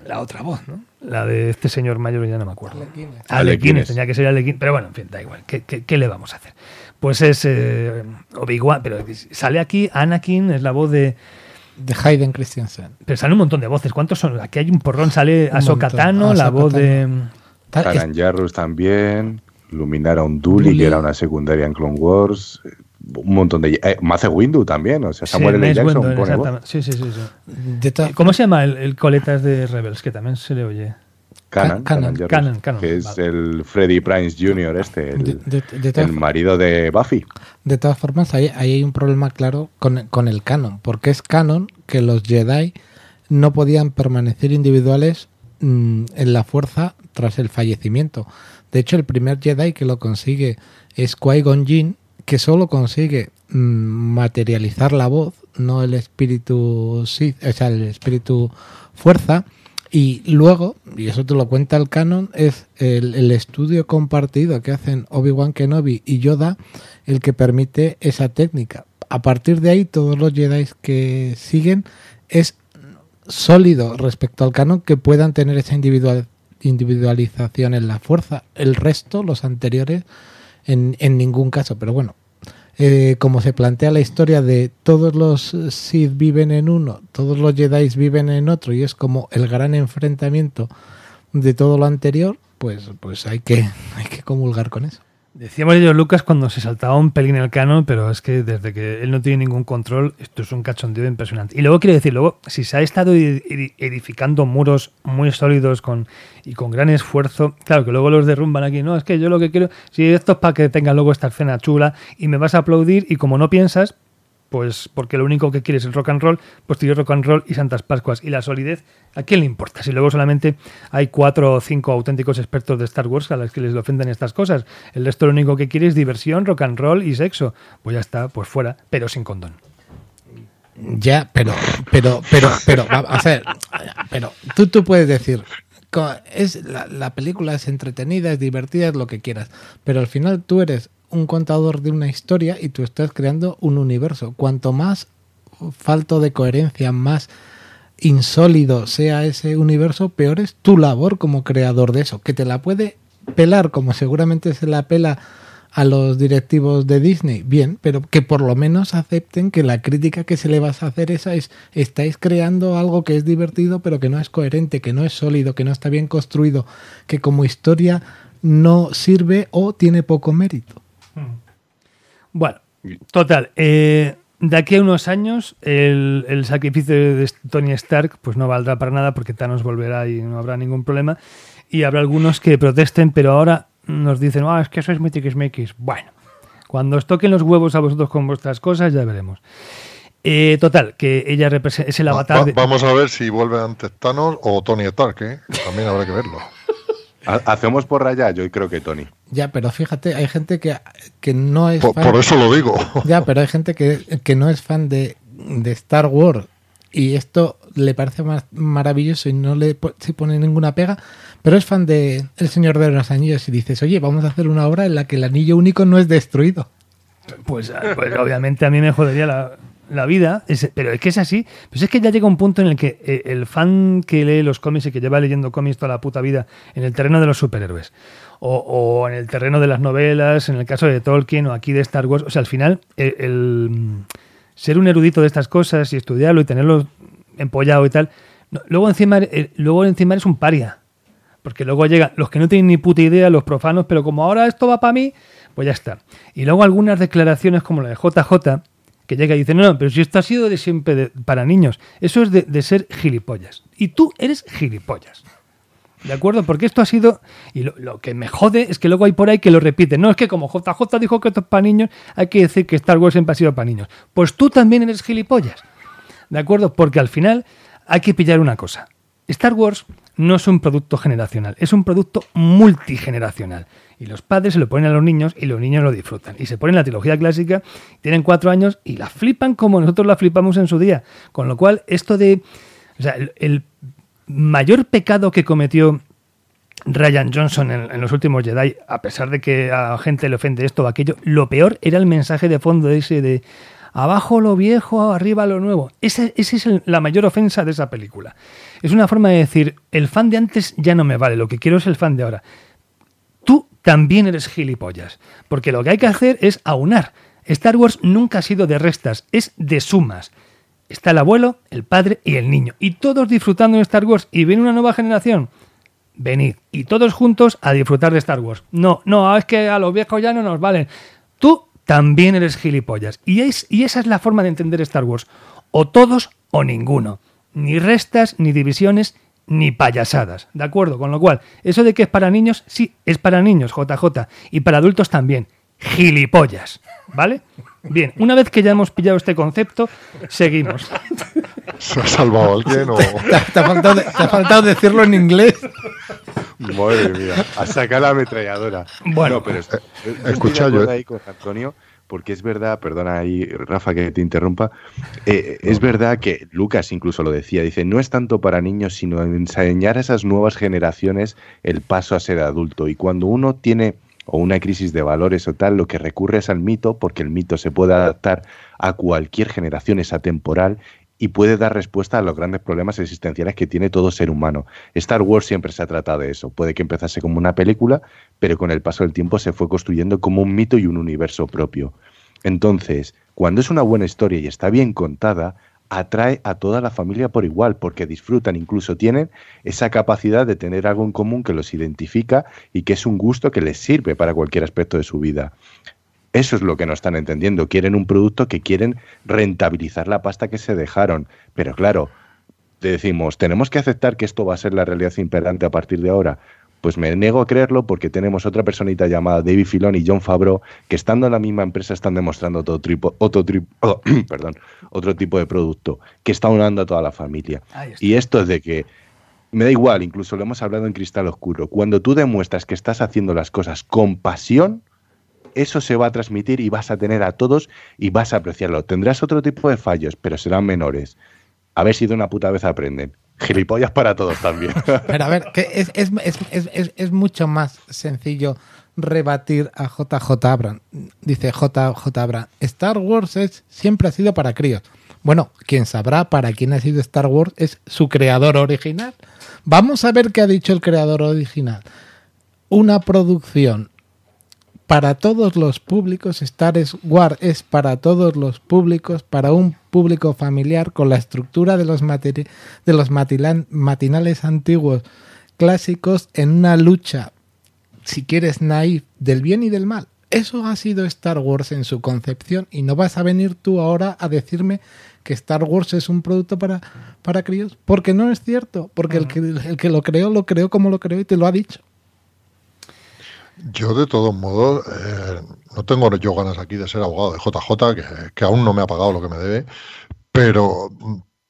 La otra voz, ¿no? La de este señor mayor, ya no me acuerdo. Alequines. Alequines, Alequines. tenía que ser Alequines, pero bueno, en fin, da igual. ¿Qué, qué- qué le vamos a hacer? Pues es eh, Obi-Wan, pero sale aquí Anakin, es la voz de... De Hayden Christensen. Pero sale un montón de voces. ¿Cuántos son? Aquí hay un porrón. Sale Ahsoka. Tano, la voz de... Karan Jarrus también, Luminara Unduli, que era una secundaria en Clone Wars, un montón de... Eh, Mace Windu también, o sea, Samuel Sí, L. Jackson Windu, pone voz. Sí, sí, sí, ¿Cómo se llama el, el coletas de Rebels? Que también se le oye. Canan, Canan, que es vale. el Freddy Prince Jr. este, el, De, de- de todas el marido de Buffy. De todas formas, ahí, ahí hay un problema claro con, con el canon, porque es canon que los Jedi no podían permanecer individuales mm, en la fuerza tras el fallecimiento. De hecho, el primer Jedi que lo consigue es Qui-Gon Jinn, que solo consigue mm, materializar la voz, no el espíritu Sith, o sea, el espíritu fuerza. Y luego, y eso te lo cuenta el canon, es el, el estudio compartido que hacen Obi-Wan Kenobi y Yoda el que permite esa técnica. A partir de ahí, todos los Jedi que siguen es sólido respecto al canon que puedan tener esa individual, individualización en la fuerza. El resto, los anteriores, en, en ningún caso. Pero bueno, eh, como se plantea la historia de todos los Sith viven en uno, todos los Jedi viven en otro, y es como el gran enfrentamiento de todo lo anterior, pues, pues hay que, hay que comulgar con eso. Decíamos ellos Lucas cuando se saltaba un pelín el canon, pero es que desde que él no tiene ningún control, esto es un cachondeo impresionante. Y luego quiero decir, luego, si se ha estado edi- edi- edificando muros muy sólidos con, y con gran esfuerzo, claro que luego los derrumban aquí, no, es que yo lo que quiero, si esto es para que tenga luego esta escena chula y me vas a aplaudir y como no piensas, pues porque lo único que quieres es rock and roll, pues tiro rock and roll y Santas Pascuas. Y la solidez, ¿a quién le importa? Si luego solamente hay cuatro o cinco auténticos expertos de Star Wars a los que les ofenden estas cosas. El resto lo único que quiere es diversión, rock and roll y sexo. Pues ya está, pues fuera, pero sin condón. Ya, pero, pero, pero, pero, va- a ver, pero tú, tú puedes decir, es la película es entretenida, es divertida, es lo que quieras, pero al final tú eres un contador de una historia y tú estás creando un universo. Cuanto más falto de coherencia, más insólido sea ese universo, peor es tu labor como creador de eso, que te la puede pelar como seguramente se la pela a los directivos de Disney, bien, pero que por lo menos acepten que la crítica que se le vas a hacer esa es estáis creando algo que es divertido pero que no es coherente, que no es sólido, que no está bien construido, que como historia no sirve o tiene poco mérito. Bueno, total. eh, de aquí a unos años, el, el sacrificio de Tony Stark pues no valdrá para nada porque Thanos volverá y no habrá ningún problema. Y habrá algunos que protesten, pero ahora nos dicen, ah, es que sois muy tiquismiquis. Bueno, cuando os toquen los huevos a vosotros con vuestras cosas, ya veremos. Eh, total, que ella es el Va- avatar. va- vamos a ver si vuelve antes Thanos o Tony Stark, ¿eh? También habrá que verlo. Ha- Hacemos por raya, yo creo que Tony. Ya, pero fíjate, hay gente que, que no es Por, fan. por eso lo digo. Ya, pero hay gente que, que no es fan de, de Star Wars y esto le parece más maravilloso y no le se pone ninguna pega, pero es fan de El Señor de los Anillos y dices, oye, vamos a hacer una obra en la que el anillo único no es destruido. Pues, pues obviamente a mí me jodería la, la vida, es- pero es que es así. Pues es que ya llega un punto en el que eh, el fan que lee los cómics y que lleva leyendo cómics toda la puta vida en el terreno de los superhéroes, o, o en el terreno de las novelas, en el caso de Tolkien o aquí de Star Wars, o sea, al final el, ser un erudito de estas cosas y estudiarlo y tenerlo empollado y tal, luego encima, eh, luego encima eres un paria. Porque luego llegan los que no tienen ni puta idea, los profanos, pero como ahora esto va para mí, pues ya está. Y luego algunas declaraciones como la de JJ, que llega y dice, no, no, pero si esto ha sido de siempre para niños, eso es de, ser gilipollas. Y tú eres gilipollas. ¿De acuerdo? Porque esto ha sido. Y lo, lo que me jode es que luego hay por ahí que lo repiten. No, es que como JJ dijo que esto es para niños, hay que decir que Star Wars siempre ha sido para niños. Pues tú también eres gilipollas. ¿De acuerdo? Porque al final hay que pillar una cosa. Star Wars no es un producto generacional, es un producto multigeneracional. Y los padres se lo ponen a los niños y los niños lo disfrutan. Y se ponen la trilogía clásica, tienen cuatro años y la flipan como nosotros la flipamos en su día. Con lo cual, esto de. O sea, el, mayor pecado que cometió Ryan Johnson en, los últimos Jedi, a pesar de que a gente le ofende esto o aquello, lo peor era el mensaje de fondo ese de abajo lo viejo, arriba lo nuevo. Esa, esa es la mayor ofensa de esa película. Es una forma de decir, el fan de antes ya no me vale, lo que quiero es el fan de ahora. Tú también eres gilipollas, porque lo que hay que hacer es aunar. Star Wars nunca ha sido de restas, es de sumas. Está el abuelo, el padre y el niño, y todos disfrutando de Star Wars, y viene una nueva generación. Venid, y todos juntos a disfrutar de Star Wars. No, no, es que a los viejos ya no nos valen. Tú también eres gilipollas. Y, es, y esa es la forma de entender Star Wars. O todos o ninguno. Ni restas, ni divisiones, ni payasadas. ¿De acuerdo? Con lo cual, eso de que es para niños, sí, es para niños, JJ. Y para adultos también. Gilipollas. ¿Vale? Bien, una vez que ya hemos pillado este concepto, seguimos. ¿Se ha salvado alguien o.? Te, te ha faltado, de- te ha faltado decirlo en inglés. Madre mía, a sacar la ametralladora. Bueno. No, pero escucha, yo- ahí con Antonio, porque es verdad, perdona ahí, Rafa, que te interrumpa. eh, es verdad que Lucas incluso lo decía, dice, no es tanto para niños, sino enseñar a esas nuevas generaciones el paso a ser adulto. Y cuando uno tiene o una crisis de valores o tal, lo que recurre es al mito, porque el mito se puede adaptar a cualquier generación, es atemporal y puede dar respuesta a los grandes problemas existenciales que tiene todo ser humano. Star Wars siempre se ha tratado de eso. Puede que empezase como una película, pero con el paso del tiempo se fue construyendo como un mito y un universo propio. Entonces, cuando es una buena historia y está bien contada, atrae a toda la familia por igual, porque disfrutan, incluso tienen esa capacidad de tener algo en común que los identifica y que es un gusto que les sirve para cualquier aspecto de su vida. Eso es lo que no están entendiendo. Quieren un producto que quieren rentabilizar la pasta que se dejaron. Pero claro, decimos, ¿tenemos que aceptar que esto va a ser la realidad imperante a partir de ahora? Pues me niego a creerlo porque tenemos otra personita llamada David Filón y John Favreau que estando en la misma empresa están demostrando otro, tripo- otro, tri- oh, perdón, otro tipo de producto que está unando a toda la familia. Y esto es de que me da igual, incluso lo hemos hablado en Cristal Oscuro, cuando tú demuestras que estás haciendo las cosas con pasión, eso se va a transmitir y vas a tener a todos y vas a apreciarlo. Tendrás otro tipo de fallos, pero serán menores. A ver si de una puta vez aprenden. Gilipollas para todos también. Pero a ver, que es, es, es, es, mucho más sencillo rebatir a JJ Abrams. Dice JJ Abrams, Star Wars siempre ha sido para críos. Bueno, quien sabrá para quién ha sido Star Wars es su creador original. Vamos a ver qué ha dicho el creador original. Una producción para todos los públicos, Star Wars es para todos los públicos, para un público familiar con la estructura de los, de los matinales antiguos clásicos en una lucha, si quieres, naif del bien y del mal. Eso ha sido Star Wars en su concepción y no vas a venir tú ahora a decirme que Star Wars es un producto para, para críos, porque no es cierto, porque el que, el que lo creó, lo creó como lo creó y te lo ha dicho. Yo, de todos modos, eh, no tengo yo ganas aquí de ser abogado de JJ, que, que aún no me ha pagado lo que me debe, pero,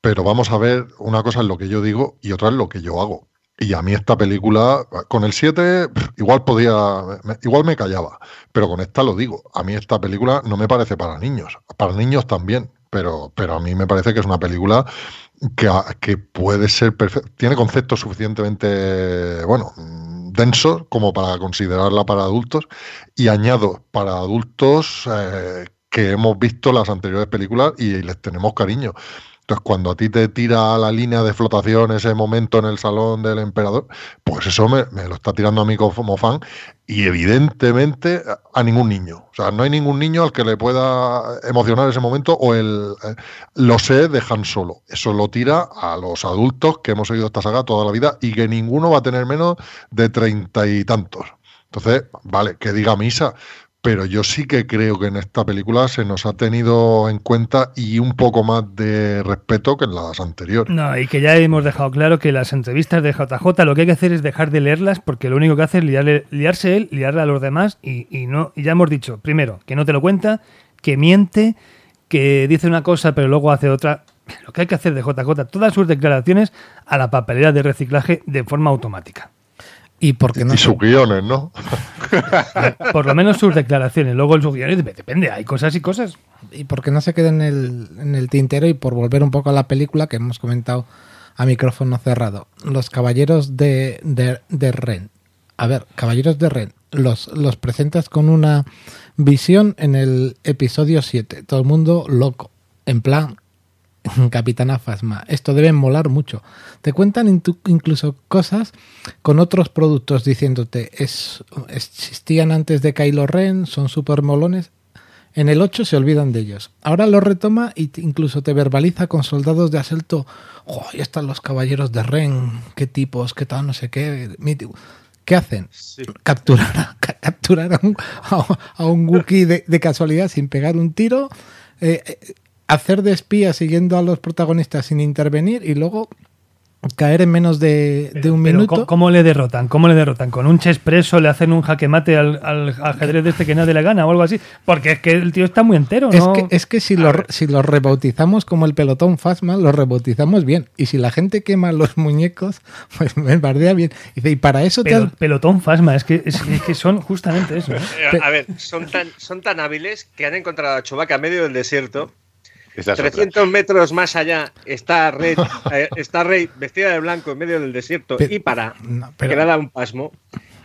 pero vamos a ver, una cosa es lo que yo digo y otra es lo que yo hago. Y a mí esta película, con el 7, igual podía, igual me callaba, pero con esta lo digo, a mí esta película no me parece para niños, para niños también, pero, pero a mí me parece que es una película que, que puede ser perfecta, tiene conceptos suficientemente, bueno, densos como para considerarla para adultos y añado para adultos eh, que hemos visto las anteriores películas y les tenemos cariño. Entonces, cuando a ti te tira la línea de flotación ese momento en el salón del emperador, pues eso me, lo está tirando a mí como fan y evidentemente a ningún niño. O sea, no hay ningún niño al que le pueda emocionar ese momento o el eh, lo sé de Han Solo. Eso lo tira a los adultos que hemos seguido esta saga toda la vida y que ninguno va a tener menos de treinta y tantos. Entonces, vale, que diga misa, pero yo sí que creo que en esta película se nos ha tenido en cuenta y un poco más de respeto que en las anteriores. No, y que ya hemos dejado claro que las entrevistas de JJ lo que hay que hacer es dejar de leerlas porque lo único que hace es liarse él, liarle a los demás y, y no y ya hemos dicho, primero, que no te lo cuenta, que miente, que dice una cosa pero luego hace otra. Lo que hay que hacer de JJ, todas sus declaraciones a la papelera de reciclaje de forma automática. Y porque no y sus guiones, ¿no? Por lo menos sus declaraciones. Luego el guiones depende, hay cosas y cosas. y porque no se quede en el, en el tintero y por volver un poco a la película que hemos comentado a micrófono cerrado. Los caballeros de, de, de Ren. A ver, caballeros de Ren. Los, los presentas con una visión en el episodio 7. Todo el mundo loco. En plan, Capitana Fasma. Esto debe molar mucho. Te cuentan incluso cosas con otros productos diciéndote, es, existían antes de Kylo Ren, son súper molones. En el 8 se olvidan de ellos. Ahora lo retoma y te- incluso te verbaliza con soldados de asalto. ¡Oh, ahí están los caballeros de Ren! ¡Qué tipos! ¿Qué tal? No sé qué. mítico". ¿Qué hacen? Capturar, a, ca- capturar a un, a, a un Wookiee de, de casualidad sin pegar un tiro. eh, eh, hacer de espía siguiendo a los protagonistas sin intervenir y luego caer en menos de, de un Pero minuto. ¿cómo, cómo le derrotan? ¿Cómo le derrotan? ¿Con un chespreso le hacen un jaque mate al, al ajedrez de este que nadie le gana o algo así? Porque es que el tío está muy entero, Es ¿no? que, es que si, lo, si los rebautizamos como el pelotón Fasma, los rebautizamos bien. Y si la gente quema los muñecos, pues me bardea bien. Y dice, y para eso te has- pelotón fasma, es que, es, es que son justamente eso. A ver, son tan, son tan hábiles que han encontrado a Chewbacca en medio del desierto. Esa es otra. 300 metros más allá está Rey, eh, está Rey vestida de blanco en medio del desierto Pero- y para, no, pero- que le da un pasmo.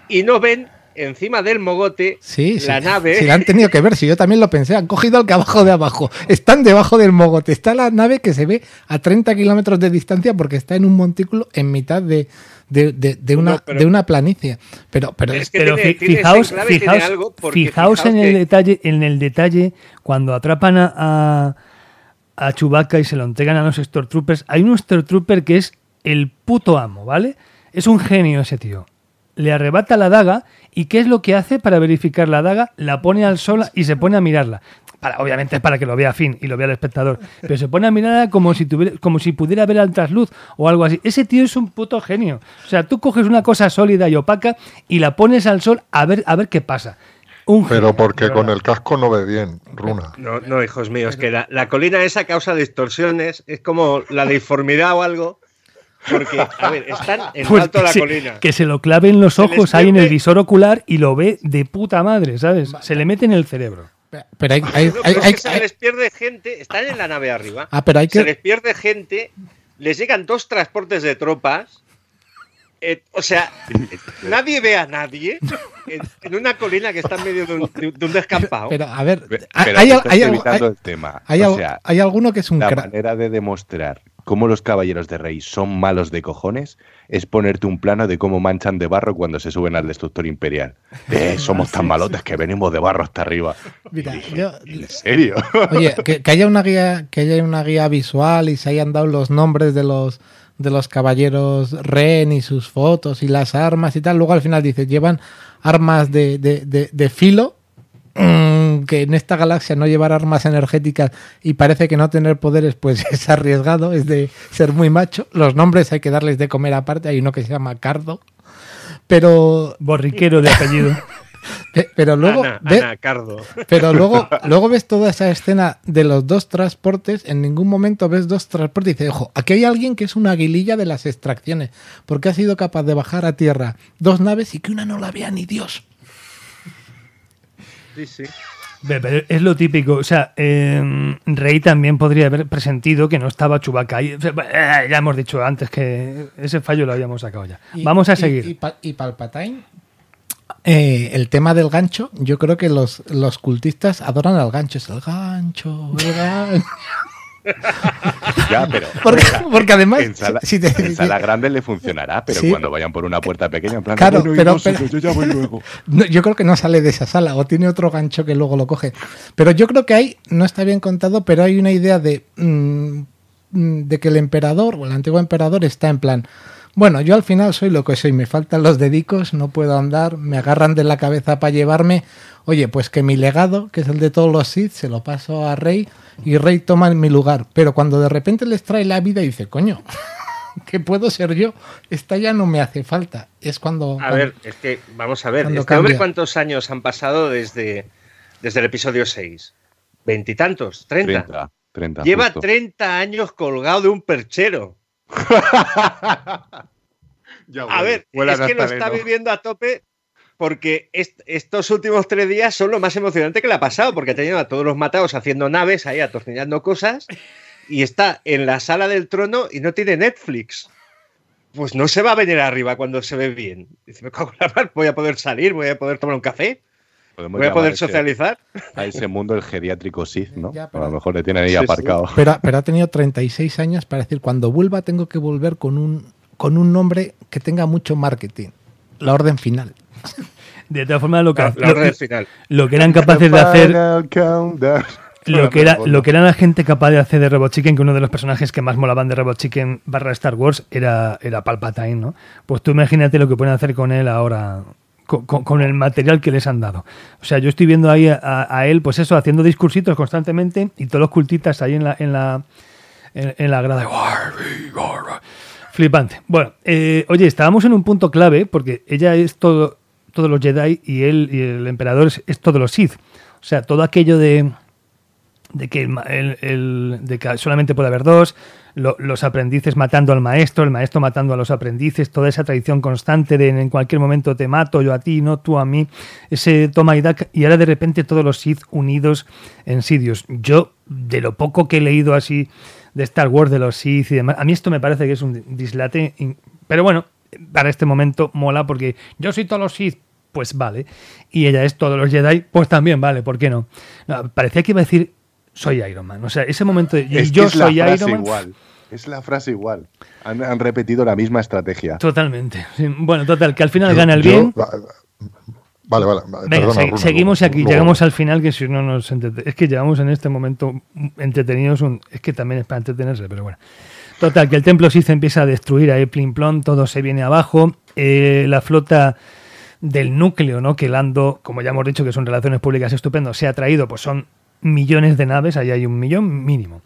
Y no ven encima del mogote Sí, sí. la nave. Si la han tenido que ver, si yo también lo pensé. Han cogido al que abajo de abajo. Están debajo del mogote. Está la nave que se ve a 30 kilómetros de distancia porque está en un montículo en mitad de, de, de- de una, No, pero- de una planicie. Pero, pero Es que Pero tiene- fi- tiene ese fijaos, tiene fijaos, fijaos fijaos en el detalle, en el detalle cuando atrapan a, a, a Chewbacca y se lo entregan a los Stormtroopers. Hay un Stormtrooper que es el puto amo, ¿vale? Es un genio ese tío. Le arrebata la daga y ¿qué es lo que hace para verificar la daga? La pone al sol y se pone a mirarla. Para, obviamente es para que lo vea Finn y lo vea el espectador. Pero se pone a mirarla como si, tuviera, como si pudiera ver al trasluz o algo así. Ese tío es un puto genio. O sea, tú coges una cosa sólida y opaca y la pones al sol a ver, a ver qué pasa. Un Pero porque con el casco no ve bien, Runa. No, no, hijos míos, que la, la colina esa causa distorsiones, es como la deformidad o algo. Porque, a ver, están en Pues alto de la se, colina. que se lo clave en los Se ojos ahí en el visor ocular y lo ve de puta madre, ¿sabes? Se le mete en el cerebro. pero hay, hay- No, hay- pero se les pierde gente, están en la nave arriba. Ah, pero hay Se que. les pierde gente, les llegan dos transportes de tropas. Eh, o sea, nadie ve a nadie en, en una colina que está en medio de un, de- de un descampado. Pero, a ver, hay, hay- hay- evitando hay- el tema. hay o sea, hay alguno que es un la crack. manera de demostrar cómo los caballeros de rey son malos de cojones es ponerte un plano de cómo manchan de barro cuando se suben al destructor imperial. De, somos tan malotes que venimos de barro hasta arriba. Mira, Y dije, yo- ¿En serio? Oye, que, que haya una guía, que haya una guía visual y se hayan dado los nombres de los de los caballeros Ren y sus fotos y las armas y tal. Luego al final dice, llevan armas de, de, de- de filo, mm, que en esta galaxia no llevar armas energéticas y parece que no tener poderes pues es arriesgado, es de ser muy macho. Los nombres hay que darles de comer aparte, hay uno que se llama Cardo. Pero Borriquero de apellido. Pe- Pero luego, Ana, ve- Ana, Cardo. pero luego, luego ves toda esa escena de los dos transportes. En ningún momento ves dos transportes y dices, ojo, aquí hay alguien que es una aguililla de las extracciones, porque ha sido capaz de bajar a tierra dos naves y que una no la vea ni Dios. Sí, sí. Pero Es lo típico. O sea, eh, Rey también podría haber presentido que no estaba sea, eh, ya hemos dicho antes que ese fallo lo habíamos sacado ya. Y- Vamos a y- seguir. Y, Pa- y Palpatine, eh, el tema del gancho, yo creo que los, los cultistas adoran al gancho. Es el gancho, el gancho. Ya, pero. Porque, porque además, En sala, si te- en sala grande le funcionará, pero Sí. cuando vayan por una puerta pequeña, en plan, Claro, "Bueno, y pero- no yo ya voy luego. No, yo creo que no sale de esa sala o tiene otro gancho que luego lo coge. Pero yo creo que hay, no está bien contado, pero hay una idea de, mm, mm, de que el emperador o el antiguo emperador está en plan, bueno, yo al final soy lo que soy, me faltan los dedicos, no puedo andar, me agarran de la cabeza para llevarme. Oye, pues que mi legado, que es el de todos los Sith, se lo paso a Rey y Rey toma mi lugar. Pero cuando de repente les trae la vida y dice, coño, que puedo ser yo, esta ya no me hace falta. Es cuando... A ver, es que, vamos a ver, este hombre. ¿cuántos años han pasado desde, desde el episodio 6? ¿Veintitantos? ¿Treinta? 30, 30. Lleva justo. 30 años colgado de un perchero. Ya A ver, es que lo está viviendo a tope porque est- estos últimos tres días son lo más emocionante que le ha pasado, porque ha tenido a todos los matados haciendo naves ahí, atornillando cosas, y está en la sala del trono y no tiene Netflix. Pues no se va a venir arriba cuando se ve bien. Dice, me cago en la mar, voy a poder salir, voy a poder tomar un café, voy a poder ese- socializar. A ese mundo el geriátrico Sith, ¿no? Ya, a lo mejor le tienen ahí Sí, sí. aparcado. Pero, pero ha tenido 36 años para decir, cuando vuelva tengo que volver con un, con un nombre que tenga mucho marketing. La orden final. De todas formas, lo que, La, la lo- final. lo que eran capaces de hacer. Final countdown. Lo que, era, lo que era la gente capaz de hacer de Robot Chicken, que uno de los personajes que más molaban de Robot Chicken barra Star Wars era, era Palpatine, ¿no? Pues tú imagínate lo que pueden hacer con él ahora, con, el material que les han dado. O sea, yo estoy viendo ahí a, a él, pues eso, haciendo discursitos constantemente y todos los cultitas ahí en la, en la, en, la grada. Flipante. Bueno, eh, oye, estábamos en un punto clave porque ella es todo, todos los Jedi y él y el emperador es, todos los Sith. O sea, todo aquello de de que, el- el- de que solamente puede haber dos, lo- los aprendices matando al maestro, el maestro matando a los aprendices, toda esa tradición constante de en cualquier momento te mato, yo a ti, no tú a mí, ese toma y daca, y ahora de repente todos los Sith unidos en Sidious. Yo, de lo poco que he leído así de Star Wars, de los Sith y demás, a mí esto me parece que es un dislate, pero bueno, para este momento mola porque yo soy todos los Sith, pues vale, y ella es todos los Jedi, pues también vale, ¿por qué? No, parecía que iba a decir soy Iron Man. O sea, ese momento de Es yo es la soy frase Iron Man. igual. Es la frase igual. Han, han repetido la misma estrategia. Totalmente. Bueno, total, que al final Yo- gana el yo- bien. va- Vale, vale. Venga, perdona, se- Bruno, seguimos y aquí luego- llegamos al final, que si no nos Es que llevamos en este momento entretenidos, un- es que también es para entretenerse, pero bueno. Total, que el templo sí se empieza a destruir ahí, plim plom, todo se viene abajo. Eh, la flota del núcleo, ¿no? Que Lando, como ya hemos dicho, que son relaciones públicas estupendo, se ha traído, pues son millones de naves, ahí hay un millón mínimo.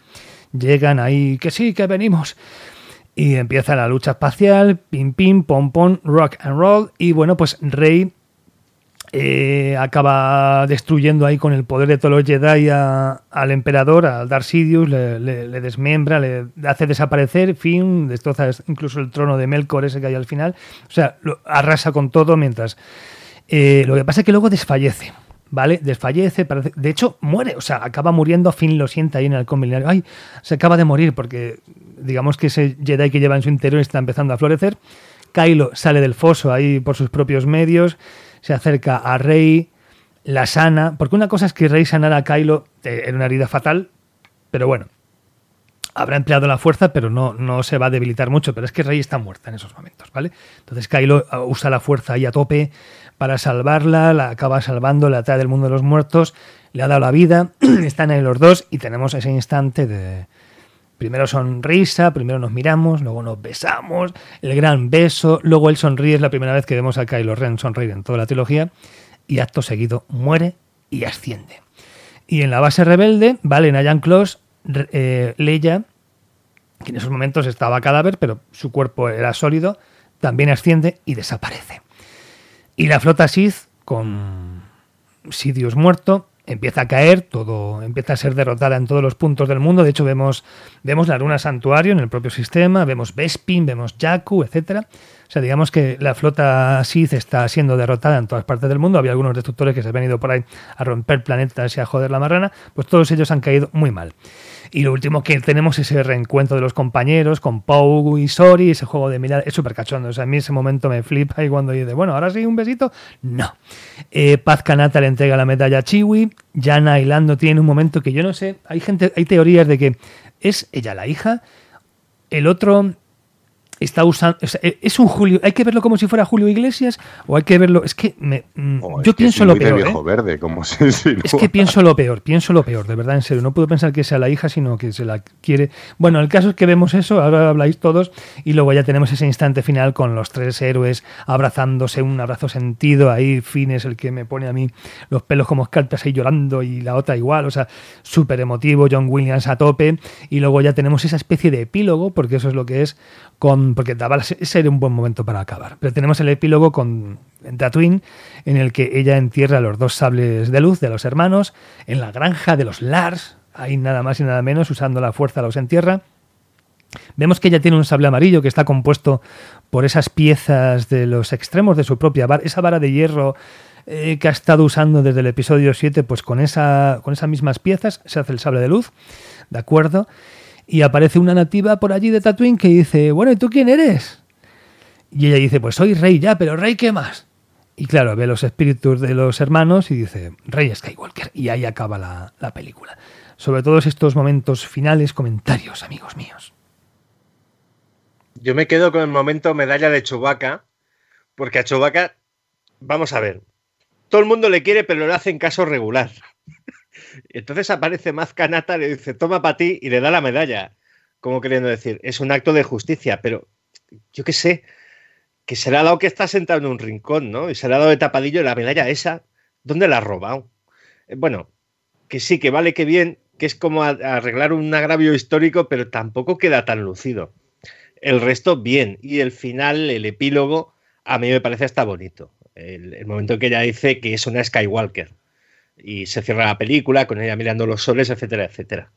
Llegan ahí, que sí, que venimos. Y empieza la lucha espacial, pim pim, pom pom, rock and roll. Y bueno, pues Rey eh, acaba destruyendo ahí con el poder de todos los Jedi al emperador, al Darth Sidious, le, le- le desmembra, le hace desaparecer, fin, destroza incluso el trono de Melkor ese que hay al final. O sea, lo arrasa con todo mientras... eh, lo que pasa es que luego desfallece. ¿Vale? Desfallece, parece- de hecho muere, o sea, acaba muriendo, Finn lo siente ahí en el halcón. Ay, se acaba de morir porque digamos que ese Jedi que lleva en su interior está empezando a florecer. Kylo sale del foso ahí por sus propios medios, se acerca a Rey, la sana, porque una cosa es que Rey sanara a Kylo eh, era una herida fatal, pero bueno, habrá empleado la fuerza, pero no, no se va a debilitar mucho, pero es que Rey está muerta en esos momentos, ¿vale? Entonces Kylo uh, usa la fuerza ahí a tope para salvarla, la acaba salvando, la trae del mundo de los muertos, le ha dado la vida, están ahí los dos y tenemos ese instante de... Primero sonrisa, primero nos miramos, luego nos besamos, el gran beso, luego él sonríe, es la primera vez que vemos a Kylo Ren sonreír en toda la trilogía, y acto seguido muere y asciende. Y en la base rebelde, vale, Nayan re- eh, Leia, que en esos momentos estaba cadáver, pero su cuerpo era sólido, también asciende y desaparece. Y la flota Sith, con Sidious muerto, empieza a caer, todo empieza a ser derrotada en todos los puntos del mundo. De hecho, vemos, vemos la luna santuario en el propio sistema, vemos Bespin, vemos Jakku, etcétera. O sea, digamos que la flota Sith está siendo derrotada en todas partes del mundo. Había algunos destructores que se han ido por ahí a romper planetas y a joder la marrana. Pues todos ellos han caído muy mal. Y lo último que tenemos es ese reencuentro de los compañeros con Pau y Sori, ese juego de mirar, es súper cachondo. O sea, a mí ese momento me flipa y cuando dice, bueno, ahora sí, un besito, no. Eh, Paz Kanata le entrega la medalla a Chiwi, Jana y Lando tienen un momento que yo no sé, hay gente, hay teorías de que es ella la hija, el otro está usando. E, es un Julio. Hay que verlo como si fuera Julio Iglesias o hay que verlo. Es que me, mm, Oh, yo es pienso lo de peor. viejo ¿eh? verde, como insinúa. Es que pienso lo peor, pienso lo peor, de verdad, en serio. No puedo pensar que sea la hija, sino que se la quiere. Bueno, el caso es que vemos eso, ahora habláis todos, y luego ya tenemos ese instante final con los tres héroes abrazándose, un abrazo sentido. Ahí, Finn es el que me pone a mí los pelos como escarpias ahí llorando, y la otra igual, o sea, súper emotivo, John Williams a tope. Y luego ya tenemos esa especie de epílogo, porque eso es lo que es, con porque daba, ese era un buen momento para acabar. Pero tenemos el epílogo con Tatooine, en el que ella entierra los dos sables de luz de los hermanos en la granja de los Lars, ahí nada más y nada menos, usando la fuerza los entierra. Vemos que ella tiene un sable amarillo que está compuesto por esas piezas de los extremos de su propia vara, esa vara de hierro eh, que ha estado usando desde el episodio 7, pues con, esa, con esas mismas piezas se hace el sable de luz, ¿de acuerdo? Y aparece una nativa por allí de Tatooine que dice, bueno, ¿y tú quién eres? Y ella dice, pues soy rey ya, pero rey, ¿qué más? Y claro, ve los espíritus de los hermanos y dice, Rey Skywalker. Y ahí acaba la, la película. Sobre todos estos momentos finales, comentarios, amigos míos. Yo me quedo con el momento medalla de Chewbacca, porque a Chewbacca, vamos a ver, todo el mundo le quiere, pero le hacen caso regular. Entonces aparece Maz Kanata, le dice, toma para ti, y le da la medalla. Como queriendo decir, es un acto de justicia, pero yo qué sé, que se le ha dado que está sentado en un rincón, ¿no? Y se le ha dado de tapadillo la medalla esa, ¿dónde la ha robado? Eh, Bueno, que sí, que vale que bien, que es como arreglar un agravio histórico, pero tampoco queda tan lucido. El resto, bien. Y el final, el epílogo, a mí me parece hasta bonito. El momento en que ella dice que es una Skywalker. Y se cierra la película con ella mirando los soles, etcétera, etcétera.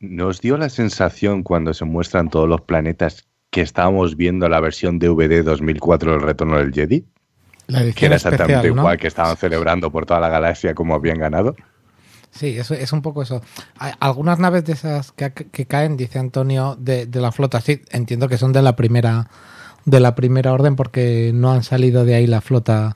¿Nos dio la sensación cuando se muestran todos los planetas que estábamos viendo la versión DVD 2004 del Retorno del Jedi? La Que era exactamente especial, ¿no? igual, que estaban celebrando por toda la galaxia como habían ganado. Sí, eso es un poco eso. Hay algunas naves de esas que, que caen, dice Antonio, de, de la flota, sí, entiendo que son de la primera de la primera orden porque no han salido de ahí la flota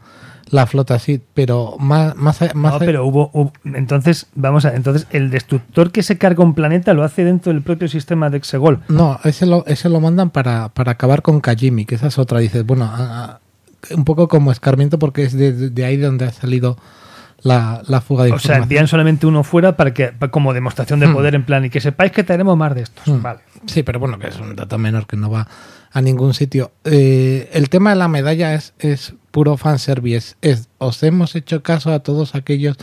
la flota sí, pero más más más No, pero hubo, hubo- Entonces, vamos a. Entonces, el destructor que se carga un planeta lo hace dentro del propio sistema de Exegol. no, ese lo ese lo mandan para, para acabar con Kajimi, que esa es otra, dices, bueno, a- a- un poco como escarmiento porque es de, de- ahí donde ha salido la, la fuga de O sea, envían solamente uno fuera para que como demostración de Hmm. poder, en plan, y que sepáis que tenemos más de estos. Mm. Vale. Sí, pero bueno, que es un dato menor que no va a ningún sitio. Eh, el tema de la medalla es, es puro fanservice. Es, os hemos hecho caso a todos aquellos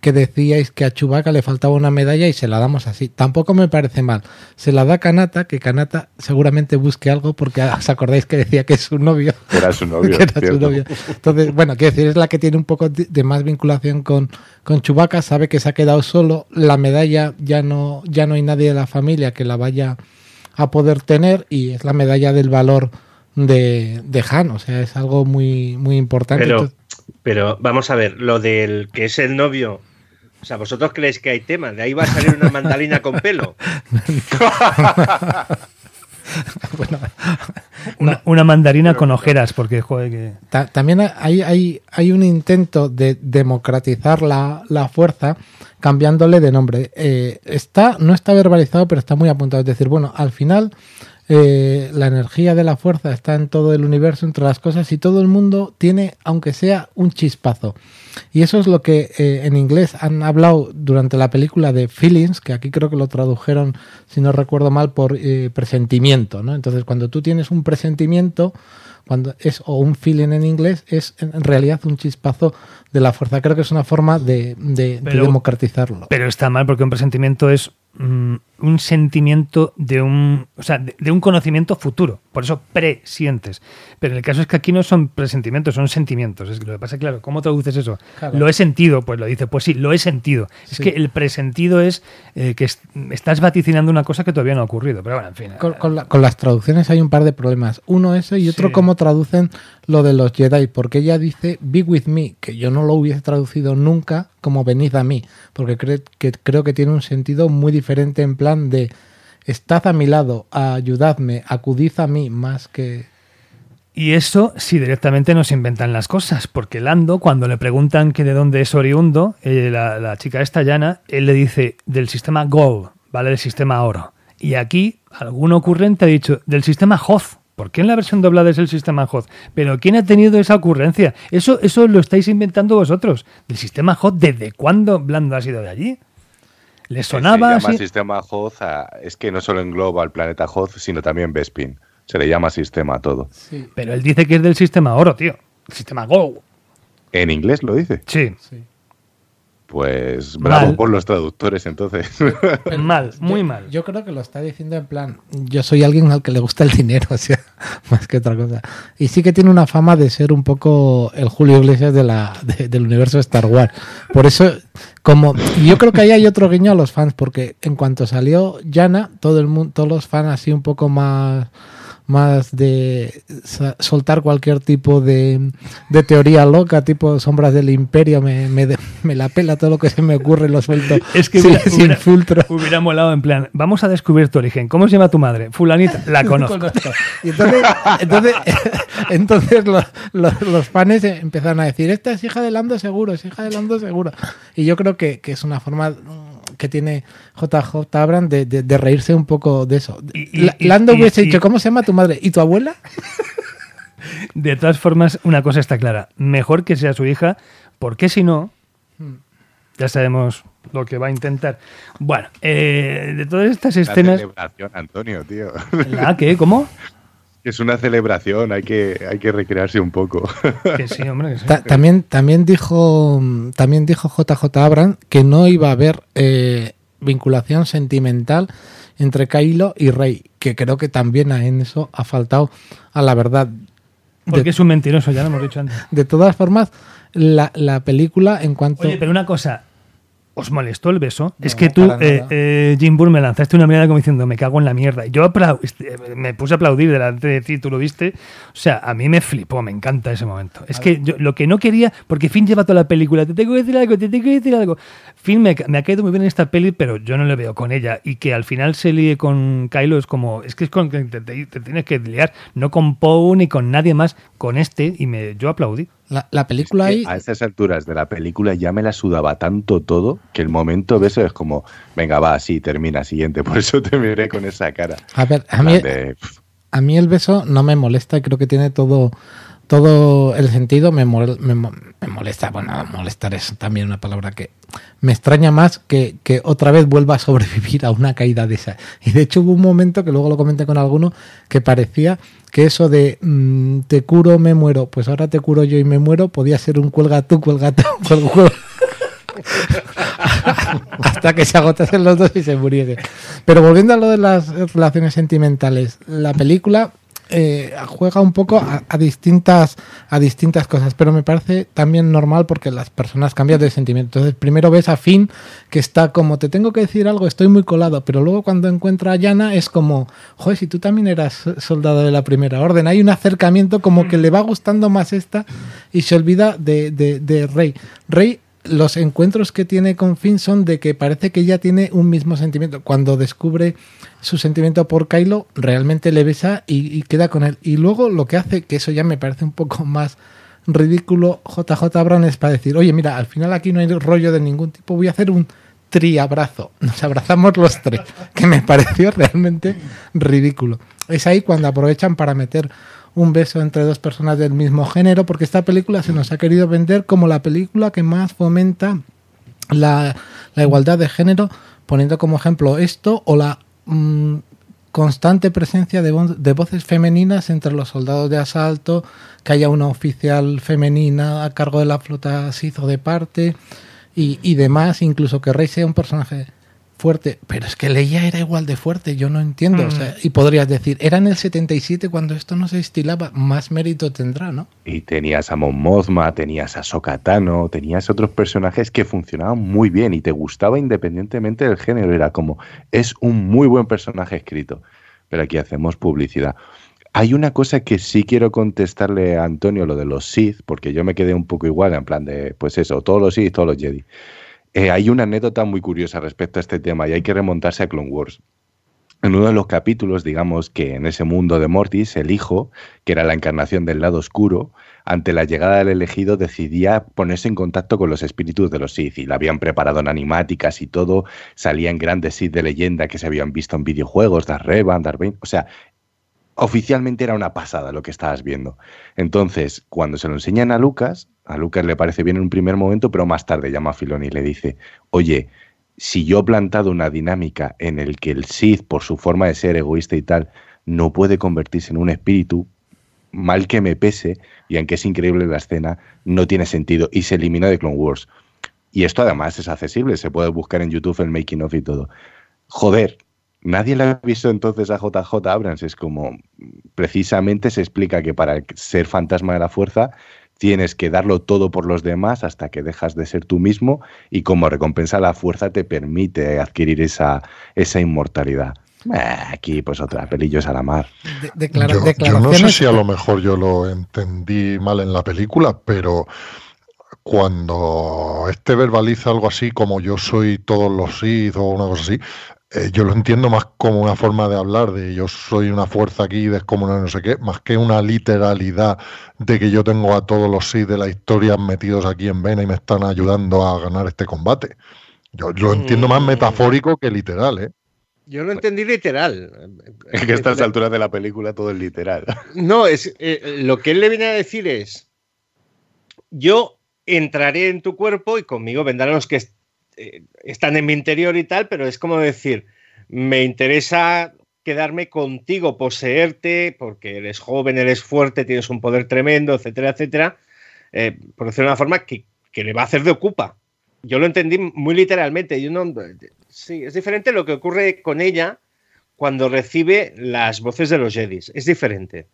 que decíais que a Chubaca le faltaba una medalla y se la damos así. Tampoco me parece mal. Se la da Kanata, que Kanata seguramente busque algo porque os acordáis que decía que es su novio. Era su novio. que era su ¿cierto? novio. Entonces, bueno, quiero decir, es la que tiene un poco de más vinculación con, con Chewbacca, sabe que se ha quedado solo, la medalla ya no, ya no hay nadie de la familia que la vaya a poder tener y es la medalla del valor de, de Han, o sea, es algo muy, muy importante. Pero, pero vamos a ver, lo del que es el novio. O sea, ¿vosotros creéis que hay tema? ¿De ahí va a salir una mandalina con pelo? Una, una mandarina con ojeras, porque, joder, que. Ta- también hay, hay, hay un intento de democratizar la, la fuerza cambiándole de nombre. Eh, está, no está verbalizado, pero está muy apuntado. Es decir, bueno, al final eh, la energía de la fuerza está en todo el universo, entre las cosas, y todo el mundo tiene, aunque sea un chispazo. Y eso es lo que eh, en inglés han hablado durante la película de feelings, que aquí creo que lo tradujeron, si no recuerdo mal, por eh, presentimiento. ¿no? Entonces, cuando tú tienes un presentimiento, cuando es o un feeling en inglés, es en realidad un chispazo de la fuerza. Creo que es una forma de, de- de Pero- democratizarlo. Pero está mal porque un presentimiento es un sentimiento de un, o sea, de, de un conocimiento futuro. Por eso presientes. Pero el caso es que aquí no son presentimientos, son sentimientos. Es que lo que pasa, claro, ¿cómo traduces eso? Claro. Lo he sentido, pues lo dice, pues sí, lo he sentido. Es que el presentido es eh, que es- estás vaticinando una cosa que todavía no ha ocurrido. Pero bueno, en fin. Con, con la- con las traducciones hay un par de problemas. Uno ese y otro Sí. cómo traducen lo de los Jedi, porque ella dice be with me, que yo no lo hubiese traducido nunca como venid a mí, porque cre- que, creo que tiene un sentido muy diferente en plan de estad a mi lado, ayudadme, acudid a mí, más que... Y eso si directamente nos inventan las cosas, porque Lando, cuando le preguntan que de dónde es oriundo, eh, la, la chica esta llana, él le dice del sistema Gold, ¿vale? Del sistema oro. Y aquí, algún ocurrente ha dicho del sistema Hoth. ¿Por qué en la versión doblada es el sistema Hoth? Pero ¿quién ha tenido esa ocurrencia? Eso, eso lo estáis inventando vosotros. ¿Del sistema Hoth desde cuándo Lando ha sido de allí? ¿Le sonaba Se llama así? sistema Hoth, a- es que no solo engloba al planeta Hoth, sino también Bespin. Se le llama sistema a todo. Pero él dice que es del sistema oro, tío. El sistema Gold. ¿En inglés lo dice? Sí. Pues bravo Mal. por los traductores entonces. mal, muy yo- mal. Yo creo que lo está diciendo en plan, yo soy alguien al que le gusta el dinero, o sea, más que otra cosa. Y sí que tiene una fama de ser un poco el Julio Iglesias de la, de- del universo de Star Wars. Por eso, como yo creo que ahí hay otro guiño a los fans, porque en cuanto salió Yana, todo el mundo, todos los fans así un poco más más de soltar cualquier tipo de, de teoría loca, tipo sombras del imperio, me, me, me la pela todo lo que se me ocurre, lo suelto Es que sin, hubiera, sin hubiera- filtro. hubiera molado en plan, vamos a descubrir tu origen. ¿Cómo se llama tu madre? Fulanita, la conozco. Conozco. Y entonces, entonces, entonces los, los, los fans empezaron a decir, esta es hija de Lando seguro, es hija de Lando seguro. Y yo creo que, que es una forma que tiene JJ Abrams de, de- de reírse un poco de eso. Y- La- Lando y- hubiese y- dicho, ¿cómo se llama tu madre? ¿Y tu abuela? De todas formas, una cosa está clara. Mejor que sea su hija, porque si no, ya sabemos lo que va a intentar. Bueno, eh, de todas estas escenas... celebración, Antonio, tío. ¿La qué? ¿Cómo? Es una celebración, hay que, hay que recrearse un poco. Que sí, hombre, que sí. Ta- también, también dijo también dijo JJ Abrams que no iba a haber eh, vinculación sentimental entre Kylo y Rey, que creo que también en eso ha faltado a la verdad. Porque De, es un mentiroso, ya lo hemos dicho antes. de todas formas, la, la película en cuanto... Oye, pero una cosa. ¿Os molestó el beso? es que tú, eh, eh, Jim Burr, me lanzaste una mirada como diciendo, me cago en la mierda. Y yo este, me puse a aplaudir delante de ti, tú lo viste. O sea, a mí me flipó, me encanta ese momento. Es que yo lo que no quería, porque Finn lleva toda la película, te tengo que decir algo, te tengo que decir algo. Finn me, ha caído muy bien en esta peli, pero yo no le veo con ella. Y que al final se líe con Kylo es como, es que es con te- te tienes que liar, no con Poe ni con nadie más, con este, y me, yo aplaudí. La, la película ahí... A estas alturas de la película ya me la sudaba tanto todo que el momento de eso es como, venga, va, sí, termina, siguiente. Por eso te miré con esa cara. A ver, a mí, de, a mí el beso no me molesta creo que tiene todo todo el sentido me, me molesta bueno molestar es también una palabra que me extraña más que, que otra vez vuelva a sobrevivir a una caída de esa y de hecho hubo un momento que luego lo comenté con alguno que parecía que eso de mm, te curo me muero pues ahora te curo yo y me muero podía ser un cuelga tú cuelga tú cuelga- cuelga- hasta que se agotasen los dos y se muriese. Pero volviendo a lo de las relaciones sentimentales, la película eh, juega un poco a, distintas a distintas cosas, pero me parece también normal porque las personas cambian de sentimiento. Entonces, primero ves a Finn que está como te tengo que decir algo, estoy muy colado, pero luego cuando encuentra a Yana es como, joder, si tú también eras soldado de la primera orden, hay un acercamiento como que le va gustando más esta y se olvida de, de, de Rey. Rey los encuentros que tiene con Finn son de que parece que ella tiene un mismo sentimiento. Cuando descubre su sentimiento por Kylo, realmente le besa y, queda con él. Y luego lo que hace, que eso ya me parece un poco más ridículo, JJ Abrams es para decir, oye, mira, al final aquí no hay rollo de ningún tipo, voy a hacer un triabrazo. Nos abrazamos los tres, que me pareció realmente ridículo. Es ahí cuando aprovechan para meter un beso entre dos personas del mismo género, porque esta película se nos ha querido vender como la película que más fomenta la, la igualdad de género, poniendo como ejemplo esto o la constante presencia de, de voces femeninas entre los soldados de asalto, que haya una oficial femenina a cargo de la flota Sith o de parte y, y demás, incluso que Rey sea un personaje fuerte, pero es que Leia era igual de fuerte, yo no entiendo. O Mm. sea, y podrías decir, era en el 77 cuando esto no se estilaba, más mérito tendrá, ¿no? Y tenías a Mon Mothma, tenías a Sokatano, tenías otros personajes que funcionaban muy bien y te gustaba independientemente del género. Era como, es un muy buen personaje escrito. Pero aquí hacemos publicidad. Hay una cosa que sí quiero contestarle a Antonio, lo de los Sith, porque yo me quedé un poco igual, en plan de, pues eso, todos los Sith, todos los Jedi. Eh, hay una anécdota muy curiosa respecto a este tema y hay que remontarse a Clone Wars. En uno de los capítulos, digamos que en ese mundo de Mortis, el hijo, que era la encarnación del lado oscuro, ante la llegada del elegido decidía ponerse en contacto con los espíritus de los Sith y la habían preparado en animáticas y todo, salían grandes Sith de leyenda que se habían visto en videojuegos, Darth Revan, Darth Vader, o sea, oficialmente era una pasada lo que estabas viendo. Entonces, cuando se lo enseñan a Lucas, a Lucas le parece bien en un primer momento, pero más tarde llama a Filoni y le dice, oye, si yo he plantado una dinámica en el que el Sith, por su forma de ser egoísta y tal, no puede convertirse en un espíritu, mal que me pese, y aunque es increíble la escena, no tiene sentido y se elimina de Clone Wars. Y esto además es accesible, se puede buscar en YouTube el making of y todo. Joder, nadie le ha visto entonces a JJ Abrams. Es como, precisamente se explica que para ser fantasma de la fuerza tienes que darlo todo por los demás hasta que dejas de ser tú mismo y como recompensa la fuerza te permite adquirir esa, esa inmortalidad. Aquí pues otra, pelillos a la mar. De- declara- Yo, yo no sé si a lo mejor yo lo entendí mal en la película, pero cuando este verbaliza algo así como yo soy todos los Sith o una cosa así, eh, yo lo entiendo más como una forma de hablar de yo soy una fuerza aquí descomunal no sé qué, más que una literalidad de que yo tengo a todos los Sith de la historia metidos aquí en vena y me están ayudando a ganar este combate. Yo lo entiendo más Mm. metafórico que literal, ¿eh? Yo lo entendí literal. Es que a estas alturas de la película todo es literal. No, es eh, lo que él le viene a decir es: Yo entraré en tu cuerpo y conmigo vendrán los que eh, están en mi interior y tal, pero es como decir: Me interesa quedarme contigo, poseerte, porque eres joven, eres fuerte, tienes un poder tremendo, etcétera, etcétera. eh, por decirlo de una forma que, que le va a hacer de ocupa. Yo lo entendí muy literalmente. Yo no, sí, es diferente lo que ocurre con ella cuando recibe las voces de los Jedis. Es diferente.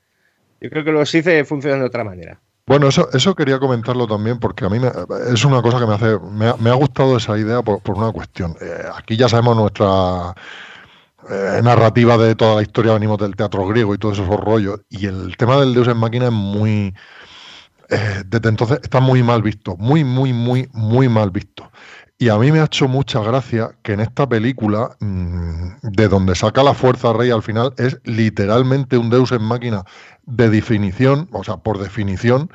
Yo creo que los Sith funcionan de otra manera. Bueno, eso, eso quería comentarlo también porque a mí me- es una cosa que me hace, me ha, me ha gustado esa idea por, por una cuestión. Eh, aquí ya sabemos nuestra eh, narrativa de toda la historia, venimos del teatro griego y todos esos rollos, y el tema del Deus en máquina es muy, eh, desde entonces está muy mal visto, muy, muy, muy, muy mal visto. Y a mí me ha hecho mucha gracia que en esta película, mm, de donde saca la fuerza Rey al final, es literalmente un Deus en máquina de definición, o sea, por definición,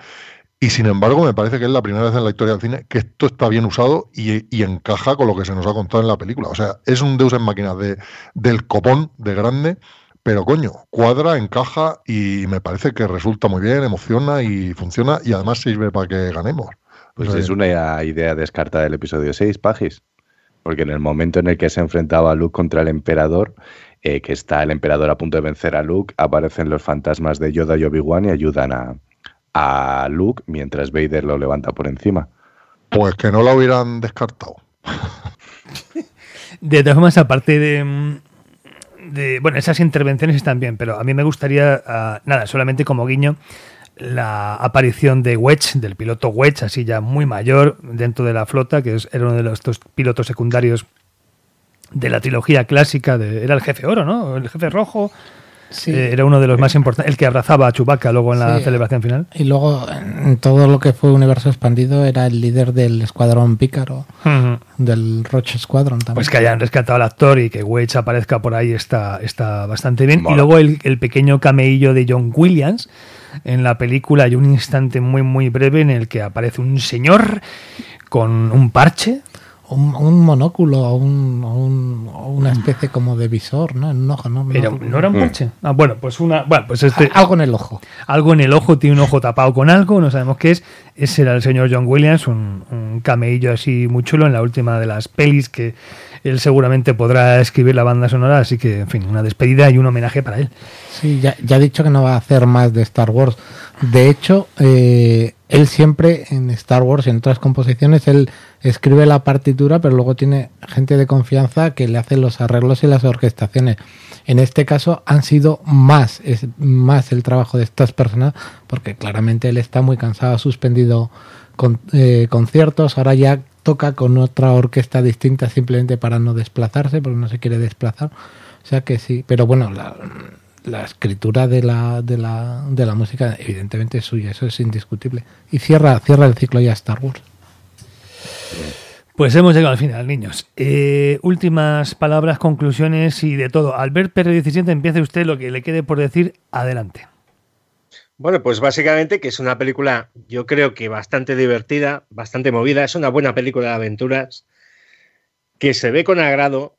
y sin embargo me parece que es la primera vez en la historia del cine que esto está bien usado y, y encaja con lo que se nos ha contado en la película. O sea, es un Deus en máquina de, del copón, de grande, pero coño, cuadra, encaja y me parece que resulta muy bien, emociona y funciona y además sirve para que ganemos. Pues es una idea descartada del episodio 6, Pagis. Porque en el momento en el que se enfrentaba Luke contra el emperador, eh, que está el emperador a punto de vencer a Luke, aparecen los fantasmas de Yoda y Obi-Wan y ayudan a, a Luke mientras Vader lo levanta por encima. Pues que no la hubieran descartado. De todas formas, aparte de, de- Bueno, esas intervenciones están bien, pero a mí me gustaría, ah, nada, solamente como guiño, la aparición de Wedge, del piloto Wedge, así ya muy mayor, dentro de la flota, que es- era uno de los estos pilotos secundarios de la trilogía clásica, de, era el jefe oro, ¿no? El jefe rojo. Sí. Eh, era uno de los más importantes, el que abrazaba a Chewbacca luego en la Sí. celebración final. Y luego, en todo lo que fue universo expandido, era el líder del escuadrón pícaro, del Roche Squadron también. Pues que hayan rescatado al actor y que Wedge aparezca por ahí está, está bastante bien. Mola. Y luego el, el pequeño cameillo de John Williams. En la película hay un instante muy muy breve en el que aparece un señor con un parche. un, un monóculo o, un, o un- o una especie como de visor, ¿no? En un ojo, ¿no? Era- ¿No era un parche? Ah, bueno, pues una. Bueno, pues este. Algo en el ojo. algo en el ojo, tiene un ojo tapado con algo, no sabemos qué es. Ese era el señor John Williams, un, un cameillo así muy chulo en la última de las pelis que él seguramente podrá escribir la banda sonora, así que, en fin, una despedida y un homenaje para él. Sí, ya, ha dicho que no va a hacer más de Star Wars. De hecho, eh, él siempre en Star Wars y en otras composiciones, él escribe la partitura, pero luego tiene gente de confianza que le hace los arreglos y las orquestaciones. En este caso han sido más, es más el trabajo de estas personas, porque claramente él está muy cansado, ha suspendido eh, conciertos, ahora ya toca con otra orquesta distinta simplemente para no desplazarse, porque no se quiere desplazar. O sea que sí, pero bueno, la, la escritura de la, de, la, de la música evidentemente es suya, eso es indiscutible. Y cierra, cierra el ciclo ya Star Wars. Pues hemos llegado al final, niños. Eh, últimas palabras, conclusiones y de todo. Albert Pérez 17, empiece usted lo que le quede por decir. Adelante. Bueno, pues básicamente que es una película, yo creo que bastante divertida, bastante movida. Es una buena película de aventuras que se ve con agrado,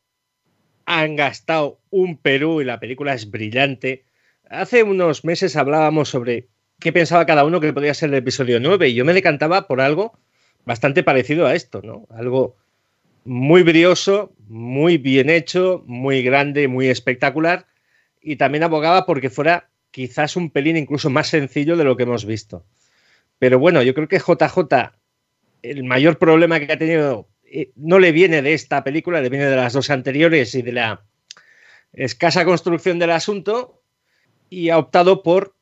han gastado un Perú y la película es brillante. Hace unos meses hablábamos sobre qué pensaba cada uno que podía ser el episodio 9 y yo me decantaba por algo bastante parecido a esto, ¿no? Algo muy brioso, muy bien hecho, muy grande, muy espectacular y también abogaba porque fuera quizás un pelín incluso más sencillo de lo que hemos visto. Pero bueno, yo creo que JJ, el mayor problema que ha tenido eh, no le viene de esta película, le viene de las dos anteriores y de la escasa construcción del asunto y ha optado por,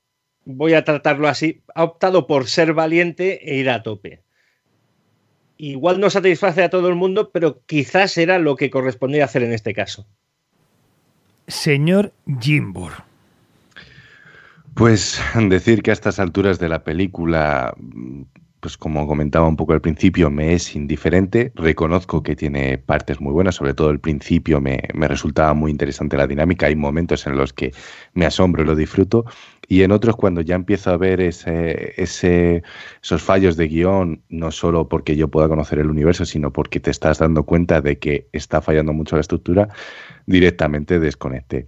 voy a tratarlo así, ha optado por ser valiente e ir a tope. Igual no satisface a todo el mundo, pero quizás era lo que correspondía hacer en este caso. Señor Jimbur. Pues decir que a estas alturas de la película pues como comentaba un poco al principio, me es indiferente. Reconozco que tiene partes muy buenas, sobre todo el principio me, resultaba muy interesante la dinámica. Hay momentos en los que me asombro y lo disfruto. Y en otros, cuando ya empiezo a ver ese, ese, esos fallos de guion, no solo porque yo pueda conocer el universo, sino porque te estás dando cuenta de que está fallando mucho la estructura, directamente desconecté.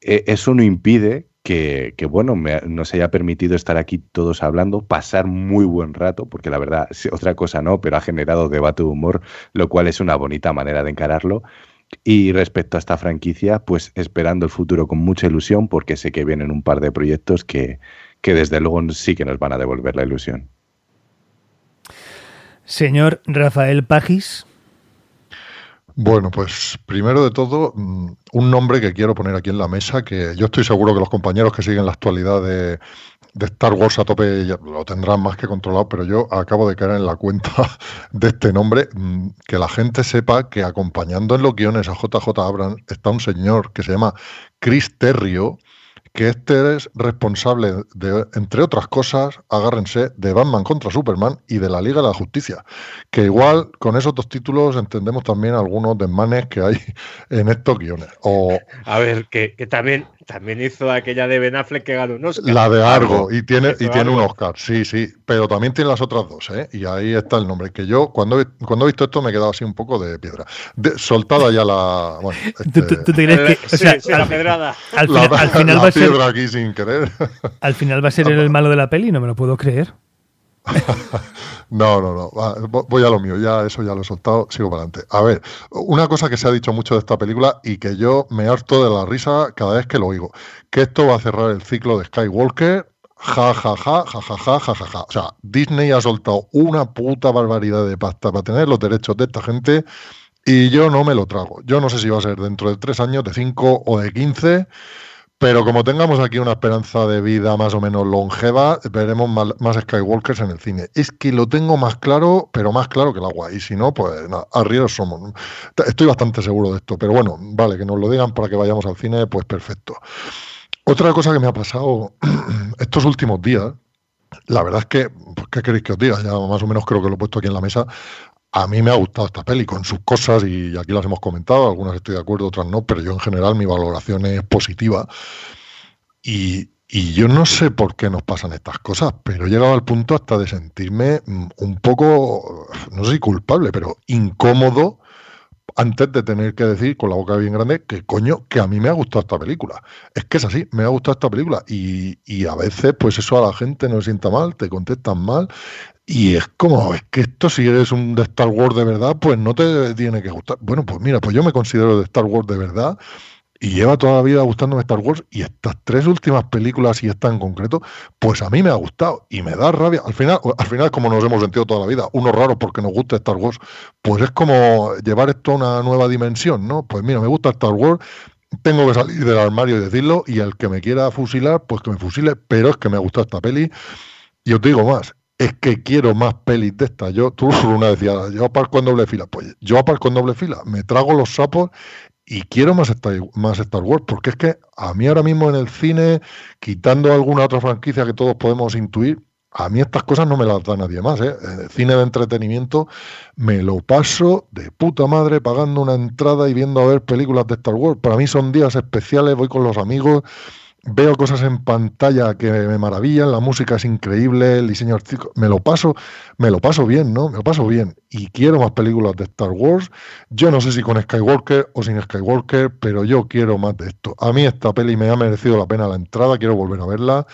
E, eso no impide que, bueno, nos haya permitido estar aquí todos hablando, pasar muy buen rato, porque la verdad, otra cosa no, pero ha generado debate de humor, lo cual es una bonita manera de encararlo. Y respecto a esta franquicia, pues esperando el futuro con mucha ilusión, porque sé que vienen un par de proyectos que, que desde luego sí que nos van a devolver la ilusión. Señor Rafael Pagis. Bueno, pues primero de todo, mm, un nombre que quiero poner aquí en la mesa, que yo estoy seguro que los compañeros que siguen la actualidad de, Star Wars a tope lo tendrán más que controlado, pero yo acabo de caer en la cuenta de este nombre, mm, que la gente sepa que acompañando en los guiones a JJ Abrams está un señor que se llama Chris Terrio, que este es responsable de, entre otras cosas, agárrense, de Batman contra Superman y de la Liga de la Justicia. Que igual con esos dos títulos entendemos también algunos desmanes que hay en estos guiones. O, A ver, que, que también también hizo aquella de Ben Affleck que ganó un Oscar. La de Argo, y tiene, y tiene un Oscar, sí, sí. Pero también tiene las otras dos, ¿eh? Y ahí está el nombre. Que yo, cuando, cuando he visto esto, me he quedado así un poco de piedra. soltada ya la. Bueno, ¿Tú, te crees que.? O sea, sí, la pedrada. Al, final, va a ser. aquí sin querer. Al final va a ser el malo de la peli, no me lo puedo creer. no, no, no. Voy a lo mío, ya eso ya lo he soltado, sigo para adelante. A ver, una cosa que se ha dicho mucho de esta película y que yo me harto de la risa cada vez que lo oigo, que esto va a cerrar el ciclo de Skywalker. Ja, ja, ja, ja, ja, ja, ja, ja, ja. O sea, Disney ha soltado una puta barbaridad de pasta para tener los derechos de esta gente y yo no me lo trago. Yo no sé si va a ser dentro de tres años, de cinco o de quince. Pero como tengamos aquí una esperanza de vida más o menos longeva, veremos más, Skywalkers en el cine. Es que lo tengo más claro, pero más claro que el agua. Y si no, pues nada, arrieros somos. Estoy bastante seguro de esto. Pero bueno, vale, que nos lo digan para que vayamos al cine, pues perfecto. Otra cosa que me ha pasado estos últimos días, la verdad es que, pues, ¿qué queréis que os diga? Ya más o menos creo que lo he puesto aquí en la mesa. A mí me ha gustado esta peli con sus cosas y aquí las hemos comentado, algunas estoy de acuerdo, otras no, pero yo en general mi valoración es positiva. Y, yo no sé por qué nos pasan estas cosas, pero he llegado al punto hasta de sentirme mm, un poco, no sé si culpable, pero incómodo antes de tener que decir con la boca bien grande que coño, que a mí me ha gustado esta película. Es que es así, me ha gustado esta película. Y, y a veces, pues eso a la gente no le sienta mal, te contestan mal. Y es como, es que esto si eres un de Star Wars de verdad, pues no te tiene que gustar. Bueno, pues mira, pues yo me considero de Star Wars de verdad y lleva toda la vida gustándome Star Wars y estas tres últimas películas y esta en concreto, pues a mí me ha gustado y me da rabia. Al final, al final como nos hemos sentido toda la vida, unos raros porque nos gusta Star Wars, pues es como llevar esto a una nueva dimensión, ¿no? Pues mira, me gusta Star Wars, tengo que salir del armario y decirlo y el que me quiera fusilar, pues que me fusile, pero es que me ha gustado esta peli y os digo más, es que quiero más pelis de estas. Yo, tú una decía, yo aparco en doble fila. Pues yo aparco en doble fila, me trago los sapos y quiero más Star, más Star Wars, porque es que a mí ahora mismo en el cine, quitando alguna otra franquicia que todos podemos intuir, a mí estas cosas no me las da nadie más. ¿eh? El cine de entretenimiento me lo paso de puta madre pagando una entrada y viendo a ver películas de Star Wars. Para mí son días especiales, voy con los amigos veo cosas en pantalla que me maravillan, la música es increíble, el diseño artístico, me lo paso, me lo paso bien, ¿no? Me lo paso bien y quiero más películas de Star Wars. Yo no sé si con Skywalker o sin Skywalker, pero yo quiero más de esto. A mí esta peli me ha merecido la pena la entrada, quiero volver a verla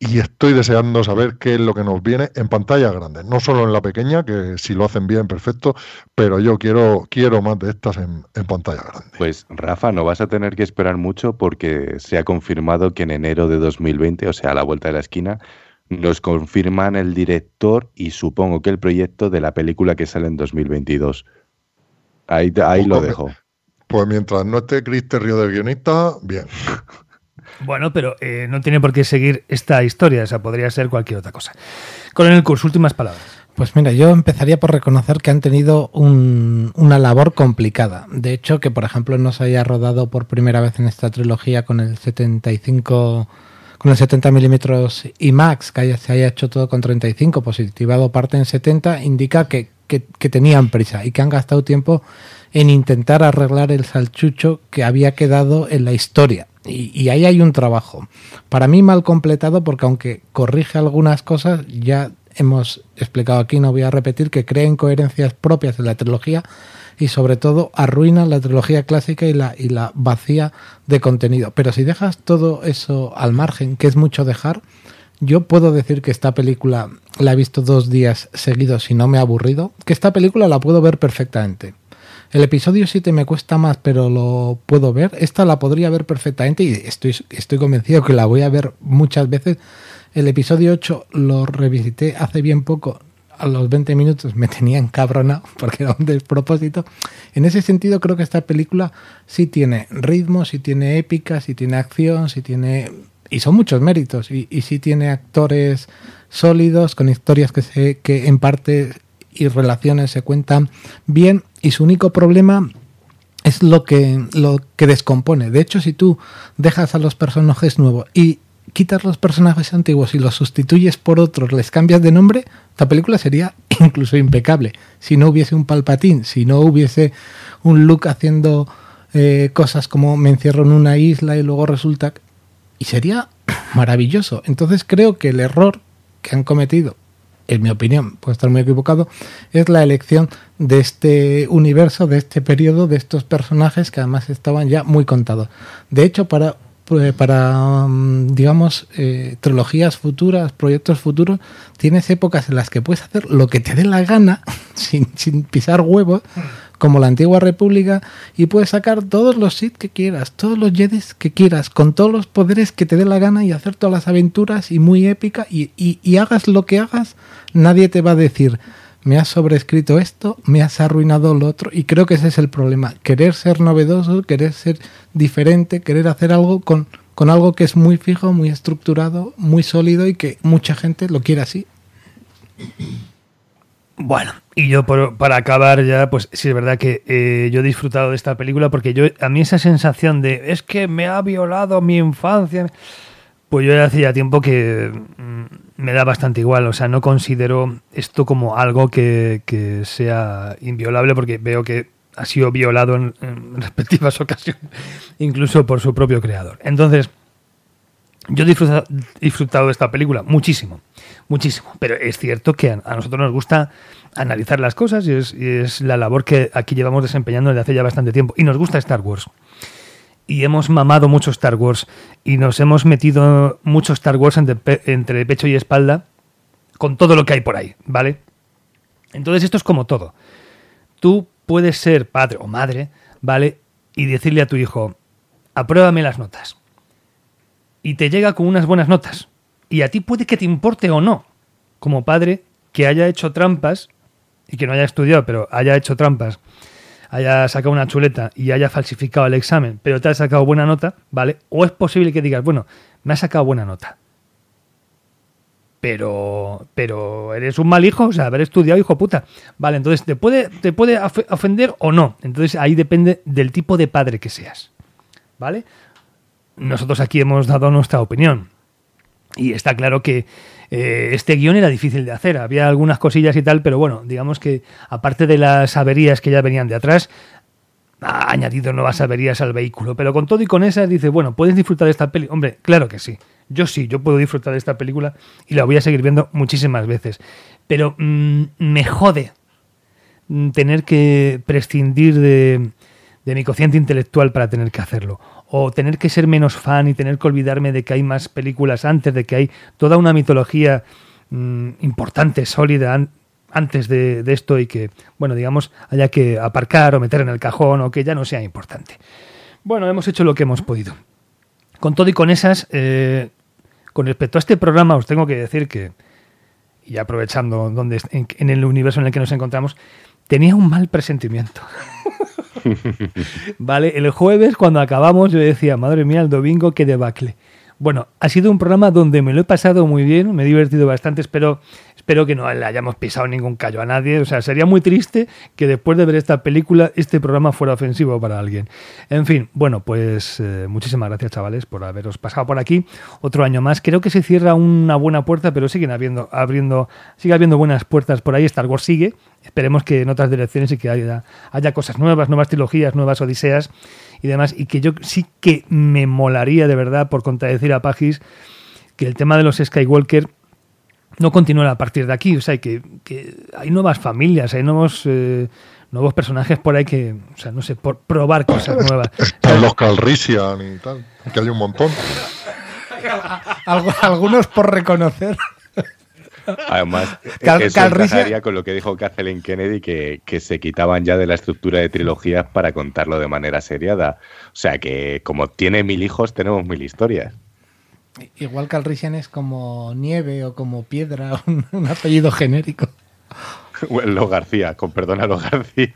y estoy deseando saber qué es lo que nos viene en pantalla grande, no solo en la pequeña, que si lo hacen bien, perfecto, pero yo quiero, quiero más de estas en, pantalla grande. Pues Rafa, no vas a tener que esperar mucho porque se ha confirmado que en enero de 2020, o sea, a la vuelta de la esquina, nos confirman el director y supongo que el proyecto de la película que sale en 2022. Ahí, ahí lo pues dejo. Pues mientras no esté Chris Río del guionista, bien. Bueno, pero eh, no tiene por qué seguir esta historia, o sea, podría ser cualquier otra cosa. Con el curso, últimas palabras. Pues mira, yo empezaría por reconocer que han tenido una labor complicada. De hecho, que por ejemplo no se haya rodado por primera vez en esta trilogía con el 75, con el 70 milímetros IMAX, que se haya hecho todo con 35, positivado parte en 70, indica que, que, que tenían prisa y que han gastado tiempo en intentar arreglar el salchucho que había quedado en la historia y, ahí hay un trabajo. Para mí mal completado porque aunque corrige algunas cosas, ya hemos explicado aquí, no voy a repetir, que crea incoherencias propias de la trilogía y sobre todo arruina la trilogía clásica y la, y la vacía de contenido. Pero si dejas todo eso al margen, que es mucho dejar, yo puedo decir que esta película la he visto dos días seguidos y no me ha aburrido, que esta película la puedo ver perfectamente. El episodio 7 me cuesta más, pero lo puedo ver. Esta la podría ver perfectamente y estoy, convencido que la voy a ver muchas veces. El episodio 8 lo revisité hace bien poco. A los 20 minutos me tenía encabronado porque era un despropósito. En ese sentido creo que esta película sí tiene ritmo, sí tiene épica, sí tiene acción, sí tiene... Y son muchos méritos. Y, y sí tiene actores sólidos, con historias que, se, que en parte y relaciones se cuentan bien y su único problema es lo que, lo que descompone. De hecho, si tú dejas a los personajes nuevos y quitas los personajes antiguos y los sustituyes por otros, les cambias de nombre, la película sería incluso impecable. Si no hubiese un palpatín, si no hubiese un look haciendo eh, cosas como me encierro en una isla y luego resulta... Y sería maravilloso. Entonces creo que el error que han cometido en mi opinión, puedo estar muy equivocado, es la elección de este universo, de este periodo, de estos personajes que además estaban ya muy contados. De hecho, para, eh, para mm, digamos, eh, trilogías futuras, proyectos futuros, tienes épocas en las que puedes hacer lo que te dé la gana, sin, sin pisar huevos, como la antigua república y puedes sacar todos los Sith que quieras, todos los Jedi que quieras, con todos los poderes que te dé la gana y hacer todas las aventuras y muy épica y, y, hagas lo que hagas, nadie te va a decir me has sobrescrito esto, me has arruinado lo otro y creo que ese es el problema, querer ser novedoso, querer ser diferente, querer hacer algo con, con algo que es muy fijo, muy estructurado, muy sólido y que mucha gente lo quiere así. Bueno, y yo para acabar ya, pues sí es verdad que eh, yo he disfrutado de esta película porque yo a mí esa sensación de es que me ha violado mi infancia, pues yo hacía tiempo que mm, me da bastante igual, o sea, no considero esto como algo que, sea inviolable porque veo que ha sido violado en, en respectivas ocasiones, incluso por su propio creador. Entonces, yo he disfrutado, de esta película muchísimo, muchísimo, pero es cierto que a, nosotros nos gusta analizar las cosas y es, la labor que aquí llevamos desempeñando desde hace ya bastante tiempo. Y nos gusta Star Wars. Y hemos mamado mucho Star Wars y nos hemos metido mucho Star Wars entre, entre pecho y espalda con todo lo que hay por ahí, ¿vale? Entonces esto es como todo. Tú puedes ser padre o madre, ¿vale? Y decirle a tu hijo, apruébame las notas. Y te llega con unas buenas notas. Y a ti puede que te importe o no, como padre, que haya hecho trampas y que no haya estudiado, pero haya hecho trampas, haya sacado una chuleta y haya falsificado el examen, pero te ha sacado buena nota, ¿vale? O es posible que digas, bueno, me ha sacado buena nota. Pero, pero eres un mal hijo, o sea, haber estudiado, hijo puta. Vale, entonces te puede, te puede of- ofender o no. Entonces ahí depende del tipo de padre que seas. ¿Vale? Nosotros aquí hemos dado nuestra opinión. Y está claro que eh, este guion era difícil de hacer. Había algunas cosillas y tal, pero bueno, digamos que aparte de las averías que ya venían de atrás, ha añadido nuevas averías al vehículo. Pero con todo y con esas dice, bueno, ¿puedes disfrutar de esta peli? Hombre, claro que sí. Yo sí, yo puedo disfrutar de esta película y la voy a seguir viendo muchísimas veces. Pero mm, me jode mm, tener que prescindir de, de mi cociente intelectual para tener que hacerlo. O tener que ser menos fan y tener que olvidarme de que hay más películas antes, de que hay toda una mitología mm, importante, sólida, an- antes de, esto y que, bueno, digamos, haya que aparcar o meter en el cajón o que ya no sea importante. Bueno, hemos hecho lo que hemos podido. Con todo y con esas, eh, con respecto a este programa, os tengo que decir que, y aprovechando donde, en el universo en el que nos encontramos, tenía un mal presentimiento. vale, el jueves cuando acabamos yo decía, madre mía, el domingo qué debacle. Bueno, ha sido un programa donde me lo he pasado muy bien, me he divertido bastante, espero, espero que no le hayamos pisado ningún callo a nadie. O sea, sería muy triste que después de ver esta película este programa fuera ofensivo para alguien. En fin, bueno, pues eh, muchísimas gracias chavales por haberos pasado por aquí. Otro año más. Creo que se cierra una buena puerta, pero siguen habiendo, abriendo, sigue habiendo buenas puertas por ahí. Star Wars sigue. Esperemos que en otras direcciones y que haya, haya cosas nuevas, nuevas trilogías, nuevas odiseas y demás. Y que yo sí que me molaría de verdad, por contradecir a Pagis, que el tema de los Skywalker no continúe a partir de aquí. O sea, que, que hay nuevas familias, hay nuevos, eh, nuevos personajes por ahí que, o sea, no sé, por probar cosas nuevas. Están los Calrissian y tal, que hay un montón. Algu- algunos por reconocer. Además, Cal- eso Calrissian- encajaría con lo que dijo Kathleen Kennedy, que, que se quitaban ya de la estructura de trilogías para contarlo de manera seriada. O sea que, como tiene mil hijos, tenemos mil historias. Igual Calrissian es como nieve o como piedra, un, un apellido genérico. Los García, con perdón a los García.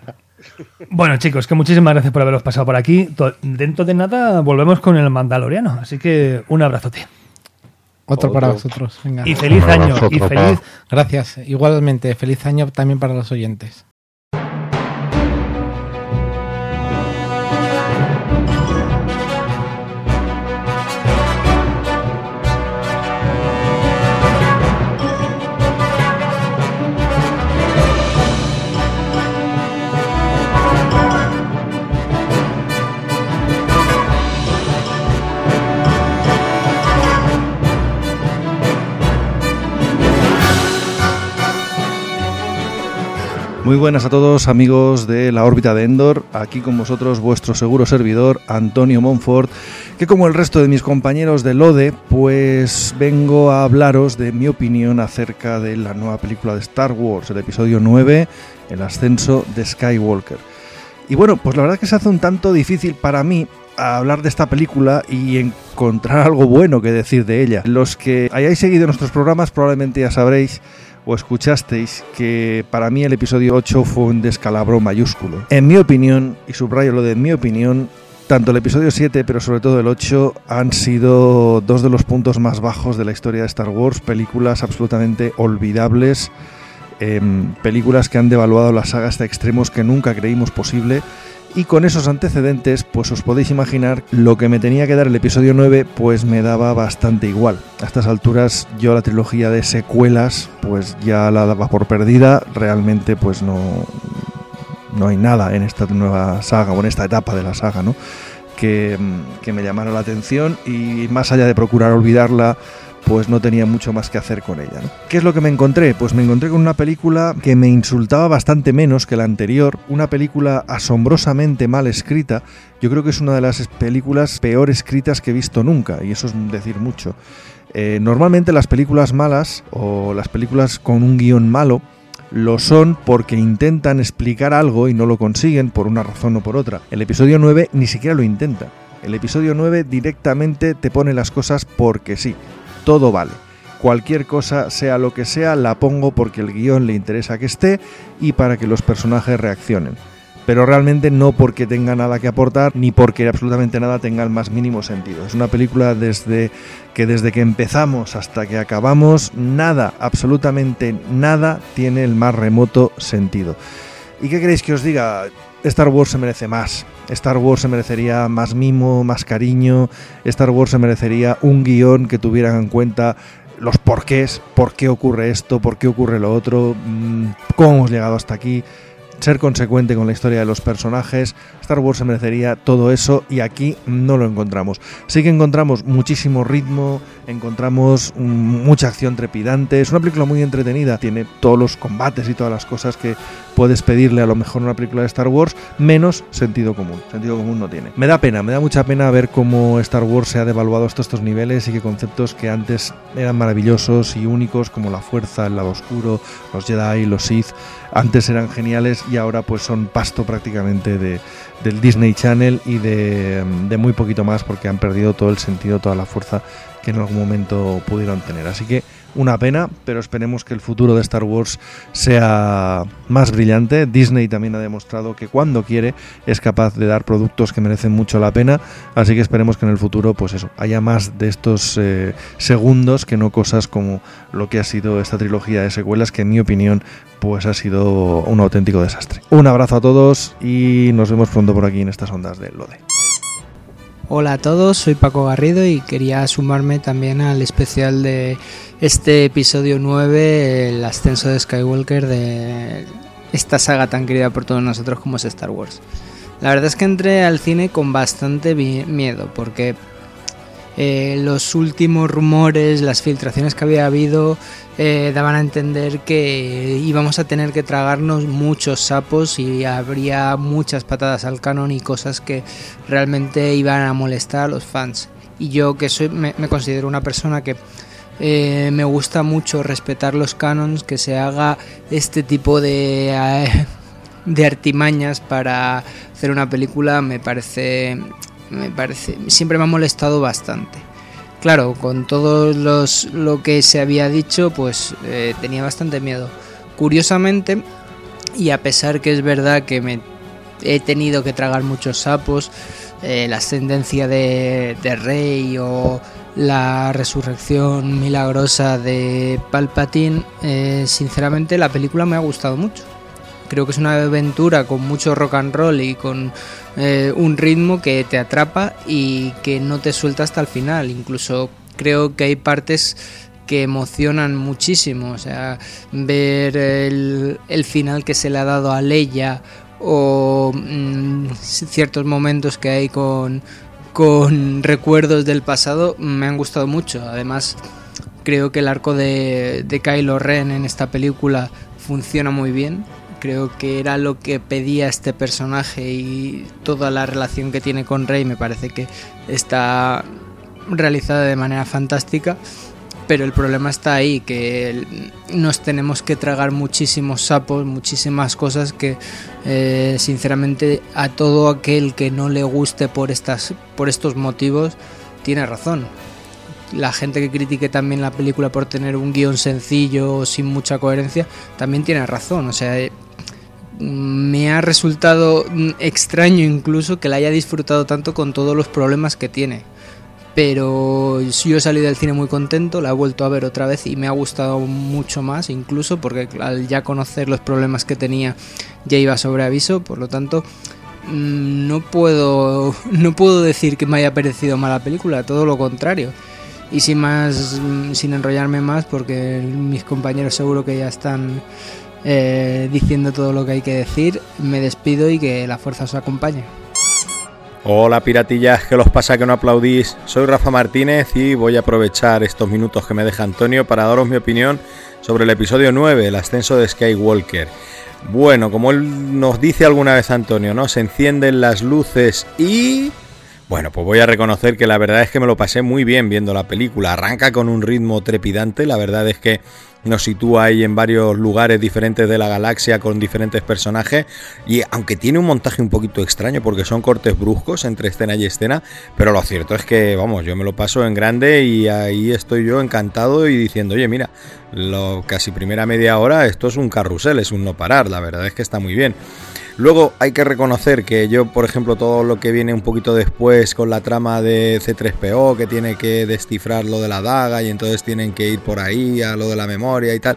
Bueno, chicos, que muchísimas gracias por haberos pasado por aquí. Dentro de nada volvemos con el Mandaloriano. Así que un abrazote. Otro, para Otro. vosotros. Venga. Y feliz año. Y feliz. Gracias. Igualmente, feliz año también para los oyentes. Muy buenas a todos amigos de la órbita de Endor, aquí con vosotros vuestro seguro servidor Antonio Monfort, que como el resto de mis compañeros de LODE, pues vengo a hablaros de mi opinión acerca de la nueva película de Star Wars, el episodio 9, el ascenso de Skywalker. Y bueno, pues la verdad que se hace un tanto difícil para mí hablar de esta película y encontrar algo bueno que decir de ella. Los que hayáis seguido nuestros programas probablemente ya sabréis o escuchasteis que para mí el episodio 8 fue un descalabro mayúsculo. En mi opinión, y subrayo lo de mi opinión, tanto el episodio 7, pero sobre todo el 8, han sido dos de los puntos más bajos de la historia de Star Wars, películas absolutamente olvidables, em, películas que han devaluado la saga hasta extremos que nunca creímos posible. Y con esos antecedentes, pues os podéis imaginar lo que me tenía que dar el episodio 9, pues me daba bastante igual. A estas alturas yo la trilogía de secuelas, pues ya la daba por perdida, realmente pues no, no hay nada en esta nueva saga o en esta etapa de la saga, ¿no? Que, que me llamara la atención y más allá de procurar olvidarla, pues no tenía mucho más que hacer con ella. ¿no? ¿Qué es lo que me encontré? Pues me encontré con una película que me insultaba bastante menos que la anterior, una película asombrosamente mal escrita. Yo creo que es una de las películas peor escritas que he visto nunca, y eso es decir mucho. Eh, normalmente las películas malas o las películas con un guion malo lo son porque intentan explicar algo y no lo consiguen por una razón o por otra. El episodio 9 ni siquiera lo intenta. El episodio 9 directamente te pone las cosas porque sí, todo vale. Cualquier cosa, sea lo que sea, la pongo porque el guion le interesa que esté y para que los personajes reaccionen pero realmente no porque tenga nada que aportar ni porque absolutamente nada tenga el más mínimo sentido. Es una película desde que desde que empezamos hasta que acabamos nada, absolutamente nada tiene el más remoto sentido. ¿Y qué queréis que os diga? Star Wars se merece más. Star Wars se merecería más mimo, más cariño. Star Wars se merecería un guion que tuviera en cuenta los porqués, por qué ocurre esto, por qué ocurre lo otro, mm, cómo hemos llegado hasta aquí ser consecuente con la historia de los personajes. Star Wars se merecería todo eso y aquí no lo encontramos. Sí que encontramos muchísimo ritmo, encontramos mucha acción trepidante. Es una película muy entretenida, tiene todos los combates y todas las cosas que puedes pedirle a lo mejor una película de Star Wars, menos sentido común. Sentido común no tiene. Me da pena, me da mucha pena ver cómo Star Wars se ha devaluado hasta estos niveles y que conceptos que antes eran maravillosos y únicos como la fuerza, el lado oscuro, los Jedi, los Sith, antes eran geniales y ahora pues son pasto prácticamente de, del Disney Channel y de, de muy poquito más porque han perdido todo el sentido, toda la fuerza que en algún momento pudieron tener. Así que una pena, pero esperemos que el futuro de Star Wars sea más brillante. Disney también ha demostrado que cuando quiere es capaz de dar productos que merecen mucho la pena, así que esperemos que en el futuro pues eso, haya más de estos eh, segundos que no cosas como lo que ha sido esta trilogía de secuelas que en mi opinión pues ha sido un auténtico desastre. Un abrazo a todos y nos vemos pronto por aquí en estas ondas de Lode. Hola a todos, soy Paco Garrido y quería sumarme también al especial de este episodio 9, el ascenso de Skywalker de esta saga tan querida por todos nosotros como es Star Wars. La verdad es que entré al cine con bastante miedo porque eh, los últimos rumores, las filtraciones que había habido, eh, daban a entender que íbamos a tener que tragarnos muchos sapos y habría muchas patadas al canon y cosas que realmente iban a molestar a los fans. Y yo que soy, me, considero una persona que eh, me gusta mucho respetar los canons, que se haga este tipo de, de artimañas para hacer una película me parece me parece, siempre me ha molestado bastante. Claro, con todo los, lo que se había dicho, pues eh, tenía bastante miedo. Curiosamente, y a pesar que es verdad que me he tenido que tragar muchos sapos, eh, la ascendencia de, de, Rey o la resurrección milagrosa de Palpatine, eh, sinceramente la película me ha gustado mucho. Creo que es una aventura con mucho rock and roll y con eh, un ritmo que te atrapa y que no te suelta hasta el final. Incluso creo que hay partes que emocionan muchísimo. O sea, ver el, final que se le ha dado a Leia o mm, ciertos momentos que hay con, con recuerdos del pasado me han gustado mucho. Además, creo que el arco de, de Kylo Ren en esta película funciona muy bien creo que era lo que pedía este personaje y toda la relación que tiene con Rey me parece que está realizada de manera fantástica pero el problema está ahí, que nos tenemos que tragar muchísimos sapos, muchísimas cosas que eh, sinceramente a todo aquel que no le guste por, estas, por estos motivos tiene razón. La gente que critique también la película por tener un guion sencillo sin mucha coherencia también tiene razón. O sea, me ha resultado extraño incluso que la haya disfrutado tanto con todos los problemas que tiene. Pero yo he salido del cine muy contento, la he vuelto a ver otra vez y me ha gustado mucho más, incluso porque al ya conocer los problemas que tenía ya iba sobre aviso, por lo tanto mm, no puedo, no puedo decir que me haya parecido mala película, todo lo contrario. Y sin más, sin enrollarme más, porque mis compañeros seguro que ya están eh, diciendo todo lo que hay que decir. Me despido y que la fuerza os acompañe. Hola piratillas, ¿qué los pasa que no aplaudís? Soy Rafa Martínez y voy a aprovechar estos minutos que me deja Antonio para daros mi opinión sobre el episodio 9, el ascenso de Skywalker. Bueno, como él nos dice alguna vez Antonio, ¿no? Se encienden las luces y Bueno, pues voy a reconocer que la verdad es que me lo pasé muy bien viendo la película. Arranca con un ritmo trepidante, la verdad es que nos sitúa ahí en varios lugares diferentes de la galaxia con diferentes personajes y aunque tiene un montaje un poquito extraño porque son cortes bruscos entre escena y escena, pero lo cierto es que, vamos, yo me lo paso en grande y ahí estoy yo encantado y diciendo, oye, mira, lo casi primera media hora esto es un carrusel, es un no parar, la verdad es que está muy bien. Luego hay que reconocer que yo, por ejemplo, todo lo que viene un poquito después con la trama de C3PO, que tiene que descifrar lo de la daga y entonces tienen que ir por ahí a lo de la memoria y tal,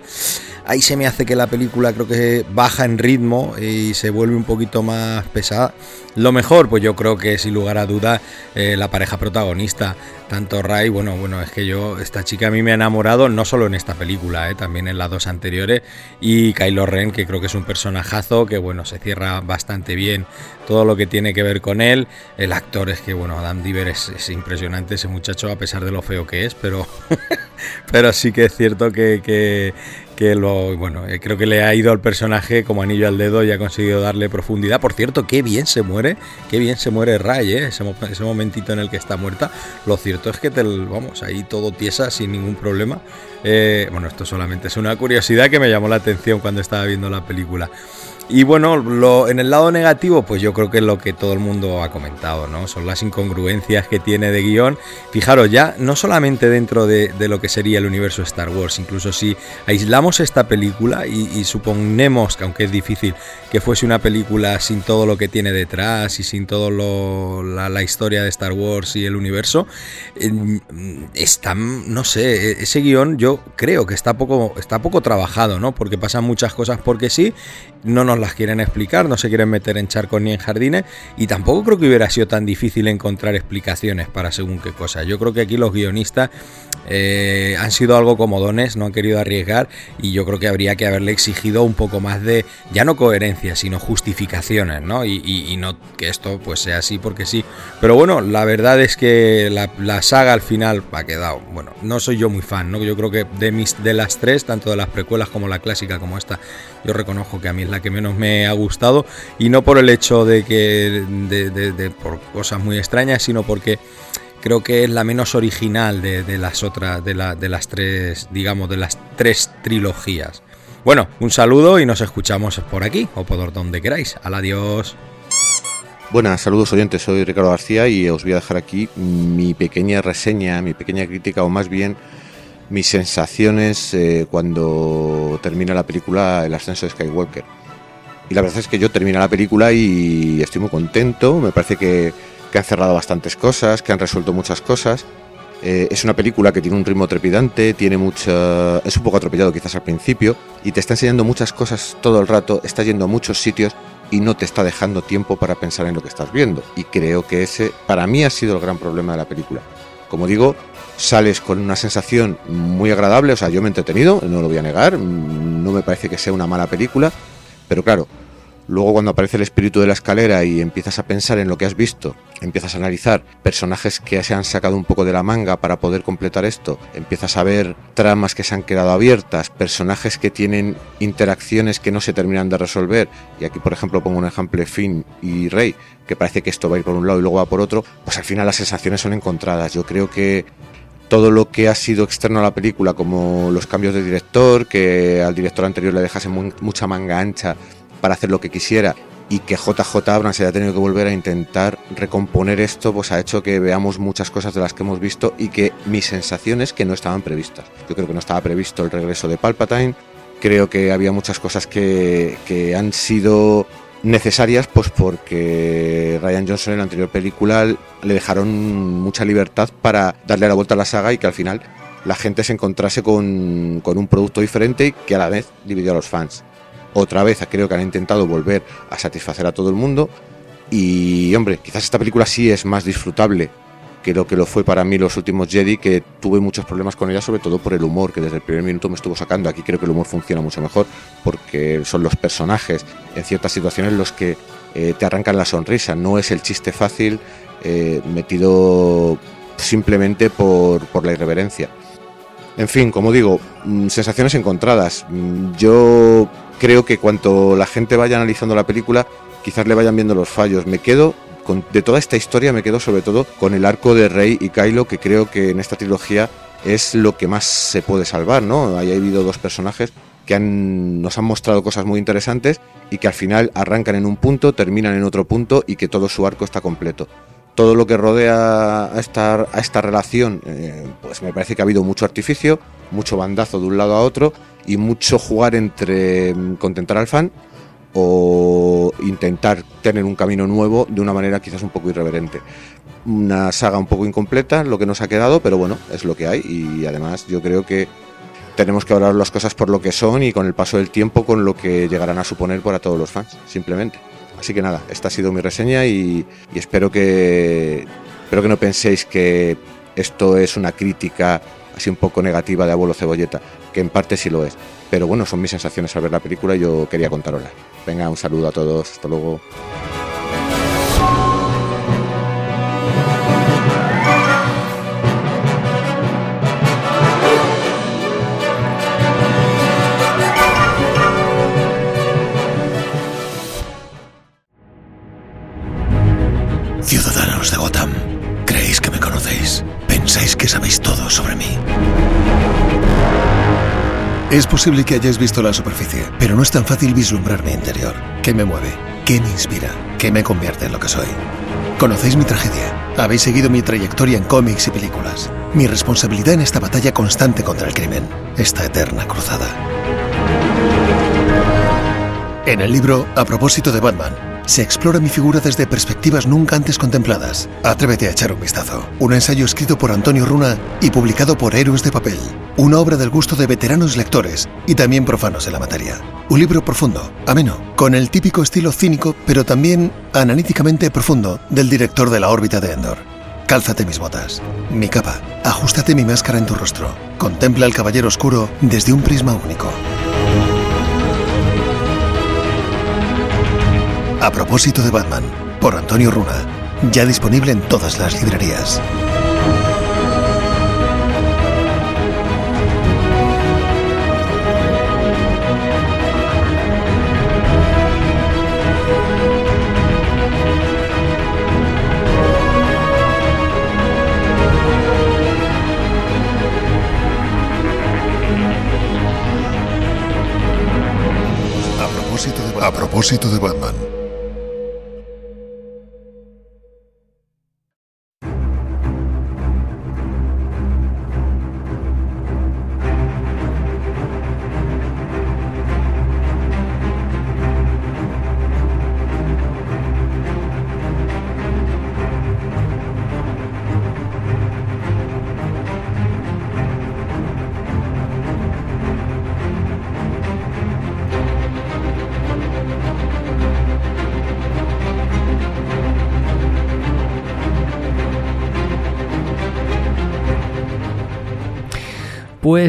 ahí se me hace que la película creo que baja en ritmo y se vuelve un poquito más pesada. Lo mejor, pues yo creo que sin lugar a duda eh, la pareja protagonista, tanto Ray, bueno, bueno, es que yo, esta chica a mí me ha enamorado, no solo en esta película, eh, también en las dos anteriores, y Kylo Ren, que creo que es un personajazo, que bueno, se cierra bastante bien todo lo que tiene que ver con él. El actor es que, bueno, Adam Diver es, impresionante ese muchacho, a pesar de lo feo que es, pero, pero sí que es cierto que, que que lo, bueno, eh, creo que le ha ido al personaje como anillo al dedo y ha conseguido darle profundidad. Por cierto, qué bien se muere, qué bien se muere Ray, ¿eh? ese, ese, momentito en el que está muerta. Lo cierto es que vamos, ahí todo tiesa sin ningún problema. Eh, bueno, esto solamente es una curiosidad que me llamó la atención cuando estaba viendo la película. Y bueno, lo, en el lado negativo, pues yo creo que es lo que todo el mundo ha comentado, ¿no? Son las incongruencias que tiene de guion. Fijaros, ya no solamente dentro de, lo que sería el universo Star Wars, incluso si aislamos esta película y, suponemos, que aunque es difícil, que fuese una película sin todo lo que tiene detrás y sin todo lo, la, historia de Star Wars y el universo, está, no sé, e, ese guion yo creo que está poco, está poco trabajado, ¿no? Porque pasan muchas cosas porque sí, no nos las quieren explicar, no se quieren meter en charcos ni en jardines y tampoco creo que hubiera sido tan difícil encontrar explicaciones para según qué cosa. Yo creo que aquí los guionistas eh, han sido algo comodones, no han querido arriesgar y yo creo que habría que haberle exigido un poco más de, ya no coherencia, sino justificaciones, ¿no? Y, no que esto pues sea así porque sí. Pero bueno, la verdad es que la, saga al final ha quedado, bueno, no soy yo muy fan, ¿no? Yo creo que de, mis, de las tres, tanto de las precuelas como la clásica como esta, yo reconozco que a mí es la que menos me ha gustado y no por el hecho de que, de por cosas muy extrañas, sino porque creo que es la menos original de, las otras, de, de las tres, digamos, de las tres trilogías. Bueno, un saludo y nos escuchamos por aquí o por donde queráis. Al adiós. Buenas, saludos oyentes, soy Ricardo García y os voy a dejar aquí mi pequeña reseña, mi pequeña crítica o más bien mis sensaciones eh, cuando termina la película El ascenso de Skywalker. Y la verdad es que yo termino la película y estoy muy contento, me parece que que han cerrado bastantes cosas, que han resuelto muchas cosas. Eh, es una película que tiene un ritmo trepidante, tiene mucha, es un poco atropellado quizás al principio y te está enseñando muchas cosas todo el rato, está yendo a muchos sitios y no te está dejando tiempo para pensar en lo que estás viendo. Y creo que ese para mí ha sido el gran problema de la película. Como digo, sales con una sensación muy agradable, o sea, yo me he entretenido, no lo voy a negar, no me parece que sea una mala película, pero claro, Luego cuando aparece el espíritu de la escalera y empiezas a pensar en lo que has visto, empiezas a analizar personajes que se han sacado un poco de la manga para poder completar esto, empiezas a ver tramas que se han quedado abiertas, personajes que tienen interacciones que no se terminan de resolver, y aquí por ejemplo pongo un ejemplo de Finn y Rey, que parece que esto va a ir por un lado y luego va por otro, pues al final las sensaciones son encontradas. Yo creo que todo lo que ha sido externo a la película, como los cambios de director, que al director anterior le dejase mucha manga ancha para hacer lo que quisiera y que JJ Abrams haya tenido que volver a intentar recomponer esto, pues ha hecho que veamos muchas cosas de las que hemos visto y que mis sensaciones que no estaban previstas. Yo creo que no estaba previsto el regreso de Palpatine, creo que había muchas cosas que, que han sido necesarias pues porque Ryan Johnson en la anterior película le dejaron mucha libertad para darle la vuelta a la saga y que al final la gente se encontrase con, con un producto diferente y que a la vez dividió a los fans. Otra vez creo que han intentado volver a satisfacer a todo el mundo. Y hombre, quizás esta película sí es más disfrutable que lo que lo fue para mí los últimos Jedi, que tuve muchos problemas con ella, sobre todo por el humor, que desde el primer minuto me estuvo sacando. Aquí creo que el humor funciona mucho mejor, porque son los personajes en ciertas situaciones los que eh, te arrancan la sonrisa. No es el chiste fácil eh, metido simplemente por, por la irreverencia. En fin, como digo, mm, sensaciones encontradas. Mm, yo creo que cuanto la gente vaya analizando la película, quizás le vayan viendo los fallos. Me quedo con- de toda esta historia me quedo sobre todo con el arco de Rey y Kylo, que creo que en esta trilogía es lo que más se puede salvar, ¿no? Ahí ha habido dos personajes que nos han mostrado cosas muy interesantes y que al final arrancan en un punto, terminan en otro punto y que todo su arco está completo. Todo lo que rodea a esta, a esta relación, eh, pues me parece que ha habido mucho artificio, mucho bandazo de un lado a otro y mucho jugar entre mm, contentar al fan o intentar tener un camino nuevo de una manera quizás un poco irreverente. Una saga un poco incompleta, lo que nos ha quedado, pero bueno, es lo que hay y además yo creo que tenemos que hablar las cosas por lo que son y con el paso del tiempo con lo que llegarán a suponer para todos los fans, simplemente. Así que nada, esta ha sido mi reseña y, espero que espero que no penséis que esto es una crítica así un poco negativa de abuelo cebolleta, que en parte sí lo es. Pero bueno, son mis sensaciones al ver la película y yo quería contarosla. Venga, un saludo a todos, hasta luego. Ciudadanos de Gotham, creéis que me conocéis. Pensáis que sabéis todo sobre mí. Es posible que hayáis visto la superficie, pero no es tan fácil vislumbrar mi interior. ¿Qué me mueve? ¿Qué me inspira? ¿Qué me convierte en lo que soy? Conocéis mi tragedia. Habéis seguido mi trayectoria en cómics y películas. Mi responsabilidad en esta batalla constante contra el crimen. Esta eterna cruzada. En el libro A propósito de Batman, se explora mi figura desde perspectivas nunca antes contempladas. Atrévete a echar un vistazo. Un ensayo escrito por Antonio Runa y publicado por Héroes de Papel. Una obra del gusto de veteranos lectores y también profanos en la materia. Un libro profundo, ameno, con el típico estilo cínico, pero también analíticamente profundo del director de la órbita de Endor. Cálzate mis botas, mi capa, ajustate mi máscara en tu rostro. Contempla al caballero oscuro desde un prisma único. A propósito de Batman, por Antonio Runa, ya disponible en todas las librerías. A propósito de Batman.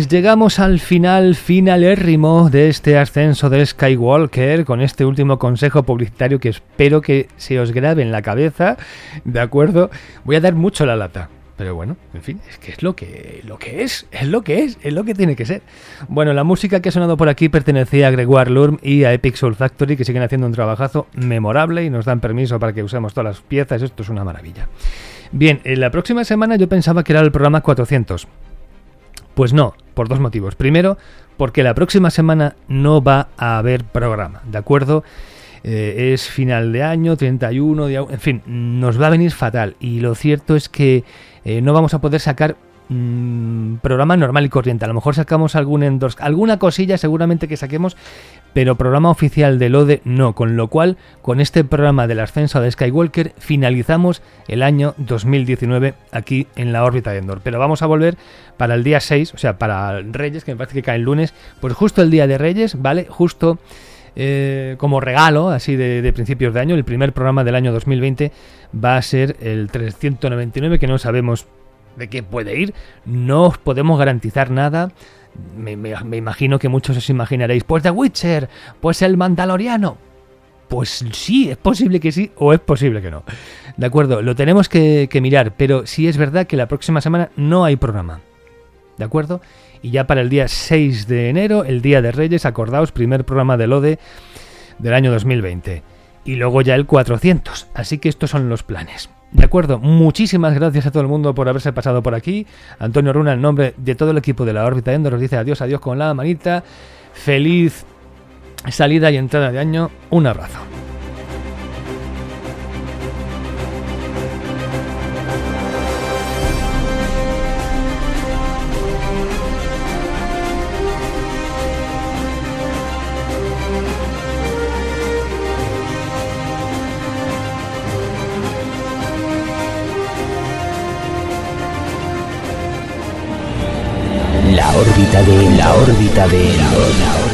Pues llegamos al final finalérrimo de este ascenso de Skywalker con este último consejo publicitario que espero que se os grabe en la cabeza, ¿de acuerdo? Voy a dar mucho la lata. Pero bueno, en fin, es que es lo que, lo que es, es lo que es, es lo que tiene que ser. Bueno, la música que ha sonado por aquí pertenecía a Gregoire Lurm y a Epic Soul Factory, que siguen haciendo un trabajazo memorable y nos dan permiso para que usemos todas las piezas. Esto es una maravilla. Bien, en la próxima semana yo pensaba que era el programa 400. Pues no, por dos motivos. Primero, porque la próxima semana no va a haber programa, ¿de acuerdo? Eh, es final de año, 31, de, en fin, nos va a venir fatal. Y lo cierto es que eh, no vamos a poder sacar mm, programa normal y corriente. A lo mejor sacamos algún endors, alguna cosilla seguramente que saquemos, pero programa oficial del ODE no. Con lo cual, con este programa del ascenso de Skywalker, finalizamos el año 2019 aquí en la órbita de Endor. Pero vamos a volver para el día 6, o sea, para Reyes, que me parece que cae el lunes, pues justo el día de Reyes, ¿vale? Justo eh, como regalo, así de principios de año, el primer programa del año 2020 va a ser el 399, que no sabemos de qué puede ir, no os podemos garantizar nada. Me, imagino que muchos os imaginaréis, pues The Witcher, pues el Mandaloriano. Pues sí, es posible que sí o es posible que no. De acuerdo, lo tenemos que, que mirar, pero sí es verdad que la próxima semana no hay programa. ¿De acuerdo? Y ya para el día 6 de enero, el Día de Reyes, acordaos, primer programa del ODE del año 2020. y luego ya el 400. Así que estos son los planes. De acuerdo, muchísimas gracias a todo el mundo por haberse pasado por aquí. Antonio Runa, en nombre de todo el equipo de la órbita Endor, os dice adiós, adiós con la manita. Feliz salida y entrada de año. Un abrazo. Órbita de Endor.